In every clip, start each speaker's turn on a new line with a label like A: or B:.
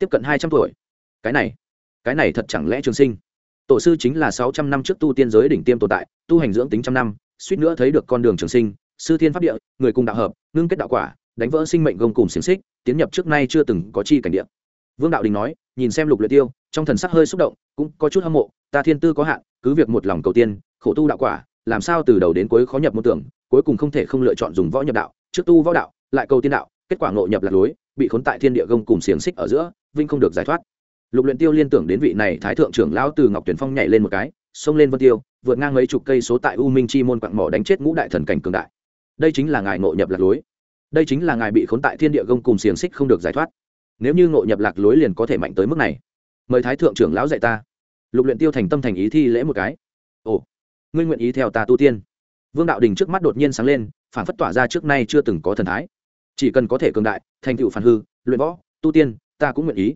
A: tiếp cận hai trăm tuổi. Cái này cái này thật chẳng lẽ trường sinh? Tổ sư chính là sáu trăm năm trước tu tiên giới đỉnh tiêm tồn tại, tu hành dưỡng tính trăm năm, suýt nữa thấy được con đường trường sinh, sư thiên pháp địa, người cùng đạo hợp, ngưng kết đạo quả, đánh vỡ sinh mệnh gông cùng xiềng xích, tiến nhập trước nay chưa từng có chi cảnh địa. Vương đạo đình nói, nhìn xem lục luyện tiêu, trong thần sắc hơi xúc động, cũng có chút hâm mộ, ta thiên tư có hạn, cứ việc một lòng cầu tiên, khổ tu đạo quả, làm sao từ đầu đến cuối khó nhập môn tưởng, cuối cùng không thể không lựa chọn dùng võ nhập đạo, trước tu võ đạo, lại cầu tiên đạo, kết quả ngộ nhập lạc lối, bị khốn tại thiên địa gông cùng xiềng xích ở giữa vinh không được giải thoát. Lục luyện tiêu liên tưởng đến vị này thái thượng trưởng lão từ ngọc tuyển phong nhảy lên một cái, xông lên vân tiêu, vượt ngang mấy chục cây số tại u minh chi môn quặng mỏ đánh chết ngũ đại thần cảnh cường đại. Đây chính là ngài ngộ nhập lạc lối. Đây chính là ngài bị khốn tại thiên địa gông cùng xiềng xích không được giải thoát. Nếu như ngộ nhập lạc lối liền có thể mạnh tới mức này. Mời thái thượng trưởng lão dạy ta. Lục luyện tiêu thành tâm thành ý thi lễ một cái. Ồ, ngươi nguyện ý theo ta tu tiên? Vương đạo đình trước mắt đột nhiên sáng lên, phản phất tỏa ra trước nay chưa từng có thần thái. Chỉ cần có thể cường đại, thành tựu phản hư, luyện võ, tu tiên ta cũng nguyện ý.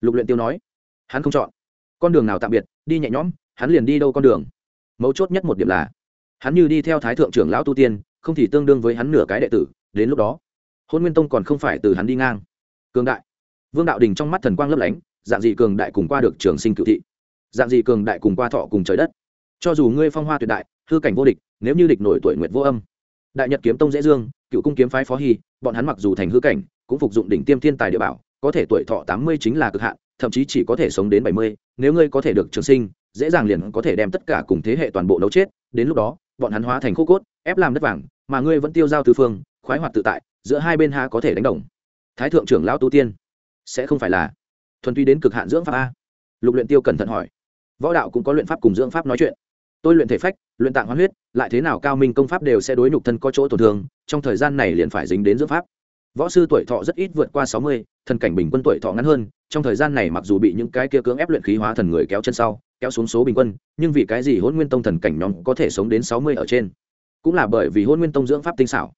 A: Lục luyện tiêu nói. Hắn không chọn. Con đường nào tạm biệt, đi nhẹ nhõm, hắn liền đi đâu con đường. Mấu chốt nhất một điểm là, hắn như đi theo thái thượng trưởng lão tu tiên, không thì tương đương với hắn nửa cái đệ tử, đến lúc đó, hôn nguyên tông còn không phải từ hắn đi ngang. Cường đại. Vương đạo đình trong mắt thần quang lấp lánh, dạng dị cường đại cùng qua được trường sinh cựu thị. Dạng dị cường đại cùng qua thọ cùng trời đất. Cho dù ngươi phong hoa tuyệt đại, hư cảnh vô địch, nếu như địch nổi tuổi nguyệt vô âm, đại nhật kiếm tông dễ dương, cựu cung kiếm phái phó hy, bọn hắn mặc dù thành hư cảnh, cũng phục dụng đỉnh tiêm thiên tài địa bảo có thể tuổi thọ tám mươi chính là cực hạn, thậm chí chỉ có thể sống đến bảy mươi, nếu ngươi có thể được trường sinh, dễ dàng liền có thể đem tất cả cùng thế hệ toàn bộ nấu chết, đến lúc đó, bọn hắn hóa thành khô cốt, ép làm đất vàng, mà ngươi vẫn tiêu giao tư phương, khoái hoạt tự tại, giữa hai bên ha có thể đánh đồng. Thái thượng trưởng lão tu tiên, sẽ không phải là thuần túy đến cực hạn dưỡng pháp a? Lục luyện tiêu cẩn thận hỏi. Võ đạo cũng có luyện pháp cùng dưỡng pháp nói chuyện. Tôi luyện thể phách, luyện tạng hoán huyết, lại thế nào cao minh công pháp đều sẽ đối nhục thân có chỗ tổn thương, trong thời gian này liền phải dính đến dưỡng pháp võ sư tuổi thọ rất ít vượt qua sáu mươi, thần cảnh bình quân tuổi thọ ngắn hơn, trong thời gian này mặc dù bị những cái kia cưỡng ép luyện khí hóa thần người kéo chân sau, kéo xuống số bình quân, nhưng vì cái gì hôn nguyên tông thần cảnh nhóm có thể sống đến sáu mươi ở trên? Cũng là bởi vì hôn nguyên tông dưỡng pháp tinh xảo.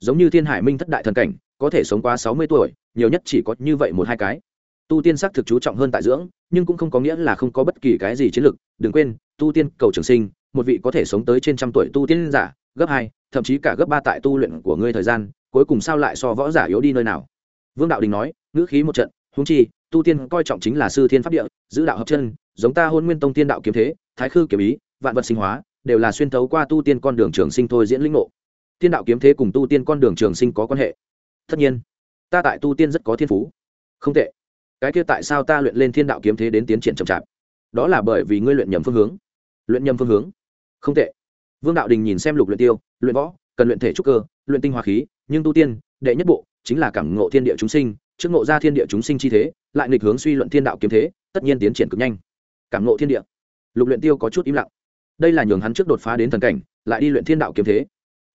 A: Giống như thiên hải minh thất đại thần cảnh, có thể sống qua sáu mươi tuổi, nhiều nhất chỉ có như vậy một hai cái. Tu tiên sắc thực chú trọng hơn tại dưỡng, nhưng cũng không có nghĩa là không có bất kỳ cái gì chiến lược đừng quên, tu tiên cầu trường sinh, một vị có thể sống tới trên trăm tuổi tu tiên giả, gấp hai, thậm chí cả gấp ba tại tu luyện của ngươi thời gian cuối cùng sao lại so võ giả yếu đi nơi nào? Vương đạo đình nói, ngữ khí một trận húng chi, tu tiên coi trọng chính là sư thiên pháp địa, giữ đạo hợp chân, giống ta hôn nguyên tông tiên đạo kiếm thế, thái khư kiếm ý, vạn vật sinh hóa, đều là xuyên thấu qua tu tiên con đường trường sinh thôi diễn lĩnh ngộ. Tiên đạo kiếm thế cùng tu tiên con đường trường sinh có quan hệ. Tất nhiên, ta tại tu tiên rất có thiên phú. Không tệ. Cái kia tại sao ta luyện lên thiên đạo kiếm thế đến tiến triển chậm chạp? Đó là bởi vì ngươi luyện nhầm phương hướng. Luyện nhầm phương hướng. Không tệ. Vương đạo đình nhìn xem lục luyện tiêu, luyện võ, cần luyện thể trúc cơ, luyện tinh hoa khí nhưng tu tiên, đệ nhất bộ chính là cảm ngộ thiên địa chúng sinh, trước ngộ ra thiên địa chúng sinh chi thế, lại nghịch hướng suy luận thiên đạo kiếm thế, tất nhiên tiến triển cực nhanh. Cảm ngộ thiên địa. Lục luyện tiêu có chút im lặng. Đây là nhường hắn trước đột phá đến thần cảnh, lại đi luyện thiên đạo kiếm thế.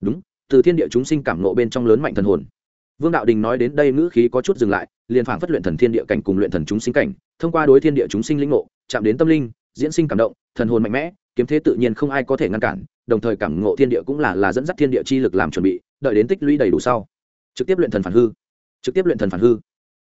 A: Đúng, từ thiên địa chúng sinh cảm ngộ bên trong lớn mạnh thần hồn. Vương đạo đình nói đến đây ngữ khí có chút dừng lại, liền phảng phất luyện thần thiên địa cảnh cùng luyện thần chúng sinh cảnh, thông qua đối thiên địa chúng sinh lĩnh ngộ, chạm đến tâm linh, diễn sinh cảm động, thần hồn mạnh mẽ, kiếm thế tự nhiên không ai có thể ngăn cản đồng thời cảm ngộ thiên địa cũng là là dẫn dắt thiên địa chi lực làm chuẩn bị, đợi đến tích lũy đầy đủ sau. Trực tiếp luyện thần phản hư. Trực tiếp luyện thần phản hư.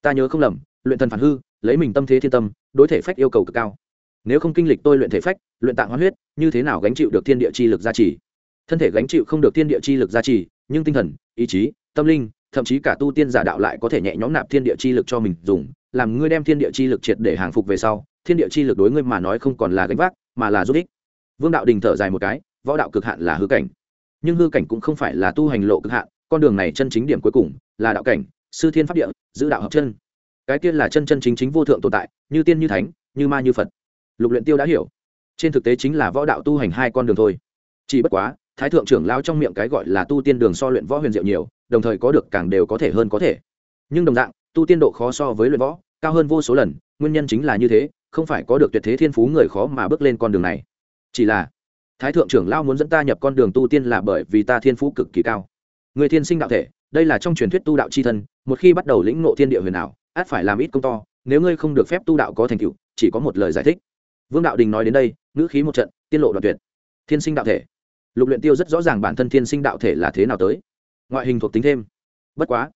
A: Ta nhớ không lầm, luyện thần phản hư, lấy mình tâm thế thiên tâm, đối thể phách yêu cầu cực cao. Nếu không kinh lịch tôi luyện thể phách, luyện tạng hoán huyết, như thế nào gánh chịu được thiên địa chi lực gia trì? Thân thể gánh chịu không được thiên địa chi lực gia trì, nhưng tinh thần, ý chí, tâm linh, thậm chí cả tu tiên giả đạo lại có thể nhẹ nhõm nạp thiên địa chi lực cho mình dùng, làm ngươi đem thiên địa chi lực triệt để hàng phục về sau, thiên địa chi lực đối ngươi mà nói không còn là gánh vác, mà là giúp ích. Vương đạo đình thở dài một cái võ đạo cực hạn là hư cảnh. Nhưng hư cảnh cũng không phải là tu hành lộ cực hạn, con đường này chân chính điểm cuối cùng là đạo cảnh, sư thiên pháp địa, giữ đạo hợp chân. Cái tiên là chân chân chính chính vô thượng tồn tại, như tiên như thánh, như ma như phật. Lục luyện tiêu đã hiểu. Trên thực tế chính là võ đạo tu hành hai con đường thôi. Chỉ bất quá, thái thượng trưởng lao trong miệng cái gọi là tu tiên đường so luyện võ huyền diệu nhiều, đồng thời có được càng đều có thể hơn có thể. Nhưng đồng dạng, tu tiên độ khó so với luyện võ, cao hơn vô số lần, nguyên nhân chính là như thế, không phải có được tuyệt thế thiên phú người khó mà bước lên con đường này. Chỉ là thái thượng trưởng lao muốn dẫn ta nhập con đường tu tiên là bởi vì ta thiên phú cực kỳ cao. Người thiên sinh đạo thể, đây là trong truyền thuyết tu đạo c h i thân, một khi bắt đầu lĩnh ngộ thiên địa huyền ảo, át phải làm ít công to, nếu ngươi không được phép tu đạo có thành tựu, chỉ có một lời giải thích. Vương đạo đình nói đến đây, ngữ khí một trận, tiên lộ đoạn tuyệt. Thiên sinh đạo thể. Lục luyện tiêu rất rõ ràng bản thân thiên sinh đạo thể là thế nào tới. Ngoại hình thuộc tính thêm. Bất quá,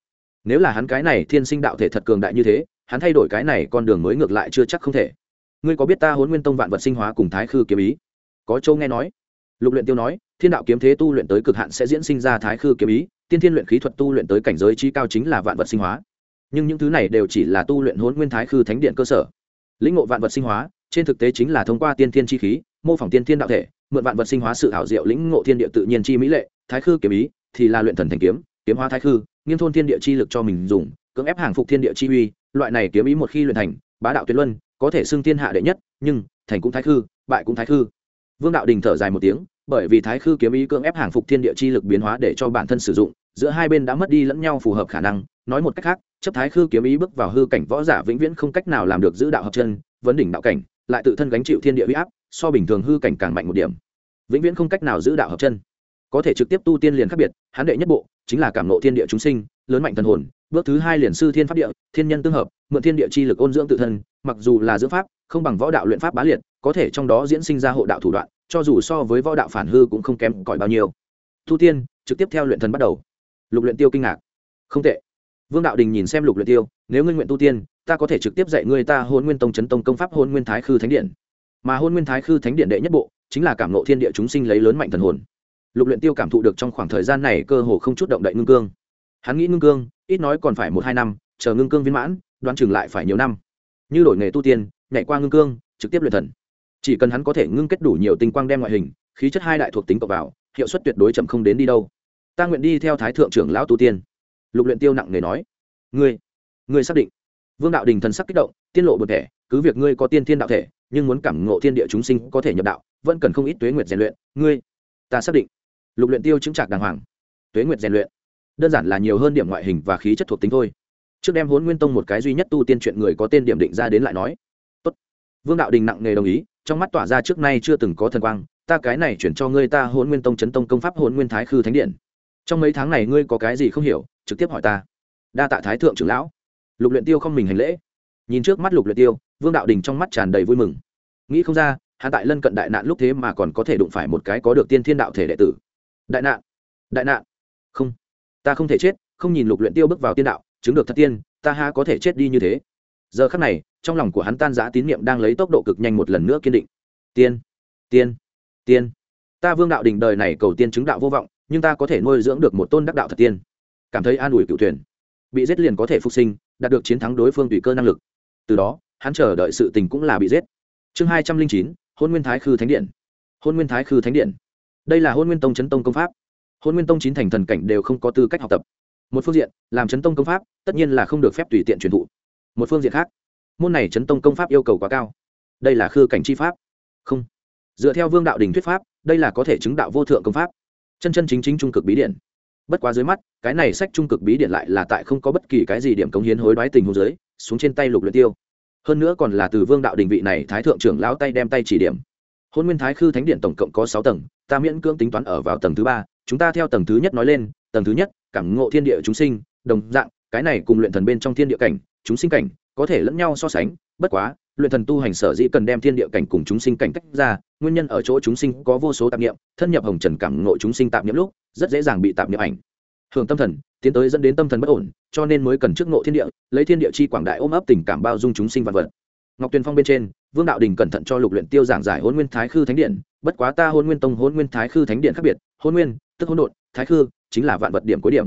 A: nếu là hắn cái này thiên sinh đạo thể thật cường đại như thế, hắn thay đổi cái này con đường mới ngược lại chưa chắc không thể. Ngươi có biết ta huấn nguyên tông vạn vật sinh hóa cùng thái khư kiếm ý? Có châu nghe nói. Lục luyện tiêu nói, thiên đạo kiếm thế tu luyện tới cực hạn sẽ diễn sinh ra thái khư kiếm ý, tiên thiên luyện khí thuật tu luyện tới cảnh giới trí cao chính là vạn vật sinh hóa. Nhưng những thứ này đều chỉ là tu luyện hồn nguyên thái khư thánh điện cơ sở. Lĩnh ngộ vạn vật sinh hóa, trên thực tế chính là thông qua tiên thiên chi khí, mô phỏng tiên thiên đạo thể, mượn vạn vật sinh hóa sự hảo diệu lĩnh ngộ thiên địa tự nhiên chi mỹ lệ, thái khư kiếm ý thì là luyện thần thành kiếm kiếm hóa thái khư nghiêng thôn thiên địa chi lực cho mình dùng, cưỡng ép hàng phục thiên địa chi uy, loại này kiếm ý một khi luyện thành, bá đạo tuyệt luân, có thể xưng thiên hạ đệ nhất, nhưng thành cũng thái khư, bại cũng thái khư vương đạo đình thở dài một tiếng, bởi vì thái khư kiếm ý cưỡng ép hàng phục thiên địa chi lực biến hóa để cho bản thân sử dụng, giữa hai bên đã mất đi lẫn nhau phù hợp khả năng. Nói một cách khác, chấp thái khư kiếm ý bước vào hư cảnh võ giả vĩnh viễn không cách nào làm được giữ đạo hợp chân, vấn đỉnh đạo cảnh, lại tự thân gánh chịu thiên địa huy áp, so bình thường hư cảnh càng mạnh một điểm. Vĩnh viễn không cách nào giữ đạo hợp chân. Có thể trực tiếp tu tiên liền khác biệt hán đệ nhất bộ chính là cảm nộ thiên địa chúng sinh, lớn mạnh thần hồn bước thứ hai liền sư thiên pháp địa, thiên nhân tương hợp, mượn thiên địa chi lực ôn dưỡng tự thân, mặc dù là dưỡng pháp, không bằng võ đạo luyện pháp bá liệt, có thể trong đó diễn sinh ra hộ đạo thủ đoạn, cho dù so với võ đạo phản hư cũng không kém cỏi bao nhiêu. Thu tiên, trực tiếp theo luyện thần bắt đầu. Lục luyện tiêu kinh ngạc. Không tệ. Vương đạo đình nhìn xem lục luyện tiêu, nếu ngươi nguyện tu tiên, ta có thể trực tiếp dạy ngươi ta hôn nguyên tông chấn tông công pháp hôn nguyên thái khư thánh điện. Mà hôn nguyên thái khư thánh điện đệ nhất bộ, chính là cảm ngộ thiên địa chúng sinh lấy lớn mạnh thần hồn. Lục luyện tiêu cảm thụ được trong khoảng thời gian này cơ hồ không chút động đậy ngưng cương hắn nghĩ ngưng cương, ít nói còn phải một hai năm, chờ ngưng cương viên mãn, đoán chừng lại phải nhiều năm. Như đổi nghề tu tiên, nhảy qua ngưng cương, trực tiếp luyện thần. Chỉ cần hắn có thể ngưng kết đủ nhiều tinh quang đem ngoại hình, khí chất hai đại thuộc tính cộng vào, hiệu suất tuyệt đối chậm không đến đi đâu. Ta nguyện đi theo thái thượng trưởng lão tu tiên. Lục luyện tiêu nặng nề nói. Ngươi ngươi xác định. Vương đạo đình thần sắc kích động, tiên lộ bực thể cứ việc ngươi có tiên thiên đạo thể, nhưng muốn cảm ngộ thiên địa chúng sinh có thể nhập đạo, vẫn cần không ít tuế nguyệt rèn luyện. Ngươi, ta xác định. Lục luyện tiêu chứng trạc đàng hoàng. Tuế nguyệt rèn luyện đơn giản là nhiều hơn điểm ngoại hình và khí chất thuộc tính thôi. Trước đem hốn nguyên tông một cái duy nhất tu tiên chuyện người có tên điểm định ra đến lại nói. Tốt. Vương đạo đình nặng nề đồng ý, trong mắt tỏa ra trước nay chưa từng có thần quang, ta cái này chuyển cho ngươi ta hôn nguyên tông chấn tông công pháp hôn nguyên thái khư thánh điện. Trong mấy tháng này ngươi có cái gì không hiểu, trực tiếp hỏi ta. Đa tạ thái thượng trưởng lão. Lục luyện tiêu không mình hành lễ. Nhìn trước mắt lục luyện tiêu, vương đạo đình trong mắt tràn đầy vui mừng. Nghĩ không ra hạ tại lân cận đại nạn lúc thế mà còn có thể đụng phải một cái có được tiên thiên đạo thể đệ tử. Đại nạn. Đại nạn. Không ta không thể chết, không nhìn lục luyện tiêu bước vào tiên đạo, chứng được thật tiên, ta ha có thể chết đi như thế? Giờ khắc này, trong lòng của hắn tan giã tín niệm đang lấy tốc độ cực nhanh một lần nữa kiên định. Tiên tiên tiên. Ta vương đạo đình đời này cầu tiên chứng đạo vô vọng, nhưng ta có thể nuôi dưỡng được một tôn đắc đạo thật tiên. Cảm thấy an ủi cựu thuyền. Bị giết liền có thể phục sinh, đạt được chiến thắng đối phương tùy cơ năng lực. Từ đó, hắn chờ đợi sự tình cũng là bị giết. Chương hai trăm linh chín, hôn nguyên thái khư thánh điện. Hôn nguyên thái khư thánh điện. Đây là hôn nguyên tông chấn tông công pháp hôn nguyên tông chín thành thần cảnh đều không có tư cách học tập. Một phương diện, làm chấn tông công pháp, tất nhiên là không được phép tùy tiện truyền thụ. Một phương diện khác, môn này chấn tông công pháp yêu cầu quá cao. Đây là khư cảnh chi pháp. Không. Dựa theo vương đạo đình thuyết pháp, đây là có thể chứng đạo vô thượng công pháp. Chân chân chính chính trung cực bí điện bất quá dưới mắt, cái này sách trung cực bí điện lại là tại không có bất kỳ cái gì điểm cống hiến hối đoái tình hồ dưới, xuống trên tay lục luyện tiêu. Hơn nữa còn là từ vương đạo đình vị này thái thượng trưởng lão tay đem tay chỉ điểm. Hôn nguyên thái khư thánh điện tổng cộng có sáu tầng, ta miễn cưỡng tính toán ở vào tầng thứ ba chúng ta theo tầng thứ nhất nói lên, tầng thứ nhất, cảm ngộ thiên địa chúng sinh, đồng dạng, cái này cùng luyện thần bên trong thiên địa cảnh, chúng sinh cảnh, có thể lẫn nhau so sánh, bất quá, luyện thần tu hành sở dĩ cần đem thiên địa cảnh cùng chúng sinh cảnh tách ra, nguyên nhân ở chỗ chúng sinh có vô số tạp niệm, thân nhập hồng trần cảm ngộ chúng sinh tạp niệm lúc, rất dễ dàng bị tạp niệm ảnh. Hưởng tâm thần, tiến tới dẫn đến tâm thần bất ổn, cho nên mới cần trước ngộ thiên địa, lấy thiên địa chi quảng đại ôm ấp tình cảm bao dung chúng sinh vạn vật. Ngọc tuyền phong bên trên, vương đạo đình cẩn thận cho lục luyện tiêu giảng giải hôn nguyên thái khư thánh điện, bất quá ta hôn nguyên tông hôn nguyên thái khư thánh điện khác biệt, hôn nguyên tức hỗn đột thái khư, chính là vạn vật điểm cuối điểm.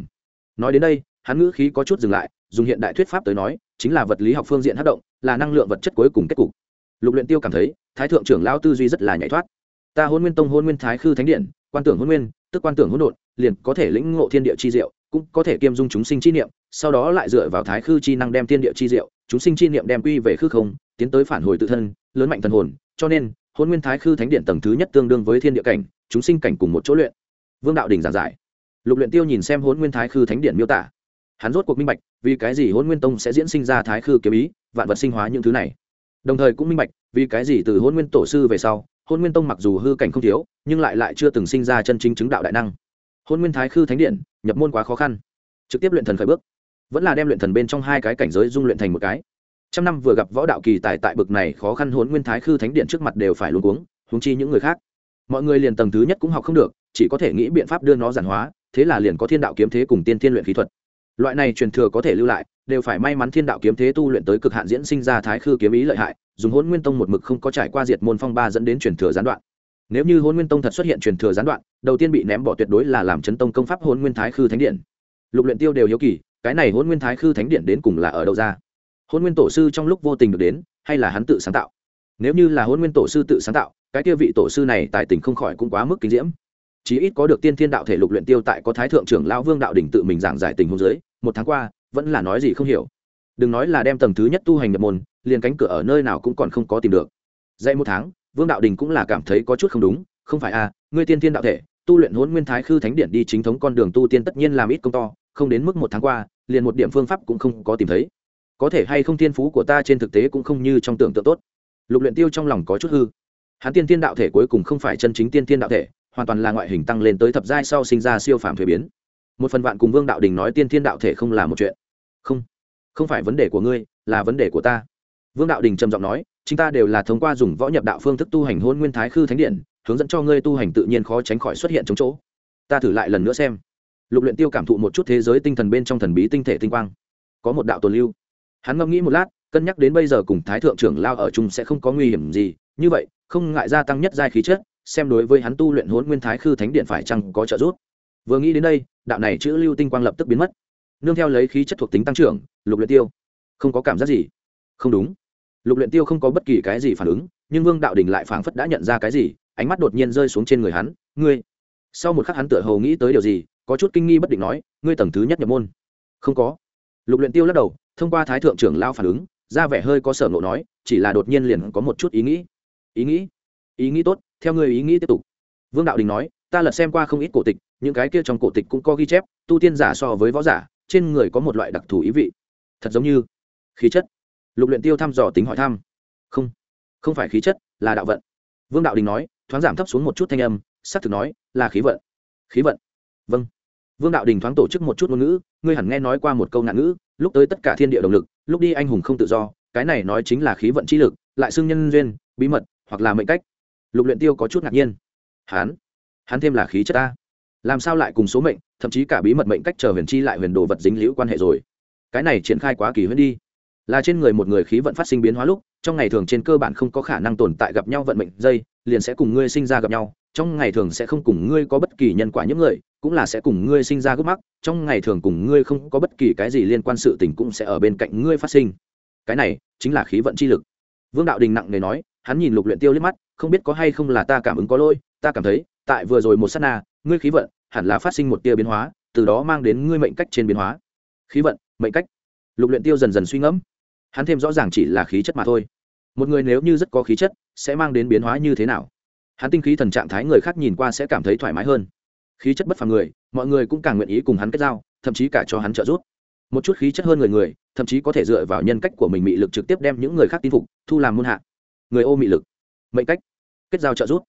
A: Nói đến đây, hắn ngữ khí có chút dừng lại, dùng hiện đại thuyết pháp tới nói, chính là vật lý học phương diện hát động, là năng lượng vật chất cuối cùng kết cục. Lục luyện tiêu cảm thấy, thái thượng trưởng lão tư duy rất là nhảy thoát. Ta hôn nguyên tông hôn nguyên thái khư thánh điện, quan tưởng hôn nguyên, tức quan tưởng hỗn độn, liền có thể lĩnh ngộ thiên địa chi diệu, cũng có thể kiêm dung chúng sinh chi niệm, sau đó lại dựa vào thái khư chi năng đem thiên địa chi diệu, chúng sinh chi niệm đem quy về khư không, tiến tới phản hồi tự thân, lớn mạnh thần hồn, cho nên, hôn nguyên thái khư thánh điện tầng thứ nhất tương đương với thiên địa cảnh, chúng sinh cảnh cùng một chỗ luyện vương đạo đình giảng giải. Lục luyện tiêu nhìn xem hôn nguyên thái khư thánh điện miêu tả. Hắn rốt cuộc minh bạch, vì cái gì hôn nguyên tông sẽ diễn sinh ra thái khư kiếm ý, vạn vật sinh hóa những thứ này. Đồng thời cũng minh bạch, vì cái gì từ hôn nguyên tổ sư về sau hôn nguyên tông mặc dù hư cảnh không thiếu, nhưng lại lại chưa từng sinh ra chân chính chứng đạo đại năng. Hôn nguyên thái khư thánh điện nhập môn quá khó khăn. Trực tiếp luyện thần khởi bước. Vẫn là đem luyện thần bên trong hai cái cảnh giới dung luyện thành một cái. Trăm năm vừa gặp võ đạo kỳ tài tại bực này khó khăn hôn nguyên thái khư thánh điện trước mặt đều phải luôn cuống, huống chi những người khác. Mọi người liền tầng thứ nhất cũng học không được chỉ có thể nghĩ biện pháp đưa nó giản hóa, thế là liền có thiên đạo kiếm thế cùng tiên thiên luyện khí thuật. Loại này truyền thừa có thể lưu lại, đều phải may mắn thiên đạo kiếm thế tu luyện tới cực hạn diễn sinh ra thái khư kiếm ý lợi hại, dùng hôn nguyên tông một mực không có trải qua diệt môn phong ba dẫn đến truyền thừa gián đoạn. Nếu như hôn nguyên tông thật xuất hiện truyền thừa gián đoạn, đầu tiên bị ném bỏ tuyệt đối là làm chấn tông công pháp hôn nguyên thái khư thánh điện. Lục luyện tiêu đều hiếu kỳ, cái này hôn nguyên thái khư thánh điện đến cùng là ở đâu ra? Hôn nguyên tổ sư trong lúc vô tình được đến, hay là hắn tự sáng tạo? Nếu như là hôn nguyên tổ sư tự sáng tạo, cái kia vị tổ sư này tại tỉnh không khỏi cũng quá mức kinh diễm chí ít có được tiên thiên đạo thể lục luyện tiêu tại có thái thượng trưởng lão vương đạo đỉnh tự mình giảng giải tình huống dưới, một tháng qua, vẫn là nói gì không hiểu. Đừng nói là đem tầng thứ nhất tu hành nhập môn, liền cánh cửa ở nơi nào cũng còn không có tìm được. Dạy một tháng, vương đạo đình cũng là cảm thấy có chút không đúng, không phải à ngươi tiên thiên đạo thể, tu luyện hôn nguyên thái khư thánh điện đi chính thống con đường tu tiên tất nhiên làm ít công to, không đến mức một tháng qua, liền một điểm phương pháp cũng không có tìm thấy. Có thể hay không thiên phú của ta trên thực tế cũng không như trong tưởng tượng tốt. Lục luyện tiêu trong lòng có chút hư. Hắn tiên thiên đạo thể cuối cùng không phải chân chính tiên thiên đạo thể hoàn toàn là ngoại hình tăng lên tới thập giai sau sinh ra siêu phàm thuế biến. Một phần vạn cùng vương đạo đình nói tiên thiên đạo thể không là một chuyện. Không không phải vấn đề của ngươi, là vấn đề của ta. Vương đạo đình trầm giọng nói, chúng ta đều là thông qua dùng võ nhập đạo phương thức tu hành hôn nguyên thái khư thánh điện, hướng dẫn cho ngươi tu hành tự nhiên khó tránh khỏi xuất hiện chống chỗ. Ta thử lại lần nữa xem. Lục luyện tiêu cảm thụ một chút thế giới tinh thần bên trong thần bí tinh thể tinh quang. Có một đạo tồn lưu. Hắn ngẫm nghĩ một lát, cân nhắc đến bây giờ cùng thái thượng trưởng lao ở chung sẽ không có nguy hiểm gì. Như vậy, không ngại gia tăng nhất giai khí chất xem đối với hắn tu luyện hốn nguyên thái khư thánh điện phải chăng có trợ giúp. Vừa nghĩ đến đây, đạo này chữ lưu tinh quang lập tức biến mất. Nương theo lấy khí chất thuộc tính tăng trưởng, lục luyện tiêu không có cảm giác gì. Không đúng. Lục luyện tiêu không có bất kỳ cái gì phản ứng, nhưng vương đạo đình lại phảng phất đã nhận ra cái gì, ánh mắt đột nhiên rơi xuống trên người hắn. Ngươi? Sau một khắc hắn tựa hồ nghĩ tới điều gì, có chút kinh nghi bất định nói, ngươi tầng thứ nhất nhập môn? Không có. Lục luyện tiêu lắc đầu, thông qua thái thượng trưởng lao phản ứng, ra vẻ hơi có sở ngộ nói, chỉ là đột nhiên liền có một chút ý nghĩ. Ý nghĩ? Ý nghĩ tốt, theo ngươi ý nghĩ tiếp tục. Vương đạo đình nói, ta lật xem qua không ít cổ tịch, những cái kia trong cổ tịch cũng có ghi chép, tu tiên giả so với võ giả, trên người có một loại đặc thù ý vị. Thật giống như khí chất. Lục luyện tiêu thăm dò tính hỏi thăm. Không không phải khí chất, là đạo vận. Vương đạo đình nói, thoáng giảm thấp xuống một chút thanh âm sắc thực nói, là khí vận. Khí vận? Vâng. Vương đạo đình thoáng tổ chức một chút ngôn ngữ, ngươi hẳn nghe nói qua một câu nạn ngữ, lúc tới tất cả thiên địa động lực, lúc đi anh hùng không tự do, cái này nói chính là khí vận chi lực, lại xưng nhân duyên, bí mật, hoặc là mệnh cách lục luyện tiêu có chút ngạc nhiên. Hắn hắn thêm là khí chất ta. Làm sao lại cùng số mệnh, thậm chí cả bí mật mệnh cách chờ huyền chi lại huyền đồ vật dính liễu quan hệ rồi? Cái này triển khai quá kỳ huyễn đi. Là trên người một người khí vận phát sinh biến hóa lúc, trong ngày thường trên cơ bản không có khả năng tồn tại gặp nhau vận mệnh dây, liền sẽ cùng ngươi sinh ra gặp nhau. Trong ngày thường sẽ không cùng ngươi có bất kỳ nhân quả những người, cũng là sẽ cùng ngươi sinh ra gốc mắc. Trong ngày thường cùng ngươi không có bất kỳ cái gì liên quan sự tình cũng sẽ ở bên cạnh ngươi phát sinh. Cái này chính là khí vận chi lực. Vương đạo đình nặng nề nói hắn nhìn lục luyện tiêu liếc mắt, không biết có hay không là ta cảm ứng có lỗi, ta cảm thấy, tại vừa rồi một sát na, ngươi khí vận hẳn là phát sinh một tia biến hóa, từ đó mang đến ngươi mệnh cách trên biến hóa. Khí vận, mệnh cách. Lục luyện tiêu dần dần suy ngẫm. Hắn thêm rõ ràng chỉ là khí chất mà thôi. Một người nếu như rất có khí chất, sẽ mang đến biến hóa như thế nào? Hắn tinh khí thần trạng thái người khác nhìn qua sẽ cảm thấy thoải mái hơn. Khí chất bất phàm người, mọi người cũng càng nguyện ý cùng hắn kết giao, thậm chí cả cho hắn trợ giúp. Một chút khí chất hơn người người, thậm chí có thể dựa vào nhân cách của mình mị lực trực tiếp đem những người khác tin phục, thu làm môn hạ người ô mị lực, mệnh cách, kết giao trợ giúp,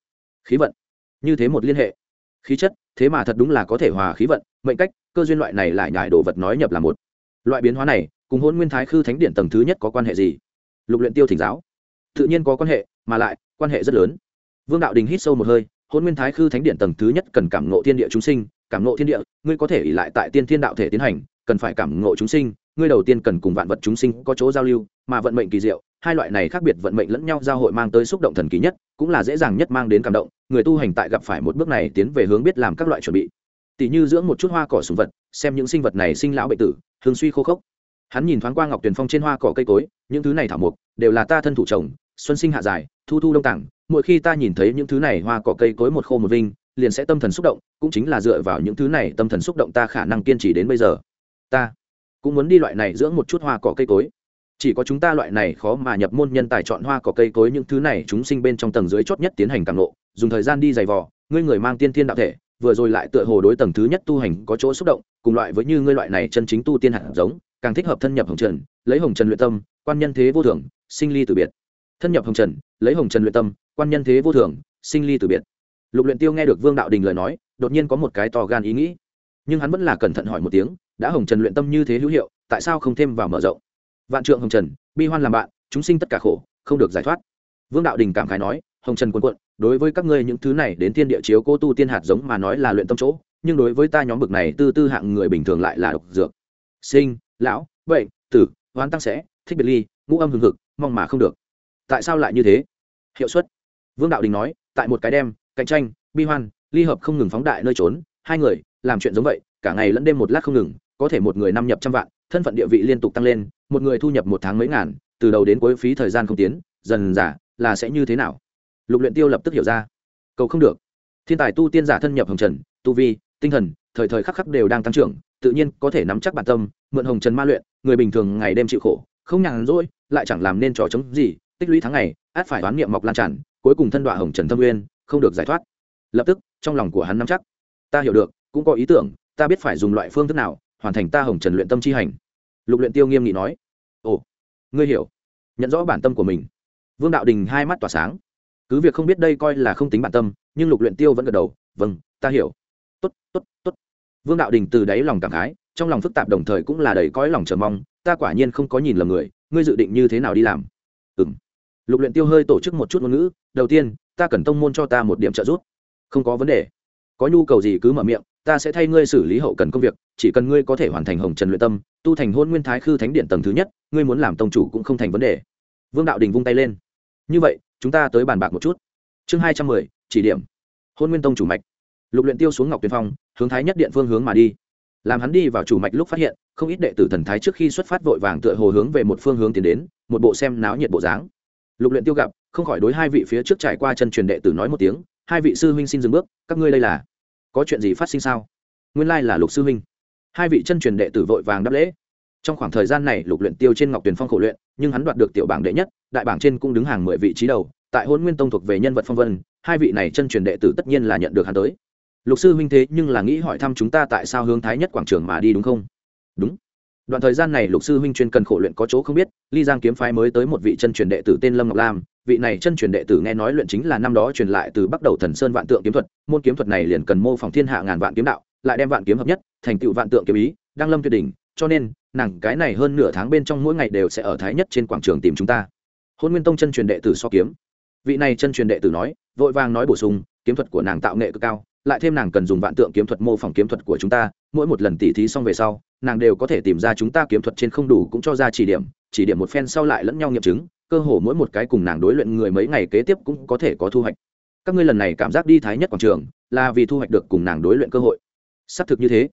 A: khí vận. Như thế một liên hệ, khí chất, thế mà thật đúng là có thể hòa khí vận, mệnh cách, cơ duyên loại này lại nhải đồ vật nói nhập là một. Loại biến hóa này, cùng hôn nguyên thái khư thánh điện tầng thứ nhất có quan hệ gì? Lục luyện tiêu thỉnh giáo. Tự nhiên có quan hệ, mà lại, quan hệ rất lớn. Vương đạo đình hít sâu một hơi hôn nguyên thái khư thánh điện tầng thứ nhất cần cảm ngộ thiên địa chúng sinh, cảm ngộ thiên địa, ngươi có thể ỉ lại tại tiên thiên đạo thể tiến hành, cần phải cảm ngộ chúng sinh, ngươi đầu tiên cần cùng vạn vật chúng sinh có chỗ giao lưu, mà vận mệnh kỳ diệu hai loại này khác biệt vận mệnh lẫn nhau giao hội mang tới xúc động thần kỳ nhất, cũng là dễ dàng nhất mang đến cảm động, người tu hành tại gặp phải một bước này tiến về hướng biết làm các loại chuẩn bị. Tỷ như dưỡng một chút hoa cỏ sùng vật, xem những sinh vật này sinh lão bệnh tử, thường suy khô khốc. Hắn nhìn thoáng qua ngọc tuyền phong trên hoa cỏ cây cối, những thứ này thảo mục đều là ta thân thủ trồng, xuân sinh hạ dài, thu thu đông tặng mỗi khi ta nhìn thấy những thứ này hoa cỏ cây cối một khô một vinh, liền sẽ tâm thần xúc động, cũng chính là dựa vào những thứ này tâm thần xúc động ta khả năng kiên trì đến bây giờ. Ta cũng muốn đi loại này dưỡng một chút hoa cỏ cây cối chỉ có chúng ta loại này khó mà nhập môn nhân tài chọn hoa cỏ cây cối những thứ này chúng sinh bên trong tầng dưới chót nhất tiến hành càng lộ, dùng thời gian đi giày vò, ngươi người mang tiên thiên đạo thể, vừa rồi lại tựa hồ đối tầng thứ nhất tu hành có chỗ xúc động, cùng loại với như ngươi loại này chân chính tu tiên hạt giống, càng thích hợp thân nhập hồng trần, lấy hồng trần luyện tâm, quan nhân thế vô thường, sinh ly từ biệt. Thân nhập hồng trần, lấy hồng trần luyện tâm, quan nhân thế vô thường, sinh ly từ biệt. Lục luyện tiêu nghe được vương đạo đình lời nói, đột nhiên có một cái to gan ý nghĩ. Nhưng hắn vẫn là cẩn thận hỏi một tiếng, đã hồng trần luyện tâm như thế hữu hiệu, tại sao không thêm vào mở rộng? Vạn trượng hồng trần, bi hoan làm bạn, chúng sinh tất cả khổ, không được giải thoát. Vương đạo đình cảm khái nói, hồng trần quân quận, đối với các ngươi những thứ này đến thiên địa chiếu cô tu tiên hạt giống mà nói là luyện tâm chỗ, nhưng đối với ta nhóm bực này tư tư hạng người bình thường lại là độc dược. Sinh, lão, bệnh, tử hoán tăng sẽ, thích biệt ly, ngũ âm hừng hực, mong mà không được. Tại sao lại như thế? Hiệu suất. Vương đạo đình nói, tại một cái đem, cạnh tranh, bi hoan, ly hợp không ngừng phóng đại nơi trốn, hai người, làm chuyện giống vậy, cả ngày lẫn đêm một lát không ngừng, có thể một người năm nhập trăm vạn, thân phận địa vị liên tục tăng lên một người thu nhập một tháng mấy ngàn, từ đầu đến cuối phí thời gian không tiến, dần giả là sẽ như thế nào? Lục luyện tiêu lập tức hiểu ra. Cầu không được. Thiên tài tu tiên giả thân nhập hồng trần, tu vi, tinh thần, thời thời khắc khắc đều đang tăng trưởng, tự nhiên có thể nắm chắc bản tâm, mượn hồng trần ma luyện, người bình thường ngày đêm chịu khổ, không nhàn rỗi, lại chẳng làm nên trò chống gì, tích lũy tháng ngày, át phải đoán niệm mọc lan tràn, cuối cùng thân đoạ hồng trần thâm nguyên, không được giải thoát. Lập tức, trong lòng của hắn nắm chắc. Ta hiểu được, cũng có ý tưởng, ta biết phải dùng loại phương thức nào, hoàn thành ta hồng trần luyện tâm chi hành lục luyện tiêu nghiêm nghị nói, ồ, ngươi hiểu, nhận rõ bản tâm của mình. Vương đạo đình hai mắt tỏa sáng. Cứ việc không biết đây coi là không tính bản tâm, nhưng lục luyện tiêu vẫn gật đầu vâng ta hiểu. Tốt tốt tốt. Vương đạo đình từ đáy lòng cảm khái, trong lòng phức tạp đồng thời cũng là đầy cõi lòng chờ mong, ta quả nhiên không có nhìn lầm người, ngươi dự định như thế nào đi làm? Ừm. Lục luyện tiêu hơi tổ chức một chút ngôn ngữ, đầu tiên, ta cần tông môn cho ta một điểm trợ giúp. Không có vấn đề. Có nhu cầu gì cứ mở miệng ta sẽ thay ngươi xử lý hậu cần công việc, chỉ cần ngươi có thể hoàn thành hồng trần luyện tâm, tu thành hôn nguyên thái khư thánh điện tầng thứ nhất, ngươi muốn làm tông chủ cũng không thành vấn đề. Vương đạo đình vung tay lên. Như vậy, chúng ta tới bàn bạc một chút. Chương hai trăm mười, chỉ điểm. Hôn nguyên tông chủ mạch. Lục luyện tiêu xuống ngọc tuyền phong, hướng thái nhất điện phương hướng mà đi. Làm hắn đi vào chủ mạch lúc phát hiện, không ít đệ tử thần thái trước khi xuất phát vội vàng tựa hồ hướng về một phương hướng tiến đến, một bộ xem náo nhiệt bộ dáng. Lục luyện tiêu gặp, không khỏi đối hai vị phía trước trải qua chân truyền đệ tử nói một tiếng, hai vị sư huynh xin dừng bước, các ngươi đây là có chuyện gì phát sinh sao? Nguyên lai là lục sư huynh hai vị chân truyền đệ tử vội vàng đáp lễ. Trong khoảng thời gian này, lục luyện tiêu trên ngọc tuyển phong khổ luyện, nhưng hắn đoạt được tiểu bảng đệ nhất, đại bảng trên cũng đứng hàng mười vị trí đầu. Tại hôn nguyên tông thuộc về nhân vật phong vân, hai vị này chân truyền đệ tử tất nhiên là nhận được hắn tới. Lục sư huynh thế nhưng là nghĩ hỏi thăm chúng ta tại sao hướng thái nhất quảng trường mà đi đúng không? Đúng đoạn thời gian này lục sư huynh chuyên cần khổ luyện có chỗ không biết, ly giang kiếm phái mới tới một vị chân truyền đệ tử tên lâm ngọc lam. Vị này chân truyền đệ tử nghe nói luyện chính là năm đó truyền lại từ bắt đầu thần sơn vạn tượng kiếm thuật, môn kiếm thuật này liền cần mô phỏng thiên hạ ngàn vạn kiếm đạo, lại đem vạn kiếm hợp nhất, thành tựu vạn tượng kiếm ý, đang lâm tuyệt đỉnh, cho nên, nàng cái này hơn nửa tháng bên trong mỗi ngày đều sẽ ở thái nhất trên quảng trường tìm chúng ta. Hôn nguyên tông chân truyền đệ tử so kiếm. Vị này chân truyền đệ tử nói, vội vàng nói bổ sung, kiếm thuật của nàng tạo nghệ cực cao, lại thêm nàng cần dùng vạn tượng kiếm thuật mô phỏng kiếm thuật của chúng ta, mỗi một lần tỉ thí xong về sau nàng đều có thể tìm ra chúng ta kiếm thuật trên không đủ cũng cho ra chỉ điểm chỉ điểm một phen sau lại lẫn nhau nghiệm chứng, cơ hồ mỗi một cái cùng nàng đối luyện người mấy ngày kế tiếp cũng có thể có thu hoạch. Các ngươi lần này cảm giác đi thái nhất quảng trường, là vì thu hoạch được cùng nàng đối luyện cơ hội. Xác thực như thế.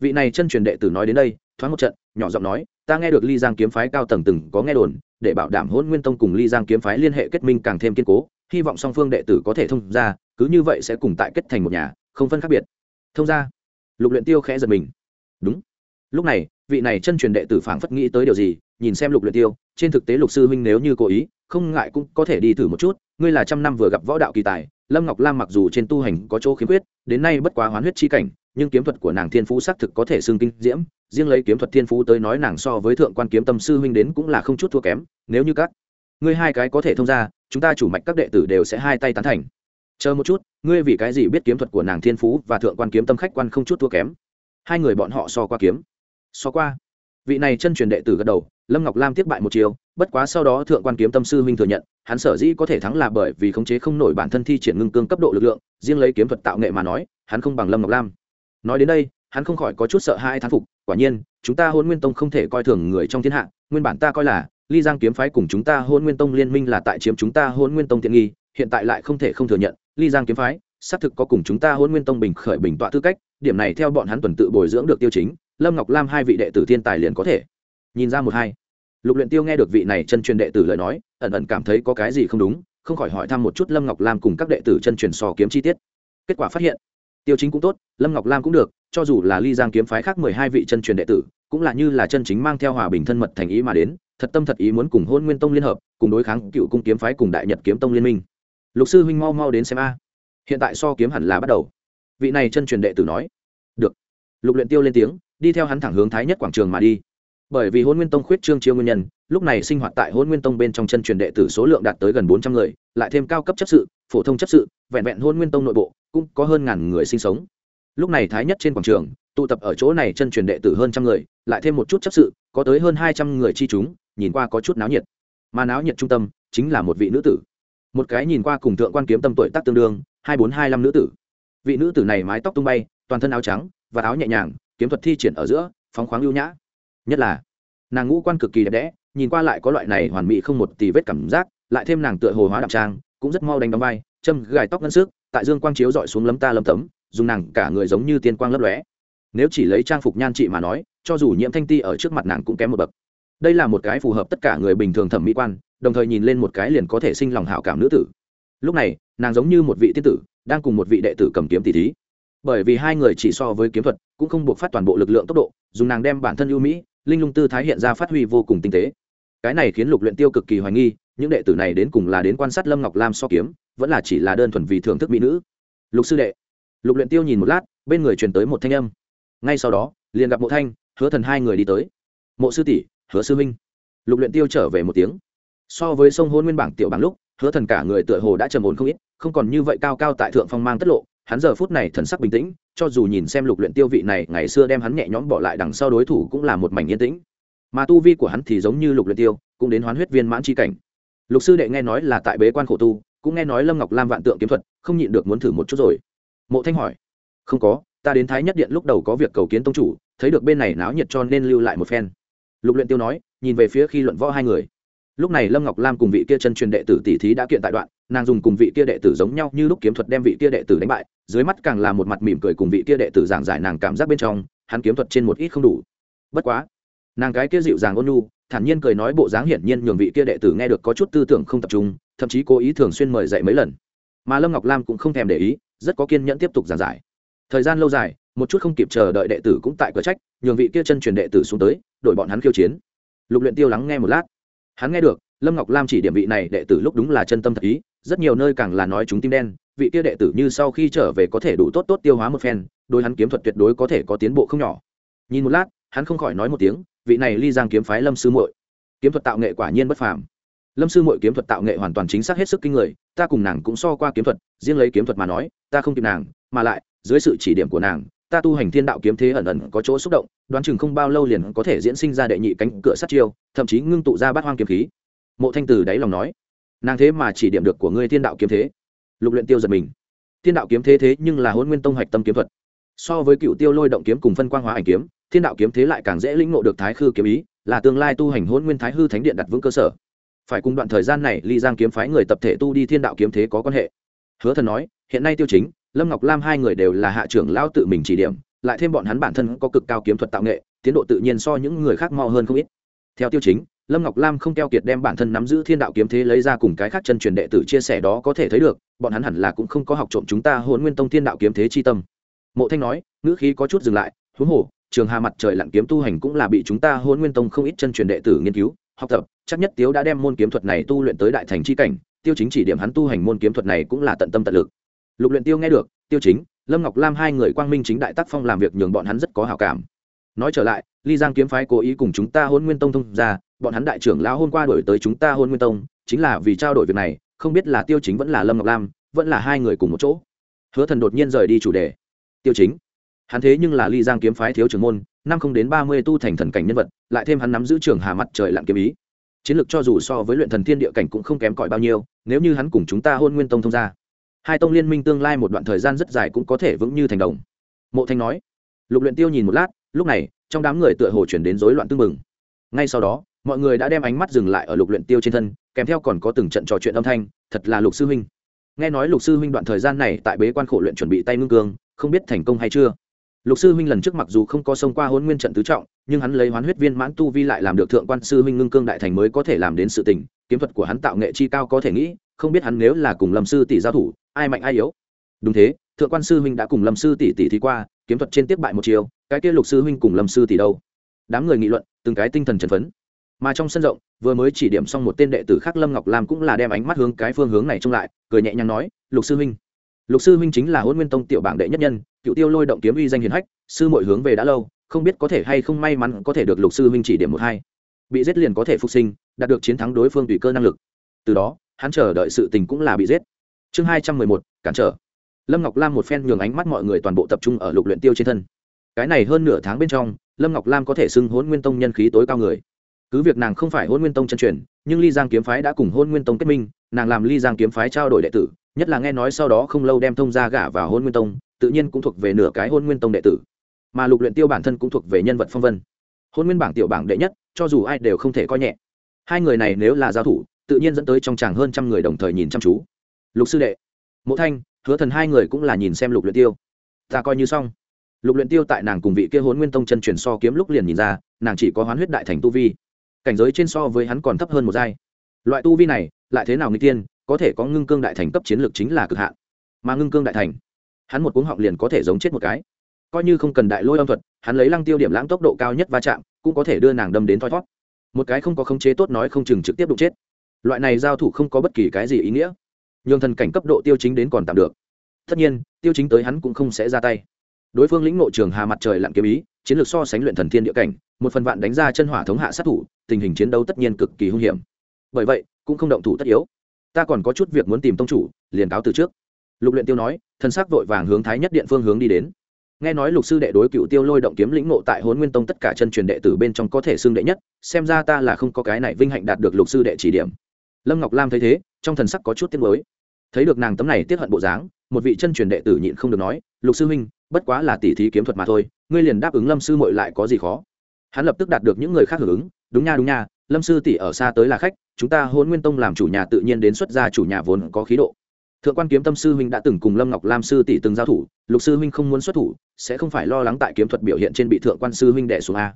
A: Vị này chân truyền đệ tử nói đến đây, thoáng một trận, nhỏ giọng nói, ta nghe được ly giang kiếm phái cao tầng từng có nghe đồn, để bảo đảm hôn nguyên tông cùng ly giang kiếm phái liên hệ kết minh càng thêm kiên cố, hy vọng song phương đệ tử có thể thông ra cứ như vậy sẽ cùng tại kết thành một nhà, không phân khác biệt. Thông ra lục luyện tiêu khẽ giật mình. Đúng lúc này, vị này chân truyền đệ tử phảng phất nghĩ tới điều gì, nhìn xem lục luyện tiêu, trên thực tế lục sư huynh nếu như cố ý, không ngại cũng có thể đi thử một chút, ngươi là trăm năm vừa gặp võ đạo kỳ tài, lâm ngọc lam mặc dù trên tu hành có chỗ khiếm khuyết, đến nay bất quá hoán huyết chi cảnh, nhưng kiếm thuật của nàng thiên phú xác thực có thể xưng kinh diễm, riêng lấy kiếm thuật thiên phú tới nói nàng so với thượng quan kiếm tâm sư huynh đến cũng là không chút thua kém, nếu như các ngươi hai cái có thể thông ra, chúng ta chủ mạch các đệ tử đều sẽ hai tay tán thành. Chờ một chút, ngươi vì cái gì biết kiếm thuật của nàng thiên phú và thượng quan kiếm tâm khách quan không chút thua kém? Hai người bọn họ so qua kiếm so qua. Vị này chân truyền đệ tử gật đầu, lâm ngọc lam tiếp bại một chiều bất quá sau đó thượng quan kiếm tâm sư huynh thừa nhận, hắn sở dĩ có thể thắng là bởi vì khống chế không nổi bản thân thi triển ngưng cương cấp độ lực lượng, riêng lấy kiếm thuật tạo nghệ mà nói, hắn không bằng lâm ngọc lam. Nói đến đây, hắn không khỏi có chút sợ hai thán phục, quả nhiên, chúng ta hôn nguyên tông không thể coi thường người trong thiên hạ, nguyên bản ta coi là, ly giang kiếm phái cùng chúng ta hôn nguyên tông liên minh là tại chiếm chúng ta hôn nguyên tông tiện nghi, hiện tại lại không thể không thừa nhận, ly giang kiếm phái, xác thực có cùng chúng ta hôn nguyên tông bình khởi bình tọa tư cách, điểm này theo bọn hắn tuần tự bồi dưỡng được tiêu chính lâm ngọc lam hai vị đệ tử thiên tài liền có thể. Nhìn ra một hai. Lục luyện tiêu nghe được vị này chân truyền đệ tử lời nói, ẩn ẩn cảm thấy có cái gì không đúng, không khỏi hỏi thăm một chút lâm ngọc lam cùng các đệ tử chân truyền so kiếm chi tiết. Kết quả phát hiện, tiêu chính cũng tốt, lâm ngọc lam cũng được, cho dù là ly giang kiếm phái khác mười hai vị chân truyền đệ tử, cũng là như là chân chính mang theo hòa bình thân mật thành ý mà đến, thật tâm thật ý muốn cùng hôn nguyên tông liên hợp, cùng đối kháng cựu cung kiếm phái cùng đại nhật kiếm tông liên minh. Lục sư huynh mau mau đến xem a. Hiện tại so kiếm hẳn là bắt đầu. Vị này chân truyền đệ tử nói, được. Lục luyện tiêu lên tiếng đi theo hắn thẳng hướng thái nhất quảng trường mà đi. Bởi vì hôn nguyên tông khuyết trương chiêu nguyên nhân, lúc này sinh hoạt tại hôn nguyên tông bên trong chân truyền đệ tử số lượng đạt tới gần bốn trăm người, lại thêm cao cấp chấp sự, phổ thông chấp sự, vẹn vẹn hôn nguyên tông nội bộ, cũng có hơn ngàn người sinh sống. Lúc này thái nhất trên quảng trường, tụ tập ở chỗ này chân truyền đệ tử hơn trăm người, lại thêm một chút chấp sự, có tới hơn hai trăm người chi chúng, nhìn qua có chút náo nhiệt. Mà náo nhiệt trung tâm, chính là một vị nữ tử. Một cái nhìn qua cùng thượng quan kiếm tâm tuổi tác tương đương, hai bốn hai năm nữ tử. Vị nữ tử này mái tóc tung bay, toàn thân áo trắng, và áo nhẹ nhàng kiếm thuật thi triển ở giữa, phóng khoáng ưu nhã. Nhất là, nàng ngũ quan cực kỳ đẹp đẽ, nhìn qua lại có loại này hoàn mỹ không một tì vết cảm giác, lại thêm nàng tựa hồ hóa đạm trang, cũng rất mau đánh đóng vai, châm gài tóc ngân sức, tại dương quang chiếu dọi xuống lấm ta lấm tấm, dùng nàng cả người giống như tiên quang lấp lóe. Nếu chỉ lấy trang phục nhan chị mà nói, cho dù nhiễm thanh ti ở trước mặt nàng cũng kém một bậc. Đây là một cái phù hợp tất cả người bình thường thẩm mỹ quan, đồng thời nhìn lên một cái liền có thể sinh lòng hảo cảm nữ tử. Lúc này, nàng giống như một vị tiên tử, đang cùng một vị đệ tử cầm kiếm tỷ thí bởi vì hai người chỉ so với kiếm thuật, cũng không buộc phát toàn bộ lực lượng tốc độ, dùng nàng đem bản thân ưu mỹ, linh lung tư thái hiện ra phát huy vô cùng tinh tế. Cái này khiến lục luyện tiêu cực kỳ hoài nghi, những đệ tử này đến cùng là đến quan sát lâm ngọc lam so kiếm, vẫn là chỉ là đơn thuần vì thưởng thức mỹ nữ. Lục sư đệ, lục luyện tiêu nhìn một lát, bên người truyền tới một thanh âm. Ngay sau đó, liền gặp mộ thanh, hứa thần hai người đi tới. Mộ sư tỷ, hứa sư minh lục luyện tiêu trở về một tiếng. So với sông hôn nguyên bảng tiểu bảng lúc, hứa thần cả người tựa hồ đã trầm ổn không ít, không còn như vậy cao cao tại thượng phong mang tất lộ hắn giờ phút này thần sắc bình tĩnh, cho dù nhìn xem lục luyện tiêu vị này, ngày xưa đem hắn nhẹ nhõm bỏ lại đằng sau đối thủ cũng là một mảnh yên tĩnh. Mà tu vi của hắn thì giống như lục luyện tiêu, cũng đến hoán huyết viên mãn chi cảnh. Lục sư đệ nghe nói là tại bế quan khổ tu, cũng nghe nói lâm ngọc lam vạn tượng kiếm thuật, không nhịn được muốn thử một chút rồi. Mộ thanh hỏi, không có, ta đến thái nhất điện lúc đầu có việc cầu kiến tông chủ, thấy được bên này náo nhiệt cho nên lưu lại một phen. Lục luyện tiêu nói, nhìn về phía khi luận võ hai người. Lúc này lâm ngọc lam cùng vị kia chân truyền đệ tử tỷ thí đã kiện tại đoạn, nàng dùng cùng vị kia đệ tử giống nhau như lúc kiếm thuật đem vị kia đệ tử đánh bại dưới mắt càng là một mặt mỉm cười cùng vị kia đệ tử giảng giải nàng cảm giác bên trong, hắn kiếm thuật trên một ít không đủ. Bất quá, nàng cái kia dịu dàng ôn nhu, thản nhiên cười nói bộ dáng hiển nhiên nhường vị kia đệ tử nghe được có chút tư tưởng không tập trung, thậm chí cố ý thường xuyên mời dạy mấy lần. Mà lâm ngọc lam cũng không thèm để ý, rất có kiên nhẫn tiếp tục giảng giải. Thời gian lâu dài, một chút không kịp chờ đợi đệ tử cũng tại cửa trách, nhường vị kia chân truyền đệ tử xuống tới, đổi bọn hắn khiêu chiến. Lục luyện tiêu lắng nghe một lát. Hắn nghe được lâm ngọc lam chỉ điểm vị này đệ tử lúc đúng là chân tâm thật ý, rất nhiều nơi càng là nói chúng tim đen, vị kia đệ tử như sau khi trở về có thể đủ tốt tốt tiêu hóa một phen đôi hắn kiếm thuật tuyệt đối có thể có tiến bộ không nhỏ. Nhìn một lát, hắn không khỏi nói một tiếng, vị này ly giang kiếm phái lâm sư muội. Kiếm thuật tạo nghệ quả nhiên bất phàm. Lâm sư muội kiếm thuật tạo nghệ hoàn toàn chính xác hết sức kinh người, ta cùng nàng cũng so qua kiếm thuật, riêng lấy kiếm thuật mà nói, ta không kịp nàng, mà lại, dưới sự chỉ điểm của nàng, ta tu hành thiên đạo kiếm thế ẩn ẩn có chỗ xúc động, đoán chừng không bao lâu liền có thể diễn sinh ra đệ nhị cánh cửa sát chiêu, thậm chí ngưng tụ ra bát hoang kiếm khí mộ thanh từ đáy lòng nói, nàng thế mà chỉ điểm được của ngươi thiên đạo kiếm thế. Lục luyện tiêu giật mình. Thiên đạo kiếm thế thế nhưng là hôn nguyên tông hạch tâm kiếm thuật. So với cựu tiêu lôi động kiếm cùng phân quang hóa ảnh kiếm, thiên đạo kiếm thế lại càng dễ lĩnh ngộ được thái khư kiếm ý, là tương lai tu hành hôn nguyên thái hư thánh điện đặt vững cơ sở. Phải cùng đoạn thời gian này, ly giang kiếm phái người tập thể tu đi thiên đạo kiếm thế có quan hệ. Hứa thần nói, hiện nay tiêu chính, lâm ngọc lam hai người đều là hạ trưởng lao tự mình chỉ điểm, lại thêm bọn hắn bản thân có cực cao kiếm thuật tạo nghệ, tiến độ tự nhiên so những người khác mau hơn không ít. Theo tiêu chính lâm ngọc lam không keo kiệt đem bản thân nắm giữ thiên đạo kiếm thế lấy ra cùng cái khác chân truyền đệ tử chia sẻ đó có thể thấy được, bọn hắn hẳn là cũng không có học trộm chúng ta hôn nguyên tông thiên đạo kiếm thế chi tâm. Mộ thanh nói, ngữ khí có chút dừng lại, huống hồ, trường hà mặt trời lặn kiếm tu hành cũng là bị chúng ta hôn nguyên tông không ít chân truyền đệ tử nghiên cứu, học tập, chắc nhất tiếu đã đem môn kiếm thuật này tu luyện tới đại thành chi cảnh, tiêu chính chỉ điểm hắn tu hành môn kiếm thuật này cũng là tận tâm tận lực. Lục luyện tiêu nghe được, tiêu chính, lâm ngọc lam hai người quang minh chính đại tác phong làm việc nhường bọn hắn rất có hảo cảm. Nói trở lại, ly giang kiếm phái cố ý cùng chúng ta hôn nguyên tông thông ra bọn hắn đại trưởng lão hôm qua đổi tới chúng ta hôn nguyên tông, chính là vì trao đổi việc này, không biết là tiêu chính vẫn là lâm ngọc lam, vẫn là hai người cùng một chỗ. Hứa thần đột nhiên rời đi chủ đề. Tiêu chính, hắn thế nhưng là ly giang kiếm phái thiếu trưởng môn, năm không đến ba mươi tu thành thần cảnh nhân vật, lại thêm hắn nắm giữ trường hà mặt trời lặn kiếm ý. Chiến lược cho dù so với luyện thần thiên địa cảnh cũng không kém cỏi bao nhiêu, nếu như hắn cùng chúng ta hôn nguyên tông thông ra hai tông liên minh tương lai một đoạn thời gian rất dài cũng có thể vững như thành đồng. Mộ thanh nói. Lục luyện tiêu nhìn một lát, lúc này, trong đám người tựa hồ chuyển đến rối loạn tương mừng ngay sau đó mọi người đã đem ánh mắt dừng lại ở lục luyện tiêu trên thân, kèm theo còn có từng trận trò chuyện âm thanh, thật là lục sư huynh. Nghe nói lục sư huynh đoạn thời gian này tại bế quan khổ luyện chuẩn bị tay ngưng cương, không biết thành công hay chưa? Lục sư huynh lần trước mặc dù không có xông qua hôn nguyên trận tứ trọng, nhưng hắn lấy hoán huyết viên mãn tu vi lại làm được thượng quan sư huynh ngưng cương đại thành mới có thể làm đến sự tình, kiếm thuật của hắn tạo nghệ chi cao có thể nghĩ, không biết hắn nếu là cùng lâm sư tỷ giao thủ, ai mạnh ai yếu. Đúng thế, thượng quan sư huynh đã cùng lâm sư tỷ tỷ thi qua, kiếm thuật trên tiếp bại một chiều, cái kia lục sư huynh cùng lâm sư tỷ đâu? Đám người nghị luận, từng cái tinh thần trần phấn mà trong sân rộng, vừa mới chỉ điểm xong một tên đệ tử khác lâm ngọc lam cũng là đem ánh mắt hướng cái phương hướng này trông lại, cười nhẹ nhàng nói, lục sư huynh. Lục sư huynh chính là hôn nguyên tông tiểu bảng đệ nhất nhân, cựu tiêu lôi động kiếm uy danh hiền hách, sư mọi hướng về đã lâu, không biết có thể hay không may mắn có thể được lục sư huynh chỉ điểm một hai. Bị giết liền có thể phục sinh, đạt được chiến thắng đối phương tùy cơ năng lực. Từ đó, hắn chờ đợi sự tình cũng là bị giết. Chương hai trăm mười một, cản trở. Lâm ngọc lam một phen nhường ánh mắt mọi người toàn bộ tập trung ở lục luyện tiêu trên thân. Cái này hơn nửa tháng bên trong, lâm ngọc lam có thể xưng hôn nguyên tông nhân khí tối cao người cứ việc nàng không phải hôn nguyên tông chân truyền, nhưng ly giang kiếm phái đã cùng hôn nguyên tông kết minh, nàng làm ly giang kiếm phái trao đổi đệ tử, nhất là nghe nói sau đó không lâu đem thông gia gả vào hôn nguyên tông, tự nhiên cũng thuộc về nửa cái hôn nguyên tông đệ tử. Mà lục luyện tiêu bản thân cũng thuộc về nhân vật phong vân. Hôn nguyên bảng tiểu bảng đệ nhất, cho dù ai đều không thể coi nhẹ. Hai người này nếu là giao thủ, tự nhiên dẫn tới trong tràng hơn trăm người đồng thời nhìn chăm chú. Lục sư đệ, mộ thanh, hứa thần hai người cũng là nhìn xem lục luyện tiêu. Ta coi như xong. Lục luyện tiêu tại nàng cùng vị kia hôn nguyên tông chân truyền so kiếm lúc liền nhìn ra, nàng chỉ có hoán huyết đại thành tu vi cảnh giới trên so với hắn còn thấp hơn một giai. Loại tu vi này, lại thế nào người tiên, có thể có ngưng cương đại thành cấp chiến lược chính là cực hạn. Mà ngưng cương đại thành, hắn một cuống họng liền có thể giống chết một cái. Coi như không cần đại lôi âm thuật, hắn lấy lăng tiêu điểm lãng tốc độ cao nhất va chạm, cũng có thể đưa nàng đâm đến thoi thoát một cái không có khống chế tốt nói không chừng trực tiếp đụng chết. Loại này giao thủ không có bất kỳ cái gì ý nghĩa. Nhường thần cảnh cấp độ tiêu chính đến còn tạm được. Tất nhiên, tiêu chính tới hắn cũng không sẽ ra tay. Đối phương lĩnh nội trường hà mặt trời lặn kiếm ý chiến lược so sánh luyện thần thiên địa cảnh, một phần vạn đánh ra chân hỏa thống hạ sát thủ, tình hình chiến đấu tất nhiên cực kỳ hung hiểm. Bởi vậy, cũng không động thủ tất yếu. Ta còn có chút việc muốn tìm tông chủ, liền cáo từ trước. Lục luyện tiêu nói, thân xác vội vàng hướng thái nhất điện phương hướng đi đến. Nghe nói lục sư đệ đối cựu tiêu lôi động kiếm lĩnh ngộ tại hồn nguyên tông tất cả chân truyền đệ tử bên trong có thể xưng đệ nhất, xem ra ta là không có cái này vinh hạnh đạt được lục sư đệ chỉ điểm. Lâm ngọc lam thấy thế, trong thần sắc có chút tiếc mới thấy được nàng tấm này tiết hận bộ dáng, một vị chân truyền đệ tử nhịn không được nói, lục sư huynh, bất quá là tỉ thí kiếm thuật mà thôi ngươi liền đáp ứng lâm sư mội lại có gì khó? Hắn lập tức đạt được những người khác hưởng ứng, đúng nha đúng nha, lâm sư tỷ ở xa tới là khách, chúng ta hôn nguyên tông làm chủ nhà tự nhiên đến xuất gia chủ nhà vốn có khí độ. Thượng quan kiếm tâm sư huynh đã từng cùng lâm ngọc lam sư tỷ từng giao thủ, lục sư huynh không muốn xuất thủ, sẽ không phải lo lắng tại kiếm thuật biểu hiện trên bị thượng quan sư huynh đẻ xuống a.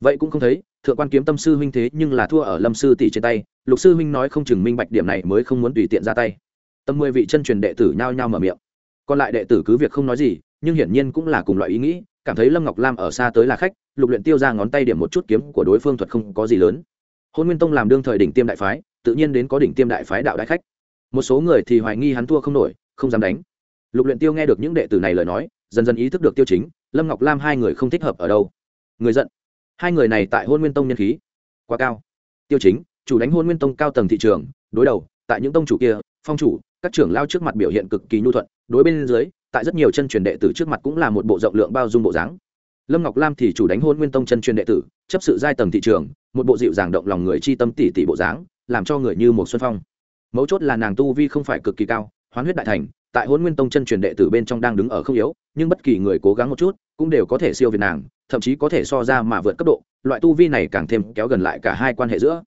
A: Vậy cũng không thấy, thượng quan kiếm tâm sư huynh thế nhưng là thua ở lâm sư tỷ trên tay, lục sư huynh nói không chừng minh bạch điểm này mới không muốn tùy tiện ra tay. Tâm mười vị chân truyền đệ tử nhao nhao mở miệng. Còn lại đệ tử cứ việc không nói gì, nhưng hiển nhiên cũng là cùng loại ý nghĩ cảm thấy lâm ngọc lam ở xa tới là khách, lục luyện tiêu ra ngón tay điểm một chút kiếm của đối phương thuật không có gì lớn. Hôn nguyên tông làm đương thời đỉnh tiêm đại phái, tự nhiên đến có đỉnh tiêm đại phái đạo đại khách. Một số người thì hoài nghi hắn thua không nổi, không dám đánh. Lục luyện tiêu nghe được những đệ tử này lời nói, dần dần ý thức được tiêu chính, lâm ngọc lam hai người không thích hợp ở đâu. Người giận. Hai người này tại hôn nguyên tông nhân khí quá cao. Tiêu chính, chủ đánh hôn nguyên tông cao tầng thị trường, đối đầu, tại những tông chủ kia, phong chủ, các trưởng lao trước mặt biểu hiện cực kỳ nhu thuận, đối bên dưới tại rất nhiều chân truyền đệ tử trước mặt cũng là một bộ rộng lượng bao dung bộ dáng. Lâm ngọc lam thì chủ đánh hôn nguyên tông chân truyền đệ tử, chấp sự giai tầng thị trường, một bộ dịu dàng động lòng người chi tâm tỷ tỷ bộ dáng, làm cho người như một xuân phong. Mấu chốt là nàng tu vi không phải cực kỳ cao, hoán huyết đại thành, tại hôn nguyên tông chân truyền đệ tử bên trong đang đứng ở không yếu, nhưng bất kỳ người cố gắng một chút, cũng đều có thể siêu việt nàng, thậm chí có thể so ra mà vượt cấp độ, loại tu vi này càng thêm kéo gần lại cả hai quan hệ giữa.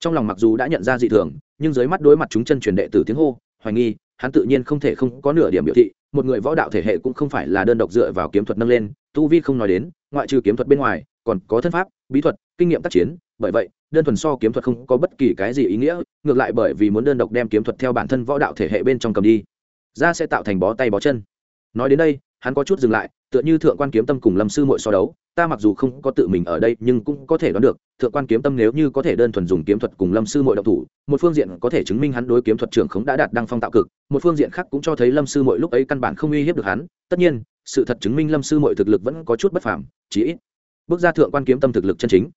A: Trong lòng mặc dù đã nhận ra dị thường, nhưng dưới mắt đối mặt chúng chân truyền đệ tử tiếng hô, hoài nghi hắn tự nhiên không thể không có nửa điểm biểu thị, một người võ đạo thể hệ cũng không phải là đơn độc dựa vào kiếm thuật nâng lên, tu vi không nói đến, ngoại trừ kiếm thuật bên ngoài, còn có thân pháp, bí thuật, kinh nghiệm tác chiến, bởi vậy, đơn thuần so kiếm thuật không có bất kỳ cái gì ý nghĩa, ngược lại bởi vì muốn đơn độc đem kiếm thuật theo bản thân võ đạo thể hệ bên trong cầm đi, ra sẽ tạo thành bó tay bó chân. Nói đến đây hắn có chút dừng lại, tựa như thượng quan kiếm tâm cùng lâm sư mội so đấu, ta mặc dù không có tự mình ở đây, nhưng cũng có thể đoán được, thượng quan kiếm tâm nếu như có thể đơn thuần dùng kiếm thuật cùng lâm sư mội độc thủ, một phương diện có thể chứng minh hắn đối kiếm thuật trưởng khống đã đạt đăng phong tạo cực, một phương diện khác cũng cho thấy lâm sư mội lúc ấy căn bản không uy hiếp được hắn. Tất nhiên, sự thật chứng minh lâm sư mội thực lực vẫn có chút bất phàm chỉ ít bước ra thượng quan kiếm tâm thực lực chân chính.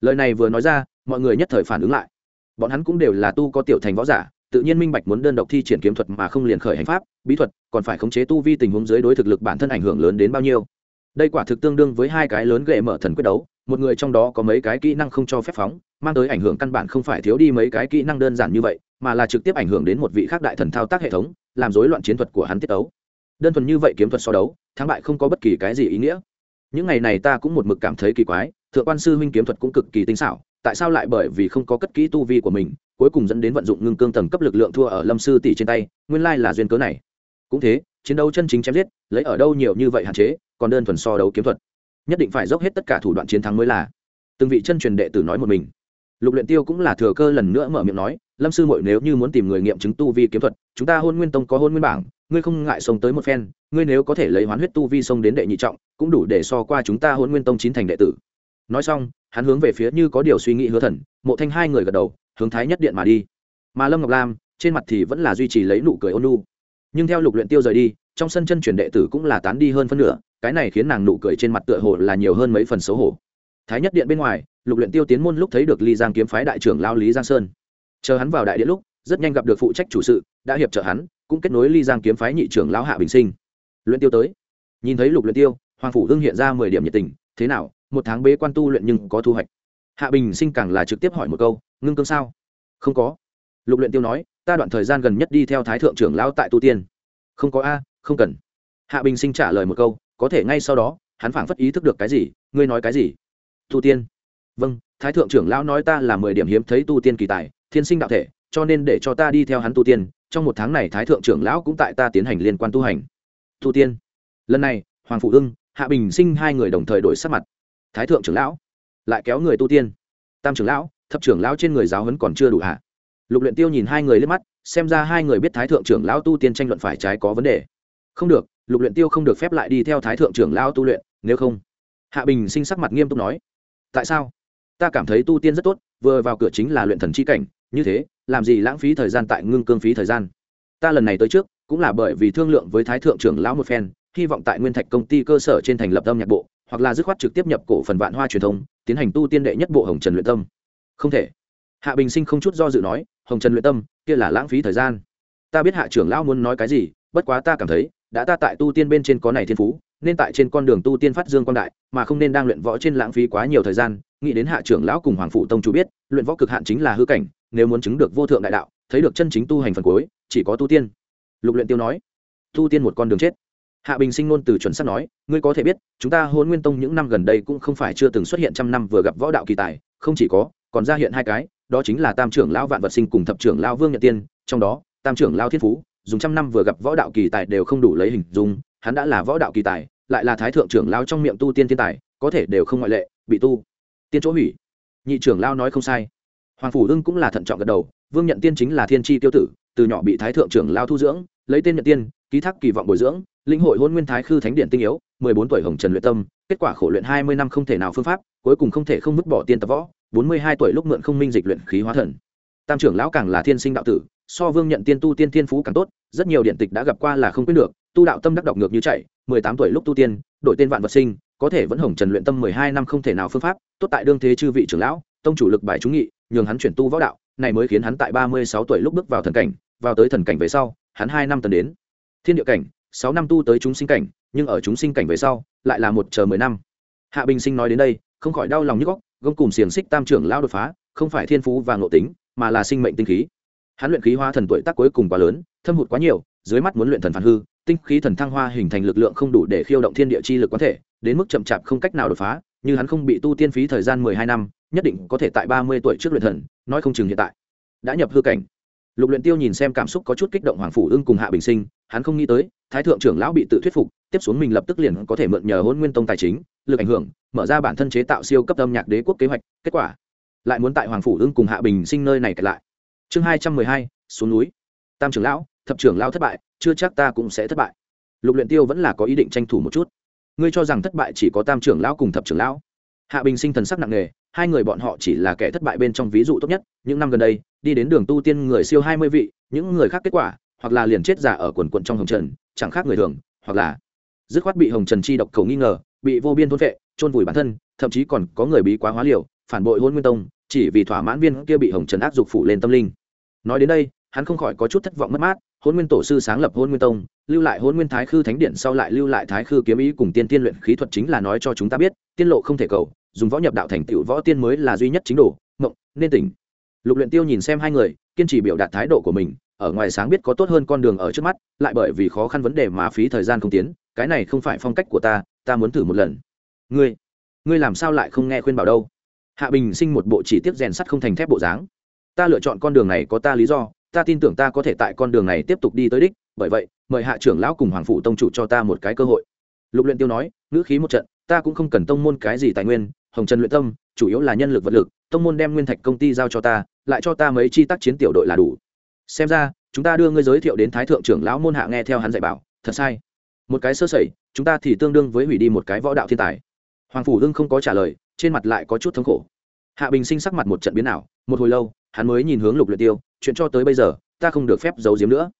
A: Lời này vừa nói ra, mọi người nhất thời phản ứng lại. Bọn hắn cũng đều là tu có tiểu thành võ giả tự nhiên minh bạch muốn đơn độc thi triển kiếm thuật mà không liền khởi hành pháp, bí thuật, còn phải khống chế tu vi tình huống dưới đối thực lực bản thân ảnh hưởng lớn đến bao nhiêu. Đây quả thực tương đương với hai cái lớn gệ mở thần quyết đấu, một người trong đó có mấy cái kỹ năng không cho phép phóng, mang tới ảnh hưởng căn bản không phải thiếu đi mấy cái kỹ năng đơn giản như vậy, mà là trực tiếp ảnh hưởng đến một vị khác đại thần thao tác hệ thống, làm rối loạn chiến thuật của hắn tiết đấu đơn thuần như vậy kiếm thuật so đấu, thắng bại không có bất kỳ cái gì ý nghĩa. Những ngày này ta cũng một mực cảm thấy kỳ quái, thượng quan sư huynh kiếm thuật cũng cực kỳ tinh xảo, tại sao lại bởi vì không có cất kỹ tu vi của mình cuối cùng dẫn đến vận dụng ngưng cương tầng cấp lực lượng thua ở lâm sư tỷ trên tay, nguyên lai là duyên cớ này. Cũng thế, chiến đấu chân chính chém giết, lấy ở đâu nhiều như vậy hạn chế, còn đơn thuần so đấu kiếm thuật. Nhất định phải dốc hết tất cả thủ đoạn chiến thắng mới là. Từng vị chân truyền đệ tử nói một mình. Lục luyện tiêu cũng là thừa cơ lần nữa mở miệng nói, lâm sư muội nếu như muốn tìm người nghiệm chứng tu vi kiếm thuật, chúng ta hôn nguyên tông có hôn nguyên bảng, ngươi không ngại sống tới một phen, ngươi nếu có thể lấy hoán huyết tu vi sông đến đệ nhị trọng, cũng đủ để so qua chúng ta hôn nguyên tông chín thành đệ tử nói xong, hắn hướng về phía như có điều suy nghĩ hứa thần, mộ thanh hai người gật đầu, hướng thái nhất điện mà đi. Mà lâm ngọc lam, trên mặt thì vẫn là duy trì lấy nụ cười ôn nu nhưng theo lục luyện tiêu rời đi, trong sân chân truyền đệ tử cũng là tán đi hơn phân nửa, cái này khiến nàng nụ cười trên mặt tựa hồ là nhiều hơn mấy phần xấu hổ. Thái nhất điện bên ngoài, lục luyện tiêu tiến môn lúc thấy được ly giang kiếm phái đại trưởng lao lý giang sơn. Chờ hắn vào đại điện lúc, rất nhanh gặp được phụ trách chủ sự, đã hiệp trợ hắn, cũng kết nối ly giang kiếm phái nhị trưởng lão hạ bình sinh. Luyện tiêu tới. Nhìn thấy lục luyện tiêu, hoàng phủ hưng hiện ra mười điểm nhiệt tình, thế nào một tháng bế quan tu luyện nhưng có thu hoạch. Hạ bình sinh càng là trực tiếp hỏi một câu, ngưng cương sao? Không có. Lục luyện tiêu nói, ta đoạn thời gian gần nhất đi theo thái thượng trưởng lão tại tu tiên. Không có a, không cần. Hạ bình sinh trả lời một câu, có thể ngay sau đó, hắn phảng phất ý thức được cái gì, ngươi nói cái gì? Tu tiên. Vâng thái thượng trưởng lão nói ta là mười điểm hiếm thấy tu tiên kỳ tài, thiên sinh đạo thể, cho nên để cho ta đi theo hắn tu tiên, trong một tháng này thái thượng trưởng lão cũng tại ta tiến hành liên quan tu hành. Tu tiên. Lần này, hoàng phụ ưng hạ bình sinh hai người đồng thời đổi sắc mặt thái thượng trưởng lão, lại kéo người tu tiên. Tam trưởng lão, thập trưởng lão trên người giáo huấn còn chưa đủ hạ lục luyện tiêu nhìn hai người lên mắt, xem ra hai người biết thái thượng trưởng lão tu tiên tranh luận phải trái có vấn đề. Không được, lục luyện tiêu không được phép lại đi theo thái thượng trưởng lão tu luyện, nếu không. Hạ bình sinh sắc mặt nghiêm túc nói, tại sao? Ta cảm thấy tu tiên rất tốt, vừa vào cửa chính là luyện thần chi cảnh, như thế, làm gì lãng phí thời gian tại ngưng cương phí thời gian? Ta lần này tới trước, cũng là bởi vì thương lượng với thái thượng trưởng lão một phen, hy vọng tại nguyên thạch công ty cơ sở trên thành lập âm nhạc bộ hoặc là dứt khoát trực tiếp nhập cổ phần vạn hoa truyền thông, tiến hành tu tiên đệ nhất bộ hồng trần luyện tâm. Không thể. Hạ bình sinh không chút do dự nói, hồng trần luyện tâm, kia là lãng phí thời gian. Ta biết hạ trưởng lão muốn nói cái gì, bất quá ta cảm thấy, đã ta tại tu tiên bên trên có này thiên phú, nên tại trên con đường tu tiên phát dương quan đại, mà không nên đang luyện võ trên lãng phí quá nhiều thời gian. Nghĩ đến hạ trưởng lão cùng hoàng phụ tông chủ biết, luyện võ cực hạn chính là hư cảnh, nếu muốn chứng được vô thượng đại đạo, thấy được chân chính tu hành phần cuối, chỉ có tu tiên. Lục luyện tiêu nói, tu tiên một con đường chết hạ bình sinh ngôn từ chuẩn sắp nói, ngươi có thể biết, chúng ta hôn nguyên tông những năm gần đây cũng không phải chưa từng xuất hiện trăm năm vừa gặp võ đạo kỳ tài, không chỉ có, còn ra hiện hai cái, đó chính là tam trưởng lão vạn vật sinh cùng thập trưởng lão vương nhật tiên, trong đó, tam trưởng lão thiên phú, dùng trăm năm vừa gặp võ đạo kỳ tài đều không đủ lấy hình dung, hắn đã là võ đạo kỳ tài, lại là thái thượng trưởng lão trong miệng tu tiên thiên tài, có thể đều không ngoại lệ, bị tu tiên chỗ hủy. Nhị trưởng lão nói không sai. Hoàng phủ ưng cũng là thận trọng gật đầu, vương nhận tiên chính là thiên tri tiêu tử, từ nhỏ bị thái thượng trưởng lão thu dưỡng, lấy tên nhận tiên ký thác kỳ vọng bồi dưỡng linh hội hôn nguyên thái khư thánh điện tinh yếu, mười bốn tuổi hồng trần luyện tâm, kết quả khổ luyện hai mươi năm không thể nào phương pháp, cuối cùng không thể không vứt bỏ tiên tập võ, bốn mươi hai tuổi lúc mượn không minh dịch luyện khí hóa thần. Tam trưởng lão càng là thiên sinh đạo tử, so vương nhận tiên tu tiên thiên phú càng tốt, rất nhiều điện tịch đã gặp qua là không quyết được, tu đạo tâm đắc đọc ngược như chạy, mười tám tuổi lúc tu tiên, đổi tên vạn vật sinh, có thể vẫn hồng trần luyện tâm mười hai năm không thể nào phương pháp, tốt tại đương thế chư vị trưởng lão, tông chủ lực bài trúng nghị, nhường hắn chuyển tu võ đạo, này mới khiến hắn tại ba mươi sáu tuổi lúc bước vào thần cảnh, vào tới thần cảnh về sau, hắn hai năm tần đến thiên địa cảnh, sáu năm tu tới chúng sinh cảnh, nhưng ở chúng sinh cảnh về sau, lại là một chờ mười năm. Hạ bình sinh nói đến đây, không khỏi đau lòng nhức góc gông cùng xiềng xích tam trưởng lao đột phá, không phải thiên phú và ngộ tính, mà là sinh mệnh tinh khí. Hắn luyện khí hoa thần tuổi tác cuối cùng quá lớn, thâm hụt quá nhiều, dưới mắt muốn luyện thần phản hư, tinh khí thần thăng hoa hình thành lực lượng không đủ để khiêu động thiên địa chi lực có thể, đến mức chậm chạp không cách nào đột phá, như hắn không bị tu tiên phí thời gian mười hai năm, nhất định có thể tại ba mươi tuổi trước luyện thần, nói không chừng hiện tại. Đã nhập hư cảnh. Lục luyện tiêu nhìn xem cảm xúc có chút kích động hoàng phủ ưng cùng hạ bình sinh hắn không nghĩ tới, thái thượng trưởng lão bị tự thuyết phục, tiếp xuống mình lập tức liền có thể mượn nhờ hôn nguyên tông tài chính, lực ảnh hưởng, mở ra bản thân chế tạo siêu cấp âm nhạc đế quốc kế hoạch, kết quả lại muốn tại hoàng phủ ưng cùng hạ bình sinh nơi này kẹt lại. Chương hai trăm mười hai, xuống núi. Tam trưởng lão, thập trưởng lão thất bại, chưa chắc ta cũng sẽ thất bại. Lục luyện tiêu vẫn là có ý định tranh thủ một chút. Ngươi cho rằng thất bại chỉ có tam trưởng lão cùng thập trưởng lão? Hạ bình sinh thần sắc nặng nề, hai người bọn họ chỉ là kẻ thất bại bên trong ví dụ tốt nhất, những năm gần đây, đi đến đường tu tiên người siêu hai mươi vị, những người khác kết quả hoặc là liền chết giả ở quần quận trong hồng trần, chẳng khác người thường, hoặc là dứt khoát bị hồng trần chi độc cầu nghi ngờ, bị vô biên thôn vệ trôn vùi bản thân, thậm chí còn có người bí quá hóa liều, phản bội hôn nguyên tông, chỉ vì thỏa mãn viên kia bị hồng trần áp dục phụ lên tâm linh. Nói đến đây, hắn không khỏi có chút thất vọng mất mát, hôn nguyên tổ sư sáng lập hôn nguyên tông, lưu lại hôn nguyên thái khư thánh điện sau lại lưu lại thái khư kiếm ý cùng tiên tiên luyện khí thuật chính là nói cho chúng ta biết, tiên lộ không thể cầu, dùng võ nhập đạo thành tựu võ tiên mới là duy nhất chính đồ mộng nên tỉnh. Lục luyện tiêu nhìn xem hai người, kiên trì biểu đạt thái độ của mình ở ngoài sáng biết có tốt hơn con đường ở trước mắt, lại bởi vì khó khăn vấn đề mà phí thời gian không tiến, cái này không phải phong cách của ta ta muốn thử một lần. Ngươi ngươi làm sao lại không nghe khuyên bảo đâu? Hạ bình sinh một bộ chỉ tiết rèn sắt không thành thép bộ dáng. Ta lựa chọn con đường này có ta lý do, ta tin tưởng ta có thể tại con đường này tiếp tục đi tới đích, bởi vậy, mời hạ trưởng lão cùng hoàng phụ tông chủ cho ta một cái cơ hội. Lục luyện tiêu nói, ngữ khí một trận, ta cũng không cần tông môn cái gì tài nguyên, hồng trần luyện tâm, chủ yếu là nhân lực vật lực, tông môn đem nguyên thạch công ty giao cho ta, lại cho ta mấy chi tác chiến tiểu đội là đủ xem ra, chúng ta đưa ngươi giới thiệu đến thái thượng trưởng lão môn hạ nghe theo hắn dạy bảo, thật sai. Một cái sơ sẩy, chúng ta thì tương đương với hủy đi một cái võ đạo thiên tài. Hoàng phủ đương không có trả lời, trên mặt lại có chút thống khổ. Hạ bình sinh sắc mặt một trận biến ảo, một hồi lâu, hắn mới nhìn hướng lục luyện tiêu, chuyện cho tới bây giờ, ta không được phép giấu giếm nữa.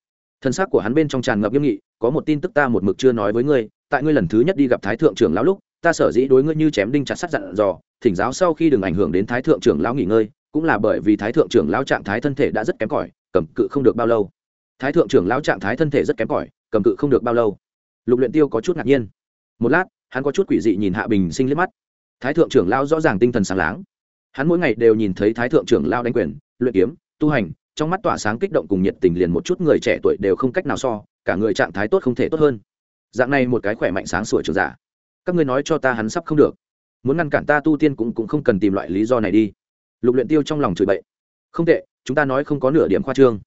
A: Thân xác của hắn bên trong tràn ngập nghiêm nghị, có một tin tức ta một mực chưa nói với ngươi, tại ngươi lần thứ nhất đi gặp thái thượng trưởng lão lúc, ta sở dĩ đối ngươi như chém đinh chặt sắt dặn dò, thỉnh giáo sau khi đừng ảnh hưởng đến thái thượng trưởng lão nghỉ ngơi, cũng là bởi vì thái thượng trưởng lão trạng thái thân thể đã rất kém cỏi cầm cự không được bao lâu. Thái thượng trưởng lão trạng thái thân thể rất kém cỏi, cầm cự không được bao lâu. Lục luyện tiêu có chút ngạc nhiên. Một lát, hắn có chút quỷ dị nhìn hạ bình sinh liếc mắt. Thái thượng trưởng lão rõ ràng tinh thần sáng láng. Hắn mỗi ngày đều nhìn thấy thái thượng trưởng lão đánh quyền, luyện kiếm, tu hành, trong mắt tỏa sáng kích động cùng nhiệt tình liền một chút người trẻ tuổi đều không cách nào so, cả người trạng thái tốt không thể tốt hơn. Dạng này một cái khỏe mạnh sáng sủa trưởng giả. Các ngươi nói cho ta hắn sắp không được. Muốn ngăn cản ta tu tiên cũng cũng không cần tìm loại lý do này đi. Lục luyện tiêu trong lòng chửi bậy. Không tệ chúng ta nói không có nửa điểm khoa trương.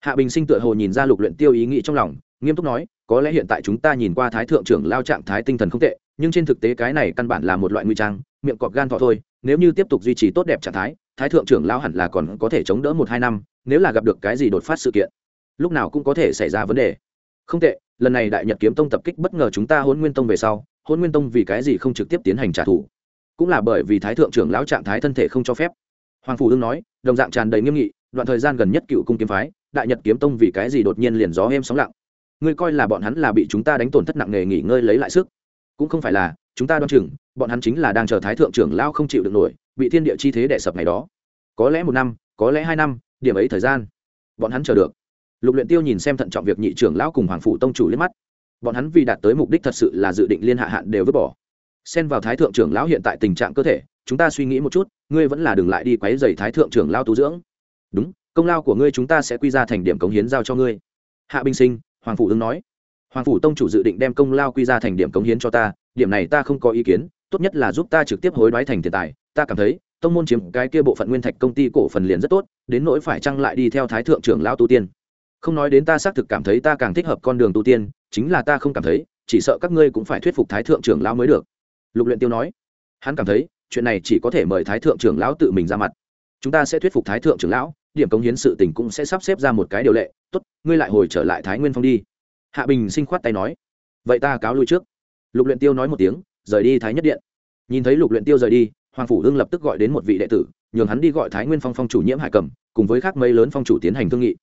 A: Hạ bình sinh tựa hồ nhìn ra lục luyện tiêu ý nghĩ trong lòng, nghiêm túc nói, có lẽ hiện tại chúng ta nhìn qua thái thượng trưởng lao trạng thái tinh thần không tệ, nhưng trên thực tế cái này căn bản là một loại nguy trang, miệng cọp gan thọ thôi, nếu như tiếp tục duy trì tốt đẹp trạng thái thái thượng trưởng lao hẳn là còn có thể chống đỡ một hai năm, nếu là gặp được cái gì đột phát sự kiện, lúc nào cũng có thể xảy ra vấn đề. Không tệ, lần này đại nhật kiếm tông tập kích bất ngờ chúng ta hôn nguyên tông về sau hôn nguyên tông vì cái gì không trực tiếp tiến hành trả thù? Cũng là bởi vì thái thượng trưởng lão trạng thái thân thể không cho phép. Hoàng phủ đương nói, đồng dạng tràn đầy nghiêm nghị đoạn thời gian gần nhất cựu cung kiếm phái, đại nhật kiếm tông vì cái gì đột nhiên liền gió êm sóng lặng? Ngươi coi là bọn hắn là bị chúng ta đánh tổn thất nặng nề nghỉ ngơi lấy lại sức. Cũng không phải là, chúng ta đoan chừng, bọn hắn chính là đang chờ thái thượng trưởng lao không chịu được nổi, bị thiên địa chi thế đẻ sập ngày đó. Có lẽ một năm, có lẽ hai năm, điểm ấy thời gian, bọn hắn chờ được. Lục luyện tiêu nhìn xem thận trọng việc nhị trưởng lão cùng hoàng phủ tông chủ liếc mắt. Bọn hắn vì đạt tới mục đích thật sự là dự định liên hạ hạn đều vứt bỏ. Xen vào thái thượng trưởng lão hiện tại tình trạng cơ thể, chúng ta suy nghĩ một chút, ngươi vẫn là đừng lại đi quấy rầy thái thượng trưởng lao tu dưỡng đúng, công lao của ngươi chúng ta sẽ quy ra thành điểm cống hiến giao cho ngươi. Hạ binh sinh, hoàng phủ ứng nói. Hoàng phủ tông chủ dự định đem công lao quy ra thành điểm cống hiến cho ta, điểm này ta không có ý kiến, tốt nhất là giúp ta trực tiếp hối đoái thành tiền tài. Ta cảm thấy, tông môn chiếm cái kia bộ phận nguyên thạch công ty cổ phần liền rất tốt, đến nỗi phải chăng lại đi theo thái thượng trưởng lao tu tiên. Không nói đến ta xác thực cảm thấy ta càng thích hợp con đường tu tiên, chính là ta không cảm thấy, chỉ sợ các ngươi cũng phải thuyết phục thái thượng trưởng lão mới được. Lục luyện tiêu nói. Hắn cảm thấy, chuyện này chỉ có thể mời thái thượng trưởng lão tự mình ra mặt chúng ta sẽ thuyết phục thái thượng trưởng lão, điểm cống hiến sự tình cũng sẽ sắp xếp ra một cái điều lệ. Tốt, ngươi lại hồi trở lại thái nguyên phong đi. Hạ bình sinh khoát tay nói. Vậy ta cáo lui trước. Lục luyện tiêu nói một tiếng, rời đi thái nhất điện. Nhìn thấy lục luyện tiêu rời đi, hoàng phủ hưng lập tức gọi đến một vị đệ tử, nhường hắn đi gọi thái nguyên phong phong chủ nhiễm hải cầm, cùng với các mấy lớn phong chủ tiến hành thương nghị.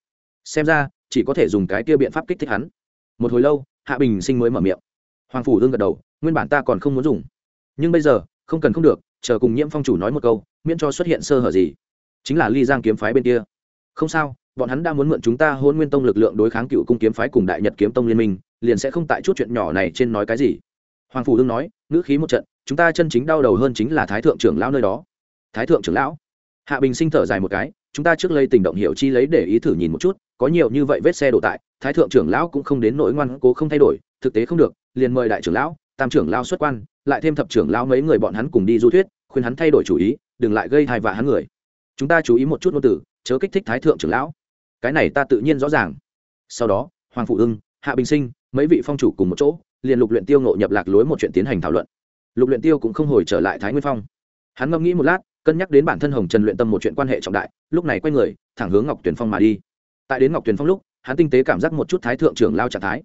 A: Xem ra, chỉ có thể dùng cái tiêu biện pháp kích thích hắn. Một hồi lâu, hạ bình sinh mới mở miệng. Hoàng phủ hưng gật đầu, nguyên bản ta còn không muốn dùng. Nhưng bây giờ, không cần không được, chờ cùng nhiễm phong chủ nói một câu, miễn cho xuất hiện sơ hở gì chính là ly giang kiếm phái bên kia. Không sao, bọn hắn đã muốn mượn chúng ta hôn nguyên tông lực lượng đối kháng cựu cung kiếm phái cùng đại nhật kiếm tông liên minh, liền sẽ không tại chút chuyện nhỏ này trên nói cái gì. Hoàng phủ đương nói, ngữ khí một trận, chúng ta chân chính đau đầu hơn chính là thái thượng trưởng lão nơi đó. Thái thượng trưởng lão? Hạ bình sinh thở dài một cái, chúng ta trước lấy tình động hiểu chi lấy để ý thử nhìn một chút, có nhiều như vậy vết xe đổ tại, thái thượng trưởng lão cũng không đến nỗi ngoan cố không thay đổi, thực tế không được, liền mời đại trưởng lão, tam trưởng lão xuất quan, lại thêm thập trưởng lão mấy người bọn hắn cùng đi du thuyết, khuyên hắn thay đổi chủ ý, đừng lại gây hài vạ hắn người chúng ta chú ý một chút ngôn từ, chớ kích thích thái thượng trưởng lão. Cái này ta tự nhiên rõ ràng. Sau đó, hoàng phụ ưng, hạ bình sinh, mấy vị phong chủ cùng một chỗ, liền lục luyện tiêu ngộ nhập lạc lối một chuyện tiến hành thảo luận. Lục luyện tiêu cũng không hồi trở lại thái nguyên phong. Hắn ngẫm nghĩ một lát, cân nhắc đến bản thân hồng trần luyện tâm một chuyện quan hệ trọng đại, lúc này quay người, thẳng hướng ngọc tuyền phong mà đi. Tại đến ngọc tuyền phong lúc, hắn tinh tế cảm giác một chút thái thượng trưởng lao trạng thái.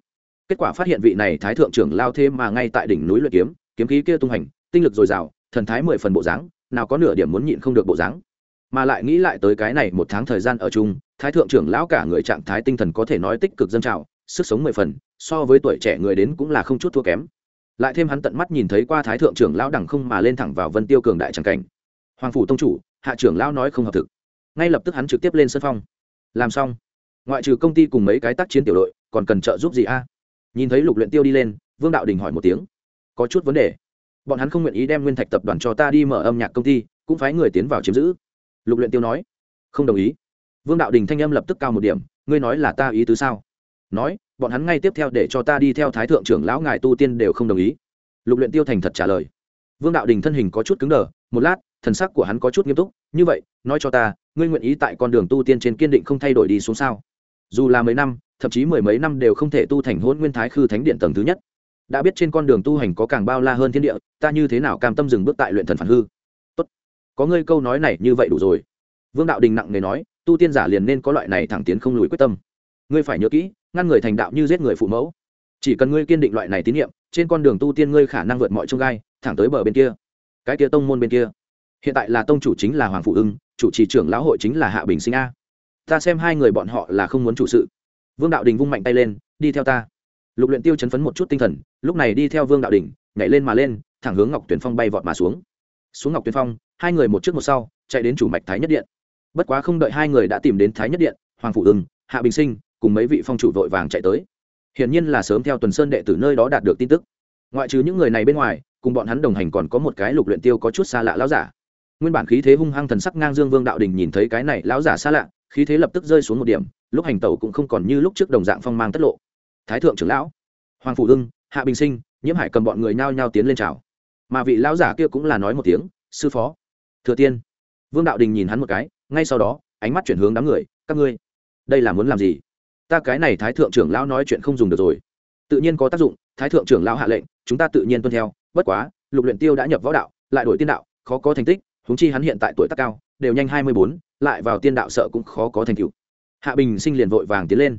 A: Kết quả phát hiện vị này thái thượng trưởng lao thêm mà ngay tại đỉnh núi luyện kiếm kiếm khí kia tung hành, tinh lực dồi dào, thần thái mười phần bộ dáng, nào có nửa điểm muốn nhịn không được bộ dáng mà lại nghĩ lại tới cái này một tháng thời gian ở chung, thái thượng trưởng lão cả người trạng thái tinh thần có thể nói tích cực dân trào, sức sống mười phần, so với tuổi trẻ người đến cũng là không chút thua kém. Lại thêm hắn tận mắt nhìn thấy qua thái thượng trưởng lão đẳng không mà lên thẳng vào vân tiêu cường đại tràng cảnh. Hoàng phủ tông chủ, hạ trưởng lão nói không hợp thực. Ngay lập tức hắn trực tiếp lên sân phong. Làm xong, ngoại trừ công ty cùng mấy cái tác chiến tiểu đội, còn cần trợ giúp gì a? Nhìn thấy lục luyện tiêu đi lên, vương đạo đình hỏi một tiếng. Có chút vấn đề. Bọn hắn không nguyện ý đem nguyên thạch tập đoàn cho ta đi mở âm nhạc công ty, cũng phái người tiến vào chiếm giữ lục luyện tiêu nói. Không đồng ý. Vương đạo đình thanh âm lập tức cao một điểm. Ngươi nói là ta ý tứ sao? Nói, bọn hắn ngay tiếp theo để cho ta đi theo thái thượng trưởng lão ngài tu tiên đều không đồng ý. Lục luyện tiêu thành thật trả lời. Vương đạo đình thân hình có chút cứng đờ. Một lát, thần sắc của hắn có chút nghiêm túc. Như vậy, nói cho ta, ngươi nguyện ý tại con đường tu tiên trên kiên định không thay đổi đi xuống sao? Dù là mấy năm, thậm chí mười mấy năm đều không thể tu thành hôn nguyên thái khư thánh điện tầng thứ nhất. Đã biết trên con đường tu hành có càng bao la hơn thiên địa, ta như thế nào cam tâm dừng bước tại luyện thần phản hư? Có ngươi câu nói này như vậy đủ rồi. Vương đạo đình nặng nề nói, tu tiên giả liền nên có loại này thẳng tiến không lùi quyết tâm. Ngươi phải nhớ kỹ, ngăn người thành đạo như giết người phụ mẫu. Chỉ cần ngươi kiên định loại này tín nhiệm trên con đường tu tiên ngươi khả năng vượt mọi trông gai, thẳng tới bờ bên kia. Cái kia tông môn bên kia. Hiện tại là tông chủ chính là hoàng phụ ưng, chủ trì trưởng lão hội chính là hạ bình sinh a. Ta xem hai người bọn họ là không muốn chủ sự. Vương đạo đình vung mạnh tay lên, đi theo ta. Lục luyện tiêu chấn phấn một chút tinh thần, lúc này đi theo vương đạo đình, nhảy lên mà lên, thẳng hướng ngọc tuyển phong bay vọt mà xuống. Xuống ngọc tuyển phong hai người một trước một sau, chạy đến chủ mạch thái nhất điện. Bất quá không đợi hai người đã tìm đến thái nhất điện, hoàng Phủ ưng, hạ bình sinh cùng mấy vị phong chủ vội vàng chạy tới. Hiển nhiên là sớm theo tuần sơn đệ tử nơi đó đạt được tin tức. Ngoại trừ những người này bên ngoài, cùng bọn hắn đồng hành còn có một cái lục luyện tiêu có chút xa lạ lão giả. Nguyên bản khí thế hung hăng thần sắc ngang dương vương đạo đình nhìn thấy cái này lão giả xa lạ, khí thế lập tức rơi xuống một điểm, lúc hành tẩu cũng không còn như lúc trước đồng dạng phong mang tất lộ. Thái thượng trưởng lão, hoàng phủ ưng, hạ bình sinh, nhiễm hải cầm bọn người nhao nhao tiến lên chào. Mà vị lão giả kia cũng là nói một tiếng, sư phó thừa tiên. Vương đạo đình nhìn hắn một cái, ngay sau đó, ánh mắt chuyển hướng đám người, các ngươi, đây là muốn làm gì? Ta cái này thái thượng trưởng lão nói chuyện không dùng được rồi. Tự nhiên có tác dụng, thái thượng trưởng lão hạ lệnh, chúng ta tự nhiên tuân theo, bất quá, lục luyện tiêu đã nhập võ đạo, lại đổi tiên đạo, khó có thành tích, huống chi hắn hiện tại tuổi tác cao, đều nhanh hai mươi bốn, lại vào tiên đạo sợ cũng khó có thành tựu. Hạ bình sinh liền vội vàng tiến lên.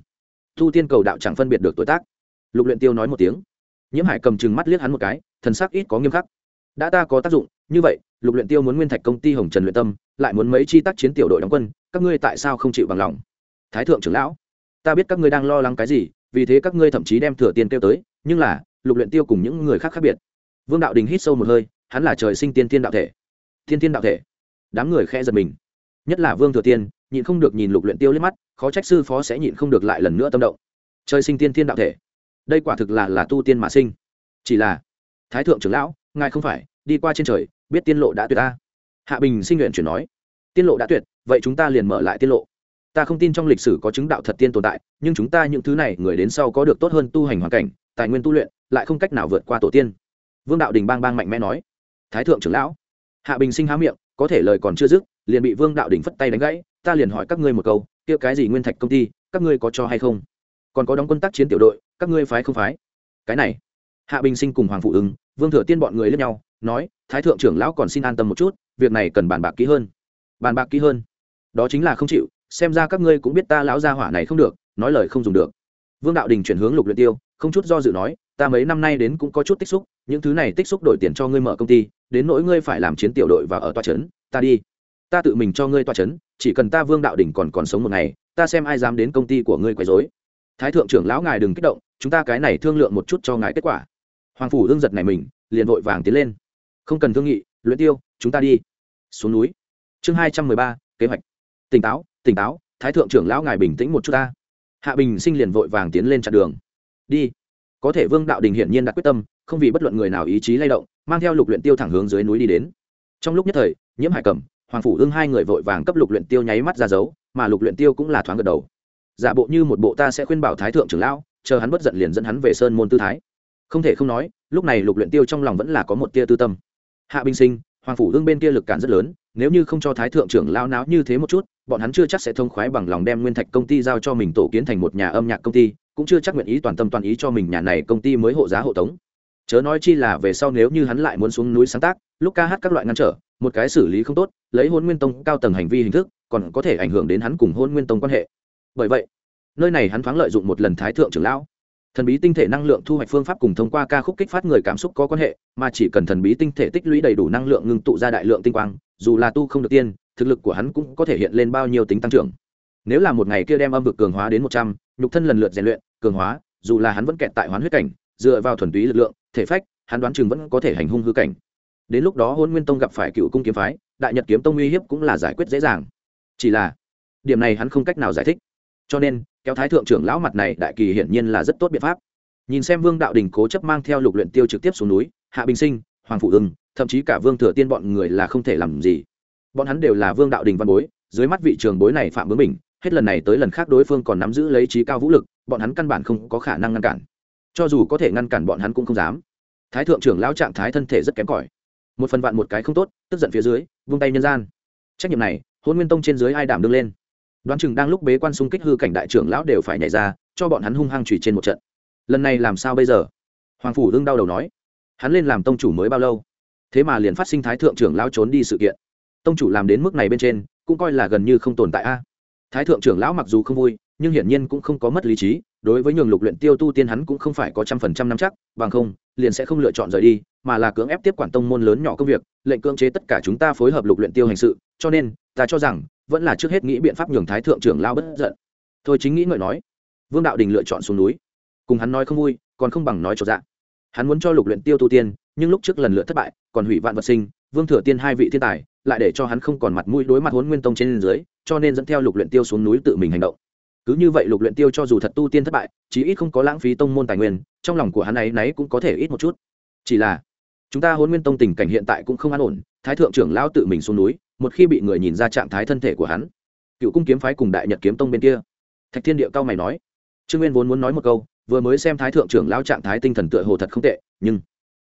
A: Thu tiên cầu đạo chẳng phân biệt được tuổi tác. Lục luyện tiêu nói một tiếng. Nhiễm hải cầm chừng mắt liếc hắn một cái, thần sắc ít có nghiêm khắc. Đã ta có tác dụng như vậy, lục luyện tiêu muốn nguyên thạch công ty hồng trần luyện tâm, lại muốn mấy chi tác chiến tiểu đội đóng quân, các ngươi tại sao không chịu bằng lòng? Thái thượng trưởng lão, ta biết các ngươi đang lo lắng cái gì, vì thế các ngươi thậm chí đem thừa tiền tiêu tới, nhưng là, lục luyện tiêu cùng những người khác khác biệt. Vương đạo đình hít sâu một hơi, hắn là trời sinh tiên tiên đạo thể. Tiên tiên đạo thể. Đám người khẽ giật mình. Nhất là vương thừa tiên, nhịn không được nhìn lục luyện tiêu liếc mắt, khó trách sư phó sẽ nhịn không được lại lần nữa tâm động. Trời sinh tiên tiên đạo thể. Đây quả thực là là tu tiên mà sinh. Chỉ là, thái thượng trưởng lão, ngài không phải, đi qua trên trời biết tiên lộ đã tuyệt ta. Hạ bình sinh nguyện chuyển nói, tiên lộ đã tuyệt, vậy chúng ta liền mở lại tiên lộ. Ta không tin trong lịch sử có chứng đạo thật tiên tồn tại, nhưng chúng ta những thứ này, người đến sau có được tốt hơn tu hành hoàn cảnh, tài nguyên tu luyện, lại không cách nào vượt qua tổ tiên. Vương đạo đình bang bang mạnh mẽ nói, thái thượng trưởng lão. Hạ bình sinh há miệng, có thể lời còn chưa dứt, liền bị vương đạo đình phất tay đánh gãy, ta liền hỏi các ngươi một câu, kia cái gì nguyên thạch công ty, các ngươi có cho hay không? Còn có đóng quân tác chiến tiểu đội, các ngươi phái không phái? Cái này. Hạ bình sinh cùng hoàng phụ ứng, vương thừa tiên bọn người lẫn nhau nói, thái thượng trưởng lão còn xin an tâm một chút, việc này cần bàn bạc kỹ hơn. Bàn bạc kỹ hơn? Đó chính là không chịu, xem ra các ngươi cũng biết ta lão gia hỏa này không được, nói lời không dùng được. Vương đạo đình chuyển hướng lục luyện tiêu, không chút do dự nói, ta mấy năm nay đến cũng có chút tích xúc, những thứ này tích xúc đổi tiền cho ngươi mở công ty, đến nỗi ngươi phải làm chiến tiểu đội và ở tòa trấn, ta đi. Ta tự mình cho ngươi tòa trấn, chỉ cần ta vương đạo đình còn còn sống một ngày, ta xem ai dám đến công ty của ngươi quấy rối. Thái thượng trưởng lão ngài đừng kích động, chúng ta cái này thương lượng một chút cho ngài kết quả. Hoàng phủ dương giật này mình, liền vội vàng tiến lên không cần thương nghị, luyện tiêu, chúng ta đi. Xuống núi. Chương hai trăm mười ba, kế hoạch. Tỉnh táo tỉnh táo, thái thượng trưởng lão ngài bình tĩnh một chút ta. Hạ bình sinh liền vội vàng tiến lên chặn đường. Đi. Có thể vương đạo đình hiển nhiên đã quyết tâm, không vì bất luận người nào ý chí lay động, mang theo lục luyện tiêu thẳng hướng dưới núi đi đến. Trong lúc nhất thời, nhiễm hải cẩm, hoàng phủ ương hai người vội vàng cấp lục luyện tiêu nháy mắt ra dấu, mà lục luyện tiêu cũng là thoáng gật đầu. Giả bộ như một bộ ta sẽ khuyên bảo thái thượng trưởng lão, chờ hắn bất giận liền dẫn hắn về sơn môn tư thái. Không thể không nói, lúc này lục luyện tiêu trong lòng vẫn là có một tia tư tâm hạ binh sinh, hoàng phủ ương bên kia lực cản rất lớn, nếu như không cho thái thượng trưởng lão náo như thế một chút, bọn hắn chưa chắc sẽ thông khoái bằng lòng đem nguyên thạch công ty giao cho mình tổ kiến thành một nhà âm nhạc công ty, cũng chưa chắc nguyện ý toàn tâm toàn ý cho mình nhà này công ty mới hộ giá hộ tống. Chớ nói chi là về sau nếu như hắn lại muốn xuống núi sáng tác, lúc ca hát các loại ngăn trở, một cái xử lý không tốt, lấy hôn nguyên tông cao tầng hành vi hình thức, còn có thể ảnh hưởng đến hắn cùng hôn nguyên tông quan hệ. Bởi vậy, nơi này hắn thoáng lợi dụng một lần thái thượng trưởng lão thần bí tinh thể năng lượng thu hoạch phương pháp cùng thông qua ca khúc kích phát người cảm xúc có quan hệ, mà chỉ cần thần bí tinh thể tích lũy đầy đủ năng lượng ngưng tụ ra đại lượng tinh quang, dù là tu không được tiên, thực lực của hắn cũng có thể hiện lên bao nhiêu tính tăng trưởng. Nếu là một ngày kia đem âm vực cường hóa đến một trăm, nhục thân lần lượt rèn luyện, cường hóa, dù là hắn vẫn kẹt tại hoán huyết cảnh, dựa vào thuần túy lực lượng, thể phách, hắn đoán chừng vẫn có thể hành hung hư cảnh. Đến lúc đó hôn nguyên tông gặp phải cựu cung kiếm phái, đại nhật kiếm tông uy hiếp cũng là giải quyết dễ dàng. Chỉ là, điểm này hắn không cách nào giải thích. Cho nên kéo thái thượng trưởng lão mặt này đại kỳ hiển nhiên là rất tốt biện pháp. Nhìn xem vương đạo đình cố chấp mang theo lục luyện tiêu trực tiếp xuống núi, hạ bình sinh, hoàng phụ ưng, thậm chí cả vương thừa tiên bọn người là không thể làm gì. Bọn hắn đều là vương đạo đình văn bối, dưới mắt vị trường bối này phạm bướng mình, hết lần này tới lần khác đối phương còn nắm giữ lấy trí cao vũ lực, bọn hắn căn bản không có khả năng ngăn cản. Cho dù có thể ngăn cản bọn hắn cũng không dám. Thái thượng trưởng lão trạng thái thân thể rất kém cỏi. Một phần vạn một cái không tốt, tức giận phía dưới, vung tay nhân gian. Trách nhiệm này, hôn nguyên tông trên dưới ai đảm đương lên? Đoán chừng đang lúc bế quan xung kích hư cảnh đại trưởng lão đều phải nhảy ra, cho bọn hắn hung hăng chùy trên một trận. Lần này làm sao bây giờ? Hoàng phủ đương đau đầu nói. Hắn lên làm tông chủ mới bao lâu? Thế mà liền phát sinh thái thượng trưởng lão trốn đi sự kiện. Tông chủ làm đến mức này bên trên, cũng coi là gần như không tồn tại a. Thái thượng trưởng lão mặc dù không vui, nhưng hiển nhiên cũng không có mất lý trí, đối với nhường lục luyện tiêu tu tiên hắn cũng không phải có trăm phần trăm nắm chắc, bằng không, liền sẽ không lựa chọn rời đi, mà là cưỡng ép tiếp quản tông môn lớn nhỏ công việc, lệnh cưỡng chế tất cả chúng ta phối hợp lục luyện tiêu hành sự, cho nên ta cho rằng, vẫn là trước hết nghĩ biện pháp nhường thái thượng trưởng lao bất giận. Thôi chính nghĩ ngợi nói. Vương đạo đình lựa chọn xuống núi. Cùng hắn nói không vui, còn không bằng nói cho dạ. Hắn muốn cho lục luyện tiêu tu tiên, nhưng lúc trước lần lượt thất bại, còn hủy vạn vật sinh, vương thừa tiên hai vị thiên tài, lại để cho hắn không còn mặt mũi đối mặt huấn nguyên tông trên dưới, cho nên dẫn theo lục luyện tiêu xuống núi tự mình hành động. Cứ như vậy lục luyện tiêu cho dù thật tu tiên thất bại, chí ít không có lãng phí tông môn tài nguyên, trong lòng của hắn ấy nấy cũng có thể ít một chút. Chỉ là, chúng ta huấn nguyên tông tình cảnh hiện tại cũng không an ổn, thái thượng trưởng lão tự mình xuống núi một khi bị người nhìn ra trạng thái thân thể của hắn, cựu cung kiếm phái cùng đại nhật kiếm tông bên kia. Thạch thiên địa cao mày nói, trương nguyên vốn muốn nói một câu, vừa mới xem thái thượng trưởng lão trạng thái tinh thần tựa hồ thật không tệ, nhưng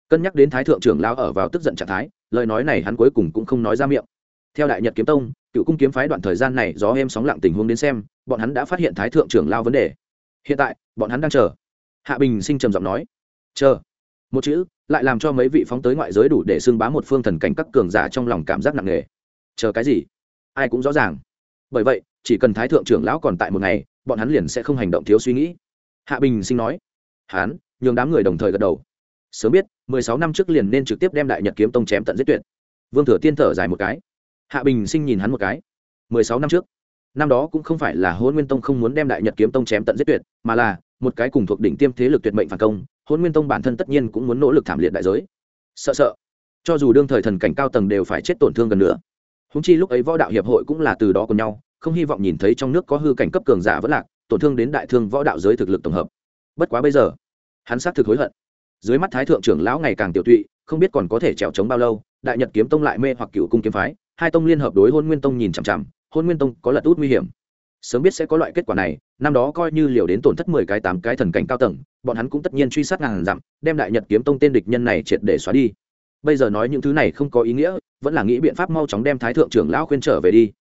A: cân nhắc đến thái thượng trưởng lão ở vào tức giận trạng thái, lời nói này hắn cuối cùng cũng không nói ra miệng. Theo đại nhật kiếm tông, cựu cung kiếm phái đoạn thời gian này gió em sóng lặng tình huống đến xem, bọn hắn đã phát hiện thái thượng trưởng lao vấn đề. Hiện tại, bọn hắn đang chờ. Hạ bình sinh trầm giọng nói, chờ. Một chữ lại làm cho mấy vị phóng tới ngoại giới đủ để xưng bá một phương thần cảnh các cường giả trong lòng cảm giác nặng nề chờ cái gì? Ai cũng rõ ràng. Bởi vậy, chỉ cần thái thượng trưởng lão còn tại một ngày, bọn hắn liền sẽ không hành động thiếu suy nghĩ. Hạ bình sinh nói. Hắn, nhường đám người đồng thời gật đầu. Sớm biết, mười sáu năm trước liền nên trực tiếp đem đại nhật kiếm tông chém tận giết tuyệt. Vương thừa tiên thở dài một cái. Hạ bình sinh nhìn hắn một cái. mười sáu năm trước, năm đó cũng không phải là hôn nguyên tông không muốn đem đại nhật kiếm tông chém tận giết tuyệt, mà là, một cái cùng thuộc đỉnh tiêm thế lực tuyệt mệnh phản công hôn nguyên tông bản thân tất nhiên cũng muốn nỗ lực thảm liệt đại giới. Sợ sợ. Cho dù đương thời thần cảnh cao tầng đều phải chết tổn thương gần nữa húng chi lúc ấy võ đạo hiệp hội cũng là từ đó cùng nhau, không hy vọng nhìn thấy trong nước có hư cảnh cấp cường giả vẫn lạc, tổn thương đến đại thương võ đạo giới thực lực tổng hợp. Bất quá bây giờ, hắn xác thực hối hận. Dưới mắt thái thượng trưởng lão ngày càng tiểu tụy, không biết còn có thể trèo trống bao lâu, đại nhật kiếm tông lại mê hoặc cựu cung kiếm phái, hai tông liên hợp đối hôn nguyên tông nhìn chằm chằm, hôn nguyên tông có lật út nguy hiểm. Sớm biết sẽ có loại kết quả này, năm đó coi như liều đến tổn thất mười cái tám cái thần cảnh cao tầng, bọn hắn cũng tất nhiên truy sát ngàn dặm, đem đại nhật kiếm tông tên địch nhân này triệt để xóa đi bây giờ nói những thứ này không có ý nghĩa, vẫn là nghĩ biện pháp mau chóng đem thái thượng trưởng lão khuyên trở về đi.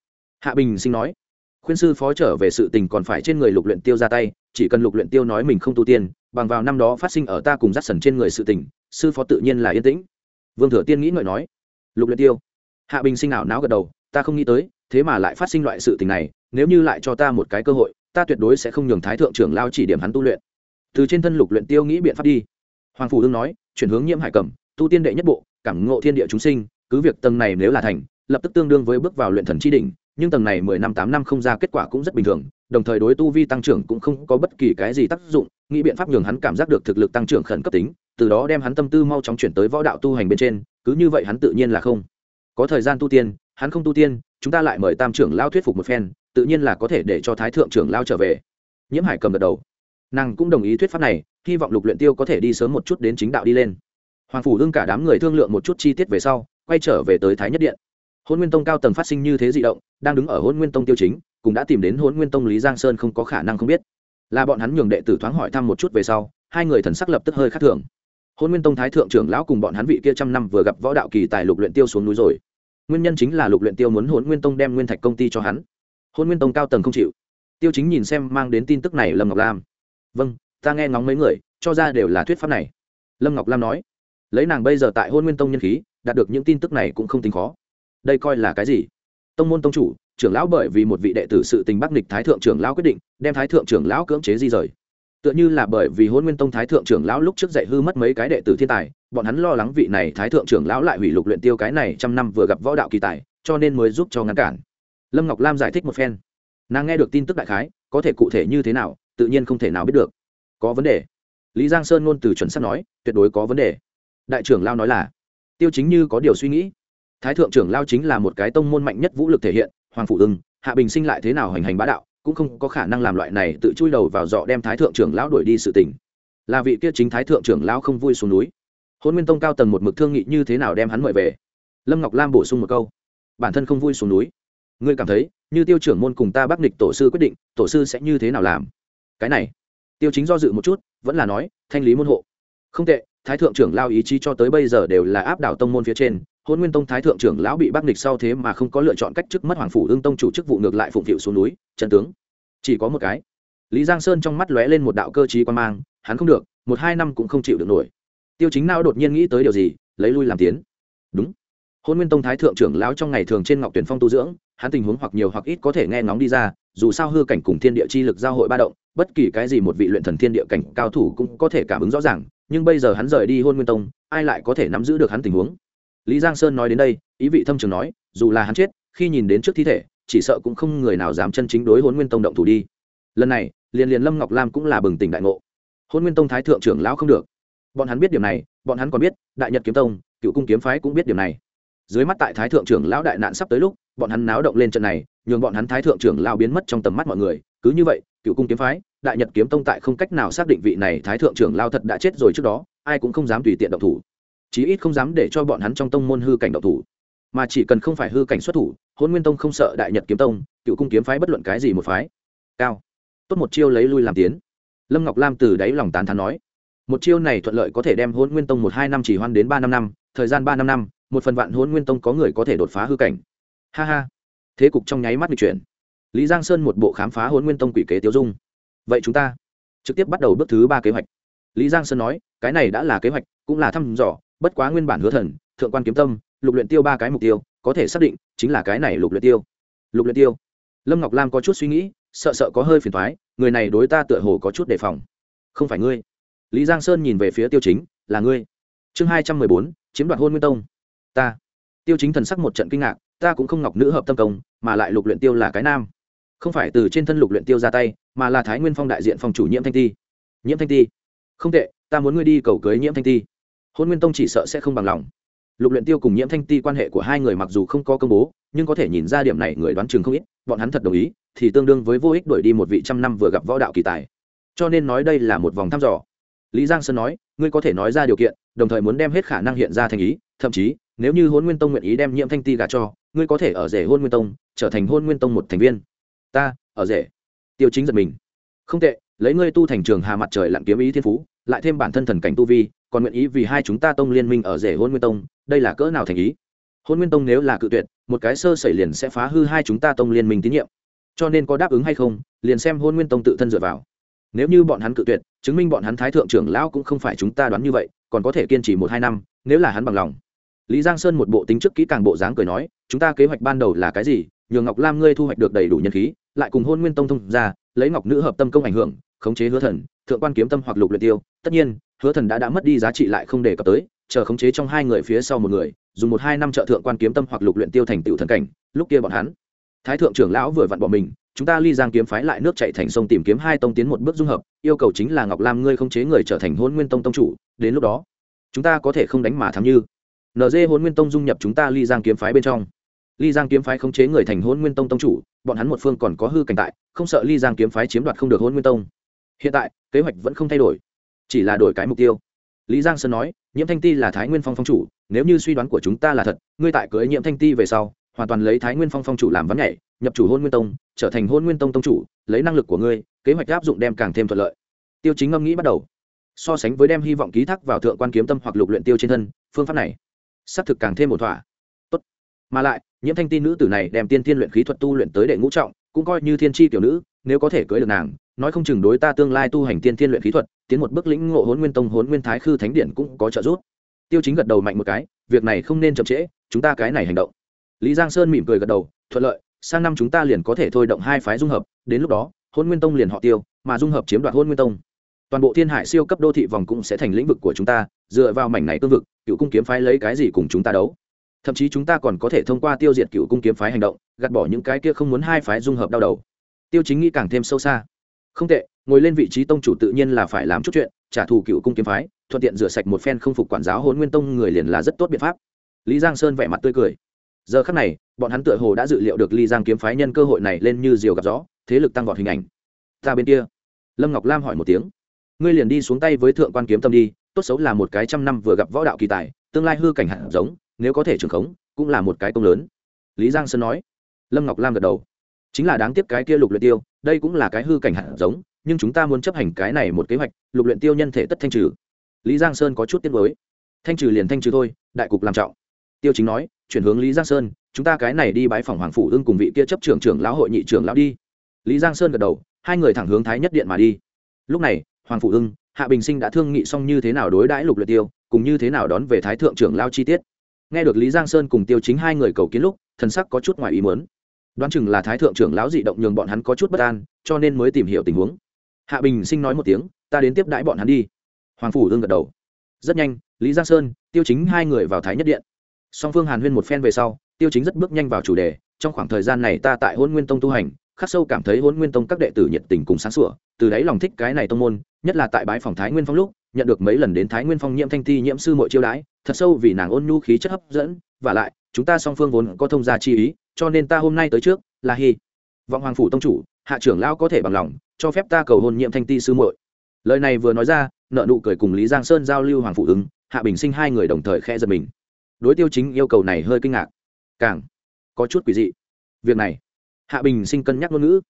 A: Hạ bình sinh nói. Khuyên sư phó trở về sự tình còn phải trên người lục luyện tiêu ra tay, chỉ cần lục luyện tiêu nói mình không tu tiên, bằng vào năm đó phát sinh ở ta cùng dắt sần trên người sự tình, sư phó tự nhiên là yên tĩnh. Vương thừa tiên nghĩ ngợi nói. Lục luyện tiêu. Hạ bình sinh ảo não gật đầu. Ta không nghĩ tới, thế mà lại phát sinh loại sự tình này, nếu như lại cho ta một cái cơ hội, ta tuyệt đối sẽ không nhường thái thượng trưởng lao chỉ điểm hắn tu luyện. Từ trên thân lục luyện tiêu nghĩ biện pháp đi. Hoàng phủ đương nói, chuyển hướng nhiễm hải cẩm, tu tiên đệ nhất bộ cảm ngộ thiên địa chúng sinh, cứ việc tầng này nếu là thành, lập tức tương đương với bước vào luyện thần chi đỉnh, nhưng tầng này mười năm, tám năm không ra kết quả cũng rất bình thường, đồng thời đối tu vi tăng trưởng cũng không có bất kỳ cái gì tác dụng, nghĩ biện pháp nhường hắn cảm giác được thực lực tăng trưởng khẩn cấp tính, từ đó đem hắn tâm tư mau chóng chuyển tới võ đạo tu hành bên trên, cứ như vậy hắn tự nhiên là không có thời gian tu tiên, hắn không tu tiên, chúng ta lại mời tam trưởng lao thuyết phục một phen, tự nhiên là có thể để cho thái thượng trưởng lao trở về. Nhiễm hải cầm gật đầu. Nàng cũng đồng ý thuyết pháp này, hy vọng lục luyện tiêu có thể đi sớm một chút đến chính đạo đi lên hoàng phủ đương cả đám người thương lượng một chút chi tiết về sau, quay trở về tới thái nhất điện. Hôn nguyên tông cao tầng phát sinh như thế dị động, đang đứng ở hôn nguyên tông tiêu chính, cũng đã tìm đến hôn nguyên tông lý giang sơn không có khả năng không biết. Là bọn hắn nhường đệ tử thoáng hỏi thăm một chút về sau, hai người thần sắc lập tức hơi khác thường. Hôn nguyên tông thái thượng trưởng lão cùng bọn hắn vị kia trăm năm vừa gặp võ đạo kỳ tài lục luyện tiêu xuống núi rồi. Nguyên nhân chính là lục luyện tiêu muốn hôn nguyên tông đem nguyên thạch công ty cho hắn. Hôn nguyên tông cao tầng không chịu. Tiêu chính nhìn xem mang đến tin tức này lâm ngọc lam. Vâng ta nghe ngóng mấy người, cho ra đều là thuyết pháp này. Lâm ngọc lam nói lấy nàng bây giờ tại hôn nguyên tông nhân khí, đạt được những tin tức này cũng không tính khó. Đây coi là cái gì? Tông môn tông chủ, trưởng lão bởi vì một vị đệ tử sự tình bắc nịch thái thượng trưởng lão quyết định, đem thái thượng trưởng lão cưỡng chế di rời. Tựa như là bởi vì hôn nguyên tông thái thượng trưởng lão lúc trước dạy hư mất mấy cái đệ tử thiên tài, bọn hắn lo lắng vị này thái thượng trưởng lão lại hủy lục luyện tiêu cái này trăm năm vừa gặp võ đạo kỳ tài, cho nên mới giúp cho ngăn cản. Lâm ngọc lam giải thích một phen. Nàng nghe được tin tức đại khái, có thể cụ thể như thế nào, tự nhiên không thể nào biết được. Có vấn đề. Lý giang sơn ngôn từ chuẩn sắp nói, tuyệt đối có vấn đề đại trưởng lao nói là, tiêu chính như có điều suy nghĩ. Thái thượng trưởng lao chính là một cái tông môn mạnh nhất vũ lực thể hiện, hoàng phụ ưng, hạ bình sinh lại thế nào hành hành bá đạo, cũng không có khả năng làm loại này tự chui đầu vào dọ đem thái thượng trưởng lão đuổi đi sự tình. Là vị kia chính thái thượng trưởng lão không vui xuống núi. Hôn nguyên tông cao tầng một mực thương nghị như thế nào đem hắn mời về? Lâm ngọc lam bổ sung một câu. Bản thân không vui xuống núi. Ngươi cảm thấy, như tiêu trưởng môn cùng ta bắc nịch tổ sư quyết định, tổ sư sẽ như thế nào làm? Cái này, tiêu chính do dự một chút, vẫn là nói, thanh lý môn hộ. Không tệ thái thượng trưởng lao ý chí cho tới bây giờ đều là áp đảo tông môn phía trên, hôn nguyên tông thái thượng trưởng lão bị bắc nịch sau thế mà không có lựa chọn cách chức mất hoàng phủ ương tông chủ chức vụ ngược lại phụng phịu xuống núi trần tướng. Chỉ có một cái. Lý giang sơn trong mắt lóe lên một đạo cơ chí quan mang, hắn không được, một hai năm cũng không chịu được nổi. Tiêu chính nào đột nhiên nghĩ tới điều gì, lấy lui làm tiến. Đúng. Hôn nguyên tông thái thượng trưởng lão trong ngày thường trên ngọc tuyển phong tu dưỡng, hắn tình huống hoặc nhiều hoặc ít có thể nghe ngóng đi ra, dù sao hư cảnh cùng thiên địa chi lực giao hội ba động, bất kỳ cái gì một vị luyện thần thiên địa cảnh cao thủ cũng có thể cảm ứng rõ ràng nhưng bây giờ hắn rời đi hôn nguyên tông, ai lại có thể nắm giữ được hắn tình huống? Lý giang sơn nói đến đây, ý vị thâm trường nói, dù là hắn chết, khi nhìn đến trước thi thể, chỉ sợ cũng không người nào dám chân chính đối hôn nguyên tông động thủ đi. Lần này, liền liền lâm ngọc lam cũng là bừng tỉnh đại ngộ. Hôn nguyên tông thái thượng trưởng lão không được. Bọn hắn biết điểm này, bọn hắn còn biết, đại nhật kiếm tông, cựu cung kiếm phái cũng biết điểm này. Dưới mắt tại thái thượng trưởng lão đại nạn sắp tới lúc, bọn hắn náo động lên trận này, nhường bọn hắn thái thượng trưởng lão biến mất trong tầm mắt mọi người. Cứ như vậy, cựu cung kiếm phái đại nhật kiếm tông tại không cách nào xác định vị này thái thượng trưởng lao thật đã chết rồi trước đó, ai cũng không dám tùy tiện động thủ. Chí ít không dám để cho bọn hắn trong tông môn hư cảnh động thủ. Mà chỉ cần không phải hư cảnh xuất thủ hôn nguyên tông không sợ đại nhật kiếm tông, cựu cung kiếm phái bất luận cái gì một phái. Cao. Tốt một chiêu lấy lui làm tiến. Lâm ngọc lam từ đáy lòng tán thán nói, một chiêu này thuận lợi có thể đem hôn nguyên tông một hai năm chỉ hoan đến ba năm năm, thời gian ba năm năm, một phần vạn hôn nguyên tông có người có thể đột phá hư cảnh. Ha ha. Thế cục trong nháy mắt bị chuyển. Lý giang sơn một bộ khám phá hôn nguyên tông quỷ kế tiêu dung vậy chúng ta trực tiếp bắt đầu bước thứ ba kế hoạch. Lý giang sơn nói, cái này đã là kế hoạch, cũng là thăm dò, bất quá nguyên bản hứa thần, thượng quan kiếm tâm, lục luyện tiêu ba cái mục tiêu, có thể xác định chính là cái này lục luyện tiêu. Lục luyện tiêu. Lâm ngọc lam có chút suy nghĩ, sợ sợ có hơi phiền toái, người này đối ta tựa hồ có chút đề phòng. Không phải ngươi. Lý giang sơn nhìn về phía tiêu chính, là ngươi. Chương hai trăm mười bốn, chiếm đoạt hôn nguyên tông. Ta. Tiêu chính thần sắc một trận kinh ngạc, ta cũng không ngọc nữ hợp tâm công, mà lại lục luyện tiêu là cái nam. Không phải từ trên thân lục luyện tiêu ra tay mà là thái nguyên phong đại diện phòng chủ nhiễm thanh ti. Nhiễm thanh ti? Không tệ, ta muốn ngươi đi cầu cưới nhiễm thanh ti. Hôn nguyên tông chỉ sợ sẽ không bằng lòng. Lục luyện tiêu cùng nhiễm thanh ti quan hệ của hai người mặc dù không có công bố, nhưng có thể nhìn ra điểm này người đoán chừng không ít, bọn hắn thật đồng ý, thì tương đương với vô ích đuổi đi một vị trăm năm vừa gặp võ đạo kỳ tài. Cho nên nói đây là một vòng thăm dò. Lý giang sơn nói, ngươi có thể nói ra điều kiện, đồng thời muốn đem hết khả năng hiện ra thành ý, thậm chí, nếu như hôn nguyên tông nguyện ý đem nhiễm thanh ti gả cho, ngươi có thể ở rể hôn nguyên tông, trở thành hôn nguyên tông một thành viên. Ta, ở rể tiêu chính giật mình. Không tệ, lấy ngươi tu thành trường hà mặt trời lặn kiếm ý thiên phú, lại thêm bản thân thần cảnh tu vi, còn nguyện ý vì hai chúng ta tông liên minh ở rể hôn nguyên tông, đây là cỡ nào thành ý? Hôn nguyên tông nếu là cự tuyệt, một cái sơ xảy liền sẽ phá hư hai chúng ta tông liên minh tín nhiệm. Cho nên có đáp ứng hay không, liền xem hôn nguyên tông tự thân dựa vào. Nếu như bọn hắn cự tuyệt, chứng minh bọn hắn thái thượng trưởng lão cũng không phải chúng ta đoán như vậy, còn có thể kiên trì một hai năm, nếu là hắn bằng lòng lý giang sơn một bộ tính trước kỹ càng bộ dáng cười nói, chúng ta kế hoạch ban đầu là cái gì? Nhường ngọc lam ngươi thu hoạch được đầy đủ nhân khí, lại cùng hôn nguyên tông thông ra, lấy ngọc nữ hợp tâm công ảnh hưởng, khống chế hứa thần, thượng quan kiếm tâm hoặc lục luyện tiêu. Tất nhiên, hứa thần đã đã mất đi giá trị lại không để cập tới, chờ khống chế trong hai người phía sau một người, dùng một hai năm trợ thượng quan kiếm tâm hoặc lục luyện tiêu thành tựu thần cảnh. Lúc kia bọn hắn, thái thượng trưởng lão vừa vặn bỏ mình, chúng ta ly giang kiếm phái lại nước chạy thành sông tìm kiếm hai tông tiến một bước dung hợp, yêu cầu chính là ngọc lam ngươi không chế người trở thành hôn nguyên tông tông chủ, đến lúc đó, chúng ta có thể không đánh mà thắng như nd hôn nguyên tông dung nhập chúng ta ly giang kiếm phái bên trong. Ly giang kiếm phái không chế người thành hôn nguyên tông tông chủ, bọn hắn một phương còn có hư cảnh tại, không sợ ly giang kiếm phái chiếm đoạt không được hôn nguyên tông. Hiện tại, kế hoạch vẫn không thay đổi, chỉ là đổi cái mục tiêu. Lý giang sơn nói, nhiễm thanh ti là thái nguyên phong phong chủ, nếu như suy đoán của chúng ta là thật, ngươi tại cưới nhiễm thanh ti về sau, hoàn toàn lấy thái nguyên phong phong chủ làm vắn nhảy, nhập chủ hôn nguyên tông, trở thành hôn nguyên tông tông chủ, lấy năng lực của ngươi, kế hoạch áp dụng đem càng thêm thuận lợi. Tiêu chính ngâm nghĩ bắt đầu. So sánh với đem hy vọng ký thác vào thượng quan kiếm tâm hoặc lục luyện tiêu trên thân, phương pháp này xác thực càng thêm một thỏa. Tốt. Mà lại, nhiễm thanh tin nữ tử này đem tiên thiên luyện khí thuật tu luyện tới đệ ngũ trọng, cũng coi như thiên tri tiểu nữ, nếu có thể cưới được nàng, nói không chừng đối ta tương lai tu hành tiên thiên luyện khí thuật, tiến một bước lĩnh ngộ hốn nguyên tông hốn nguyên thái khư thánh điện cũng có trợ giúp. Tiêu chính gật đầu mạnh một cái, việc này không nên chậm trễ, chúng ta cái này hành động. Lý giang sơn mỉm cười gật đầu, thuận lợi, sang năm chúng ta liền có thể thôi động hai phái dung hợp, đến lúc đó hôn nguyên tông liền họ tiêu, mà dung hợp chiếm đoạt hôn nguyên tông toàn bộ thiên hải siêu cấp đô thị vòng cũng sẽ thành lĩnh vực của chúng ta, dựa vào mảnh này cương vực, cựu cung kiếm phái lấy cái gì cùng chúng ta đấu? Thậm chí chúng ta còn có thể thông qua tiêu diệt cựu cung kiếm phái hành động, gạt bỏ những cái kia không muốn hai phái dung hợp đau đầu. Tiêu chính nghĩ càng thêm sâu xa. Không tệ, ngồi lên vị trí tông chủ tự nhiên là phải làm chút chuyện, trả thù cựu cung kiếm phái, thuận tiện rửa sạch một phen không phục quản giáo hôn nguyên tông người liền là rất tốt biện pháp. Lý giang sơn vẻ mặt tươi cười. Giờ khắc này, bọn hắn tựa hồ đã dự liệu được ly giang kiếm phái nhân cơ hội này lên như diều gặp gió, thế lực tăng vọt hình ảnh. Ta bên kia. Lâm ngọc lam hỏi một tiếng ngươi liền đi xuống tay với thượng quan kiếm tâm đi, tốt xấu là một cái trăm năm vừa gặp võ đạo kỳ tài, tương lai hư cảnh hạt giống, nếu có thể trưởng khống, cũng là một cái công lớn. Lý giang sơn nói. Lâm ngọc lam gật đầu. Chính là đáng tiếc cái kia lục luyện tiêu, đây cũng là cái hư cảnh hạt giống, nhưng chúng ta muốn chấp hành cái này một kế hoạch, lục luyện tiêu nhân thể tất thanh trừ. Lý giang sơn có chút tiếc nuối. Thanh trừ liền thanh trừ thôi, đại cục làm trọng. Tiêu chính nói, chuyển hướng lý giang sơn, chúng ta cái này đi bái phòng hoàng phủ ương cùng vị kia chấp trưởng trưởng lão hội nhị trưởng lão đi. Lý giang sơn gật đầu, hai người thẳng hướng thái nhất điện mà đi. Lúc này hoàng phủ ưng hạ bình sinh đã thương nghị xong như thế nào đối đãi lục luyện tiêu, cùng như thế nào đón về thái thượng trưởng lão chi tiết. Nghe được lý giang sơn cùng tiêu chính hai người cầu kiến lúc, thần sắc có chút ngoài ý muốn. Đoán chừng là thái thượng trưởng lão dị động nhường bọn hắn có chút bất an, cho nên mới tìm hiểu tình huống. Hạ bình sinh nói một tiếng, ta đến tiếp đãi bọn hắn đi. Hoàng phủ ưng gật đầu. Rất nhanh, lý giang sơn, tiêu chính hai người vào thái nhất điện. Song phương hàn huyên một phen về sau, tiêu chính rất bước nhanh vào chủ đề, trong khoảng thời gian này ta tại hôn nguyên tông tu hành khắc sâu cảm thấy hôn nguyên tông các đệ tử nhiệt tình cùng sáng sủa, từ đấy lòng thích cái này tông môn, nhất là tại bãi phòng thái nguyên phong lúc, nhận được mấy lần đến thái nguyên phong nhiễm thanh thi nhiễm sư mội chiêu đãi, thật sâu vì nàng ôn nhu khí chất hấp dẫn, và lại, chúng ta song phương vốn có thông gia chi ý, cho nên ta hôm nay tới trước, là hy vọng hoàng phủ tông chủ, hạ trưởng lao có thể bằng lòng, cho phép ta cầu hôn nhiễm thanh ti sư muội. Lời này vừa nói ra, nợ nụ cười cùng lý giang sơn giao lưu hoàng phụ ứng, hạ bình sinh hai người đồng thời khe giật mình. Đối tiêu chính yêu cầu này hơi kinh ngạc. Càng có chút quỷ dị. Việc này hạ bình sinh cân nhắc ngôn ngữ.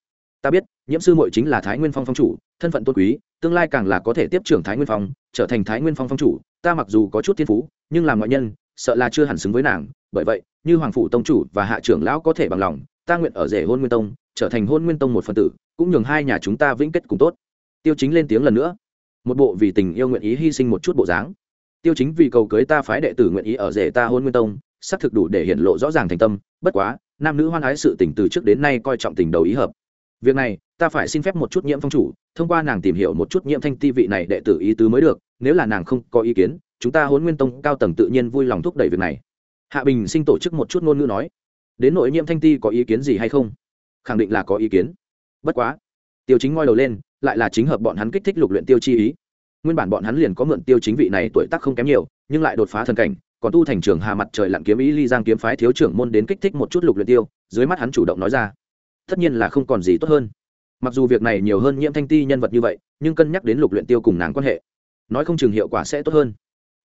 A: Ta biết, nhiễm sư muội chính là thái nguyên phong phong chủ, thân phận tôn quý, tương lai càng là có thể tiếp trưởng thái nguyên phong, trở thành thái nguyên phong phong chủ. Ta mặc dù có chút thiên phú, nhưng làm ngoại nhân, sợ là chưa hẳn xứng với nàng. Bởi vậy, như hoàng phủ tông chủ và hạ trưởng lão có thể bằng lòng, ta nguyện ở rể hôn nguyên tông, trở thành hôn nguyên tông một phần tử, cũng nhường hai nhà chúng ta vĩnh kết cùng tốt. Tiêu chính lên tiếng lần nữa. Một bộ vì tình yêu nguyện ý hy sinh một chút bộ dáng. Tiêu chính vì cầu cưới ta phái đệ tử nguyện ý ở rể ta hôn nguyên tông, xác thực đủ để hiện lộ rõ ràng thành tâm, bất quá nam nữ hoan ái sự tình từ trước đến nay coi trọng tình đầu ý hợp. Việc này, ta phải xin phép một chút nhiễm phong chủ, thông qua nàng tìm hiểu một chút nhiễm thanh ti vị này đệ tử ý tứ mới được, nếu là nàng không có ý kiến, chúng ta huấn nguyên tông cao tầng tự nhiên vui lòng thúc đẩy việc này. Hạ bình sinh tổ chức một chút ngôn ngữ nói, đến nội nhiễm thanh ti có ý kiến gì hay không? Khẳng định là có ý kiến. Bất quá, tiêu chính ngoi đầu lên, lại là chính hợp bọn hắn kích thích lục luyện tiêu chi ý. Nguyên bản bọn hắn liền có mượn tiêu chính vị này tuổi tác không kém nhiều, nhưng lại đột phá thần cảnh còn tu thành trường hà mặt trời lặn kiếm ý ly giang kiếm phái thiếu trưởng môn đến kích thích một chút lục luyện tiêu, dưới mắt hắn chủ động nói ra. Tất nhiên là không còn gì tốt hơn. Mặc dù việc này nhiều hơn nhiễm thanh ti nhân vật như vậy, nhưng cân nhắc đến lục luyện tiêu cùng nàng quan hệ, nói không chừng hiệu quả sẽ tốt hơn.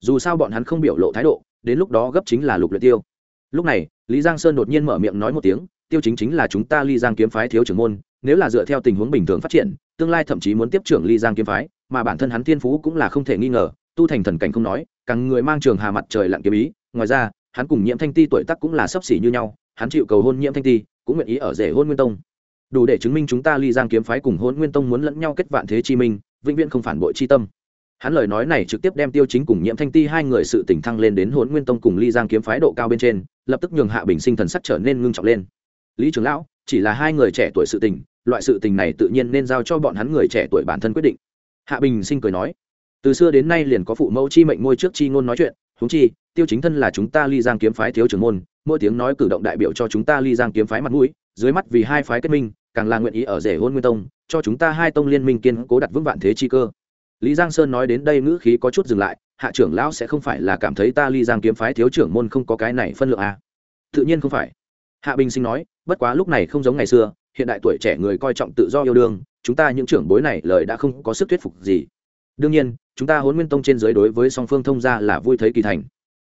A: Dù sao bọn hắn không biểu lộ thái độ, đến lúc đó gấp chính là lục luyện tiêu. Lúc này, lý giang sơn đột nhiên mở miệng nói một tiếng, tiêu chính chính là chúng ta ly giang kiếm phái thiếu trưởng môn, nếu là dựa theo tình huống bình thường phát triển, tương lai thậm chí muốn tiếp trưởng ly giang kiếm phái, mà bản thân hắn thiên phú cũng là không thể nghi ngờ tu thành thần cảnh không nói, càng người mang trường hà mặt trời lặn kiếm ý. Ngoài ra, hắn cùng nhiễm thanh ti tuổi tác cũng là sấp xỉ như nhau, hắn chịu cầu hôn nhiễm thanh ti, cũng nguyện ý ở rể hôn nguyên tông. Đủ để chứng minh chúng ta ly giang kiếm phái cùng hôn nguyên tông muốn lẫn nhau kết vạn thế chi minh, vĩnh viễn không phản bội chi tâm. Hắn lời nói này trực tiếp đem tiêu chính cùng nhiễm thanh ti hai người sự tỉnh thăng lên đến hôn nguyên tông cùng ly giang kiếm phái độ cao bên trên, lập tức nhường hạ bình sinh thần sắc trở nên ngưng trọng lên. Lý trưởng lão, chỉ là hai người trẻ tuổi sự tình, loại sự tình này tự nhiên nên giao cho bọn hắn người trẻ tuổi bản thân quyết định. Hạ bình sinh cười nói từ xưa đến nay liền có phụ mẫu chi mệnh ngôi trước chi ngôn nói chuyện húng chi, tiêu chính thân là chúng ta ly giang kiếm phái thiếu trưởng môn, mỗi tiếng nói cử động đại biểu cho chúng ta ly giang kiếm phái mặt mũi, dưới mắt vì hai phái kết minh, càng là nguyện ý ở rể hôn nguyên tông, cho chúng ta hai tông liên minh kiên cố đặt vững vạn thế chi cơ. Lý giang sơn nói đến đây ngữ khí có chút dừng lại, hạ trưởng lão sẽ không phải là cảm thấy ta ly giang kiếm phái thiếu trưởng môn không có cái này phân lượng à. tự nhiên không phải. Hạ bình sinh nói, bất quá lúc này không giống ngày xưa, hiện đại tuổi trẻ người coi trọng tự do yêu đương, chúng ta những trưởng bối này lời đã không có sức thuyết phục gì. Đương nhiên chúng ta hôn nguyên tông trên giới đối với song phương thông gia là vui thấy kỳ thành.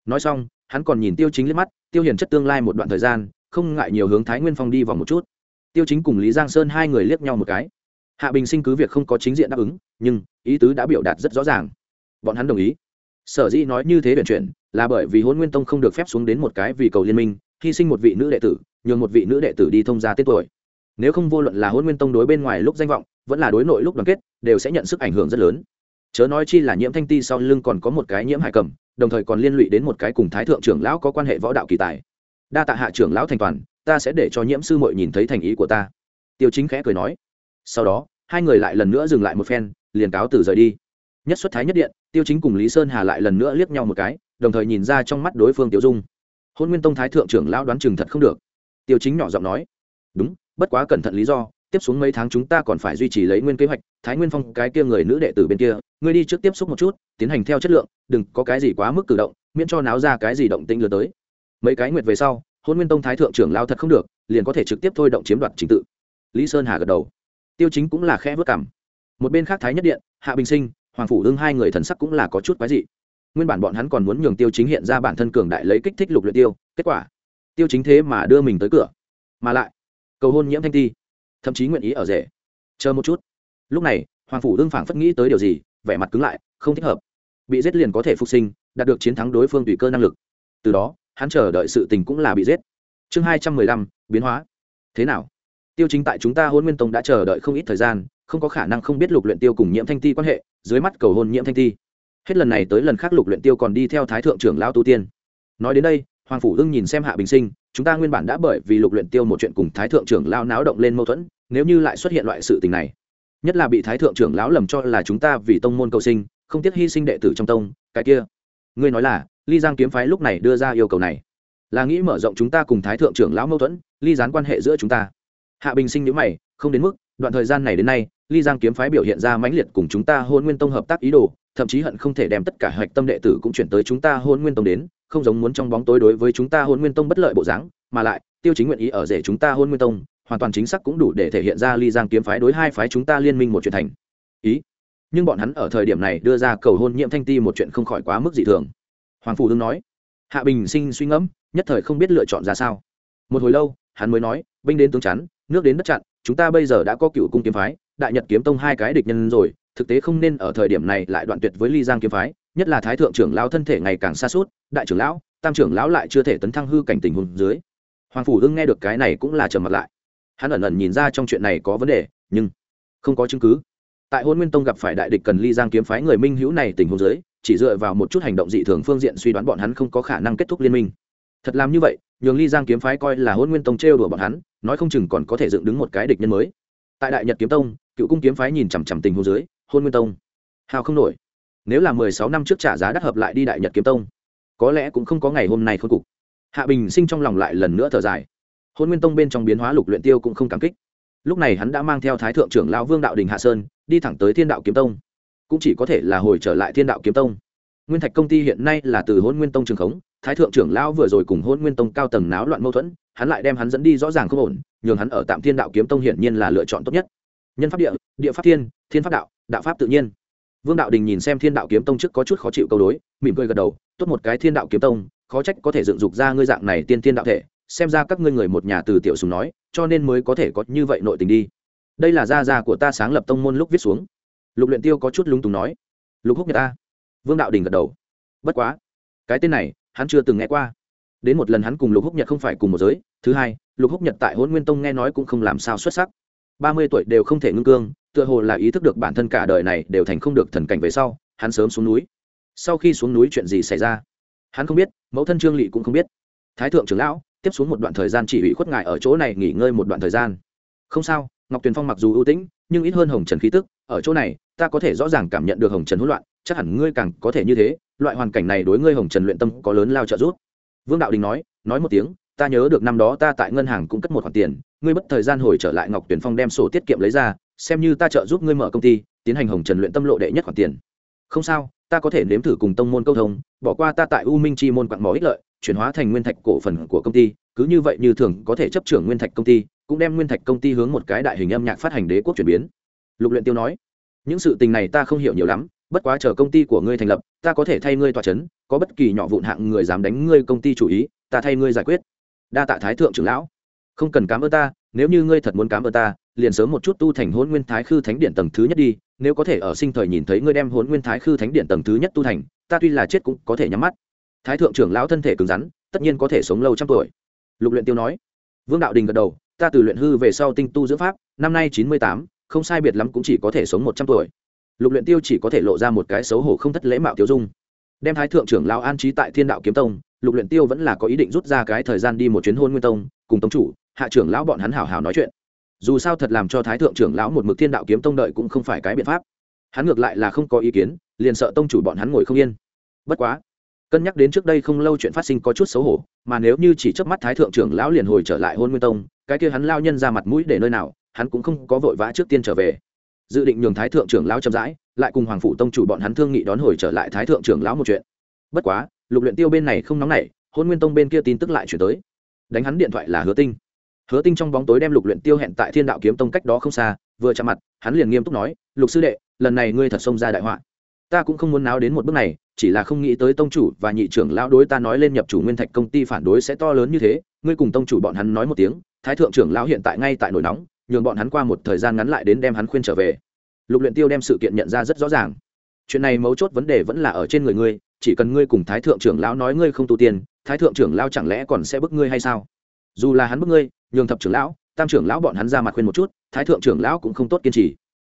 A: Nói xong, hắn còn nhìn tiêu chính liếc mắt, tiêu hiển chất tương lai một đoạn thời gian, không ngại nhiều hướng thái nguyên phong đi vào một chút. Tiêu chính cùng lý giang sơn hai người liếc nhau một cái. Hạ bình sinh cứ việc không có chính diện đáp ứng, nhưng ý tứ đã biểu đạt rất rõ ràng. Bọn hắn đồng ý. Sở dĩ nói như thế biện chuyển, là bởi vì hôn nguyên tông không được phép xuống đến một cái vì cầu liên minh, hy sinh một vị nữ đệ tử, nhường một vị nữ đệ tử đi thông gia tết tuổi. Nếu không vô luận là hôn nguyên tông đối bên ngoài lúc danh vọng, vẫn là đối nội lúc đoàn kết, đều sẽ nhận sức ảnh hưởng rất lớn chớ nói chi là nhiễm thanh ti sau lưng còn có một cái nhiễm hải cầm, đồng thời còn liên lụy đến một cái cùng thái thượng trưởng lão có quan hệ võ đạo kỳ tài. Đa tạ hạ trưởng lão thành toàn, ta sẽ để cho nhiễm sư mội nhìn thấy thành ý của ta. Tiêu chính khẽ cười nói. Sau đó, hai người lại lần nữa dừng lại một phen, liền cáo từ rời đi. Nhất xuất thái nhất điện, tiêu chính cùng lý sơn hà lại lần nữa liếc nhau một cái, đồng thời nhìn ra trong mắt đối phương tiêu dung. Hôn nguyên tông thái thượng trưởng lão đoán chừng thật không được. Tiêu chính nhỏ giọng nói. Đúng, bất quá cẩn thận lý do tiếp xuống mấy tháng chúng ta còn phải duy trì lấy nguyên kế hoạch, thái nguyên phong, cái kia người nữ đệ tử bên kia, ngươi đi trước tiếp xúc một chút, tiến hành theo chất lượng, đừng có cái gì quá mức cử động, miễn cho náo ra cái gì động tĩnh lừa tới. Mấy cái nguyệt về sau, hôn nguyên tông thái thượng trưởng lao thật không được, liền có thể trực tiếp thôi động chiếm đoạt trình tự. Lý sơn hà gật đầu. Tiêu chính cũng là khe vất cảm một bên khác thái nhất điện, hạ bình sinh, hoàng phủ hưng hai người thần sắc cũng là có chút quái dị. Nguyên bản bọn hắn còn muốn nhường tiêu chính hiện ra bản thân cường đại lấy kích thích lục luyện tiêu, kết quả, tiêu chính thế mà đưa mình tới cửa. Mà lại, cầu hôn nhiễm thanh ti thậm chí nguyện ý ở rể. Chờ một chút. Lúc này, hoàng phủ đương phảng phất nghĩ tới điều gì, vẻ mặt cứng lại, không thích hợp. Bị giết liền có thể phục sinh, đạt được chiến thắng đối phương tùy cơ năng lực. Từ đó, hắn chờ đợi sự tình cũng là bị giết. Chương hai trăm mười lăm, biến hóa. Thế nào? Tiêu chính tại chúng ta hôn nguyên tông đã chờ đợi không ít thời gian, không có khả năng không biết lục luyện tiêu cùng nhiễm thanh ti quan hệ, dưới mắt cầu hôn nhiễm thanh ti. Hết lần này tới lần khác lục luyện tiêu còn đi theo thái thượng trưởng lão tu tiên. Nói đến đây hoàng phủ hưng nhìn xem hạ bình sinh, chúng ta nguyên bản đã bởi vì lục luyện tiêu một chuyện cùng thái thượng trưởng lão náo động lên mâu thuẫn, nếu như lại xuất hiện loại sự tình này, nhất là bị thái thượng trưởng lão lầm cho là chúng ta vì tông môn cầu sinh, không tiếc hy sinh đệ tử trong tông, cái kia. Ngươi nói là, ly giang kiếm phái lúc này đưa ra yêu cầu này, là nghĩ mở rộng chúng ta cùng thái thượng trưởng lão mâu thuẫn, ly gián quan hệ giữa chúng ta. Hạ bình sinh nhữ mày, không đến mức đoạn thời gian này đến nay, ly giang kiếm phái biểu hiện ra mãnh liệt cùng chúng ta hôn nguyên tông hợp tác ý đồ, thậm chí hận không thể đem tất cả hạch tâm đệ tử cũng chuyển tới chúng ta hôn nguyên tông đến, không giống muốn trong bóng tối đối với chúng ta hôn nguyên tông bất lợi bộ dáng, mà lại, tiêu chính nguyện ý ở rể chúng ta hôn nguyên tông, hoàn toàn chính xác cũng đủ để thể hiện ra ly giang kiếm phái đối hai phái chúng ta liên minh một chuyện thành. Ý. Nhưng bọn hắn ở thời điểm này đưa ra cầu hôn nhiễm thanh ti một chuyện không khỏi quá mức dị thường. Hoàng phủ đương nói. Hạ bình sinh suy ngẫm, nhất thời không biết lựa chọn ra sao. Một hồi lâu, hắn mới nói, binh đến tướng chắn, nước đến đất chặn chúng ta bây giờ đã có cựu cung kiếm phái, đại nhật kiếm tông hai cái địch nhân rồi, thực tế không nên ở thời điểm này lại đoạn tuyệt với ly giang kiếm phái, nhất là thái thượng trưởng lão thân thể ngày càng xa suốt, đại trưởng lão, tam trưởng lão lại chưa thể tấn thăng hư cảnh tình huống dưới. Hoàng phủ hưng nghe được cái này cũng là trầm mặt lại. Hắn ẩn ẩn nhìn ra trong chuyện này có vấn đề, nhưng không có chứng cứ. Tại hôn nguyên tông gặp phải đại địch cần ly giang kiếm phái người minh hữu này tình huống dưới, chỉ dựa vào một chút hành động dị thường phương diện suy đoán bọn hắn không có khả năng kết thúc liên minh. Thật làm như vậy, nhường ly giang kiếm phái coi là hôn nguyên tông trêu đùa bọn hắn nói không chừng còn có thể dựng đứng một cái địch nhân mới. Tại đại nhật kiếm tông, cựu cung kiếm phái nhìn chằm chằm tình huống dưới, hôn nguyên tông. Hào không nổi. Nếu là mười sáu năm trước trả giá đắt hợp lại đi đại nhật kiếm tông, có lẽ cũng không có ngày hôm nay khôi cục. Hạ bình sinh trong lòng lại lần nữa thở dài. Hôn nguyên tông bên trong biến hóa lục luyện tiêu cũng không cảm kích. Lúc này hắn đã mang theo thái thượng trưởng lão vương đạo đình hạ sơn, đi thẳng tới thiên đạo kiếm tông. Cũng chỉ có thể là hồi trở lại thiên đạo kiếm tông. Nguyên thạch công ty hiện nay là từ hôn nguyên tông trường khống, thái thượng trưởng lão vừa rồi cùng hôn nguyên tông cao tầng náo loạn mâu thuẫn hắn lại đem hắn dẫn đi rõ ràng không ổn, nhường hắn ở tạm thiên đạo kiếm tông hiển nhiên là lựa chọn tốt nhất. Nhân pháp địa địa pháp thiên thiên pháp đạo đạo pháp tự nhiên. Vương đạo đình nhìn xem thiên đạo kiếm tông trước có chút khó chịu câu đối, mỉm cười gật đầu, tốt một cái thiên đạo kiếm tông, khó trách có thể dựng dục ra ngươi dạng này tiên thiên đạo thể, xem ra các ngươi người một nhà từ tiểu sùng nói, cho nên mới có thể có như vậy nội tình đi. Đây là gia gia của ta sáng lập tông môn lúc viết xuống. Lục luyện tiêu có chút lúng túng nói. Lục húc nhật ta vương đạo đình gật đầu. Bất quá, cái tên này, hắn chưa từng nghe qua đến một lần hắn cùng lục húc nhật không phải cùng một giới, thứ hai, lục húc nhật tại hôn nguyên tông nghe nói cũng không làm sao xuất sắc. ba mươi tuổi đều không thể ngưng cương, tựa hồ là ý thức được bản thân cả đời này đều thành không được thần cảnh về sau, hắn sớm xuống núi. Sau khi xuống núi chuyện gì xảy ra? Hắn không biết, mẫu thân trương lỵ cũng không biết. Thái thượng trưởng lão, tiếp xuống một đoạn thời gian chỉ ủy khuất ngại ở chỗ này nghỉ ngơi một đoạn thời gian. Không sao, ngọc tuyền phong mặc dù ưu tĩnh, nhưng ít hơn hồng trần khí tức. Ở chỗ này, ta có thể rõ ràng cảm nhận được hồng trần hỗn loạn, chắc hẳn ngươi càng có thể như thế, loại hoàn cảnh này đối ngươi hồng trần luyện tâm có lớn lao trợ giúp vương đạo đình nói nói một tiếng, ta nhớ được năm đó ta tại ngân hàng cũng cất một khoản tiền, ngươi mất thời gian hồi trở lại ngọc tuyển phong đem sổ tiết kiệm lấy ra, xem như ta trợ giúp ngươi mở công ty, tiến hành hồng trần luyện tâm lộ đệ nhất khoản tiền. Không sao, ta có thể nếm thử cùng tông môn câu thông, bỏ qua ta tại u minh chi môn quặng mỏ ích lợi, chuyển hóa thành nguyên thạch cổ phần của công ty, cứ như vậy như thường có thể chấp trưởng nguyên thạch công ty, cũng đem nguyên thạch công ty hướng một cái đại hình âm nhạc phát hành đế quốc chuyển biến. Lục luyện tiêu nói, những sự tình này ta không hiểu nhiều lắm, bất quá chờ công ty của ngươi thành lập, ta có thể thay ngươi tòa chấn có bất kỳ nhỏ vụn hạng người dám đánh ngươi công ty chủ ý, ta thay ngươi giải quyết. Đa tạ thái thượng trưởng lão. Không cần cám ơn ta, nếu như ngươi thật muốn cám ơn ta, liền sớm một chút tu thành hôn nguyên thái khư thánh điện tầng thứ nhất đi, nếu có thể ở sinh thời nhìn thấy ngươi đem hôn nguyên thái khư thánh điện tầng thứ nhất tu thành, ta tuy là chết cũng có thể nhắm mắt. Thái thượng trưởng lão thân thể cứng rắn, tất nhiên có thể sống lâu trăm tuổi. Lục luyện tiêu nói. Vương đạo đình gật đầu, ta từ luyện hư về sau tinh tu dưỡng pháp, năm nay chín mươi tám, không sai biệt lắm cũng chỉ có thể sống một trăm tuổi. Lục luyện tiêu chỉ có thể lộ ra một cái xấu hổ không thất lễ mạo tiêu dung đem thái thượng trưởng lão an trí tại thiên đạo kiếm tông, lục luyện tiêu vẫn là có ý định rút ra cái thời gian đi một chuyến hôn nguyên tông, cùng tông chủ, hạ trưởng lão bọn hắn hảo hảo nói chuyện. Dù sao thật làm cho thái thượng trưởng lão một mực thiên đạo kiếm tông đợi cũng không phải cái biện pháp. Hắn ngược lại là không có ý kiến, liền sợ tông chủ bọn hắn ngồi không yên. Bất quá, cân nhắc đến trước đây không lâu chuyện phát sinh có chút xấu hổ, mà nếu như chỉ chớp mắt thái thượng trưởng lão liền hồi trở lại hôn nguyên tông, cái kia hắn lao nhân ra mặt mũi để nơi nào, hắn cũng không có vội vã trước tiên trở về dự định nhường thái thượng trưởng lão chậm rãi, lại cùng hoàng phủ tông chủ bọn hắn thương nghị đón hồi trở lại thái thượng trưởng lão một chuyện. Bất quá, lục luyện tiêu bên này không nóng nảy, hôn nguyên tông bên kia tin tức lại chuyển tới. Đánh hắn điện thoại là hứa tinh. Hứa tinh trong bóng tối đem lục luyện tiêu hẹn tại thiên đạo kiếm tông cách đó không xa, vừa chạm mặt, hắn liền nghiêm túc nói, lục sư đệ, lần này ngươi thật xông ra đại họa. Ta cũng không muốn náo đến một bước này, chỉ là không nghĩ tới tông chủ và nhị trưởng lão đối ta nói lên nhập chủ nguyên thạch công ty phản đối sẽ to lớn như thế. Ngươi cùng tông chủ bọn hắn nói một tiếng, thái thượng trưởng lão hiện tại ngay tại nổi nóng nhường bọn hắn qua một thời gian ngắn lại đến đem hắn khuyên trở về. Lục luyện tiêu đem sự kiện nhận ra rất rõ ràng. Chuyện này mấu chốt vấn đề vẫn là ở trên người ngươi, chỉ cần ngươi cùng thái thượng trưởng lão nói ngươi không tu tiền thái thượng trưởng lão chẳng lẽ còn sẽ bức ngươi hay sao? Dù là hắn bức ngươi, nhường thập trưởng lão, tam trưởng lão bọn hắn ra mặt khuyên một chút, thái thượng trưởng lão cũng không tốt kiên trì.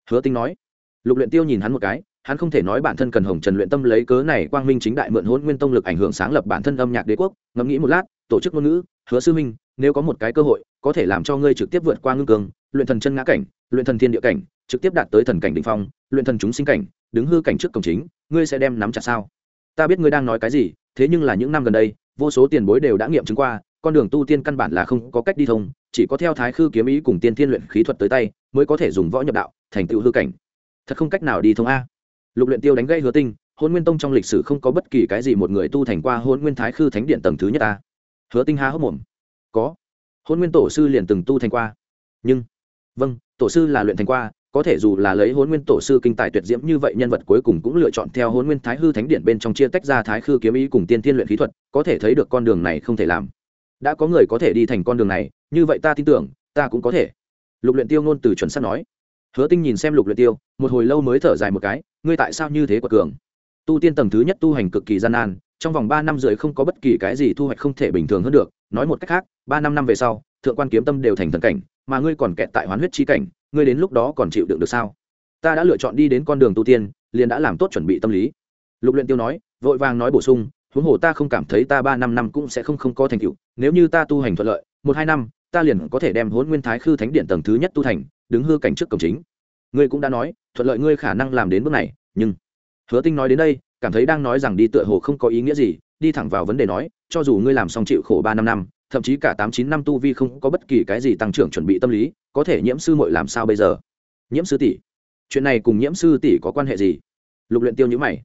A: Hứa tinh nói. Lục luyện tiêu nhìn hắn một cái, hắn không thể nói bản thân cần hồng trần luyện tâm lấy cớ này quang minh chính đại mượn hôn nguyên tông lực ảnh hưởng sáng lập bản thân âm nhạc đế quốc, ngẫm nghĩ một lát, tổ chức ngôn ngữ hứa sư minh, nếu có một cái cơ hội, có thể làm cho ngươi trực tiếp vượt qua ngưng cường, luyện thần chân ngã cảnh, luyện thần thiên địa cảnh, trực tiếp đạt tới thần cảnh đỉnh phong, luyện thần chúng sinh cảnh, đứng hư cảnh trước cổng chính, ngươi sẽ đem nắm chặt sao? Ta biết ngươi đang nói cái gì, thế nhưng là những năm gần đây, vô số tiền bối đều đã nghiệm chứng qua, con đường tu tiên căn bản là không có cách đi thông, chỉ có theo thái khư kiếm ý cùng tiên thiên luyện khí thuật tới tay, mới có thể dùng võ nhập đạo, thành tựu hư cảnh. Thật không cách nào đi thông a. Lục luyện tiêu đánh gây hứa tinh hôn nguyên tông trong lịch sử không có bất kỳ cái gì một người tu thành qua hôn nguyên thái khư thánh điện tầng thứ nhất a hứa tinh há hốc mồm. Có. Hôn nguyên tổ sư liền từng tu thành qua. Nhưng vâng tổ sư là luyện thành qua, có thể dù là lấy hôn nguyên tổ sư kinh tài tuyệt diễm như vậy nhân vật cuối cùng cũng lựa chọn theo hôn nguyên thái hư thánh điện bên trong chia tách ra thái khư kiếm ý cùng tiên tiên luyện khí thuật, có thể thấy được con đường này không thể làm. Đã có người có thể đi thành con đường này, như vậy ta tin tưởng, ta cũng có thể. Lục luyện tiêu ngôn từ chuẩn xác nói. Hứa tinh nhìn xem lục luyện tiêu, một hồi lâu mới thở dài một cái, ngươi tại sao như thế quật cường? Tu tiên tầng thứ nhất tu hành cực kỳ gian nan trong vòng ba năm rưỡi không có bất kỳ cái gì thu hoạch không thể bình thường hơn được, nói một cách khác, ba năm năm về sau, thượng quan kiếm tâm đều thành thần cảnh, mà ngươi còn kẹt tại hoán huyết chi cảnh, ngươi đến lúc đó còn chịu đựng được sao? Ta đã lựa chọn đi đến con đường tu tiên, liền đã làm tốt chuẩn bị tâm lý. Lục luyện tiêu nói, vội vàng nói bổ sung, huống hồ ta không cảm thấy ta ba năm năm cũng sẽ không không có thành tựu, nếu như ta tu hành thuận lợi, một hai năm, ta liền có thể đem hỗn nguyên thái khư thánh điện tầng thứ nhất tu thành, đứng hư cảnh trước cổng chính. Ngươi cũng đã nói, thuận lợi ngươi khả năng làm đến bước này, nhưng hứa tinh nói đến đây cảm thấy đang nói rằng đi tựa hồ không có ý nghĩa gì, đi thẳng vào vấn đề nói, cho dù ngươi làm xong chịu khổ ba năm năm, thậm chí cả tám chín năm tu vi không có bất kỳ cái gì tăng trưởng chuẩn bị tâm lý, có thể nhiễm sư muội làm sao bây giờ? Nhiễm sư tỷ, chuyện này cùng nhiễm sư tỷ có quan hệ gì? Lục luyện tiêu nhíu mày.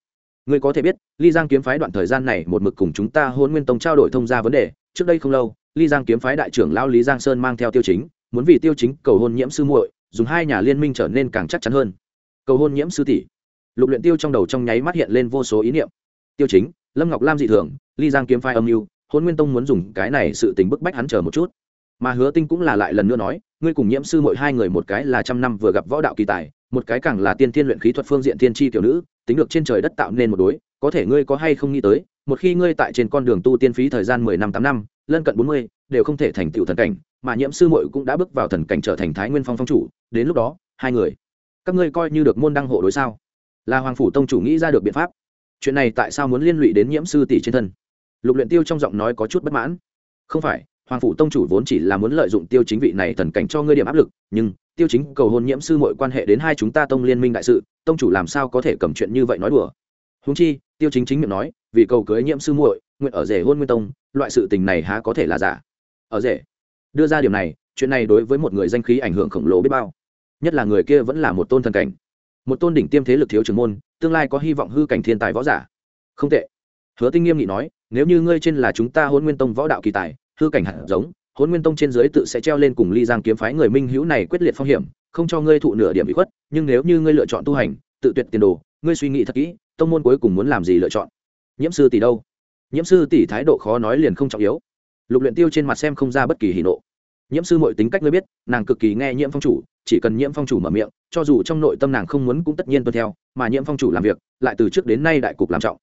A: Ngươi có thể biết, ly giang kiếm phái đoạn thời gian này một mực cùng chúng ta hôn nguyên tông trao đổi thông gia vấn đề, trước đây không lâu, ly giang kiếm phái đại trưởng lao lý giang sơn mang theo tiêu chính, muốn vì tiêu chính cầu hôn nhiễm sư muội, dùng hai nhà liên minh trở nên càng chắc chắn hơn. Cầu hôn nhiễm sư tỷ lục luyện tiêu trong đầu trong nháy mắt hiện lên vô số ý niệm. Tiêu chính, lâm ngọc lam dị thường, ly giang kiếm phái âm mưu hôn nguyên tông muốn dùng cái này sự tình bức bách hắn chờ một chút. Mà hứa tinh cũng là lại lần nữa nói, ngươi cùng nhiễm sư mỗi hai người một cái là trăm năm vừa gặp võ đạo kỳ tài, một cái càng là tiên thiên luyện khí thuật phương diện tiên tri tiểu nữ, tính được trên trời đất tạo nên một đối, có thể ngươi có hay không nghĩ tới, một khi ngươi tại trên con đường tu tiên phí thời gian mười năm, tám năm, lân cận bốn mươi, đều không thể thành tựu thần cảnh. Mà nhiễm sư muội cũng đã bước vào thần cảnh trở thành thái nguyên phong phong chủ, đến lúc đó, hai người, các ngươi coi như được môn đăng hộ đối sao? Là hoàng phủ tông chủ nghĩ ra được biện pháp. Chuyện này tại sao muốn liên lụy đến nhiễm sư tỷ trên thân? Lục luyện tiêu trong giọng nói có chút bất mãn. Không phải, hoàng phủ tông chủ vốn chỉ là muốn lợi dụng tiêu chính vị này thần cảnh cho ngươi điểm áp lực, nhưng tiêu chính cầu hôn nhiễm sư mọi quan hệ đến hai chúng ta tông liên minh đại sự, tông chủ làm sao có thể cầm chuyện như vậy nói đùa? Huống chi, tiêu chính chính miệng nói, vì cầu cưới nhiễm sư muội, nguyện ở rể hôn nguyên tông, loại sự tình này há có thể là giả. Ở rể, đưa ra điểm này, chuyện này đối với một người danh khí ảnh hưởng khổng lồ biết bao. Nhất là người kia vẫn là một tôn thần cảnh một tôn đỉnh tiêm thế lực thiếu trưởng môn, tương lai có hy vọng hư cảnh thiên tài võ giả. Không tệ. Hứa tinh nghiêm nghị nói, nếu như ngươi trên là chúng ta hôn nguyên tông võ đạo kỳ tài, hư cảnh hạt giống hôn nguyên tông trên dưới tự sẽ treo lên cùng ly giang kiếm phái người minh hữu này quyết liệt phong hiểm, không cho ngươi thụ nửa điểm bị khuất, nhưng nếu như ngươi lựa chọn tu hành, tự tuyệt tiền đồ, ngươi suy nghĩ thật kỹ, tông môn cuối cùng muốn làm gì lựa chọn? Nhiễm sư tỷ đâu? Nhiễm sư tỷ thái độ khó nói liền không trọng yếu. Lục luyện tiêu trên mặt xem không ra bất kỳ hỉ nộ nhiễm sư mọi tính cách ngươi biết, nàng cực kỳ nghe nhiễm phong chủ, chỉ cần nhiễm phong chủ mở miệng, cho dù trong nội tâm nàng không muốn cũng tất nhiên tuân theo, mà nhiễm phong chủ làm việc, lại từ trước đến nay đại cục làm trọng.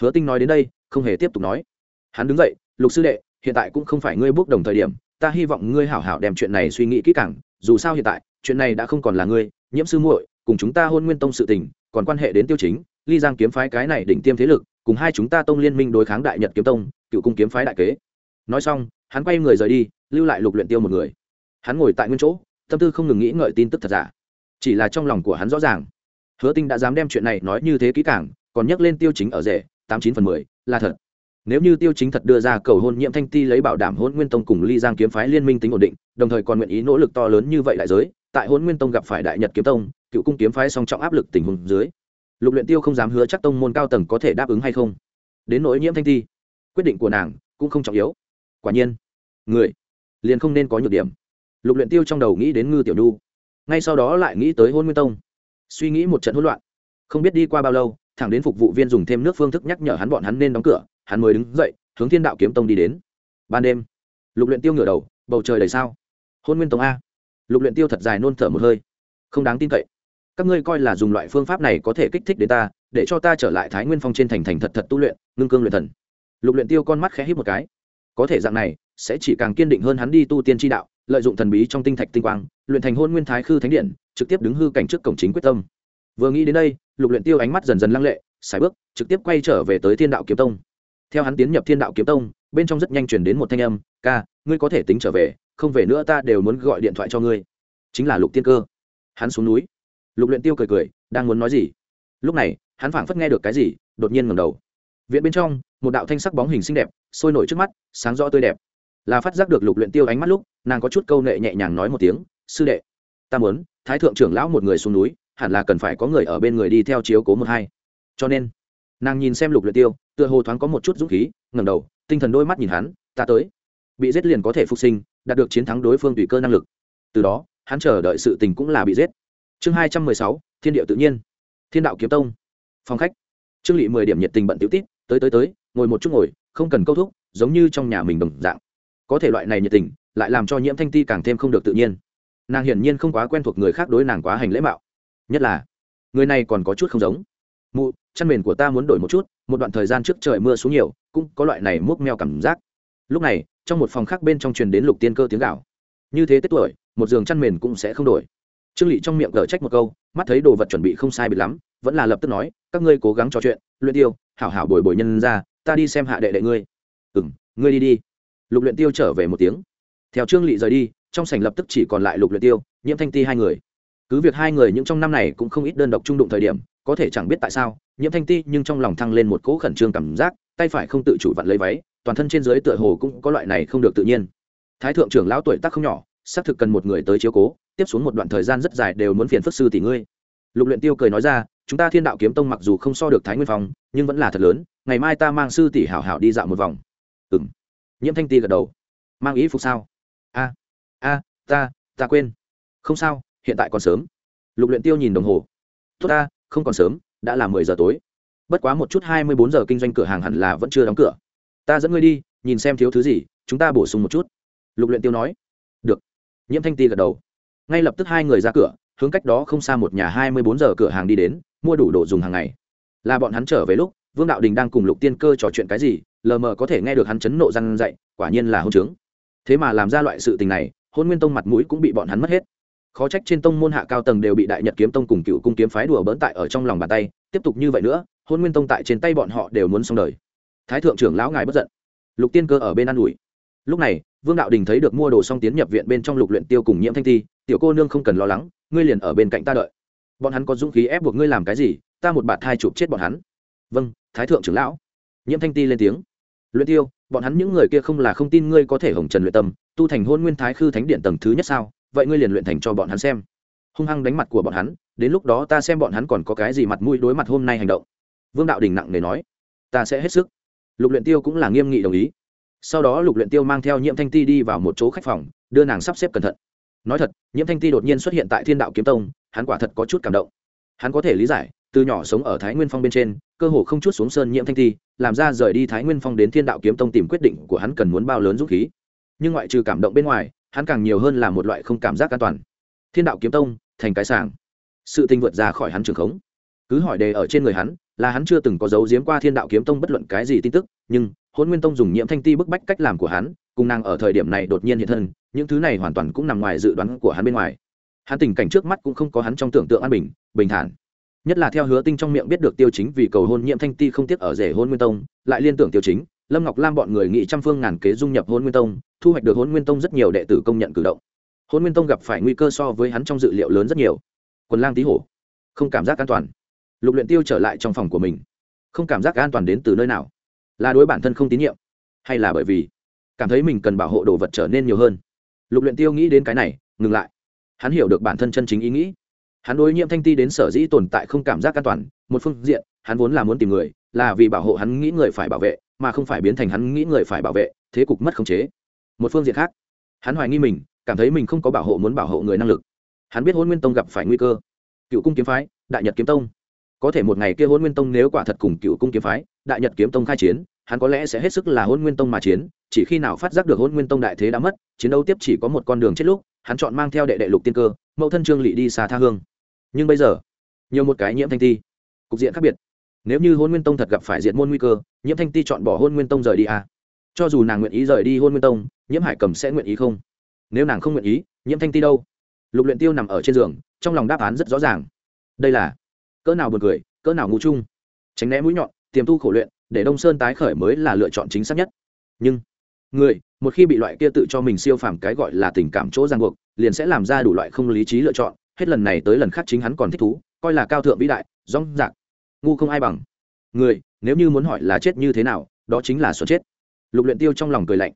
A: Hứa tinh nói đến đây, không hề tiếp tục nói. Hắn đứng dậy, lục sư đệ, hiện tại cũng không phải ngươi bước đồng thời điểm, ta hy vọng ngươi hảo hảo đem chuyện này suy nghĩ kỹ càng, dù sao hiện tại, chuyện này đã không còn là ngươi, nhiễm sư muội, cùng chúng ta hôn nguyên tông sự tình, còn quan hệ đến tiêu chính, ly giang kiếm phái cái này đỉnh tiêm thế lực, cùng hai chúng ta tông liên minh đối kháng đại nhật kiếm tông, cựu cung kiếm phái đại kế. Nói xong, hắn quay người rời đi lưu lại lục luyện tiêu một người. Hắn ngồi tại nguyên chỗ, tâm tư không ngừng nghĩ ngợi tin tức thật giả. Chỉ là trong lòng của hắn rõ ràng. Hứa tinh đã dám đem chuyện này nói như thế kỹ càng, còn nhắc lên tiêu chính ở rể, tám chín phần mười, là thật. Nếu như tiêu chính thật đưa ra cầu hôn nhiễm thanh ti lấy bảo đảm hôn nguyên tông cùng ly giang kiếm phái liên minh tính ổn định, đồng thời còn nguyện ý nỗ lực to lớn như vậy đại giới, tại hôn nguyên tông gặp phải đại nhật kiếm tông, cựu cung kiếm phái song trọng áp lực tình huống dưới, lục luyện tiêu không dám hứa chắc tông môn cao tầng có thể đáp ứng hay không. Đến nỗi nhiễm thanh ti, quyết định của nàng cũng không trọng yếu. Quả nhiên, người liền không nên có nhược điểm. Lục luyện tiêu trong đầu nghĩ đến ngư tiểu nhu, ngay sau đó lại nghĩ tới hôn nguyên tông. Suy nghĩ một trận hỗn loạn, không biết đi qua bao lâu, thẳng đến phục vụ viên dùng thêm nước phương thức nhắc nhở hắn bọn hắn nên đóng cửa, hắn mới đứng dậy, hướng thiên đạo kiếm tông đi đến. Ban đêm, lục luyện tiêu ngửa đầu, bầu trời đầy sao? Hôn nguyên tông a. Lục luyện tiêu thật dài nôn thở một hơi. Không đáng tin cậy. Các ngươi coi là dùng loại phương pháp này có thể kích thích đến ta, để cho ta trở lại thái nguyên phong trên thành thành thật thật tu luyện, ngưng cương luyện thần. Lục luyện tiêu con mắt khẽ híp một cái. Có thể dạng này sẽ chỉ càng kiên định hơn hắn đi tu tiên chi đạo, lợi dụng thần bí trong tinh thạch tinh quang, luyện thành hôn nguyên thái khư thánh điện, trực tiếp đứng hư cảnh trước cổng chính quyết tâm. Vừa nghĩ đến đây, lục luyện tiêu ánh mắt dần dần lăng lệ xài bước, trực tiếp quay trở về tới thiên đạo kiếm tông. Theo hắn tiến nhập thiên đạo kiếm tông, bên trong rất nhanh truyền đến một thanh âm, ca, ngươi có thể tính trở về, không về nữa ta đều muốn gọi điện thoại cho ngươi. Chính là lục tiên cơ. Hắn xuống núi. Lục luyện tiêu cười cười, đang muốn nói gì? Lúc này, hắn phảng phất nghe được cái gì, đột nhiên ngẩng đầu. Viện bên trong, một đạo thanh sắc bóng hình xinh đẹp, sôi nổi trước mắt, sáng rõ tươi đẹp là phát giác được lục luyện tiêu ánh mắt lúc, nàng có chút câu nệ nhẹ nhàng nói một tiếng, sư đệ, ta muốn, thái thượng trưởng lão một người xuống núi, hẳn là cần phải có người ở bên người đi theo chiếu cố một hai. Cho nên, nàng nhìn xem lục luyện tiêu, tựa hồ thoáng có một chút dũng khí, ngẩng đầu, tinh thần đôi mắt nhìn hắn, ta tới. Bị giết liền có thể phục sinh, đạt được chiến thắng đối phương tùy cơ năng lực. Từ đó, hắn chờ đợi sự tình cũng là bị giết. Chương hai trăm mười sáu, thiên địa tự nhiên. Thiên đạo kiếm tông. Phòng khách. Trương lị mười điểm nhiệt tình bận tiểu tít tới tới tới, ngồi một chút ngồi, không cần câu thúc, giống như trong nhà mình đồng dạng có thể loại này nhiệt tình, lại làm cho nhiễm thanh ti càng thêm không được tự nhiên. Nàng hiển nhiên không quá quen thuộc người khác đối nàng quá hành lễ mạo. Nhất là, người này còn có chút không giống. Mụ, chăn mền của ta muốn đổi một chút, một đoạn thời gian trước trời mưa xuống nhiều, cũng có loại này múc meo cảm giác. Lúc này, trong một phòng khác bên trong truyền đến lục tiên cơ tiếng gạo như thế tết tuổi, một giường chăn mền cũng sẽ không đổi. Trương lị trong miệng gở trách một câu, mắt thấy đồ vật chuẩn bị không sai bị lắm, vẫn là lập tức nói, các ngươi cố gắng trò chuyện, luyện tiêu, hảo hảo bồi bồi nhân ra, ta đi xem hạ đệ đệ ngươi. Ừ ngươi đi đi lục luyện tiêu trở về một tiếng. Theo trương lị rời đi, trong sảnh lập tức chỉ còn lại lục luyện tiêu, nhiễm thanh ti hai người. Cứ việc hai người những trong năm này cũng không ít đơn độc trung đụng thời điểm, có thể chẳng biết tại sao, nhiễm thanh ti nhưng trong lòng thăng lên một cỗ khẩn trương cảm giác, tay phải không tự chủ vặn lấy váy, toàn thân trên dưới tựa hồ cũng có loại này không được tự nhiên. Thái thượng trưởng lão tuổi tác không nhỏ, xác thực cần một người tới chiếu cố, tiếp xuống một đoạn thời gian rất dài đều muốn phiền phất sư tỷ ngươi. Lục luyện tiêu cười nói ra, chúng ta thiên đạo kiếm tông mặc dù không so được thái nguyên phong, nhưng vẫn là thật lớn, ngày mai ta mang sư tỷ hảo hảo đi dạo một vòng nhiễm thanh ti gật đầu. Mang ý phục sao? A a, ta ta quên. Không sao, hiện tại còn sớm. Lục luyện tiêu nhìn đồng hồ. Tốt ta, không còn sớm, đã là mười giờ tối. Bất quá một chút hai mươi bốn giờ kinh doanh cửa hàng hẳn là vẫn chưa đóng cửa. Ta dẫn ngươi đi, nhìn xem thiếu thứ gì, chúng ta bổ sung một chút. Lục luyện tiêu nói. Được. Nhiễm thanh ti gật đầu. Ngay lập tức hai người ra cửa, hướng cách đó không xa một nhà hai mươi bốn giờ cửa hàng đi đến, mua đủ đồ dùng hàng ngày. Là bọn hắn trở về lúc vương đạo đình đang cùng lục tiên cơ trò chuyện cái gì, lờ mờ có thể nghe được hắn chấn nộ răn dậy, quả nhiên là hôn trướng. Thế mà làm ra loại sự tình này, hôn nguyên tông mặt mũi cũng bị bọn hắn mất hết. Khó trách trên tông môn hạ cao tầng đều bị đại nhật kiếm tông cùng cựu cung kiếm phái đùa bỡn tại ở trong lòng bàn tay, tiếp tục như vậy nữa, hôn nguyên tông tại trên tay bọn họ đều muốn xong đời. Thái thượng trưởng lão ngài bất giận. Lục tiên cơ ở bên an ủi. Lúc này, vương đạo đình thấy được mua đồ xong tiến nhập viện bên trong lục luyện tiêu cùng nhiễm thanh ti tiểu cô nương không cần lo lắng, ngươi liền ở bên cạnh ta đợi. Bọn hắn có dũng khí ép buộc ngươi làm cái gì, ta một bạt thai chụp chết bọn hắn vâng thái thượng trưởng lão. Nhiễm thanh ti lên tiếng. Luyện tiêu, bọn hắn những người kia không là không tin ngươi có thể hồng trần luyện tâm, tu thành hôn nguyên thái khư thánh điện tầng thứ nhất sao? Vậy ngươi liền luyện thành cho bọn hắn xem. Hung hăng đánh mặt của bọn hắn, đến lúc đó ta xem bọn hắn còn có cái gì mặt mũi đối mặt hôm nay hành động. Vương đạo đình nặng nề nói. Ta sẽ hết sức. Lục luyện tiêu cũng là nghiêm nghị đồng ý. Sau đó lục luyện tiêu mang theo nhiễm thanh ti đi vào một chỗ khách phòng, đưa nàng sắp xếp cẩn thận. Nói thật, nhiễm thanh ti đột nhiên xuất hiện tại thiên đạo kiếm tông, hắn quả thật có chút cảm động. Hắn có thể lý giải từ nhỏ sống ở thái nguyên phong bên trên cơ hồ không chút xuống sơn nhiễm thanh thi, làm ra rời đi thái nguyên phong đến thiên đạo kiếm tông tìm quyết định của hắn cần muốn bao lớn dũng khí. Nhưng ngoại trừ cảm động bên ngoài hắn càng nhiều hơn là một loại không cảm giác an toàn. Thiên đạo kiếm tông thành cái sàng sự tình vượt ra khỏi hắn trường khống. Cứ hỏi đề ở trên người hắn là hắn chưa từng có dấu giếm qua thiên đạo kiếm tông bất luận cái gì tin tức nhưng hôn nguyên tông dùng nhiễm thanh ti bức bách cách làm của hắn cùng nàng ở thời điểm này đột nhiên hiện thân những thứ này hoàn toàn cũng nằm ngoài dự đoán của hắn bên ngoài. Hắn tình cảnh trước mắt cũng không có hắn trong tưởng tượng an bình bình thản nhất là theo hứa tinh trong miệng biết được tiêu chính vì cầu hôn nhiễm thanh ti không tiếc ở rể hôn nguyên tông, lại liên tưởng tiêu chính, lâm ngọc lam bọn người nghị trăm phương ngàn kế dung nhập hôn nguyên tông, thu hoạch được hôn nguyên tông rất nhiều đệ tử công nhận cử động. Hôn nguyên tông gặp phải nguy cơ so với hắn trong dự liệu lớn rất nhiều. Quần lang tí hổ, không cảm giác an toàn. Lục luyện tiêu trở lại trong phòng của mình, không cảm giác an toàn đến từ nơi nào? Là đối bản thân không tín nhiệm, hay là bởi vì cảm thấy mình cần bảo hộ đồ vật trở nên nhiều hơn? Lục luyện tiêu nghĩ đến cái này, ngừng lại. Hắn hiểu được bản thân chân chính ý nghĩ hắn đối nhiễm thanh ti đến sở dĩ tồn tại không cảm giác an toàn, một phương diện, hắn vốn là muốn tìm người, là vì bảo hộ hắn nghĩ người phải bảo vệ, mà không phải biến thành hắn nghĩ người phải bảo vệ, thế cục mất khống chế. Một phương diện khác, hắn hoài nghi mình, cảm thấy mình không có bảo hộ muốn bảo hộ người năng lực. Hắn biết hôn nguyên tông gặp phải nguy cơ. Cựu cung kiếm phái, đại nhật kiếm tông. Có thể một ngày kia hôn nguyên tông nếu quả thật cùng cựu cung kiếm phái, đại nhật kiếm tông khai chiến, hắn có lẽ sẽ hết sức là hôn nguyên tông mà chiến, chỉ khi nào phát giác được hôn nguyên tông đại thế đã mất, chiến đấu tiếp chỉ có một con đường chết lúc, hắn chọn mang theo đệ đệ lục tiên cơ, mẫu thân trương lỵ đi xa tha hương nhưng bây giờ, nhiều một cái nhiễm thanh ti. Cục diện khác biệt. Nếu như hôn nguyên tông thật gặp phải diện môn nguy cơ, nhiễm thanh ti chọn bỏ hôn nguyên tông rời đi à. cho dù nàng nguyện ý rời đi hôn nguyên tông, nhiễm hải cầm sẽ nguyện ý không? Nếu nàng không nguyện ý, nhiễm thanh ti đâu? Lục luyện tiêu nằm ở trên giường, trong lòng đáp án rất rõ ràng. Đây là, cỡ nào buồn cười, cỡ nào ngu chung. Tránh né mũi nhọn, tiềm tu khổ luyện, để đông sơn tái khởi mới là lựa chọn chính xác nhất. Nhưng, người, một khi bị loại kia tự cho mình siêu phàm cái gọi là tình cảm chỗ ràng buộc, liền sẽ làm ra đủ loại không lý trí lựa chọn hết lần này tới lần khác chính hắn còn thích thú, coi là cao thượng vĩ đại, rong rạc. Ngu không ai bằng. Người, nếu như muốn hỏi là chết như thế nào, đó chính là xuân chết. Lục luyện tiêu trong lòng cười lạnh.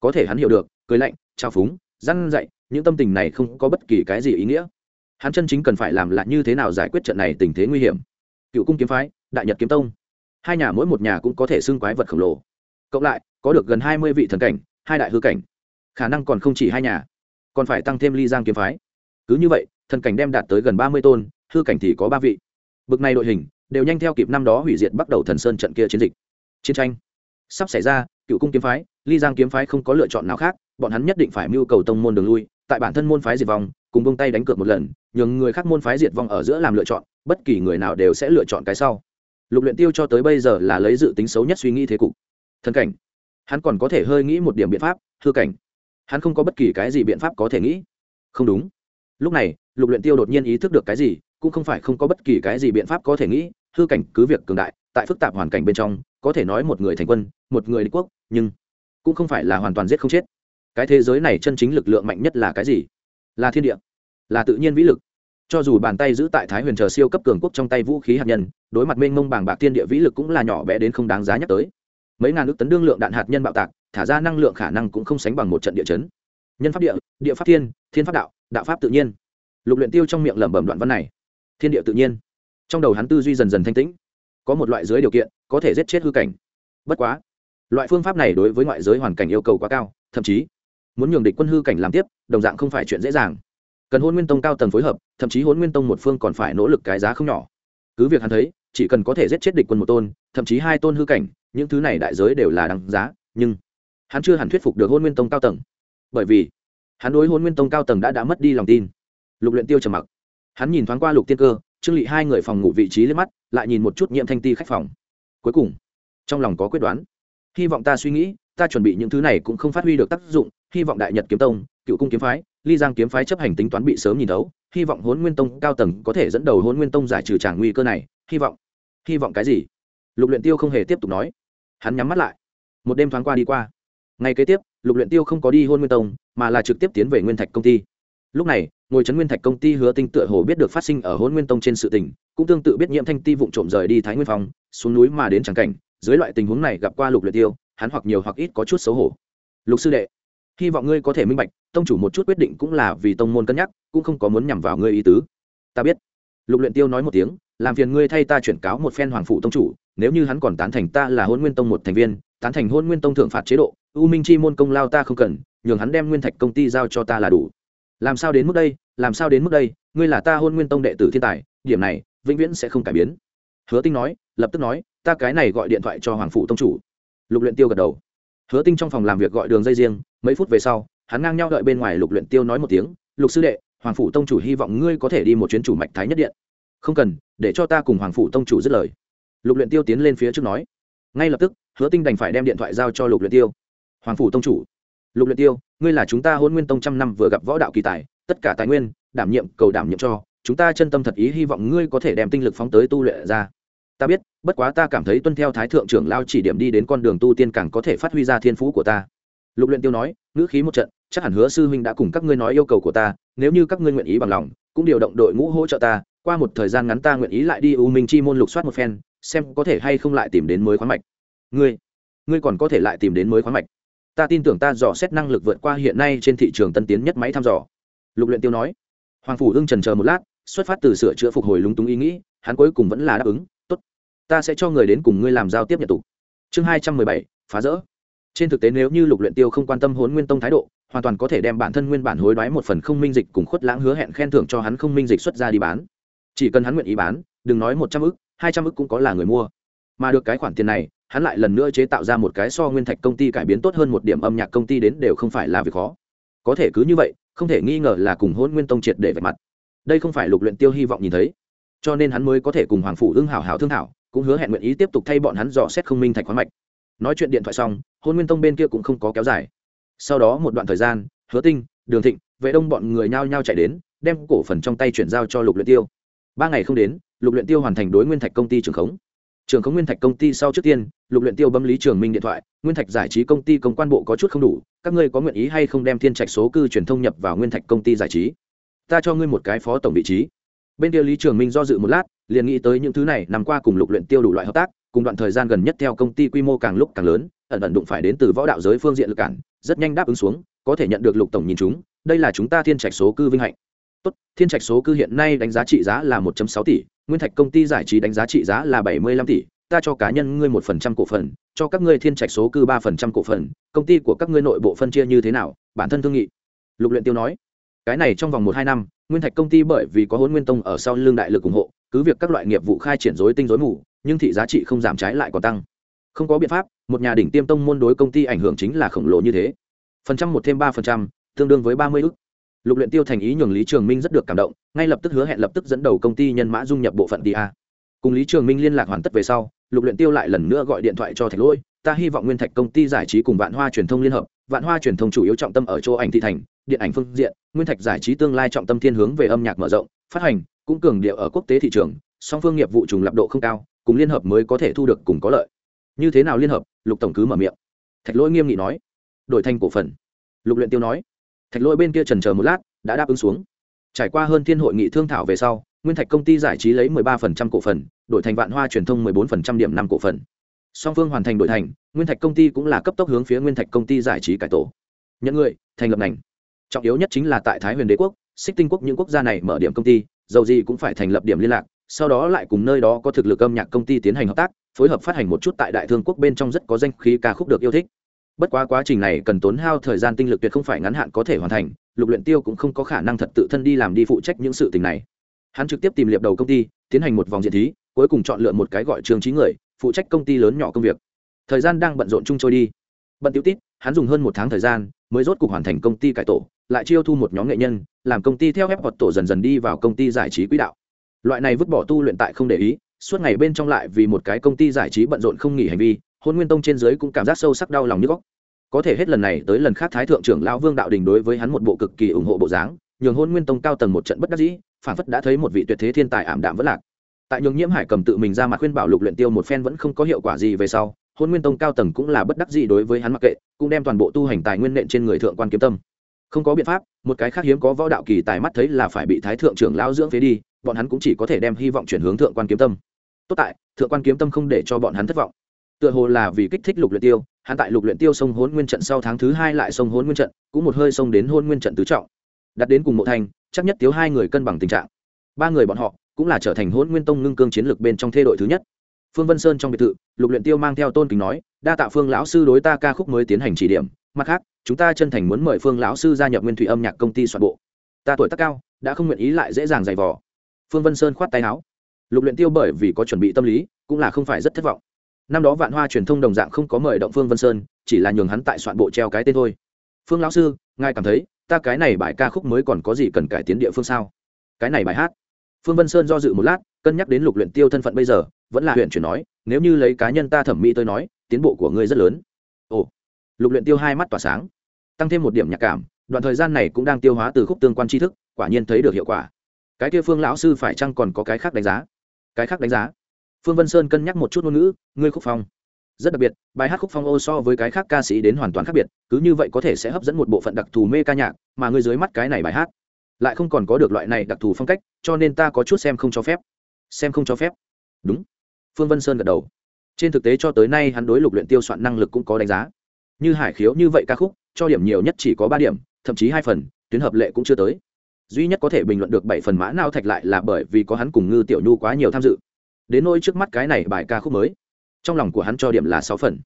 A: Có thể hắn hiểu được, cười lạnh trao phúng, răn dạy, những tâm tình này không có bất kỳ cái gì ý nghĩa. Hắn chân chính cần phải làm là như thế nào giải quyết trận này tình thế nguy hiểm. Cựu cung kiếm phái, đại nhật kiếm tông. Hai nhà mỗi một nhà cũng có thể xưng quái vật khổng lồ. Cộng lại, có được gần hai mươi vị thần cảnh, hai đại hư cảnh. Khả năng còn không chỉ hai nhà, còn phải tăng thêm ly giang kiếm phái. Cứ như vậy thần cảnh đem đạt tới gần ba mươi tôn, hư cảnh thì có ba vị. Bực này đội hình, đều nhanh theo kịp năm đó hủy diệt bắt đầu thần sơn trận kia chiến dịch. Chiến tranh sắp xảy ra, cựu cung kiếm phái, ly giang kiếm phái không có lựa chọn nào khác, bọn hắn nhất định phải mưu cầu tông môn đường lui, tại bản thân môn phái diệt vong, cùng bông tay đánh cược một lần, nhường người khác môn phái diệt vong ở giữa làm lựa chọn, bất kỳ người nào đều sẽ lựa chọn cái sau. Lục luyện tiêu cho tới bây giờ là lấy dự tính xấu nhất suy nghĩ thế cục. Thân cảnh, hắn còn có thể hơi nghĩ một điểm biện pháp, hư cảnh, hắn không có bất kỳ cái gì biện pháp có thể nghĩ. Không đúng. Lúc này lục luyện tiêu đột nhiên ý thức được cái gì, cũng không phải không có bất kỳ cái gì biện pháp có thể nghĩ, hư cảnh cứ việc cường đại, tại phức tạp hoàn cảnh bên trong, có thể nói một người thành quân, một người địch quốc, nhưng cũng không phải là hoàn toàn giết không chết. Cái thế giới này chân chính lực lượng mạnh nhất là cái gì? Là thiên địa, là tự nhiên vĩ lực. Cho dù bàn tay giữ tại thái huyền chờ siêu cấp cường quốc trong tay vũ khí hạt nhân, đối mặt mênh mông bàng bạc thiên địa vĩ lực cũng là nhỏ bé đến không đáng giá nhắc tới. Mấy ngàn ước tấn đương lượng đạn hạt nhân bạo tạc, thả ra năng lượng khả năng cũng không sánh bằng một trận địa chấn. Nhân pháp địa địa pháp thiên thiên pháp đạo đạo pháp tự nhiên lục luyện tiêu trong miệng lẩm bẩm đoạn văn này. Thiên địa tự nhiên. Trong đầu hắn tư duy dần dần thanh tĩnh. Có một loại dưới điều kiện, có thể giết chết hư cảnh. Bất quá, loại phương pháp này đối với ngoại giới hoàn cảnh yêu cầu quá cao, thậm chí muốn nhường địch quân hư cảnh làm tiếp, đồng dạng không phải chuyện dễ dàng. Cần hôn nguyên tông cao tầng phối hợp, thậm chí hôn nguyên tông một phương còn phải nỗ lực cái giá không nhỏ. Cứ việc hắn thấy, chỉ cần có thể giết chết địch quân một tôn, thậm chí hai tôn hư cảnh, những thứ này đại giới đều là đáng giá, nhưng hắn chưa hẳn thuyết phục được hôn nguyên tông cao tầng. Bởi vì, hắn đối hôn nguyên tông cao tầng đã đã mất đi lòng tin lục luyện tiêu trầm mặc. Hắn nhìn thoáng qua lục tiên cơ, trương lị hai người phòng ngủ vị trí lên mắt, lại nhìn một chút nhiễm thanh ti khách phòng. Cuối cùng, trong lòng có quyết đoán. Hy vọng ta suy nghĩ, ta chuẩn bị những thứ này cũng không phát huy được tác dụng, hy vọng đại nhật kiếm tông, cựu cung kiếm phái, ly giang kiếm phái chấp hành tính toán bị sớm nhìn thấu, hy vọng hôn nguyên tông cao tầng có thể dẫn đầu hôn nguyên tông giải trừ tràng nguy cơ này, hy vọng. Hy vọng cái gì? Lục luyện tiêu không hề tiếp tục nói. Hắn nhắm mắt lại. Một đêm thoáng qua đi qua. Ngày kế tiếp, lục luyện tiêu không có đi hôn nguyên tông, mà là trực tiếp tiến về nguyên thạch công ty lúc này, ngồi trấn nguyên thạch công ty hứa tinh tựa hồ biết được phát sinh ở hôn nguyên tông trên sự tình, cũng tương tự biết nhiễm thanh ti vụng trộm rời đi thái nguyên phong, xuống núi mà đến tràng cảnh, dưới loại tình huống này gặp qua lục luyện tiêu, hắn hoặc nhiều hoặc ít có chút xấu hổ. Lục sư đệ, hy vọng ngươi có thể minh bạch, tông chủ một chút quyết định cũng là vì tông môn cân nhắc, cũng không có muốn nhằm vào ngươi ý tứ. Ta biết. Lục luyện tiêu nói một tiếng, làm phiền ngươi thay ta chuyển cáo một phen hoàng phụ tông chủ, nếu như hắn còn tán thành ta là hôn nguyên tông một thành viên, tán thành hôn nguyên tông thượng phạt chế độ, u minh chi môn công lao ta không cần, nhường hắn đem nguyên thạch công ty giao cho ta là đủ làm sao đến mức đây? Làm sao đến mức đây? Ngươi là ta hôn nguyên tông đệ tử thiên tài, điểm này vĩnh viễn sẽ không cải biến. Hứa tinh nói, lập tức nói, ta cái này gọi điện thoại cho hoàng phụ tông chủ. Lục luyện tiêu gật đầu. Hứa tinh trong phòng làm việc gọi đường dây riêng, mấy phút về sau, hắn ngang nhau đợi bên ngoài lục luyện tiêu nói một tiếng, lục sư đệ, hoàng phủ tông chủ hy vọng ngươi có thể đi một chuyến chủ mạch thái nhất điện. Không cần, để cho ta cùng hoàng phủ tông chủ dứt lời. Lục luyện tiêu tiến lên phía trước nói. Ngay lập tức, hứa tinh đành phải đem điện thoại giao cho lục luyện tiêu. Hoàng phủ tông chủ lục luyện tiêu, ngươi là chúng ta hôn nguyên tông trăm năm vừa gặp võ đạo kỳ tài, tất cả tài nguyên, đảm nhiệm, cầu đảm nhiệm cho, chúng ta chân tâm thật ý hy vọng ngươi có thể đem tinh lực phóng tới tu luyện ra. Ta biết, bất quá ta cảm thấy tuân theo thái thượng trưởng lao chỉ điểm đi đến con đường tu tiên càng có thể phát huy ra thiên phú của ta. Lục luyện tiêu nói, ngữ khí một trận, chắc hẳn hứa sư huynh đã cùng các ngươi nói yêu cầu của ta, nếu như các ngươi nguyện ý bằng lòng, cũng điều động đội ngũ hỗ trợ ta, qua một thời gian ngắn ta nguyện ý lại đi u minh chi môn lục soát một phen, xem có thể hay không lại tìm đến mới khoáng mạch. Ngươi ngươi còn có thể lại tìm đến mới khoáng mạch ta tin tưởng ta dò xét năng lực vượt qua hiện nay trên thị trường tân tiến nhất máy thăm dò. Lục luyện tiêu nói. Hoàng phủ ưng trần chờ một lát, xuất phát từ sửa chữa phục hồi lúng túng ý nghĩ, hắn cuối cùng vẫn là đáp ứng, tốt, ta sẽ cho người đến cùng ngươi làm giao tiếp nhận tục chương hai trăm mười bảy, phá rỡ. Trên thực tế nếu như lục luyện tiêu không quan tâm huấn nguyên tông thái độ, hoàn toàn có thể đem bản thân nguyên bản hối đoái một phần không minh dịch cùng khuất lãng hứa hẹn khen thưởng cho hắn không minh dịch xuất ra đi bán. Chỉ cần hắn nguyện ý bán, đừng nói một trăm ức, hai trăm ức cũng có là người mua. Mà được cái khoản tiền này hắn lại lần nữa chế tạo ra một cái so nguyên thạch công ty cải biến tốt hơn một điểm âm nhạc công ty đến đều không phải là việc khó. Có thể cứ như vậy, không thể nghi ngờ là cùng hôn nguyên tông triệt để vạch mặt. Đây không phải lục luyện tiêu hy vọng nhìn thấy. Cho nên hắn mới có thể cùng hoàng phủ ưng hảo hảo thương thảo, cũng hứa hẹn nguyện ý tiếp tục thay bọn hắn dò xét không minh thạch khoáng mạch. Nói chuyện điện thoại xong hôn nguyên tông bên kia cũng không có kéo dài. Sau đó một đoạn thời gian, hứa tinh, đường thịnh, vệ đông bọn người nhao nhao chạy đến, đem cổ phần trong tay chuyển giao cho lục luyện tiêu. Ba ngày không đến, lục luyện tiêu hoàn thành đối nguyên thạch công ty trường khống trường khống nguyên thạch công ty sau trước tiên, lục luyện tiêu bấm lý trường minh điện thoại, nguyên thạch giải trí công ty công quan bộ có chút không đủ, các ngươi có nguyện ý hay không đem thiên trạch số cư truyền thông nhập vào nguyên thạch công ty giải trí? Ta cho ngươi một cái phó tổng vị trí. Bên kia lý trường minh do dự một lát, liền nghĩ tới những thứ này nằm qua cùng lục luyện tiêu đủ loại hợp tác, cùng đoạn thời gian gần nhất theo công ty quy mô càng lúc càng lớn, ẩn ẩn đụng phải đến từ võ đạo giới phương diện lực cản, rất nhanh đáp ứng xuống, có thể nhận được lục tổng nhìn chúng, đây là chúng ta thiên trạch số cư vinh hạnh. Tốt, thiên trạch số cư hiện nay đánh giá trị giá là 1.6 tỷ nguyên thạch công ty giải trí đánh giá trị giá là 75 tỷ, ta cho cá nhân ngươi một phần trăm cổ phần, cho các ngươi thiên trạch số cư ba phần trăm cổ phần, công ty của các ngươi nội bộ phân chia như thế nào, bản thân thương nghị. Lục luyện tiêu nói. Cái này trong vòng một hai năm, nguyên thạch công ty bởi vì có hôn nguyên tông ở sau lương đại lực ủng hộ, cứ việc các loại nghiệp vụ khai triển rối tinh rối mù, nhưng thị giá trị không giảm trái lại còn tăng. Không có biện pháp, một nhà đỉnh tiêm tông môn đối công ty ảnh hưởng chính là khổng lồ như thế. Phần trăm một thêm ba phần trăm, tương đương với ba mươi ức lục luyện tiêu thành ý nhường lý trường minh rất được cảm động, ngay lập tức hứa hẹn lập tức dẫn đầu công ty nhân mã dung nhập bộ phận DIA. cùng lý trường minh liên lạc hoàn tất về sau, lục luyện tiêu lại lần nữa gọi điện thoại cho thạch lôi, ta hy vọng nguyên thạch công ty giải trí cùng vạn hoa truyền thông liên hợp, vạn hoa truyền thông chủ yếu trọng tâm ở chỗ ảnh thị thành, điện ảnh phương diện, nguyên thạch giải trí tương lai trọng tâm thiên hướng về âm nhạc mở rộng, phát hành, cũng cường điệu ở quốc tế thị trường, song phương nghiệp vụ trùng lập độ không cao, cùng liên hợp mới có thể thu được cùng có lợi. Như thế nào liên hợp? Lục tổng cứ mở miệng. Thạch lỗi nghiêm nghị nói. Đổi thành cổ phần. Lục luyện tiêu nói thạch lỗi bên kia trần chờ một lát, đã đáp ứng xuống. Trải qua hơn thiên hội nghị thương thảo về sau, nguyên thạch công ty giải trí lấy 13% cổ phần, đổi thành vạn hoa truyền thông 14% điểm năm cổ phần. Song phương hoàn thành đổi thành, nguyên thạch công ty cũng là cấp tốc hướng phía nguyên thạch công ty giải trí cải tổ. Nhận người, thành lập ngành. Trọng yếu nhất chính là tại thái huyền đế quốc, xích tinh quốc những quốc gia này mở điểm công ty, dầu gì cũng phải thành lập điểm liên lạc, sau đó lại cùng nơi đó có thực lực âm nhạc công ty tiến hành hợp tác, phối hợp phát hành một chút tại đại thương quốc bên trong rất có danh khí ca khúc được yêu thích bất quá quá trình này cần tốn hao thời gian tinh lực tuyệt không phải ngắn hạn có thể hoàn thành, lục luyện tiêu cũng không có khả năng thật tự thân đi làm đi phụ trách những sự tình này. Hắn trực tiếp tìm liệp đầu công ty, tiến hành một vòng diện thí, cuối cùng chọn lựa một cái gọi trường trí người, phụ trách công ty lớn nhỏ công việc. Thời gian đang bận rộn chung trôi đi. Bận tiêu tít hắn dùng hơn một tháng thời gian mới rốt cuộc hoàn thành công ty cải tổ, lại chiêu thu một nhóm nghệ nhân, làm công ty theo ép hoạt tổ dần dần đi vào công ty giải trí quỹ đạo. Loại này vứt bỏ tu luyện tại không để ý, suốt ngày bên trong lại vì một cái công ty giải trí bận rộn không nghỉ hành vi, hôn nguyên tông trên dưới cũng cảm giác sâu sắc đau lòng như góc có thể hết lần này tới lần khác thái thượng trưởng lão vương đạo đình đối với hắn một bộ cực kỳ ủng hộ bộ dáng, nhường hôn nguyên tông cao tầng một trận bất đắc dĩ, phản phất đã thấy một vị tuyệt thế thiên tài ảm đạm vất lạc. Tại nhường nhiễm hải cầm tự mình ra mặt khuyên bảo lục luyện tiêu một phen vẫn không có hiệu quả gì về sau, hôn nguyên tông cao tầng cũng là bất đắc dĩ đối với hắn mặc kệ, cũng đem toàn bộ tu hành tài nguyên nện trên người thượng quan kiếm tâm. Không có biện pháp, một cái khác hiếm có võ đạo kỳ tài mắt thấy là phải bị thái thượng trưởng lão dưỡng phế đi, bọn hắn cũng chỉ có thể đem hy vọng chuyển hướng thượng quan kiếm tâm. Tốt tại, thượng quan kiếm tâm không để cho bọn hắn thất vọng. Tựa hồ là vì kích thích lục luyện tiêu hắn tại lục luyện tiêu sông hôn nguyên trận sau tháng thứ hai lại sông hôn nguyên trận, cũng một hơi sông đến hôn nguyên trận tứ trọng. Đặt đến cùng mộ thành, chắc nhất thiếu hai người cân bằng tình trạng. Ba người bọn họ cũng là trở thành hôn nguyên tông ngưng cương chiến lược bên trong thê đội thứ nhất. Phương vân sơn trong biệt thự, lục luyện tiêu mang theo tôn kính nói, đa tạ phương lão sư đối ta ca khúc mới tiến hành chỉ điểm. Mặt khác, chúng ta chân thành muốn mời phương lão sư gia nhập nguyên thủy âm nhạc công ty soạn bộ. Ta tuổi tác cao, đã không nguyện ý lại dễ dàng giày vò. Phương vân sơn khoát tay áo. Lục luyện tiêu bởi vì có chuẩn bị tâm lý, cũng là không phải rất thất vọng năm đó vạn hoa truyền thông đồng dạng không có mời động phương vân sơn, chỉ là nhường hắn tại soạn bộ treo cái tên thôi. Phương lão sư, ngài cảm thấy, ta cái này bài ca khúc mới còn có gì cần cải tiến địa phương sao? Cái này bài hát. Phương vân sơn do dự một lát, cân nhắc đến lục luyện tiêu thân phận bây giờ, vẫn là huyện chuyển nói, nếu như lấy cá nhân ta thẩm mỹ tôi nói, tiến bộ của ngươi rất lớn. Ồ, lục luyện tiêu hai mắt tỏa sáng. Tăng thêm một điểm nhạc cảm, đoạn thời gian này cũng đang tiêu hóa từ khúc tương quan tri thức, quả nhiên thấy được hiệu quả. Cái kia phương lão sư phải chăng còn có cái khác đánh giá? Cái khác đánh giá? Phương vân sơn cân nhắc một chút ngôn ngữ, ngươi khúc phong. Rất đặc biệt, bài hát khúc phong ô so với cái khác ca sĩ đến hoàn toàn khác biệt, cứ như vậy có thể sẽ hấp dẫn một bộ phận đặc thù mê ca nhạc, mà ngươi dưới mắt cái này bài hát lại không còn có được loại này đặc thù phong cách, cho nên ta có chút xem không cho phép. Xem không cho phép? Đúng. Phương vân sơn gật đầu. Trên thực tế cho tới nay hắn đối lục luyện tiêu soạn năng lực cũng có đánh giá. Như hải khiếu như vậy ca khúc, cho điểm nhiều nhất chỉ có ba điểm, thậm chí hai phần, tuyến hợp lệ cũng chưa tới. Duy nhất có thể bình luận được bảy phần mã nào thạch lại là bởi vì có hắn cùng ngư tiểu nhu quá nhiều tham dự đến nỗi trước mắt cái này bài ca khúc mới. Trong lòng của hắn cho điểm là sáu phần.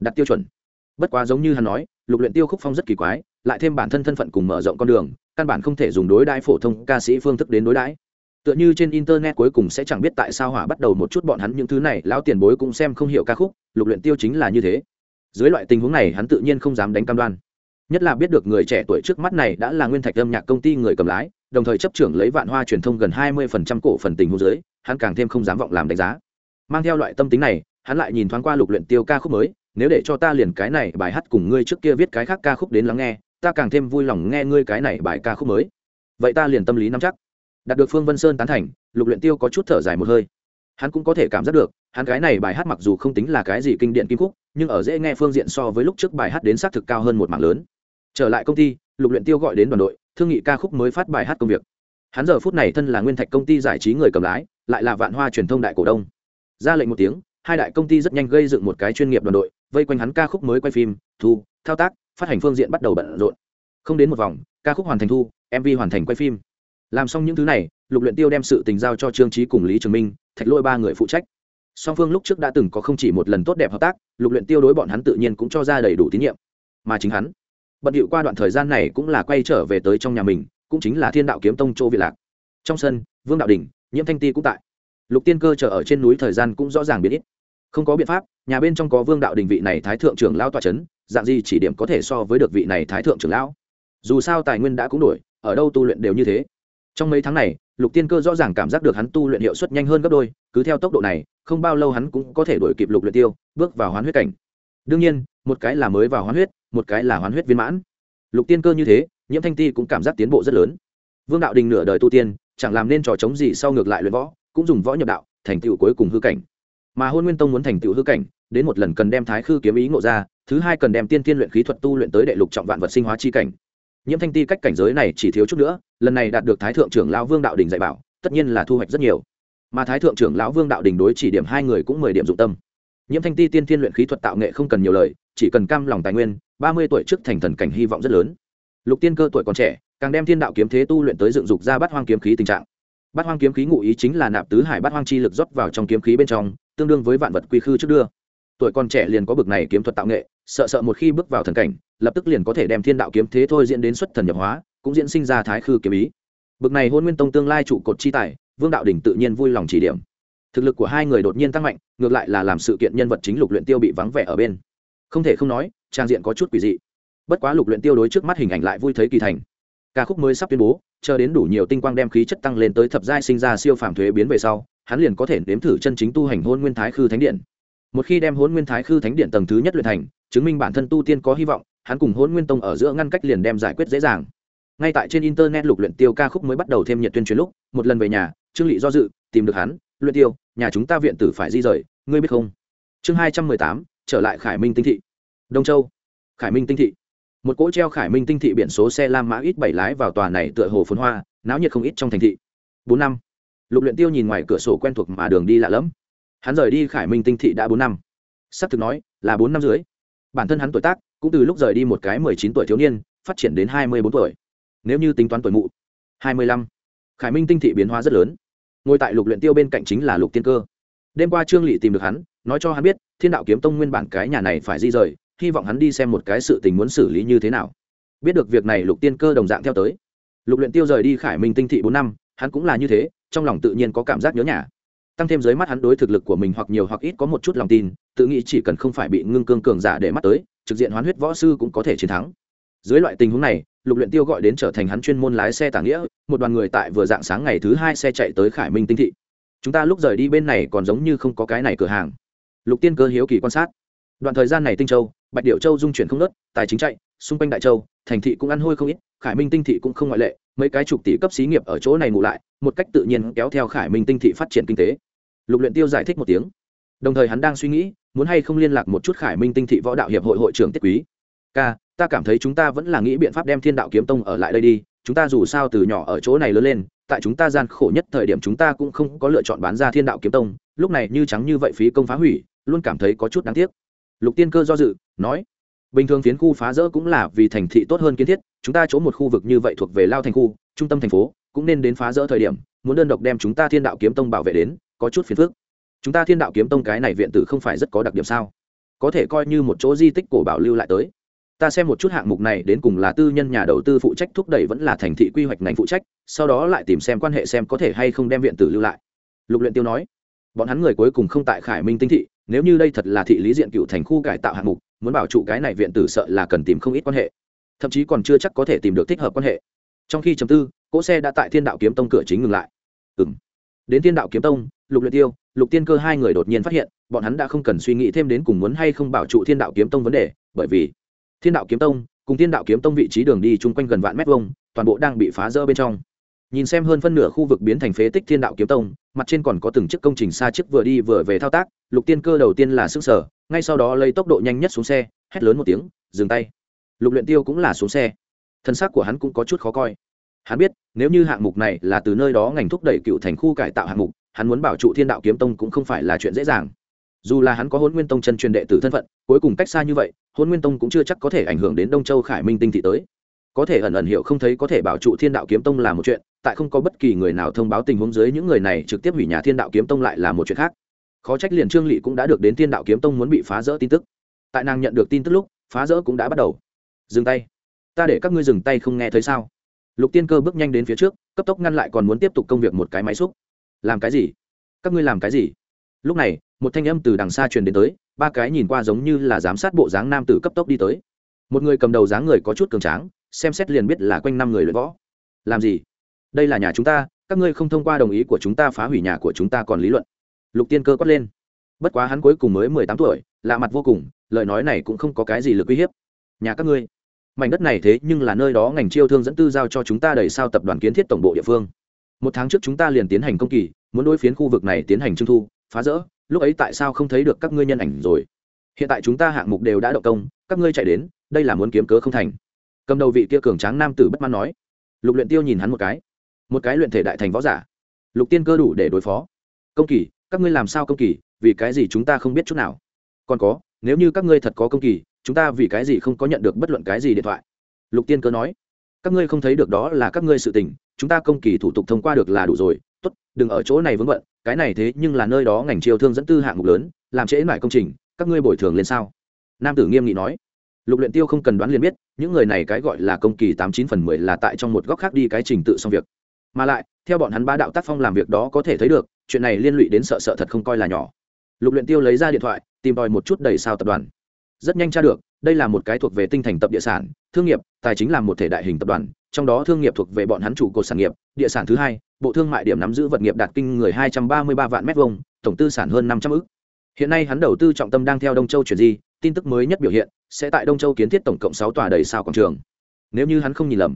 A: Đặt tiêu chuẩn. Bất quá giống như hắn nói, lục luyện tiêu khúc phong rất kỳ quái, lại thêm bản thân thân phận cùng mở rộng con đường, căn bản không thể dùng đối đãi phổ thông ca sĩ phương thức đến đối đãi. Tựa như trên internet cuối cùng sẽ chẳng biết tại sao hỏa bắt đầu một chút bọn hắn những thứ này, lão tiền bối cũng xem không hiểu ca khúc, lục luyện tiêu chính là như thế. Dưới loại tình huống này hắn tự nhiên không dám đánh cam đoan. Nhất là biết được người trẻ tuổi trước mắt này đã là nguyên thạch âm nhạc công ty người cầm lái đồng thời chấp trưởng lấy vạn hoa truyền thông gần hai mươi phần trăm cổ phần tình huống dưới, hắn càng thêm không dám vọng làm đánh giá. Mang theo loại tâm tính này, hắn lại nhìn thoáng qua lục luyện tiêu ca khúc mới, nếu để cho ta liền cái này bài hát cùng ngươi trước kia viết cái khác ca khúc đến lắng nghe, ta càng thêm vui lòng nghe ngươi cái này bài ca khúc mới. Vậy ta liền tâm lý nắm chắc. Đạt được phương vân sơn tán thành, lục luyện tiêu có chút thở dài một hơi. Hắn cũng có thể cảm giác được, hắn cái này bài hát mặc dù không tính là cái gì kinh điển kim khúc, nhưng ở dễ nghe phương diện so với lúc trước bài hát đến xác thực cao hơn một mảng lớn. Trở lại công ty, lục luyện tiêu gọi đến đoàn đội thương nghị ca khúc mới phát bài hát công việc. Hắn giờ phút này thân là nguyên thạch công ty giải trí người cầm lái, lại là vạn hoa truyền thông đại cổ đông. Ra lệnh một tiếng, hai đại công ty rất nhanh gây dựng một cái chuyên nghiệp đoàn đội, vây quanh hắn ca khúc mới quay phim, thu, thao tác, phát hành phương diện bắt đầu bận rộn. Không đến một vòng, ca khúc hoàn thành thu mv hoàn thành quay phim. Làm xong những thứ này, lục luyện tiêu đem sự tình giao cho trương trí cùng lý trường minh, thạch lôi ba người phụ trách. Song phương lúc trước đã từng có không chỉ một lần tốt đẹp hợp tác, lục luyện tiêu đối bọn hắn tự nhiên cũng cho ra đầy đủ tín nhiệm. Mà chính hắn bận điệu qua đoạn thời gian này cũng là quay trở về tới trong nhà mình, cũng chính là thiên đạo kiếm tông châu việt lạc. Trong sân, vương đạo đình, nhiễm thanh ti cũng tại. Lục tiên cơ chờ ở trên núi thời gian cũng rõ ràng biết ít. Không có biện pháp, nhà bên trong có vương đạo đình vị này thái thượng trưởng lao tọa c h ấ n dạng gì chỉ điểm có thể so với được vị này thái thượng trưởng lão. Dù sao tài nguyên đã cũng đổi, ở đâu tu luyện đều như thế. Trong mấy tháng này, lục tiên cơ rõ ràng cảm giác được hắn tu luyện hiệu suất nhanh hơn gấp đôi, cứ theo tốc độ này, không bao lâu hắn cũng có thể đổi kịp lục luyện tiêu, bước vào hoán huyết cảnh. Đương nhiên một cái là mới vào hoán huyết, một cái là hoán huyết viên mãn. Lục tiên cơ như thế, nhiễm thanh ti cũng cảm giác tiến bộ rất lớn. Vương đạo đình nửa đời tu tiên, chẳng làm nên trò chống gì sau ngược lại luyện võ, cũng dùng võ nhập đạo, thành tựu cuối cùng hư cảnh. Mà hôn nguyên tông muốn thành tựu hư cảnh, đến một lần cần đem thái khư kiếm ý ngộ ra, thứ hai cần đem tiên tiên luyện khí thuật tu luyện tới đệ lục trọng vạn vật sinh hóa chi cảnh. Nhiễm thanh ti cách cảnh giới này chỉ thiếu chút nữa, lần này đạt được thái thượng trưởng lão vương đạo đình dạy bảo, tất nhiên là thu hoạch rất nhiều. Mà thái thượng trưởng lão vương đạo đình đối chỉ điểm hai người cũng mười điểm dụng tâm nhiễm thanh ti tiên thiên luyện khí thuật tạo nghệ không cần nhiều lời, chỉ cần cam lòng tài nguyên, ba mươi tuổi trước thành thần cảnh hy vọng rất lớn. Lục tiên cơ tuổi còn trẻ, càng đem thiên đạo kiếm thế tu luyện tới dựng dục ra bát hoang kiếm khí tình trạng. Bát hoang kiếm khí ngụ ý chính là nạp tứ hải bát hoang chi lực rót vào trong kiếm khí bên trong, tương đương với vạn vật quy khư trước đưa. Tuổi còn trẻ liền có bực này kiếm thuật tạo nghệ, sợ sợ một khi bước vào thần cảnh, lập tức liền có thể đem thiên đạo kiếm thế thôi diễn đến xuất thần nhập hóa, cũng diễn sinh ra thái khư kiếm ý. Bực này hôn nguyên tông tương lai trụ cột chi tài, vương đạo đình tự nhiên vui lòng chỉ điểm thực lực của hai người đột nhiên tăng mạnh, ngược lại là làm sự kiện nhân vật chính lục luyện tiêu bị vắng vẻ ở bên. Không thể không nói, trang diện có chút quỷ dị. Bất quá lục luyện tiêu đối trước mắt hình ảnh lại vui thấy kỳ thành. Ca khúc mới sắp tuyên bố, chờ đến đủ nhiều tinh quang đem khí chất tăng lên tới thập giai sinh ra siêu phàm thuế biến về sau, hắn liền có thể nếm thử chân chính tu hành hôn nguyên thái khư thánh điện. Một khi đem hôn nguyên thái khư thánh điện tầng thứ nhất luyện thành, chứng minh bản thân tu tiên có hy vọng, hắn cùng hôn nguyên tông ở giữa ngăn cách liền đem giải quyết dễ dàng. Ngay tại trên internet lục luyện tiêu ca khúc mới bắt đầu thêm nhiệt tuyên truyền lúc, một lần về nhà, trương lị do dự, tìm được hắn luyện tiêu, nhà chúng ta viện tử phải di rời, ngươi biết không? Chương hai trăm mười tám, trở lại khải minh tinh thị. Đông châu, khải minh tinh thị. Một cỗ treo khải minh tinh thị biển số xe lam mã ít bảy lái vào tòa này tựa hồ phồn hoa, náo nhiệt không ít trong thành thị. Bốn năm, lục luyện tiêu nhìn ngoài cửa sổ quen thuộc mà đường đi lạ lẫm. Hắn rời đi khải minh tinh thị đã bốn năm. Sắp thực nói, là bốn năm dưới bản thân hắn tuổi tác, cũng từ lúc rời đi một cái mười chín tuổi thiếu niên, phát triển đến hai mươi bốn tuổi. Nếu như tính toán tuổi mụ, hai mươi lăm. Khải minh tinh thị biến hóa rất lớn ngồi tại lục luyện tiêu bên cạnh chính là lục tiên cơ. Đêm qua trương lỵ tìm được hắn, nói cho hắn biết, thiên đạo kiếm tông nguyên bản cái nhà này phải di rời, hy vọng hắn đi xem một cái sự tình muốn xử lý như thế nào. Biết được việc này lục tiên cơ đồng dạng theo tới. Lục luyện tiêu rời đi khải minh tinh thị bốn năm, hắn cũng là như thế, trong lòng tự nhiên có cảm giác nhớ nhà. Tăng thêm dưới mắt hắn đối thực lực của mình hoặc nhiều hoặc ít có một chút lòng tin, tự nghĩ chỉ cần không phải bị ngưng cương cường giả để mắt tới, trực diện hoán huyết võ sư cũng có thể chiến thắng. Dưới loại tình huống này lục luyện tiêu gọi đến trở thành hắn chuyên môn lái xe tàng nghĩa, một đoàn người tại vừa dạng sáng ngày thứ hai xe chạy tới khải minh tinh thị. Chúng ta lúc rời đi bên này còn giống như không có cái này cửa hàng. Lục tiên cơ hiếu kỳ quan sát. Đoạn thời gian này tinh châu, bạch điệu châu dung chuyển không nớt tài chính chạy, xung quanh đại châu, thành thị cũng ăn hôi không ít, khải minh tinh thị cũng không ngoại lệ, mấy cái chục tỷ cấp xí nghiệp ở chỗ này ngủ lại, một cách tự nhiên kéo theo khải minh tinh thị phát triển kinh tế. Lục luyện tiêu giải thích một tiếng. Đồng thời hắn đang suy nghĩ, muốn hay không liên lạc một chút khải minh tinh thị võ đạo hiệp hội hội trưởng tiết quý. Ca ta cảm thấy chúng ta vẫn là nghĩ biện pháp đem thiên đạo kiếm tông ở lại đây đi, chúng ta dù sao từ nhỏ ở chỗ này lớn lên, tại chúng ta gian khổ nhất thời điểm chúng ta cũng không có lựa chọn bán ra thiên đạo kiếm tông, lúc này như trắng như vậy phí công phá hủy, luôn cảm thấy có chút đáng tiếc. Lục tiên cơ do dự, nói, bình thường phiến khu phá rỡ cũng là vì thành thị tốt hơn kiến thiết, chúng ta chỗ một khu vực như vậy thuộc về lao thành khu, trung tâm thành phố, cũng nên đến phá rỡ thời điểm, muốn đơn độc đem chúng ta thiên đạo kiếm tông bảo vệ đến, có chút phiền phức. Chúng ta thiên đạo kiếm tông cái này viện tử không phải rất có đặc điểm sao? Có thể coi như một chỗ di tích cổ bảo lưu lại tới ta xem một chút hạng mục này đến cùng là tư nhân nhà đầu tư phụ trách thúc đẩy vẫn là thành thị quy hoạch ngành phụ trách, sau đó lại tìm xem quan hệ xem có thể hay không đem viện tử lưu lại. Lục luyện tiêu nói. Bọn hắn người cuối cùng không tại khải minh tinh thị, nếu như đây thật là thị lý diện cựu thành khu cải tạo hạng mục, muốn bảo trụ cái này viện tử sợ là cần tìm không ít quan hệ, thậm chí còn chưa chắc có thể tìm được thích hợp quan hệ. Trong khi chấm tư, cỗ xe đã tại thiên đạo kiếm tông cửa chính ngừng lại. Ừng đến thiên đạo kiếm tông, lục luyện tiêu, lục tiên cơ hai người đột nhiên phát hiện, bọn hắn đã không cần suy nghĩ thêm đến cùng muốn hay không bảo trụ thiên đạo kiếm tông vấn đề, bởi vì thiên đạo kiếm tông, cùng thiên đạo kiếm tông vị trí đường đi chung quanh gần vạn mét vuông, toàn bộ đang bị phá rỡ bên trong. Nhìn xem hơn phân nửa khu vực biến thành phế tích thiên đạo kiếm tông, mặt trên còn có từng chiếc công trình xa chiếc vừa đi vừa về thao tác, lục tiên cơ đầu tiên là sức sở ngay sau đó lấy tốc độ nhanh nhất xuống xe, hét lớn một tiếng, dừng tay. Lục luyện tiêu cũng là xuống xe. Thân xác của hắn cũng có chút khó coi. Hắn biết, nếu như hạng mục này là từ nơi đó ngành thúc đẩy cựu thành khu cải tạo hạng mục, hắn muốn bảo trụ thiên đạo kiếm tông cũng không phải là chuyện dễ dàng dù là hắn có hôn nguyên tông chân truyền đệ tử thân phận, cuối cùng cách xa như vậy hôn nguyên tông cũng chưa chắc có thể ảnh hưởng đến đông châu khải minh tinh thị tới. Có thể ẩn ẩn hiểu không thấy có thể bảo trụ thiên đạo kiếm tông là một chuyện, tại không có bất kỳ người nào thông báo tình huống dưới những người này trực tiếp hủy nhà thiên đạo kiếm tông lại là một chuyện khác. Khó trách liền trương lị cũng đã được đến thiên đạo kiếm tông muốn bị phá rỡ tin tức. Tại nàng nhận được tin tức lúc, phá rỡ cũng đã bắt đầu. Dừng tay. Ta để các ngươi dừng tay không nghe thấy sao? Lục tiên cơ bước nhanh đến phía trước, cấp tốc ngăn lại còn muốn tiếp tục công việc một cái máy xúc. Làm cái gì? Các ngươi làm cái gì? Lúc này một thanh âm từ đằng xa truyền đến tới, ba cái nhìn qua giống như là giám sát bộ dáng nam tử cấp tốc đi tới. Một người cầm đầu dáng người có chút cường tráng, xem xét liền biết là quanh năm người luyện võ. Làm gì? Đây là nhà chúng ta, các ngươi không thông qua đồng ý của chúng ta phá hủy nhà của chúng ta còn lý luận. Lục tiên cơ quát lên. Bất quá hắn cuối cùng mới mười tám tuổi, lạ mặt vô cùng, lời nói này cũng không có cái gì lực uy hiếp. Nhà các ngươi, mảnh đất này thế nhưng là nơi đó ngành chiêu thương dẫn tư giao cho chúng ta đẩy sao tập đoàn kiến thiết tổng bộ địa phương. Một tháng trước chúng ta liền tiến hành công kỳ, muốn đối phiến khu vực này tiến hành trưng thu phá rỡ, lúc ấy tại sao không thấy được các ngươi nhân ảnh rồi? Hiện tại chúng ta hạng mục đều đã động công, các ngươi chạy đến, đây là muốn kiếm cớ không thành. Cầm đầu vị kia cường tráng nam tử bất mãn nói. Lục luyện tiêu nhìn hắn một cái. Một cái luyện thể đại thành võ giả. Lục tiên cơ đủ để đối phó. Công kỳ, các ngươi làm sao công kỳ, vì cái gì chúng ta không biết chút nào? Còn có, nếu như các ngươi thật có công kỳ, chúng ta vì cái gì không có nhận được bất luận cái gì điện thoại? Lục tiên cơ nói. Các ngươi không thấy được đó là các ngươi sự tình, chúng ta công kỳ thủ tục thông qua được là đủ rồi đừng ở chỗ này vướng bận, cái này thế nhưng là nơi đó ngành chiêu thương dẫn tư hạng mục lớn, làm trễ nải công trình, các ngươi bồi thường lên sao? Nam tử nghiêm nghị nói. Lục luyện tiêu không cần đoán liền biết, những người này cái gọi là công kỳ tám chín phần mười là tại trong một góc khác đi cái trình tự xong việc. Mà lại, theo bọn hắn ba đạo tác phong làm việc đó có thể thấy được, chuyện này liên lụy đến sợ sợ thật không coi là nhỏ. Lục luyện tiêu lấy ra điện thoại, tìm tòi một chút đầy sao tập đoàn. Rất nhanh tra được, đây là một cái thuộc về tinh thành tập địa sản, thương nghiệp, tài chính là một thể đại hình tập đoàn, trong đó thương nghiệp thuộc về bọn hắn chủ cột sản nghiệp, địa sản thứ hai bộ thương mại điểm nắm giữ vật nghiệp đạt kinh người hai trăm ba mươi ba vạn mét vuông, tổng tư sản hơn năm trăm ức. Hiện nay hắn đầu tư trọng tâm đang theo đông châu chuyển di, tin tức mới nhất biểu hiện, sẽ tại đông châu kiến thiết tổng cộng sáu tòa đầy sao quảng trường. Nếu như hắn không nhìn lầm,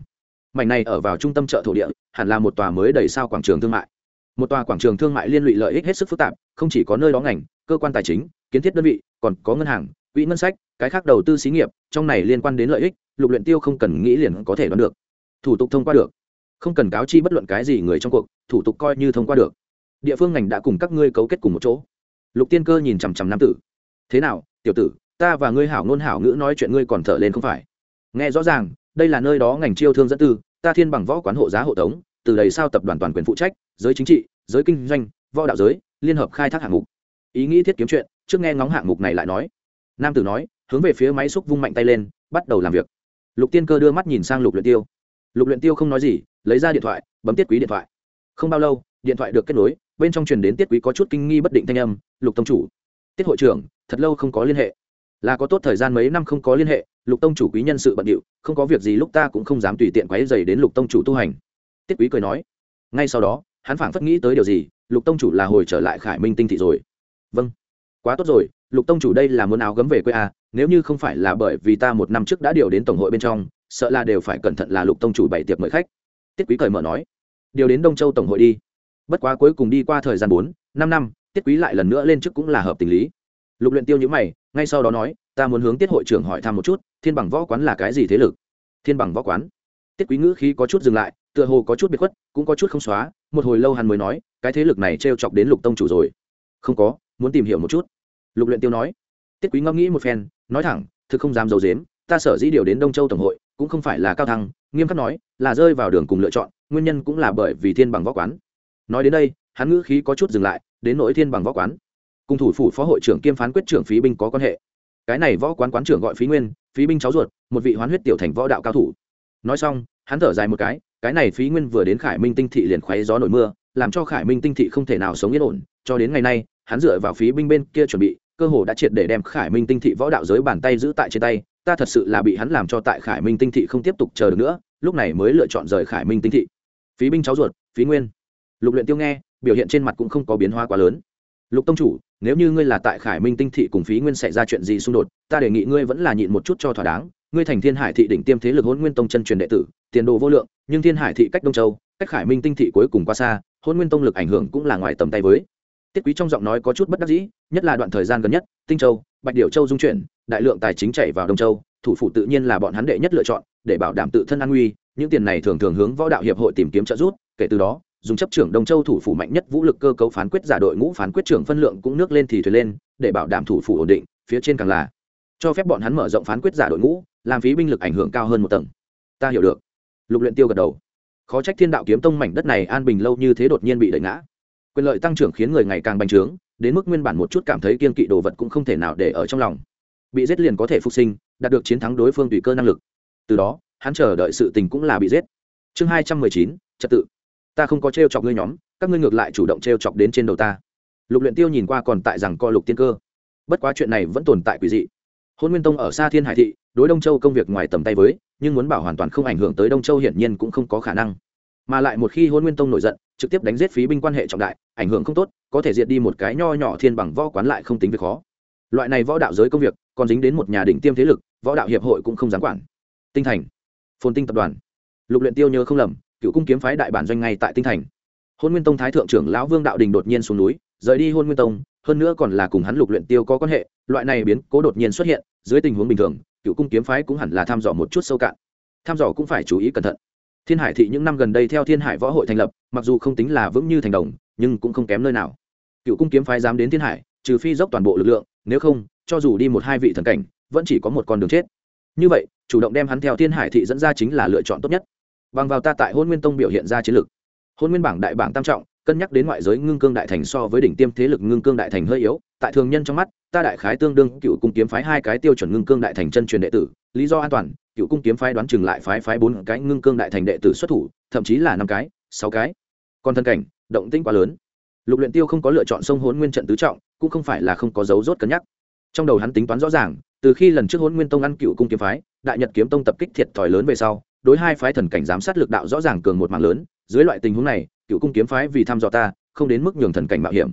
A: mảnh này ở vào trung tâm chợ thổ địa, hẳn là một tòa mới đầy sao quảng trường thương mại. Một tòa quảng trường thương mại liên lụy lợi ích hết sức phức tạp, không chỉ có nơi đó ngành, cơ quan tài chính, kiến thiết đơn vị, còn có ngân hàng, quỹ ngân sách, cái khác đầu tư xí nghiệp, trong này liên quan đến lợi ích, lục luyện tiêu không cần nghĩ liền có thể đoán được. Thủ tục thông qua được không cần cáo chi bất luận cái gì người trong cuộc, thủ tục coi như thông qua được. Địa phương ngành đã cùng các ngươi cấu kết cùng một chỗ. Lục tiên cơ nhìn chằm chằm nam tử. Thế nào, tiểu tử, ta và ngươi hảo ngôn hảo ngữ nói chuyện ngươi còn thở lên không phải? Nghe rõ ràng, đây là nơi đó ngành chiêu thương dẫn tư, ta thiên bằng võ quán hộ giá hộ tống, từ đây sao tập đoàn toàn quyền phụ trách, giới chính trị, giới kinh doanh, võ đạo giới, liên hợp khai thác hạng mục. Ý nghĩ thiết kiếm chuyện, trước nghe ngóng hạng mục này lại nói. Nam tử nói, hướng về phía máy xúc vung mạnh tay lên, bắt đầu làm việc. Lục tiên cơ đưa mắt nhìn sang lục luyện tiêu lục luyện tiêu không nói gì, lấy ra điện thoại, bấm tiết quý điện thoại. Không bao lâu, điện thoại được kết nối, bên trong truyền đến tiết quý có chút kinh nghi bất định thanh âm, lục tông chủ, tiết hội trưởng, thật lâu không có liên hệ. Là có tốt thời gian mấy năm không có liên hệ, lục tông chủ quý nhân sự bận điệu, không có việc gì lúc ta cũng không dám tùy tiện quấy dày đến lục tông chủ tu hành. Tiết quý cười nói. Ngay sau đó, hắn phảng phất nghĩ tới điều gì, lục tông chủ là hồi trở lại khải minh tinh thị rồi. Vâng quá tốt rồi, lục tông chủ đây là muốn áo gấm về quê a nếu như không phải là bởi vì ta một năm trước đã điều đến tổng hội bên trong, sợ là đều phải cẩn thận là lục tông chủ bảy tiệc mời khách. Tiết quý cởi mở nói, điều đến đông châu tổng hội đi. Bất quá cuối cùng đi qua thời gian bốn, năm năm, tiết quý lại lần nữa lên chức cũng là hợp tình lý. Lục luyện tiêu nhữ mày, ngay sau đó nói, ta muốn hướng tiết hội trưởng hỏi thăm một chút, thiên bằng võ quán là cái gì thế lực? Thiên bằng võ quán. Tiết quý ngữ khí có chút dừng lại, tựa hồ có chút biệt khuất, cũng có chút không xóa, một hồi lâu hắn mới nói, cái thế lực này trêu chọc đến lục tông chủ rồi. Không có, muốn tìm hiểu một chút lục luyện tiêu nói. Tiết quý ngẫm nghĩ một phen, nói thẳng, thực không dám dầu dếm ta sở dĩ điều đến đông châu tổng hội, cũng không phải là cao thăng, nghiêm khắc nói, là rơi vào đường cùng lựa chọn, nguyên nhân cũng là bởi vì thiên bằng võ quán. Nói đến đây, hắn ngữ khí có chút dừng lại, đến nỗi thiên bằng võ quán. Cùng thủ phủ phó hội trưởng kiêm phán quyết trưởng phí binh có quan hệ. Cái này võ quán quán trưởng gọi phí nguyên, phí binh cháu ruột, một vị hoán huyết tiểu thành võ đạo cao thủ. Nói xong, hắn thở dài một cái cái này phí nguyên vừa đến khải minh tinh thị liền khoáy gió nổi mưa, làm cho khải minh tinh thị không thể nào sống yên ổn, cho đến ngày nay, hắn dựa vào phí binh bên kia chuẩn bị cơ hồ đã triệt để đem khải minh tinh thị võ đạo giới bàn tay giữ tại trên tay, ta thật sự là bị hắn làm cho tại khải minh tinh thị không tiếp tục chờ được nữa, lúc này mới lựa chọn rời khải minh tinh thị. Phí binh cháu ruột, phí nguyên. Lục luyện tiêu nghe, biểu hiện trên mặt cũng không có biến hóa quá lớn. Lục tông chủ, nếu như ngươi là tại khải minh tinh thị cùng phí nguyên xảy ra chuyện gì xung đột, ta đề nghị ngươi vẫn là nhịn một chút cho thỏa đáng. Ngươi thành thiên hải thị đỉnh tiêm thế lực hôn nguyên tông chân truyền đệ tử, tiền đồ vô lượng, nhưng thiên hải thị cách đông châu, cách khải minh tinh thị cuối cùng quá xa hôn nguyên tông lực ảnh hưởng cũng là ngoài tầm tay với tiết quý trong giọng nói có chút bất đắc dĩ, nhất là đoạn thời gian gần nhất, tinh châu, bạch điểu châu dung chuyển, đại lượng tài chính chảy vào đông châu, thủ phủ tự nhiên là bọn hắn đệ nhất lựa chọn, để bảo đảm tự thân an nguy những tiền này thường thường hướng võ đạo hiệp hội tìm kiếm trợ giúp, kể từ đó, dùng chấp trưởng đông châu thủ phủ mạnh nhất vũ lực cơ cấu phán quyết giả đội ngũ phán quyết trưởng phân lượng cũng nước lên thì thuyền lên, để bảo đảm thủ phủ ổn định, phía trên càng là cho phép bọn hắn mở rộng phán quyết giả đội ngũ, làm phí binh lực ảnh hưởng cao hơn một tầng. Ta hiểu được. Lục luyện tiêu gật đầu. Khó trách thiên đạo kiếm tông mảnh đất này an bình lâu như thế đột nhiên bị đẩy ngã quyền lợi tăng trưởng khiến người ngày càng bành trướng, đến mức nguyên bản một chút cảm thấy kiên kỵ đồ vật cũng không thể nào để ở trong lòng. Bị giết liền có thể phục sinh, đạt được chiến thắng đối phương tùy cơ năng lực. Từ đó, hắn chờ đợi sự tình cũng là bị giết. Chương hai trăm mười chín, trật tự. Ta không có t r e o chọc ngươi nhóm, các ngươi ngược lại chủ động t r e o chọc đến trên đầu ta. Lục luyện tiêu nhìn qua còn tại rằng co lục tiên cơ. Bất quá chuyện này vẫn tồn tại quỷ dị. Hôn nguyên tông ở xa thiên hải thị, đối đông châu công việc ngoài tầm tay với, nhưng muốn bảo hoàn toàn không ảnh hưởng tới đông châu hiển nhiên cũng không có khả năng mà lại một khi hôn nguyên tông nổi giận, trực tiếp đánh giết phí binh quan hệ trọng đại, ảnh hưởng không tốt, có thể diệt đi một cái nho nhỏ thiên bằng võ quán lại không tính việc khó. Loại này võ đạo giới công việc, còn dính đến một nhà đỉnh tiêm thế lực, võ đạo hiệp hội cũng không dám quản. Tinh thành, phồn tinh tập đoàn. Lục luyện tiêu nhớ không lầm, cựu cung kiếm phái đại bản doanh ngay tại tinh thành. Hôn nguyên tông thái thượng trưởng lão vương đạo đình đột nhiên xuống núi, rời đi hôn nguyên tông, hơn nữa còn là cùng hắn lục luyện tiêu có quan hệ, loại này biến cố đột nhiên xuất hiện, dưới tình huống bình thường, cựu cung kiếm phái cũng hẳn là tham dò một chút sâu cạn. Tham dò cũng phải chú ý cẩn thận thiên hải thị những năm gần đây theo thiên hải võ hội thành lập, mặc dù không tính là vững như thành đồng, nhưng cũng không kém nơi nào. Cựu cung kiếm phái dám đến thiên hải, trừ phi dốc toàn bộ lực lượng, nếu không, cho dù đi một hai vị thần cảnh, vẫn chỉ có một con đường chết. Như vậy, chủ động đem hắn theo thiên hải thị dẫn ra chính là lựa chọn tốt nhất. Bằng vào ta tại hôn nguyên tông biểu hiện ra chiến lược hôn nguyên bảng đại bảng tam trọng, cân nhắc đến ngoại giới ngưng cương đại thành so với đỉnh tiêm thế lực ngưng cương đại thành hơi yếu, tại thường nhân trong mắt, ta đại khái tương đương cựu cung kiếm phái hai cái tiêu chuẩn ngưng cương đại thành chân truyền đệ tử, lý do an toàn cựu cung kiếm phái đoán chừng lại phái phái bốn cái ngưng cương đại thành đệ tử xuất thủ, thậm chí là năm cái, sáu cái. Còn thân cảnh, động tĩnh quá lớn. Lục luyện tiêu không có lựa chọn sông hốn nguyên trận tứ trọng, cũng không phải là không có dấu rốt cân nhắc. Trong đầu hắn tính toán rõ ràng, từ khi lần trước hốn nguyên tông ăn cựu cung kiếm phái, đại nhật kiếm tông tập kích thiệt thòi lớn về sau, đối hai phái thần cảnh giám sát lực đạo rõ ràng cường một mạng lớn, dưới loại tình huống này, cựu cung kiếm phái vì tham dò ta, không đến mức nhường thần cảnh mạo hiểm.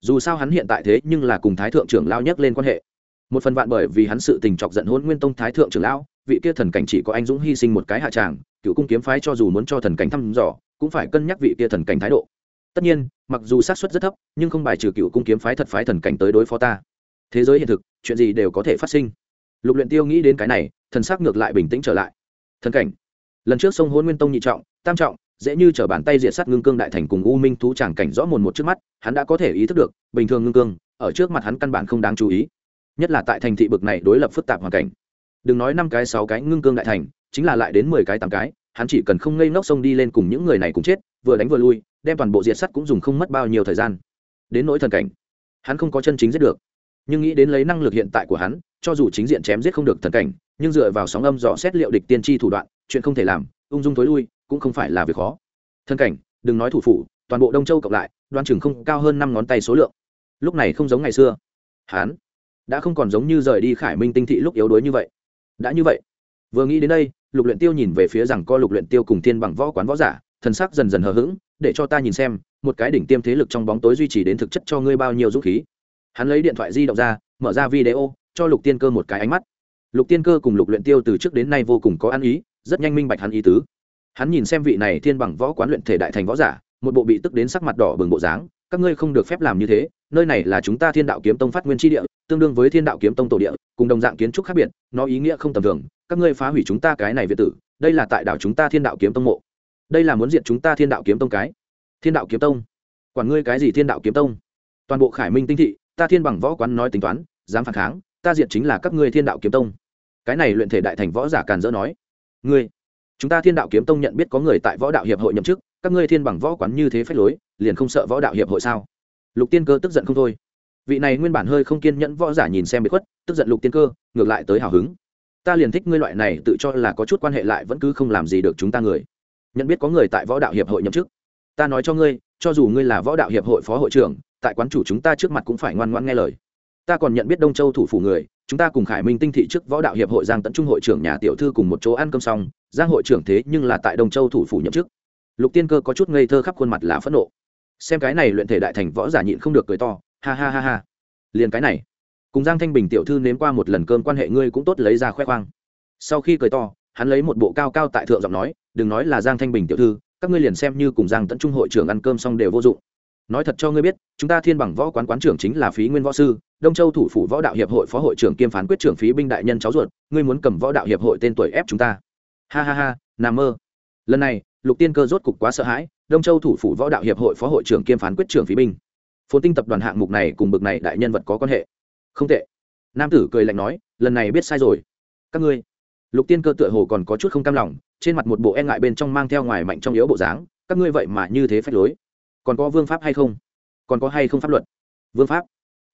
A: Dù sao hắn hiện tại thế nhưng là cùng thái thượng trưởng lao nhắc lên quan hệ một phần vạn bởi vì hắn sự tình chọc giận hôn nguyên tông thái thượng trưởng lão, vị kia thần cảnh chỉ có anh dũng hy sinh một cái hạ tràng, cựu cung kiếm phái cho dù muốn cho thần cảnh thăm dò, cũng phải cân nhắc vị kia thần cảnh thái độ. Tất nhiên, mặc dù xác suất rất thấp, nhưng không bài trừ cựu cung kiếm phái thật phái thần cảnh tới đối phó ta. Thế giới hiện thực, chuyện gì đều có thể phát sinh. Lục luyện tiêu nghĩ đến cái này, thần sắc ngược lại bình tĩnh trở lại. Thần cảnh. Lần trước sông hôn nguyên tông nhị trọng, tam trọng, dễ như trở bàn tay diệt sát ngưng cương đại thành cùng u minh thú chàng cảnh rõ mồn một trước mắt, hắn đã có thể ý thức được, bình thường ngưng cương, ở trước mặt hắn căn bản không đáng chú ý nhất là tại thành thị bực này đối lập phức tạp hoàn cảnh. Đừng nói năm cái, sáu cái ngưng cương đại thành, chính là lại đến mười cái, tám cái, hắn chỉ cần không ngây ngốc sông đi lên cùng những người này cùng chết, vừa đánh vừa lui, đem toàn bộ diệt sắt cũng dùng không mất bao nhiêu thời gian. Đến nỗi thần cảnh, hắn không có chân chính giết được. Nhưng nghĩ đến lấy năng lực hiện tại của hắn, cho dù chính diện chém giết không được thần cảnh, nhưng dựa vào sóng âm dò xét liệu địch tiên tri thủ đoạn, chuyện không thể làm, ung dung tối lui, cũng không phải là việc khó. Thân cảnh, đừng nói thủ phủ, toàn bộ đông châu cộng lại, đoan chừng không cao hơn năm ngón tay số lượng. Lúc này không giống ngày xưa. Hán đã không còn giống như rời đi khải minh tinh thị lúc yếu đuối như vậy. Đã như vậy. Vừa nghĩ đến đây, lục luyện tiêu nhìn về phía rằng co lục luyện tiêu cùng thiên bằng võ quán võ giả, thần sắc dần dần hờ hững, để cho ta nhìn xem, một cái đỉnh tiêm thế lực trong bóng tối duy trì đến thực chất cho ngươi bao nhiêu dũng khí. Hắn lấy điện thoại di động ra, mở ra video, cho lục tiên cơ một cái ánh mắt. Lục tiên cơ cùng lục luyện tiêu từ trước đến nay vô cùng có ăn ý, rất nhanh minh bạch hắn ý tứ. Hắn nhìn xem vị này thiên bằng võ quán luyện thể đại thành võ giả, một bộ bị tức đến sắc mặt đỏ bừng bộ dáng, các ngươi không được phép làm như thế, nơi này là chúng ta thiên đạo kiếm tông phát nguyên tri địa tương đương với thiên đạo kiếm tông tổ địa, cùng đồng dạng kiến trúc khác biệt, nó ý nghĩa không tầm thường. Các ngươi phá hủy chúng ta cái này việt tử, đây là tại đảo chúng ta thiên đạo kiếm tông mộ. Đây là muốn diệt chúng ta thiên đạo kiếm tông cái. Thiên đạo kiếm tông? Quản ngươi cái gì thiên đạo kiếm tông? Toàn bộ khải minh tinh thị, ta thiên bằng võ quán nói tính toán, dám phản kháng, ta diệt chính là các ngươi thiên đạo kiếm tông. Cái này luyện thể đại thành võ giả càn dỡ nói. Ngươi, chúng ta thiên đạo kiếm tông nhận biết có người tại võ đạo hiệp hội nhậm chức, các ngươi thiên bằng võ quán như thế phép lối, liền không sợ võ đạo hiệp hội sao? Lục tiên cơ tức giận không thôi vị này nguyên bản hơi không kiên nhẫn võ giả nhìn xem bị khuất, tức giận lục tiên cơ, ngược lại tới hào hứng. Ta liền thích ngươi loại này, tự cho là có chút quan hệ lại vẫn cứ không làm gì được chúng ta người. Nhận biết có người tại võ đạo hiệp hội nhậm chức. Ta nói cho ngươi, cho dù ngươi là võ đạo hiệp hội phó hội trưởng, tại quán chủ chúng ta trước mặt cũng phải ngoan ngoãn nghe lời. Ta còn nhận biết đông châu thủ phủ người, chúng ta cùng khải minh tinh thị trước võ đạo hiệp hội giang tận trung hội trưởng nhà tiểu thư cùng một chỗ ăn cơm xong, giang hội trưởng thế nhưng là tại đông châu thủ phủ nhậm chức. Lục tiên cơ có chút ngây thơ khắp khuôn mặt là phẫn nộ. Xem cái này luyện thể đại thành võ giả nhịn không được cười to ha ha ha ha. Liền cái này. Cùng giang thanh bình tiểu thư nếm qua một lần cơm quan hệ ngươi cũng tốt lấy ra khoe khoang. Sau khi cười to, hắn lấy một bộ cao cao tại thượng giọng nói, đừng nói là giang thanh bình tiểu thư, các ngươi liền xem như cùng giang tận trung hội trưởng ăn cơm xong đều vô dụng. Nói thật cho ngươi biết, chúng ta thiên bằng võ quán quán trưởng chính là phí nguyên võ sư, đông châu thủ phủ võ đạo hiệp hội phó hội trưởng kiêm phán quyết trưởng phí binh đại nhân cháu ruột, ngươi muốn cầm võ đạo hiệp hội tên tuổi ép chúng ta. Ha ha ha nằm mơ. Lần này, lục tiên cơ rốt cục quá sợ hãi, đông châu thủ phủ võ đạo hiệp hội phó hội trưởng kiêm phán quyết trưởng phí binh phồn tinh tập đoàn hạng mục này cùng bực này đại nhân vật có quan hệ. Không tệ. Nam tử cười lạnh nói, lần này biết sai rồi. Các ngươi. Lục tiên cơ tựa hồ còn có chút không cam lòng, trên mặt một bộ e ngại bên trong mang theo ngoài mạnh trong yếu bộ dáng, các ngươi vậy mà như thế phách lối. Còn có vương pháp hay không? Còn có hay không pháp luật? Vương pháp.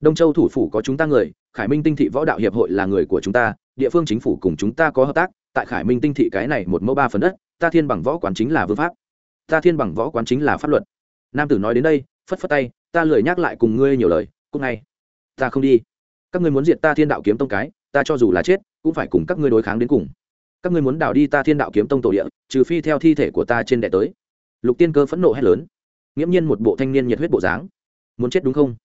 A: Đông châu thủ phủ có chúng ta người, khải minh tinh thị võ đạo hiệp hội là người của chúng ta, địa phương chính phủ cùng chúng ta có hợp tác, tại khải minh tinh thị cái này một mẫu ba phần đất, ta thiên bằng võ quán chính là vương pháp. Ta thiên bằng võ quán chính là pháp luật. Nam tử nói đến đây, phất phất tay ta lười nhắc lại cùng ngươi nhiều lời cúc ngay. Ta không đi. Các ngươi muốn diệt ta thiên đạo kiếm tông cái, ta cho dù là chết, cũng phải cùng các ngươi đối kháng đến cùng. Các ngươi muốn đào đi ta thiên đạo kiếm tông tổ địa, trừ phi theo thi thể của ta trên đệ tới. Lục tiên cơ phẫn nộ hét lớn. Nghiễm nhiên một bộ thanh niên nhiệt huyết bộ dáng. Muốn chết đúng không?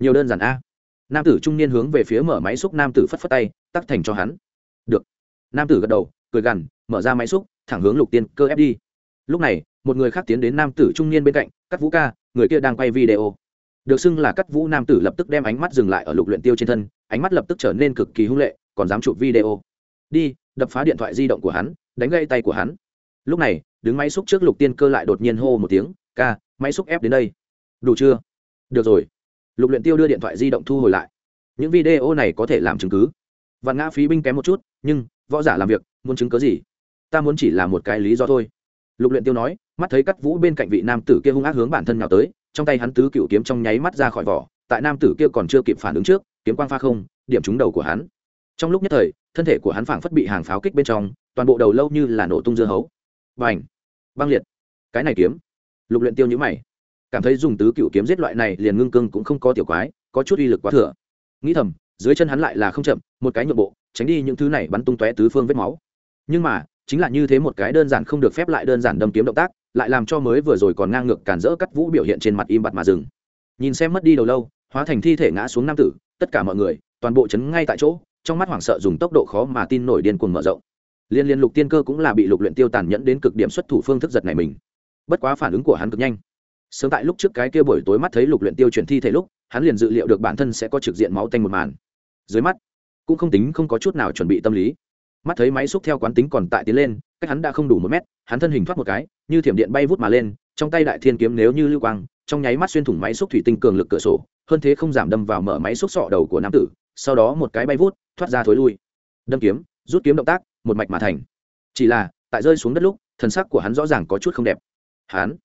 A: Nhiều đơn giản a. Nam tử trung niên hướng về phía mở máy xúc nam tử phất phất tay tắc thành cho hắn. Được. Nam tử gật đầu, cười gằn, mở ra máy xúc, thẳng hướng lục tiên cơ ép đi. Lúc này, một người khác tiến đến nam tử trung niên bên cạnh, cắt vũ ca, người kia đang quay video được xưng là cắt vũ nam tử lập tức đem ánh mắt dừng lại ở lục luyện tiêu trên thân, ánh mắt lập tức trở nên cực kỳ hung lệ, còn dám chụp video. Đi, đập phá điện thoại di động của hắn, đánh gãy tay của hắn. Lúc này, đứng máy xúc trước lục tiên cơ lại đột nhiên hô một tiếng, ca, máy xúc ép đến đây. Đủ chưa? Được rồi. Lục luyện tiêu đưa điện thoại di động thu hồi lại. Những video này có thể làm chứng cứ. Vạn ngã phí binh kém một chút, nhưng, võ giả làm việc, muốn chứng cứ gì? Ta muốn chỉ là một cái lý do thôi. Lục luyện tiêu nói, mắt thấy cắt vũ bên cạnh vị nam tử kia hung ác hướng bản thân nào tới trong tay hắn tứ cựu kiếm trong nháy mắt ra khỏi vỏ, tại nam tử kia còn chưa kịp phản ứng trước, kiếm quang pha không, điểm trúng đầu của hắn. Trong lúc nhất thời, thân thể của hắn phảng phất bị hàng pháo kích bên trong, toàn bộ đầu lâu như là nổ tung dưa hấu. Bành! Băng liệt! Cái này kiếm! Lục luyện tiêu nhữ mày. Cảm thấy dùng tứ cựu kiếm giết loại này liền ngưng cương cũng không có tiểu quái, có chút uy lực quá thừa. Nghĩ thầm, dưới chân hắn lại là không chậm, một cái nhượng bộ, tránh đi những thứ này bắn tung tóe tứ phương vết máu. Nhưng mà chính là như thế một cái đơn giản không được phép lại đơn giản đâm kiếm động tác, lại làm cho mới vừa rồi còn ngang ngược cản rỡ cắt vũ biểu hiện trên mặt im bặt mà dừng. Nhìn xem mất đi đầu lâu, hóa thành thi thể ngã xuống nam tử, tất cả mọi người, toàn bộ chấn ngay tại chỗ, trong mắt hoảng sợ dùng tốc độ khó mà tin nổi điên cuồng mở rộng. Liên liên lục tiên cơ cũng là bị lục luyện tiêu tàn nhẫn đến cực điểm xuất thủ phương thức giật này mình. Bất quá phản ứng của hắn cực nhanh. Sớm tại lúc trước cái kia buổi tối mắt thấy lục luyện tiêu chuyển thi thể lúc, hắn liền dự liệu được bản thân sẽ có trực diện máu tanh một màn. Dưới mắt, cũng không tính không có chút nào chuẩn bị tâm lý mắt thấy máy xúc theo quán tính còn tại tiến lên, cách hắn đã không đủ một mét, hắn thân hình thoát một cái, như thiểm điện bay vút mà lên, trong tay đại thiên kiếm nếu như lưu quang, trong nháy mắt xuyên thủng máy xúc thủy tinh cường lực cửa sổ, hơn thế không giảm đâm vào mở máy xúc sọ đầu của nam tử, sau đó một cái bay vút, thoát ra thối lui. Đâm kiếm, rút kiếm động tác, một mạch mà thành. Chỉ là, tại rơi xuống đất lúc thần sắc của hắn rõ ràng có chút không đẹp. Hắn,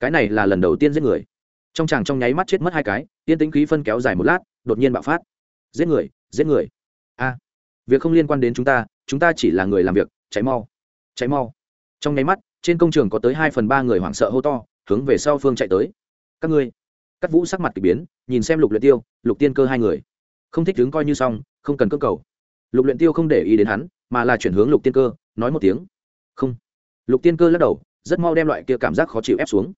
A: cái này là lần đầu tiên giết người. Trong chàng trong nháy mắt chết mất hai cái, tiên tính khí phân kéo dài một lát, đột nhiên bạo phát. Giết người giết người. A, việc không liên quan đến chúng ta chúng ta chỉ là người làm việc, cháy mau cháy mau. Trong nháy mắt, trên công trường có tới hai phần ba người hoảng sợ hô to, hướng về sau phương chạy tới. Các ngươi cắt vũ sắc mặt k ỳ biến, nhìn xem lục luyện tiêu, lục tiên cơ hai người. Không thích đứng coi như xong, không cần cơ cầu. Lục luyện tiêu không để ý đến hắn, mà là chuyển hướng lục tiên cơ, nói một tiếng. Không. Lục tiên cơ lắc đầu, rất mau đem loại kia cảm giác khó chịu ép xuống.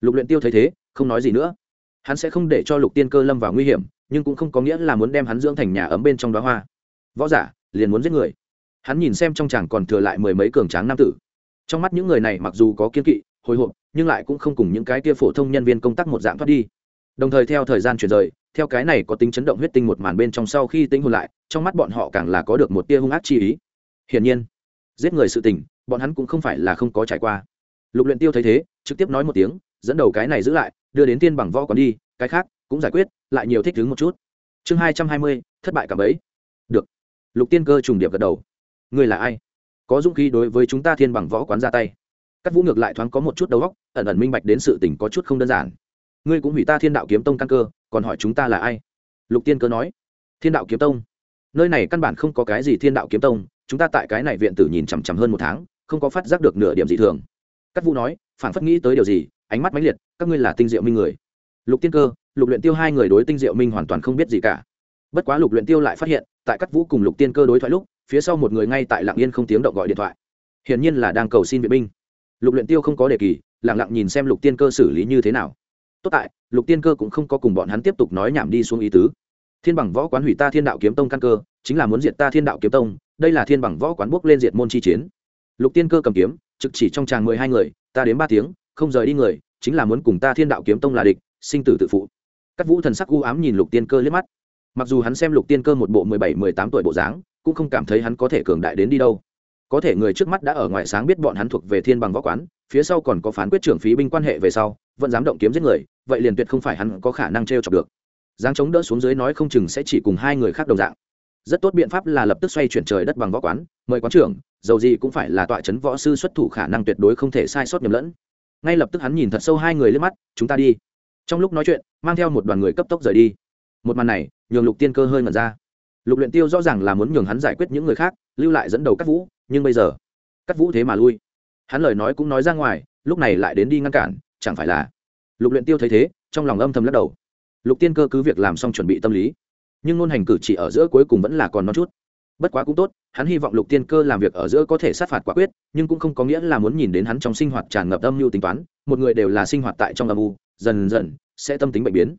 A: Lục luyện tiêu thấy thế, không nói gì nữa. Hắn sẽ không để cho lục tiên cơ lâm vào nguy hiểm, nhưng cũng không có nghĩa là muốn đem hắn dưỡng thành nhà ấm bên trong đó hoa. Võ giả, liền muốn giết người hắn nhìn xem trong chàng còn thừa lại mười mấy cường tráng nam tử. Trong mắt những người này mặc dù có kiên kỵ, hồi hộp, nhưng lại cũng không cùng những cái kia phổ thông nhân viên công tác một dạng thoát đi. Đồng thời theo thời gian chuyển rời, theo cái này có tính chấn động huyết tinh một màn bên trong sau khi tính hồn lại, trong mắt bọn họ càng là có được một tia hung ác chi ý. Hiển nhiên, giết người sự tình, bọn hắn cũng không phải là không có trải qua. Lục luyện tiêu thấy thế, trực tiếp nói một tiếng, dẫn đầu cái này giữ lại, đưa đến tiên bằng võ còn đi, cái khác cũng giải quyết, lại nhiều thích ứng một chút. Chương hai trăm hai mươi, thất bại cả bấy. Được. Lục tiên cơ trùng điệp gật đầu ngươi là ai? Có dũng khí đối với chúng ta thiên bằng võ quán ra tay. Cắt vũ ngược lại thoáng có một chút đầu óc, ẩn ẩn minh bạch đến sự tình có chút không đơn giản. Ngươi cũng hủy ta thiên đạo kiếm tông căn cơ, còn hỏi chúng ta là ai? Lục tiên cơ nói. Thiên đạo kiếm tông? Nơi này căn bản không có cái gì thiên đạo kiếm tông, chúng ta tại cái này viện tử nhìn chằm chằm hơn một tháng, không có phát giác được nửa điểm gì thường. Cắt vũ nói phản phất nghĩ tới điều gì, ánh mắt mãnh liệt, các ngươi là tinh diệu minh người. Lục tiên cơ, lục luyện tiêu hai người đối tinh diệu minh hoàn toàn không biết gì cả. Bất quá lục luyện tiêu lại phát hiện, tại cắt vũ cùng lục tiên cơ đối thoại lúc phía sau một người ngay tại lặng yên không tiếng động gọi điện thoại. Hiển nhiên là đang cầu xin viện binh. Lục luyện tiêu không có đề kỳ, lặng lặng nhìn xem lục tiên cơ xử lý như thế nào. Tốt tại, lục tiên cơ cũng không có cùng bọn hắn tiếp tục nói nhảm đi xuống ý tứ. Thiên bằng võ quán hủy ta thiên đạo kiếm tông căn cơ, chính là muốn diệt ta thiên đạo kiếm tông, đây là thiên bằng võ quán bước lên diệt môn chi chiến. Lục tiên cơ cầm kiếm, trực chỉ trong tràng mười hai người, ta đến ba tiếng, không rời đi người, chính là muốn cùng ta thiên đạo kiếm tông là địch, sinh tử tự phụ. Các vũ thần sắc u ám nhìn lục tiên cơ liếc mắt. Mặc dù hắn xem lục tiên cơ một bộ mười bảy, mười tám tuổi bộ dáng cũng không cảm thấy hắn có thể cường đại đến đi đâu. Có thể người trước mắt đã ở ngoài sáng biết bọn hắn thuộc về thiên bằng võ quán, phía sau còn có phán quyết trưởng phí binh quan hệ về sau, vẫn dám động kiếm giết người, vậy liền tuyệt không phải hắn có khả năng t r e o chọc được. Giáng chống đỡ xuống dưới nói không chừng sẽ chỉ cùng hai người khác đồng dạng. Rất tốt biện pháp là lập tức xoay chuyển trời đất bằng võ quán, mời quán trưởng, dầu gì cũng phải là tọa chấn võ sư xuất thủ khả năng tuyệt đối không thể sai sót nhầm lẫn. Ngay lập tức hắn nhìn thật sâu hai người lên mắt, chúng ta đi. Trong lúc nói chuyện, mang theo một đoàn người cấp tốc rời đi. Một màn này, nhường lục tiên cơ hơi ngẩn ra lục luyện tiêu rõ ràng là muốn nhường hắn giải quyết những người khác, lưu lại dẫn đầu cắt vũ, nhưng bây giờ cắt vũ thế mà lui. Hắn lời nói cũng nói ra ngoài, lúc này lại đến đi ngăn cản, chẳng phải là? Lục luyện tiêu thấy thế, trong lòng âm thầm lắc đầu. Lục tiên cơ cứ việc làm xong chuẩn bị tâm lý, nhưng ngôn hành cử chỉ ở giữa cuối cùng vẫn là còn non chút. Bất quá cũng tốt, hắn hy vọng lục tiên cơ làm việc ở giữa có thể sát phạt quả quyết, nhưng cũng không có nghĩa là muốn nhìn đến hắn trong sinh hoạt tràn ngập âm mưu tính toán, một người đều là sinh hoạt tại trong âm u, dần dần sẽ tâm tính bệnh biến.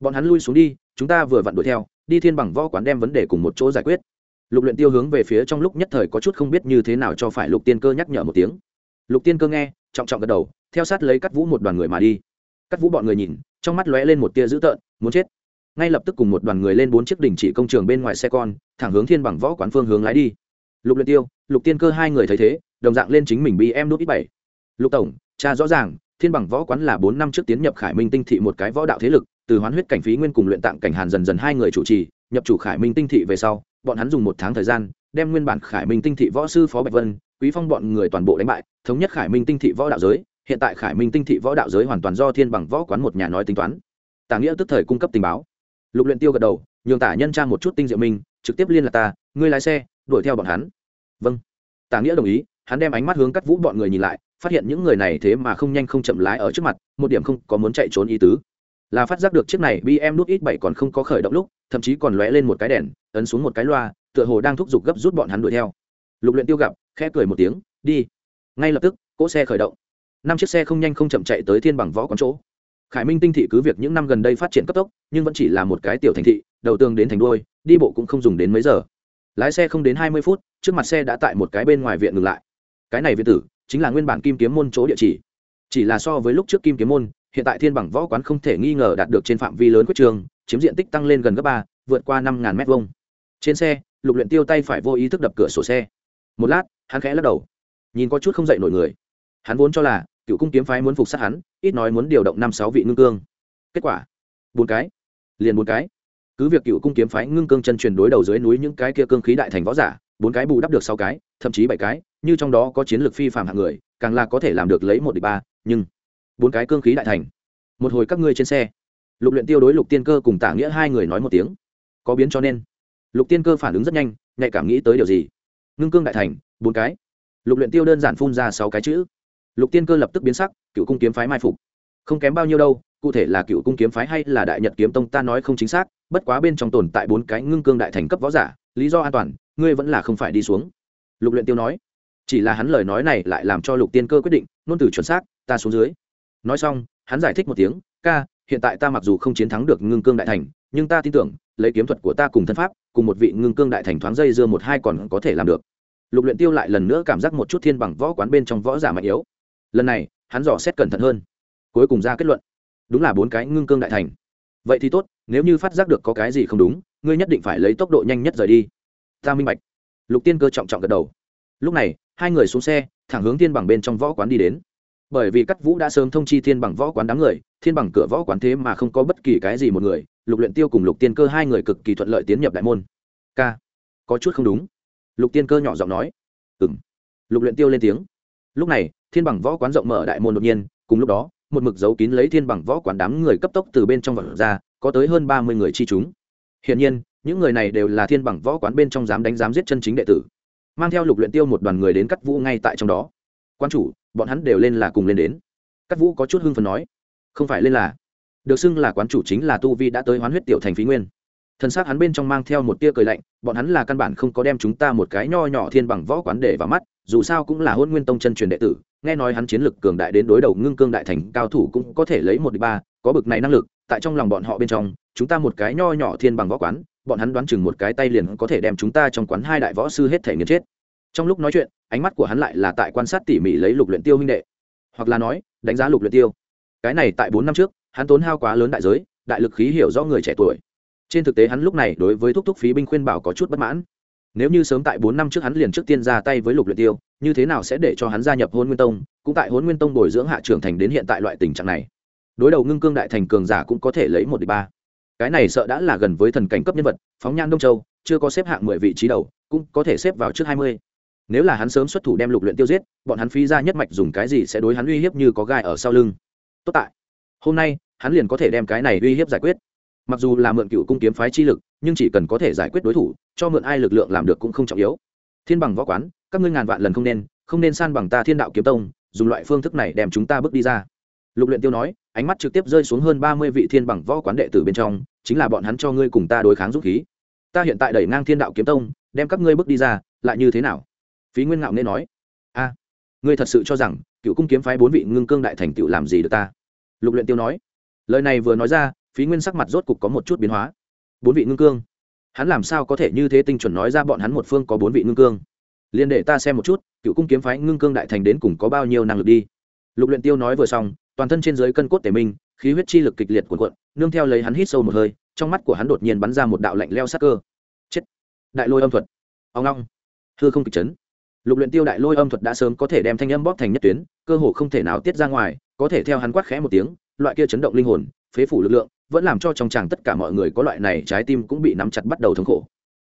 A: Bọn hắn lui xuống đi, chúng ta vừa vặn đuổi theo đi thiên bằng võ quán đem vấn đề cùng một chỗ giải quyết. Lục luyện tiêu hướng về phía trong lúc nhất thời có chút không biết như thế nào cho phải lục tiên cơ nhắc nhở một tiếng. Lục tiên cơ nghe, trọng trọng gật đầu, theo sát lấy cắt vũ một đoàn người mà đi. Cắt vũ bọn người nhìn, trong mắt lóe lên một tia dữ tợn, muốn chết. Ngay lập tức cùng một đoàn người lên bốn chiếc đỉnh chỉ công trường bên ngoài xe con, thẳng hướng thiên bằng võ quán phương hướng lái đi. Lục luyện tiêu, lục tiên cơ hai người thấy thế, đồng dạng lên chính mình bị em nút ít bảy. Lục tổng, cha rõ ràng, thiên bằng võ quán là bốn năm trước tiến nhập khải minh tinh thị một cái võ đạo thế lực từ hoán huyết cảnh phí nguyên cùng luyện tạng cảnh hàn dần dần hai người chủ trì, nhập chủ khải minh tinh thị về sau, bọn hắn dùng một tháng thời gian, đem nguyên bản khải minh tinh thị võ sư phó bạch vân, quý phong bọn người toàn bộ đánh bại, thống nhất khải minh tinh thị võ đạo giới. Hiện tại khải minh tinh thị võ đạo giới hoàn toàn do thiên bằng võ quán một nhà nói tính toán. Tả nghĩa tức thời cung cấp tình báo. Lục luyện tiêu gật đầu, nhường tả nhân tra một chút tinh diệu minh, trực tiếp liên lạc ta, ngươi lái xe, đuổi theo bọn hắn. Vâng. Tả nghĩa đồng ý, hắn đem ánh mắt hướng cắt vũ bọn người nhìn lại, phát hiện những người này thế mà không nhanh không chậm lái ở trước mặt, một điểm không có muốn chạy trốn ý tứ là phát giác được chiếc này bm nút ít bảy còn không có khởi động lúc, thậm chí còn lóe lên một cái đèn, ấn xuống một cái loa, tựa hồ đang thúc giục gấp rút bọn hắn đuổi theo. Lục luyện tiêu gặp, khẽ cười một tiếng, đi. Ngay lập tức, cỗ xe khởi động. Năm chiếc xe không nhanh không chậm chạy tới thiên bằng võ quán chỗ. Khải minh tinh thị cứ việc những năm gần đây phát triển cấp tốc, nhưng vẫn chỉ là một cái tiểu thành thị, đầu tường đến thành đuôi, đi bộ cũng không dùng đến mấy giờ. Lái xe không đến hai mươi phút, trước mặt xe đã tại một cái bên ngoài viện ngừng lại. Cái này viện tử, chính là nguyên bản kim kiếm môn chỗ địa chỉ. Chỉ là so với lúc trước kim kiếm môn hiện tại thiên bằng võ quán không thể nghi ngờ đạt được trên phạm vi lớn quyết trường, chiếm diện tích tăng lên gần gấp ba, vượt qua năm ngàn mét vuông. Trên xe, lục luyện tiêu tay phải vô ý thức đập cửa sổ xe. Một lát, hắn khẽ lắc đầu. Nhìn có chút không dậy nổi người. Hắn vốn cho là, cựu cung kiếm phái muốn phục sát hắn, ít nói muốn điều động năm sáu vị ngưng cương. Kết quả, bốn cái. Liền bốn cái. Cứ việc cựu cung kiếm phái ngưng cương chân truyền đối đầu dưới núi những cái kia cương khí đại thành võ giả, bốn cái bù đắp được sáu cái, thậm chí bảy cái, như trong đó có chiến lược phi phạm hạng người, càng là có thể làm được lấy một địch ba, nhưng bốn cái cương khí đại thành. Một hồi các ngươi trên xe. Lục luyện tiêu đối lục tiên cơ cùng tả nghĩa hai người nói một tiếng. Có biến cho nên. Lục tiên cơ phản ứng rất nhanh, nhạy cảm nghĩ tới điều gì? Ngưng cương đại thành, bốn cái. Lục luyện tiêu đơn giản phun ra sáu cái chữ. Lục tiên cơ lập tức biến sắc, cựu cung kiếm phái mai phục. Không kém bao nhiêu đâu, cụ thể là cựu cung kiếm phái hay là đại nhật kiếm tông ta nói không chính xác, bất quá bên trong tồn tại bốn cái ngưng cương đại thành cấp võ giả, lý do an toàn, ngươi vẫn là không phải đi xuống. Lục luyện tiêu nói. Chỉ là hắn lời nói này lại làm cho lục tiên cơ quyết định, nôn từ chuẩn xác, ta xuống dưới nói xong, hắn giải thích một tiếng, ca, hiện tại ta mặc dù không chiến thắng được ngưng cương đại thành, nhưng ta tin tưởng, lấy kiếm thuật của ta cùng thân pháp, cùng một vị ngưng cương đại thành thoáng dây dưa một hai còn có thể làm được. Lục luyện tiêu lại lần nữa cảm giác một chút thiên bằng võ quán bên trong võ giả mạnh yếu. Lần này, hắn dò xét cẩn thận hơn. Cuối cùng ra kết luận, đúng là bốn cái ngưng cương đại thành. Vậy thì tốt, nếu như phát giác được có cái gì không đúng, ngươi nhất định phải lấy tốc độ nhanh nhất rời đi. Ta minh bạch. Lục tiên cơ trọng trọng gật đầu. Lúc này, hai người xuống xe, thẳng hướng thiên bằng bên trong võ quán đi đến bởi vì cắt vũ đã sớm thông chi thiên bằng võ quán đám người, thiên bằng cửa võ quán thế mà không có bất kỳ cái gì một người, lục luyện tiêu cùng lục tiên cơ hai người cực kỳ thuận lợi tiến nhập đại môn. K. Có chút không đúng. Lục tiên cơ nhỏ giọng nói. Ừm. Lục luyện tiêu lên tiếng. Lúc này, thiên bằng võ quán rộng mở đại môn đột nhiên, cùng lúc đó, một mực dấu kín lấy thiên bằng võ quán đám người cấp tốc từ bên trong vật ra, có tới hơn ba mươi người chi chúng. Hiển nhiên, những người này đều là thiên bằng võ quán bên trong dám đánh dám giết chân chính đệ tử. Mang theo lục luyện tiêu một đoàn người đến cắt vũ ngay tại trong đó. Quan chủ bọn hắn đều lên là cùng lên đến. Cắt vũ có chút hưng phấn nói, không phải lên là. Được xưng là quán chủ chính là tu vi đã tới hoán huyết tiểu thành phí nguyên. Thân xác hắn bên trong mang theo một tia cười lạnh, bọn hắn là căn bản không có đem chúng ta một cái nho nhỏ thiên bằng võ quán để vào mắt, dù sao cũng là hôn nguyên tông chân truyền đệ tử, nghe nói hắn chiến lực cường đại đến đối đầu ngưng cương đại thành cao thủ cũng có thể lấy một địch ba, có bực này năng lực, tại trong lòng bọn họ bên trong, chúng ta một cái nho nhỏ thiên bằng võ quán, bọn hắn đoán chừng một cái tay liền có thể đem chúng ta trong quán hai đại võ sư hết thể nghiền chết trong lúc nói chuyện, ánh mắt của hắn lại là tại quan sát tỉ mỉ lấy lục luyện tiêu huynh đệ. Hoặc là nói, đánh giá lục luyện tiêu. Cái này tại bốn năm trước, hắn tốn hao quá lớn đại giới, đại lực khí hiểu rõ người trẻ tuổi. Trên thực tế hắn lúc này đối với thúc thúc phí binh khuyên bảo có chút bất mãn. Nếu như sớm tại bốn năm trước hắn liền trước tiên ra tay với lục luyện tiêu, như thế nào sẽ để cho hắn gia nhập hôn nguyên tông, cũng tại hôn nguyên tông bồi dưỡng hạ trưởng thành đến hiện tại loại tình trạng này. Đối đầu ngưng cương đại thành cường giả cũng có thể lấy một địch ba. Cái này sợ đã là gần với thần cảnh cấp nhân vật, phóng nhan đông châu, chưa có xếp hạng mười vị trí đầu, cũng có thể xếp vào trước hai mươi nếu là hắn sớm xuất thủ đem lục luyện tiêu giết, bọn hắn phí ra nhất mạch dùng cái gì sẽ đối hắn uy hiếp như có gai ở sau lưng. Tốt tại. Hôm nay, hắn liền có thể đem cái này uy hiếp giải quyết. Mặc dù là mượn cựu cung kiếm phái chi lực, nhưng chỉ cần có thể giải quyết đối thủ, cho mượn ai lực lượng làm được cũng không trọng yếu. Thiên bằng võ quán, các ngươi ngàn vạn lần không nên không nên san bằng ta thiên đạo kiếm tông, dùng loại phương thức này đem chúng ta bước đi ra. Lục luyện tiêu nói, ánh mắt trực tiếp rơi xuống hơn ba mươi vị thiên bằng võ quán đệ tử bên trong, chính là bọn hắn cho ngươi cùng ta đối kháng dũng khí. Ta hiện tại đẩy ngang thiên đạo kiếm tông, đem các ngươi bước đi ra, lại như thế nào? Phí nguyên ngạo nên nói, a, ngươi thật sự cho rằng cựu cung kiếm phái bốn vị ngưng cương đại thành tựu làm gì được ta? Lục luyện tiêu nói, lời này vừa nói ra, phí nguyên sắc mặt rốt cục có một chút biến hóa. Bốn vị ngưng cương? Hắn làm sao có thể như thế tinh chuẩn nói ra bọn hắn một phương có bốn vị ngưng cương? Liên để ta xem một chút, cựu cung kiếm phái ngưng cương đại thành đến cùng có bao nhiêu năng lực đi. Lục luyện tiêu nói vừa xong, toàn thân trên dưới cân cốt tề minh, khí huyết chi lực kịch liệt cuộn cuộn, nương theo lấy hắn hít sâu một hơi, trong mắt của hắn đột nhiên bắn ra một đạo lạnh leo sắc cơ. Chết! Đại lôi âm thuật. Ông long. Hư không kịch chấn lục luyện tiêu đại lôi âm thuật đã sớm có thể đem thanh âm bóp thành nhất tuyến, cơ hồ không thể nào tiết ra ngoài, có thể theo hắn quát khẽ một tiếng, loại kia chấn động linh hồn, phế phủ lực lượng, vẫn làm cho trong chàng tất cả mọi người có loại này trái tim cũng bị nắm chặt bắt đầu thống khổ.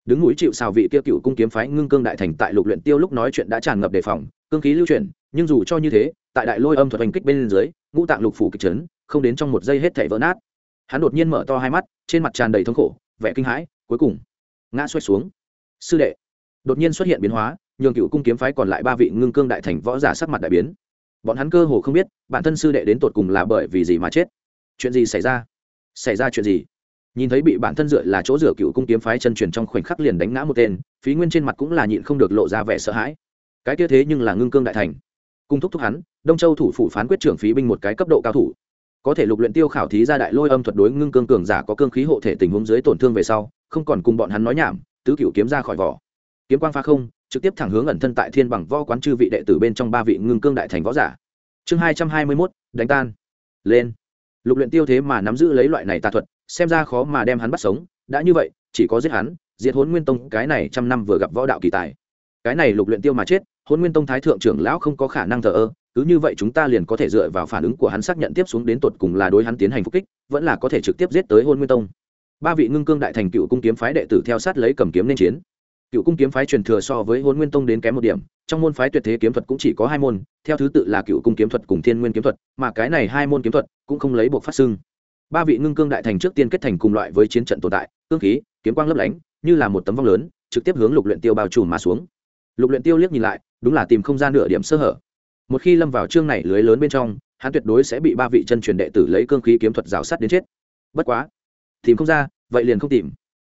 A: Đứng núi chịu xào vị kia cựu cung kiếm phái ngưng cương đại thành tại lục luyện tiêu lúc nói chuyện đã tràn ngập đề phòng, cương khí lưu chuyển, nhưng dù cho như thế, tại đại lôi âm thuật hành kích bên dưới, ngũ tạng lục phủ kịch chấn, không đến trong một giây hết thảy vỡ nát. Hắn đột nhiên mở to hai mắt, trên mặt tràn đầy thống khổ, vẻ kinh hãi, cuối cùng, ngã xoay xuống. Sư đệ, đột nhiên xuất hiện biến hóa nhường cựu cung kiếm phái còn lại ba vị ngưng cương đại thành võ giả sắc mặt đại biến. Bọn hắn cơ hồ không biết, bản thân sư đệ đến tột cùng là bởi vì gì mà chết. Chuyện gì xảy ra? Xảy ra chuyện gì? Nhìn thấy bị bản thân dựa là chỗ rửa cựu cung kiếm phái chân truyền trong khoảnh khắc liền đánh ngã một tên, phí nguyên trên mặt cũng là nhịn không được lộ ra vẻ sợ hãi. Cái kia thế nhưng là ngưng cương đại thành. Cung thúc thúc hắn, đông châu thủ phủ phán quyết trưởng phí binh một cái cấp độ cao thủ. Có thể lục luyện tiêu khảo thí ra đại lôi âm thuật đối ngưng cương cường giả có cương khí hộ thể tình huống dưới tổn thương về sau, không còn cùng bọn hắn nói nhảm, tứ cựu kiếm ra khỏi vỏ kiếm quang pha không, trực tiếp thẳng hướng ẩn thân tại thiên bằng võ quán chư vị đệ tử bên trong ba vị ngưng cương đại thành võ giả. Chương hai trăm hai mươi mốt, đánh tan. Lên. Lục luyện tiêu thế mà nắm giữ lấy loại này tà thuật, xem ra khó mà đem hắn bắt sống, đã như vậy, chỉ có giết hắn, diệt hốn nguyên tông, cái này trăm năm vừa gặp võ đạo kỳ tài. Cái này lục luyện tiêu mà chết hôn nguyên tông thái thượng trưởng lão không có khả năng thờ ơ, cứ như vậy chúng ta liền có thể dựa vào phản ứng của hắn xác nhận tiếp xuống đến tột cùng là đối hắn tiến hành phục kích, vẫn là có thể trực tiếp giết tới hôn nguyên tông. Ba vị ngưng cương đại thành cựu cung kiếm phái đệ tử theo sát lấy cầm kiếm nên chiến cựu cung kiếm phái truyền thừa so với hôn nguyên tông đến kém một điểm, trong môn phái tuyệt thế kiếm thuật cũng chỉ có hai môn, theo thứ tự là cựu cung kiếm thuật cùng thiên nguyên kiếm thuật, mà cái này hai môn kiếm thuật cũng không lấy buộc phát xưng. Ba vị ngưng cương đại thành trước tiên kết thành cùng loại với chiến trận tồn tại, cương khí, kiếm quang lấp lánh, như là một tấm vong lớn, trực tiếp hướng lục luyện tiêu bao trùm mà xuống. Lục luyện tiêu liếc nhìn lại, đúng là tìm không gian nửa điểm sơ hở. Một khi lâm vào chương này lưới lớn bên trong, hắn tuyệt đối sẽ bị ba vị chân truyền đệ tử lấy cương khí kiếm thuật rào sát đến chết. Bất quá, tìm không ra, vậy liền không tìm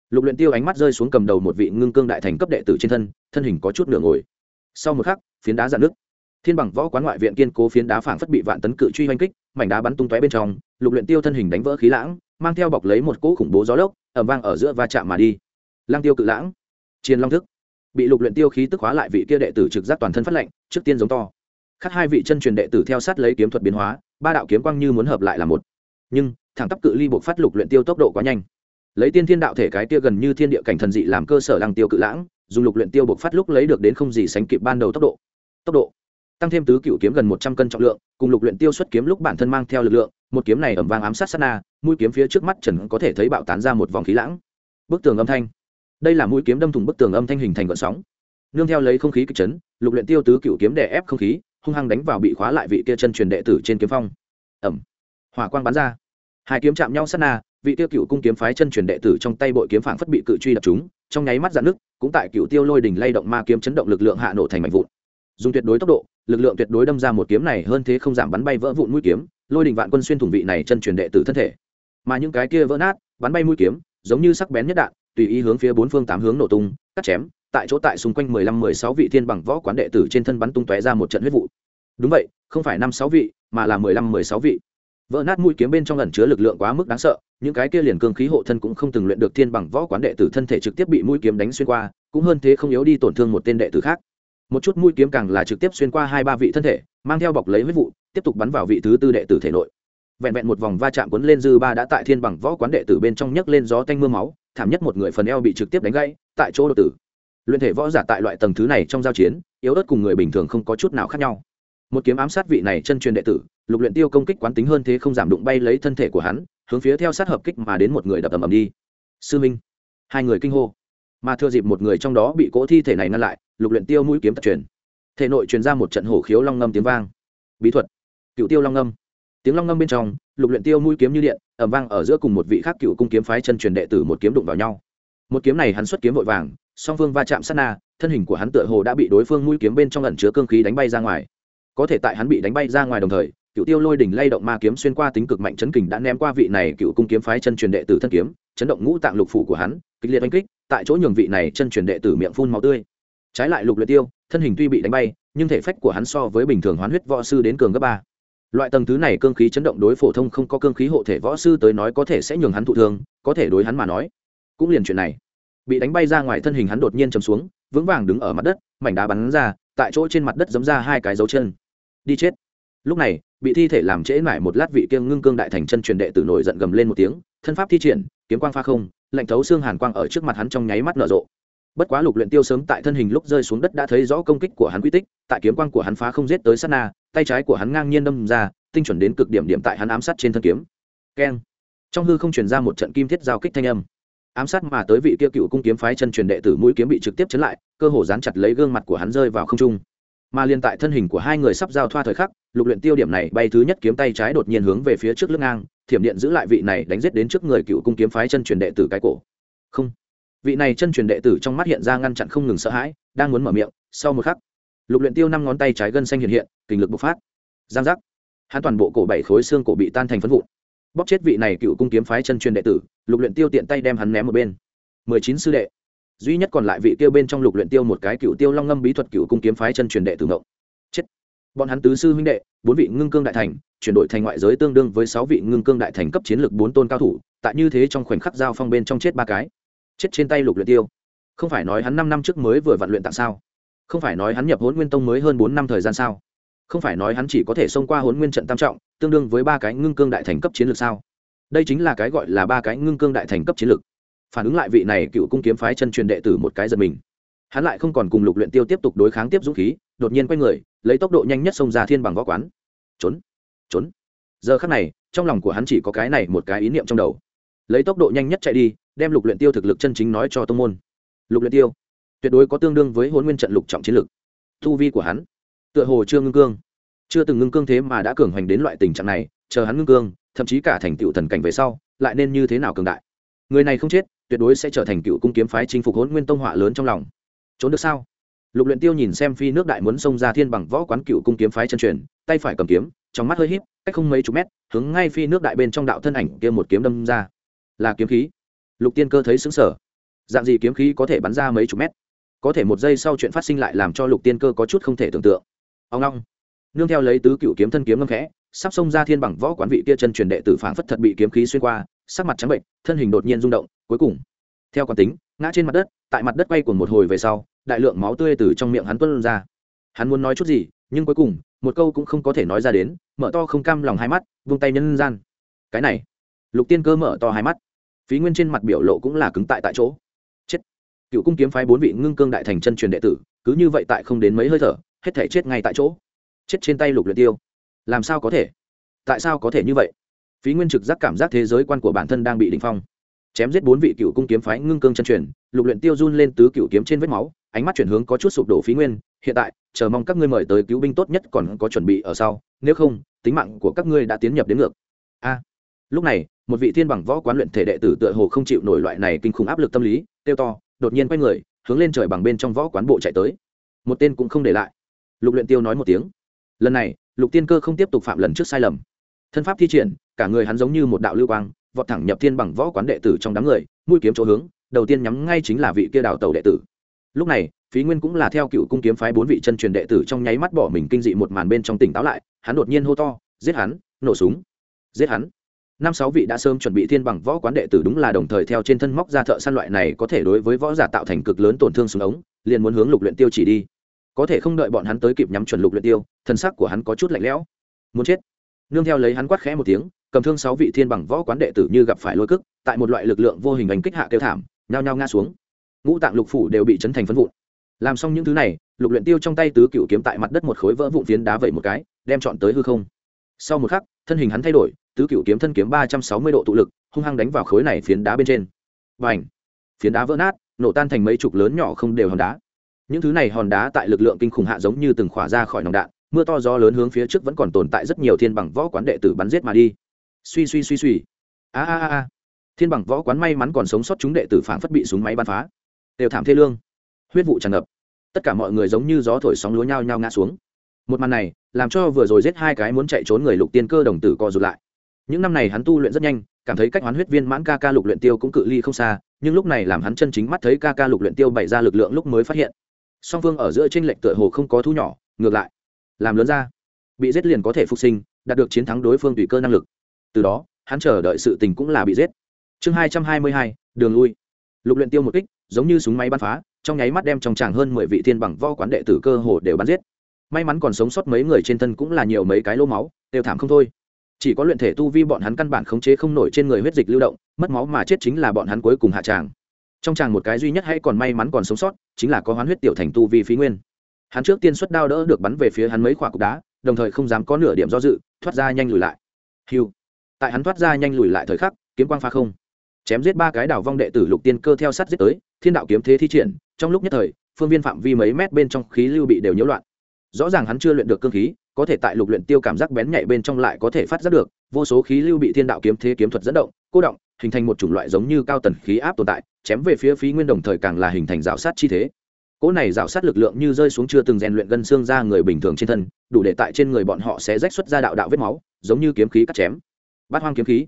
A: lục luyện tiêu ánh mắt rơi xuống cầm đầu một vị ngưng cương đại thành cấp đệ tử trên thân thân hình có chút nửa ngồi. Sau một khắc, phiến đá dạn nước thiên bằng võ quán ngoại viện kiên cố phiến đá phảng phất bị vạn tấn cự truy hoành kích, mảnh đá bắn tung tóe bên trong, lục luyện tiêu thân hình đánh vỡ khí lãng, mang theo bọc lấy một cỗ khủng bố gió lốc, ầm vang ở giữa va chạm mà đi. Lang tiêu cự lãng. Chiên long thức. Bị lục luyện tiêu khí tức hóa lại vị kia đệ tử trực giác toàn thân phát lạnh trước tiên giống to. Khắc hai vị chân truyền đệ tử theo sát lấy kiếm thuật biến hóa, ba đạo kiếm quang như muốn hợp lại là một. Nhưng, thẳng tắp cự ly buộc phát lục luyện tiêu tốc độ quá nhanh lấy tiên thiên đạo thể cái tia gần như thiên địa cảnh thần dị làm cơ sở lăng tiêu cự lãng, dùng lục luyện tiêu buộc phát lúc lấy được đến không gì sánh kịp ban đầu tốc độ. Tốc độ. Tăng thêm tứ cựu kiếm gần một trăm cân trọng lượng, cùng lục luyện tiêu xuất kiếm lúc bản thân mang theo lực lượng, một kiếm này ẩm vang ám sát sát na, mũi kiếm phía trước mắt trần có thể thấy bạo tán ra một vòng khí lãng. Bức tường âm thanh. Đây là mũi kiếm đâm thủng bức tường âm thanh hình thành gợn sóng. Nương theo lấy không khí kịch chấn, lục luyện tiêu tứ cựu kiếm đè ép không khí, hung hăng đánh vào bị khóa lại vị kia chân truyền đệ tử trên kiếm phong. Ẩm hỏa quang bắn ra. Hai kiếm chạm nhau sát na vị tiêu cựu cung kiếm phái chân truyền đệ tử trong tay bội kiếm phảng phất bị cự truy đập chúng, trong nháy mắt dạn nước cũng tại cựu tiêu lôi đỉnh lay động ma kiếm chấn động lực lượng hạ nổ thành mảnh vụn. Dùng tuyệt đối tốc độ, lực lượng tuyệt đối đâm ra một kiếm này hơn thế không giảm bắn bay vỡ vụn mũi kiếm, lôi đỉnh vạn quân xuyên thủng vị này chân truyền đệ tử thân thể. Mà những cái kia vỡ nát, bắn bay mũi kiếm, giống như sắc bén nhất đạn, tùy ý hướng phía bốn phương tám hướng nổ tung, cắt chém, tại chỗ tại xung quanh mười lăm, mười sáu vị thiên bằng võ quán đệ tử trên thân bắn tung tóe ra một trận huyết vụ. Đúng vậy, không phải năm, sáu vị, mà là mười lăm, mười sáu vị. Vỡ nát mũi kiếm bên trong ẩn chứa lực lượng quá mức đáng sợ những cái kia liền cương khí hộ thân cũng không từng luyện được thiên bằng võ quán đệ tử thân thể trực tiếp bị mũi kiếm đánh xuyên qua, cũng hơn thế không yếu đi tổn thương một tên đệ tử khác. Một chút mũi kiếm càng là trực tiếp xuyên qua hai ba vị thân thể, mang theo bọc lấy huyết vụ, tiếp tục bắn vào vị thứ tư đệ tử thể nội. Vẹn vẹn một vòng va chạm cuốn lên dư ba đã tại thiên bằng võ quán đệ tử bên trong nhấc lên gió tanh mưa máu, thảm nhất một người phần eo bị trực tiếp đánh gãy, tại chỗ đột tử. Luyện thể võ giả tại loại tầng thứ này trong giao chiến, yếu ớt cùng người bình thường không có chút nào khác nhau. Một kiếm ám sát vị này chân truyền đệ tử, lục luyện tiêu công kích quán tính hơn thế không giảm đụng bay lấy thân thể của hắn hướng phía theo sát hợp kích mà đến một người đập ầm ầm đi. Sư minh. Hai người kinh hô. Mà thừa dịp một người trong đó bị cỗ thi thể này ngăn lại, lục luyện tiêu mũi kiếm tập truyền. Thể nội truyền ra một trận hổ khiếu long ngâm tiếng vang. Bí thuật. Cựu tiêu long ngâm. Tiếng long ngâm bên trong, lục luyện tiêu mũi kiếm như điện, ầm vang ở giữa cùng một vị khác cựu cung kiếm phái chân truyền đệ tử một kiếm đụng vào nhau. Một kiếm này hắn xuất kiếm vội vàng, song phương va chạm sát na, thân hình của hắn tựa hồ đã bị đối phương mũi kiếm bên trong ẩn chứa cương khí đánh bay ra ngoài. Có thể tại hắn bị đánh bay ra ngoài đồng thời cựu tiêu lôi đỉnh lay động ma kiếm xuyên qua tính cực mạnh chấn kình đã ném qua vị này cựu cung kiếm phái chân truyền đệ tử thân kiếm, chấn động ngũ tạng lục phủ của hắn, kịch liệt oanh kích, tại chỗ nhường vị này chân truyền đệ tử miệng phun máu tươi. Trái lại lục luyện tiêu, thân hình tuy bị đánh bay, nhưng thể phách của hắn so với bình thường hoán huyết võ sư đến cường gấp ba. Loại tầng thứ này cương khí chấn động đối phổ thông không có cương khí hộ thể võ sư tới nói có thể sẽ nhường hắn thụ thương, có thể đối hắn mà nói. Cũng liền chuyện này. Bị đánh bay ra ngoài thân hình hắn đột nhiên chầm xuống, vững vàng đứng ở mặt đất, mảnh đá bắn ra, tại chỗ trên mặt đất giấm ra hai cái dấu chân. Đi chết. Lúc này bị thi thể làm trễ mải một lát vị kiêng ngưng cương đại thành chân truyền đệ tử nổi giận gầm lên một tiếng, thân pháp thi triển, kiếm quang pha không, lạnh thấu xương hàn quang ở trước mặt hắn trong nháy mắt nở rộ. Bất quá lục luyện tiêu sớm tại thân hình lúc rơi xuống đất đã thấy rõ công kích của hắn quy tích, tại kiếm quang của hắn phá không giết tới sát na, tay trái của hắn ngang nhiên đâm ra, tinh chuẩn đến cực điểm điểm tại hắn ám sát trên thân kiếm. Keng. Trong hư không truyền ra một trận kim thiết giao kích thanh âm. Ám sát mà tới vị kia cựu cung kiếm phái chân truyền đệ tử mũi kiếm bị trực tiếp chấn lại, cơ hồ dán chặt lấy gương mặt của hắn rơi vào không trung mà liên tại thân hình của hai người sắp giao thoa thời khắc, lục luyện tiêu điểm này bay thứ nhất kiếm tay trái đột nhiên hướng về phía trước lưng ngang, thiểm điện giữ lại vị này đánh giết đến trước người cựu cung kiếm phái chân truyền đệ tử cái cổ. Không. Vị này chân truyền đệ tử trong mắt hiện ra ngăn chặn không ngừng sợ hãi, đang muốn mở miệng, sau một khắc, lục luyện tiêu năm ngón tay trái gân xanh hiện hiện kình lực bộc phát. Giang giác. Hắn toàn bộ cổ bảy khối xương cổ bị tan thành phấn vụn. Bóp chết vị này cựu cung kiếm phái chân truyền đệ tử, lục luyện tiêu tiện tay đem hắn ném một bên. Mười chín sư đệ duy nhất còn lại vị tiêu bên trong lục luyện tiêu một cái cựu tiêu long ngâm bí thuật cựu cung kiếm phái chân truyền đệ tử ngộ. Chết. Bọn hắn tứ sư huynh đệ, bốn vị ngưng cương đại thành, chuyển đổi thành ngoại giới tương đương với sáu vị ngưng cương đại thành cấp chiến lược bốn tôn cao thủ, tại như thế trong khoảnh khắc giao phong bên trong chết ba cái. Chết trên tay lục luyện tiêu. Không phải nói hắn năm năm trước mới vừa vận luyện tặng sao? Không phải nói hắn nhập hồn nguyên tông mới hơn bốn năm thời gian sao? Không phải nói hắn chỉ có thể xông qua hồn nguyên trận tam trọng, tương đương với ba cái ngưng cương đại thành cấp chiến lược sao? Đây chính là cái gọi là ba cái ngưng cương đại thành cấp chiến lược phản ứng lại vị này cựu cung kiếm phái chân truyền đệ tử một cái giật mình. Hắn lại không còn cùng lục luyện tiêu tiếp tục đối kháng tiếp dũng khí, đột nhiên quay người, lấy tốc độ nhanh nhất xông ra thiên bằng võ quán. Trốn trốn. Giờ khắc này, trong lòng của hắn chỉ có cái này một cái ý niệm trong đầu. Lấy tốc độ nhanh nhất chạy đi, đem lục luyện tiêu thực lực chân chính nói cho tông môn. Lục luyện tiêu, tuyệt đối có tương đương với huấn nguyên trận lục trọng chiến lực. Thu vi của hắn, tựa hồ chưa ngưng cương. Chưa từng ngưng cương thế mà đã cường hoành đến loại tình trạng này, chờ hắn ngưng cương, thậm chí cả thành tựu thần cảnh về sau, lại nên như thế nào cường đại? Người này không chết tuyệt đối sẽ trở thành cựu cung kiếm phái chinh phục hỗn nguyên tông họa lớn trong lòng. Trốn được sao? Lục luyện tiêu nhìn xem phi nước đại muốn xông ra thiên bằng võ quán cựu cung kiếm phái chân truyền, tay phải cầm kiếm, trong mắt hơi híp, cách không mấy chục mét, hướng ngay phi nước đại bên trong đạo thân ảnh kia một kiếm đâm ra. Là kiếm khí. Lục tiên cơ thấy sững sờ. Dạng gì kiếm khí có thể bắn ra mấy chục mét? Có thể một giây sau chuyện phát sinh lại làm cho lục tiên cơ có chút không thể tưởng tượng. Ông long nương theo lấy tứ cựu kiếm thân kiếm ngâm khẽ, sắp xông ra thiên bằng võ quán vị kia chân truyền đệ tử phảng phất thật bị kiếm khí xuyên qua sắc mặt trắng bệnh, thân hình đột nhiên rung động, cuối cùng, theo quán tính, ngã trên mặt đất, tại mặt đất quay cuồng một hồi về sau, đại lượng máu tươi từ trong miệng hắn tuôn ra. Hắn muốn nói chút gì, nhưng cuối cùng, một câu cũng không có thể nói ra đến, mở to không cam lòng hai mắt, vung tay nhân gian. Cái này, lục tiên cơ mở to hai mắt. Phí nguyên trên mặt biểu lộ cũng là cứng tại tại chỗ. Chết. Cựu cung kiếm phái bốn vị ngưng cương đại thành chân truyền đệ tử, cứ như vậy tại không đến mấy hơi thở, hết thể chết ngay tại chỗ. Chết trên tay lục luyện tiêu. Làm sao có thể? Tại sao có thể như vậy? Phí nguyên trực giác cảm giác thế giới quan của bản thân đang bị đình phong. Chém giết bốn vị cựu cung kiếm phái ngưng cương chân truyền, lục luyện tiêu run lên tứ cựu kiếm trên vết máu, ánh mắt chuyển hướng có chút sụp đổ phí nguyên, hiện tại, chờ mong các ngươi mời tới cứu binh tốt nhất còn có chuẩn bị ở sau, nếu không, tính mạng của các ngươi đã tiến nhập đến ngược. A. Lúc này, một vị thiên bằng võ quán luyện thể đệ tử tựa hồ không chịu nổi loại này kinh khủng áp lực tâm lý tiêu to, đột nhiên quay người, hướng lên trời bằng bên trong võ quán bộ chạy tới. Một tên cũng không để lại. Lục luyện tiêu nói một tiếng. Lần này, lục tiên cơ không tiếp tục phạm lần trước sai lầm thân pháp thi triển, cả người hắn giống như một đạo lưu quang, vọt thẳng nhập thiên bằng võ quán đệ tử trong đám người, mũi kiếm chỗ hướng, đầu tiên nhắm ngay chính là vị kia đào tàu đệ tử. Lúc này, phí nguyên cũng là theo cựu cung kiếm phái bốn vị chân truyền đệ tử trong nháy mắt bỏ mình kinh dị một màn bên trong tỉnh táo lại, hắn đột nhiên hô to, giết hắn, nổ súng! Giết hắn! Năm sáu vị đã sớm chuẩn bị thiên bằng võ quán đệ tử đúng là đồng thời theo trên thân móc ra thợ săn loại này có thể đối với võ giả tạo thành cực lớn tổn thương súng ống, liền muốn hướng lục luyện tiêu chỉ đi. Có thể không đợi bọn hắn tới kịp nhắm chuẩn lục luyện tiêu, thân sắc của hắn có chút lạnh lẽo. Muốn chết! Nương theo lấy hắn quát khẽ một tiếng cầm thương sáu vị thiên bằng võ quán đệ tử như gặp phải lôi cức tại một loại lực lượng vô hình đánh kích hạ kêu thảm nhao nhao ngã xuống. Ngũ tạng lục phủ đều bị chấn thành phân vụn. Làm xong những thứ này lục luyện tiêu trong tay tứ cựu kiếm tại mặt đất một khối vỡ vụn phiến đá vẩy một cái đem chọn tới hư không. Sau một khắc thân hình hắn thay đổi tứ cựu kiếm thân kiếm ba trăm sáu mươi độ tụ lực hung hăng đánh vào khối này phiến đá bên trên. Bành, phiến đá vỡ nát nổ tan thành mấy chục lớn nhỏ không đều hòn đá. Những thứ này hòn đá tại lực lượng kinh khủng hạ giống như từng khỏa ra khỏi nòng đạn mưa to gió lớn hướng phía trước vẫn còn tồn tại rất nhiều thiên bằng võ quán đệ tử bắn giết mà đi. Suy suy suy suy. A a a thiên bằng võ quán may mắn còn sống sót chúng đệ tử phản phất bị súng máy bắn phá. Đều thảm thê lương. Huyết vụ tràn ngập. Tất cả mọi người giống như gió thổi sóng lúa nhau nhau ngã xuống. Một màn này làm cho vừa rồi giết hai cái muốn chạy trốn người lục tiên cơ đồng tử co rụt lại. Những năm này hắn tu luyện rất nhanh, cảm thấy cách hoán huyết viên mãn ca ca lục luyện tiêu cũng cự ly không xa, nhưng lúc này làm hắn chân chính mắt thấy ca ca lục luyện tiêu bày ra lực lượng lúc mới phát hiện. Song phương ở giữa tranh lệch tựa hồ không có thu nhỏ, ngược lại làm lớn ra. Bị giết liền có thể phục sinh, đạt được chiến thắng đối phương tùy cơ năng lực. Từ đó, hắn chờ đợi sự tình cũng là bị giết. Chương hai trăm hai mươi hai, đường lui. Lục luyện tiêu một kích, giống như súng máy bắn phá, trong nháy mắt đem trong tràng hơn mười vị thiên bằng võ quán đệ tử cơ hồ đều bắn giết. May mắn còn sống sót mấy người trên thân cũng là nhiều mấy cái lỗ máu đều thảm không thôi. Chỉ có luyện thể tu vi bọn hắn căn bản khống chế không nổi trên người huyết dịch lưu động, mất máu mà chết chính là bọn hắn cuối cùng hạ tràng. Trong tràng một cái duy nhất hay còn may mắn còn sống sót, chính là có hoán huyết tiểu thành tu vi phí nguyên hắn trước tiên xuất đao đỡ được bắn về phía hắn mấy khoả cục đá, đồng thời không dám có nửa điểm do dự, thoát ra nhanh lùi lại. Hiu tại hắn thoát ra nhanh lùi lại thời khắc, kiếm quang pha không. Chém giết ba cái đảo vong đệ tử lục tiên cơ theo sát giết tới, thiên đạo kiếm thế thi triển, trong lúc nhất thời, phương viên phạm vi mấy mét bên trong khí lưu bị đều nhiễu loạn. Rõ ràng hắn chưa luyện được cương khí, có thể tại lục luyện tiêu cảm giác bén nhạy bên trong lại có thể phát giác được, vô số khí lưu bị thiên đạo kiếm thế kiếm thuật dẫn động, cô động, hình thành một chủng loại giống như cao tần khí áp tồn tại, chém về phía phí nguyên đồng thời càng là hình thành rào sát chi thế cỗ này rào sát lực lượng như rơi xuống chưa từng rèn luyện gân xương ra người bình thường trên thân, đủ để tại trên người bọn họ sẽ rách xuất ra đạo đạo vết máu, giống như kiếm khí cắt chém. Bát hoang kiếm khí.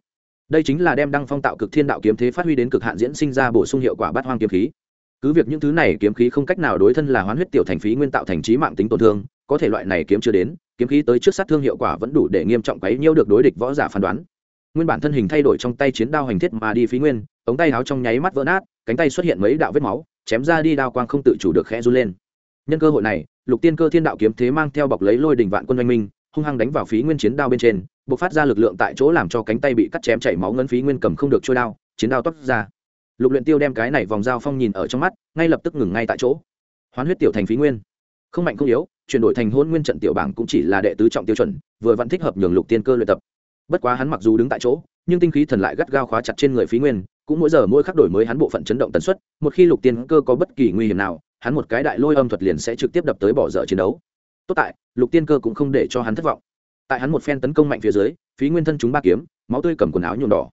A: Đây chính là đem đăng phong tạo cực thiên đạo kiếm thế phát huy đến cực hạn diễn sinh ra bổ sung hiệu quả bát hoang kiếm khí. Cứ việc những thứ này kiếm khí không cách nào đối thân là hoán huyết tiểu thành phí nguyên tạo thành trí mạng tính tổn thương, có thể loại này kiếm chưa đến, kiếm khí tới trước sát thương hiệu quả vẫn đủ để nghiêm trọng quấy nhiễu được đối địch võ giả phán đoán. Nguyên bản thân hình thay đổi trong tay chiến đao hành thiết mà đi phí nguyên, ống tay áo trong nháy mắt vỡ nát, cánh tay xuất hiện mấy đạo vết máu chém ra đi đao quang không tự chủ được khẽ run lên. Nhân cơ hội này, lục tiên cơ thiên đạo kiếm thế mang theo bọc lấy lôi đình vạn quân oanh minh, hung hăng đánh vào phí nguyên chiến đao bên trên, bộc phát ra lực lượng tại chỗ làm cho cánh tay bị cắt chém chảy máu ngân phí nguyên cầm không được trôi đao, chiến đao toát ra. Lục luyện tiêu đem cái này vòng dao phong nhìn ở trong mắt, ngay lập tức ngừng ngay tại chỗ. Hoán huyết tiểu thành phí nguyên. Không mạnh không yếu, chuyển đổi thành hôn nguyên trận tiểu bảng cũng chỉ là đệ tứ trọng tiêu chuẩn, vừa vẫn thích hợp nhường lục tiên cơ luyện tập. Bất quá hắn mặc dù đứng tại chỗ, nhưng tinh khí thần lại gắt gao khóa chặt trên người phí nguyên cũng mỗi giờ mỗi khắc đổi mới hắn bộ phận chấn động tần suất, một khi lục tiên cơ có bất kỳ nguy hiểm nào, hắn một cái đại lôi âm thuật liền sẽ trực tiếp đập tới bỏ dở chiến đấu. Tốt tại, lục tiên cơ cũng không để cho hắn thất vọng. Tại hắn một phen tấn công mạnh phía dưới, phí nguyên thân chúng ba kiếm, máu tươi cầm quần áo nhuộm đỏ.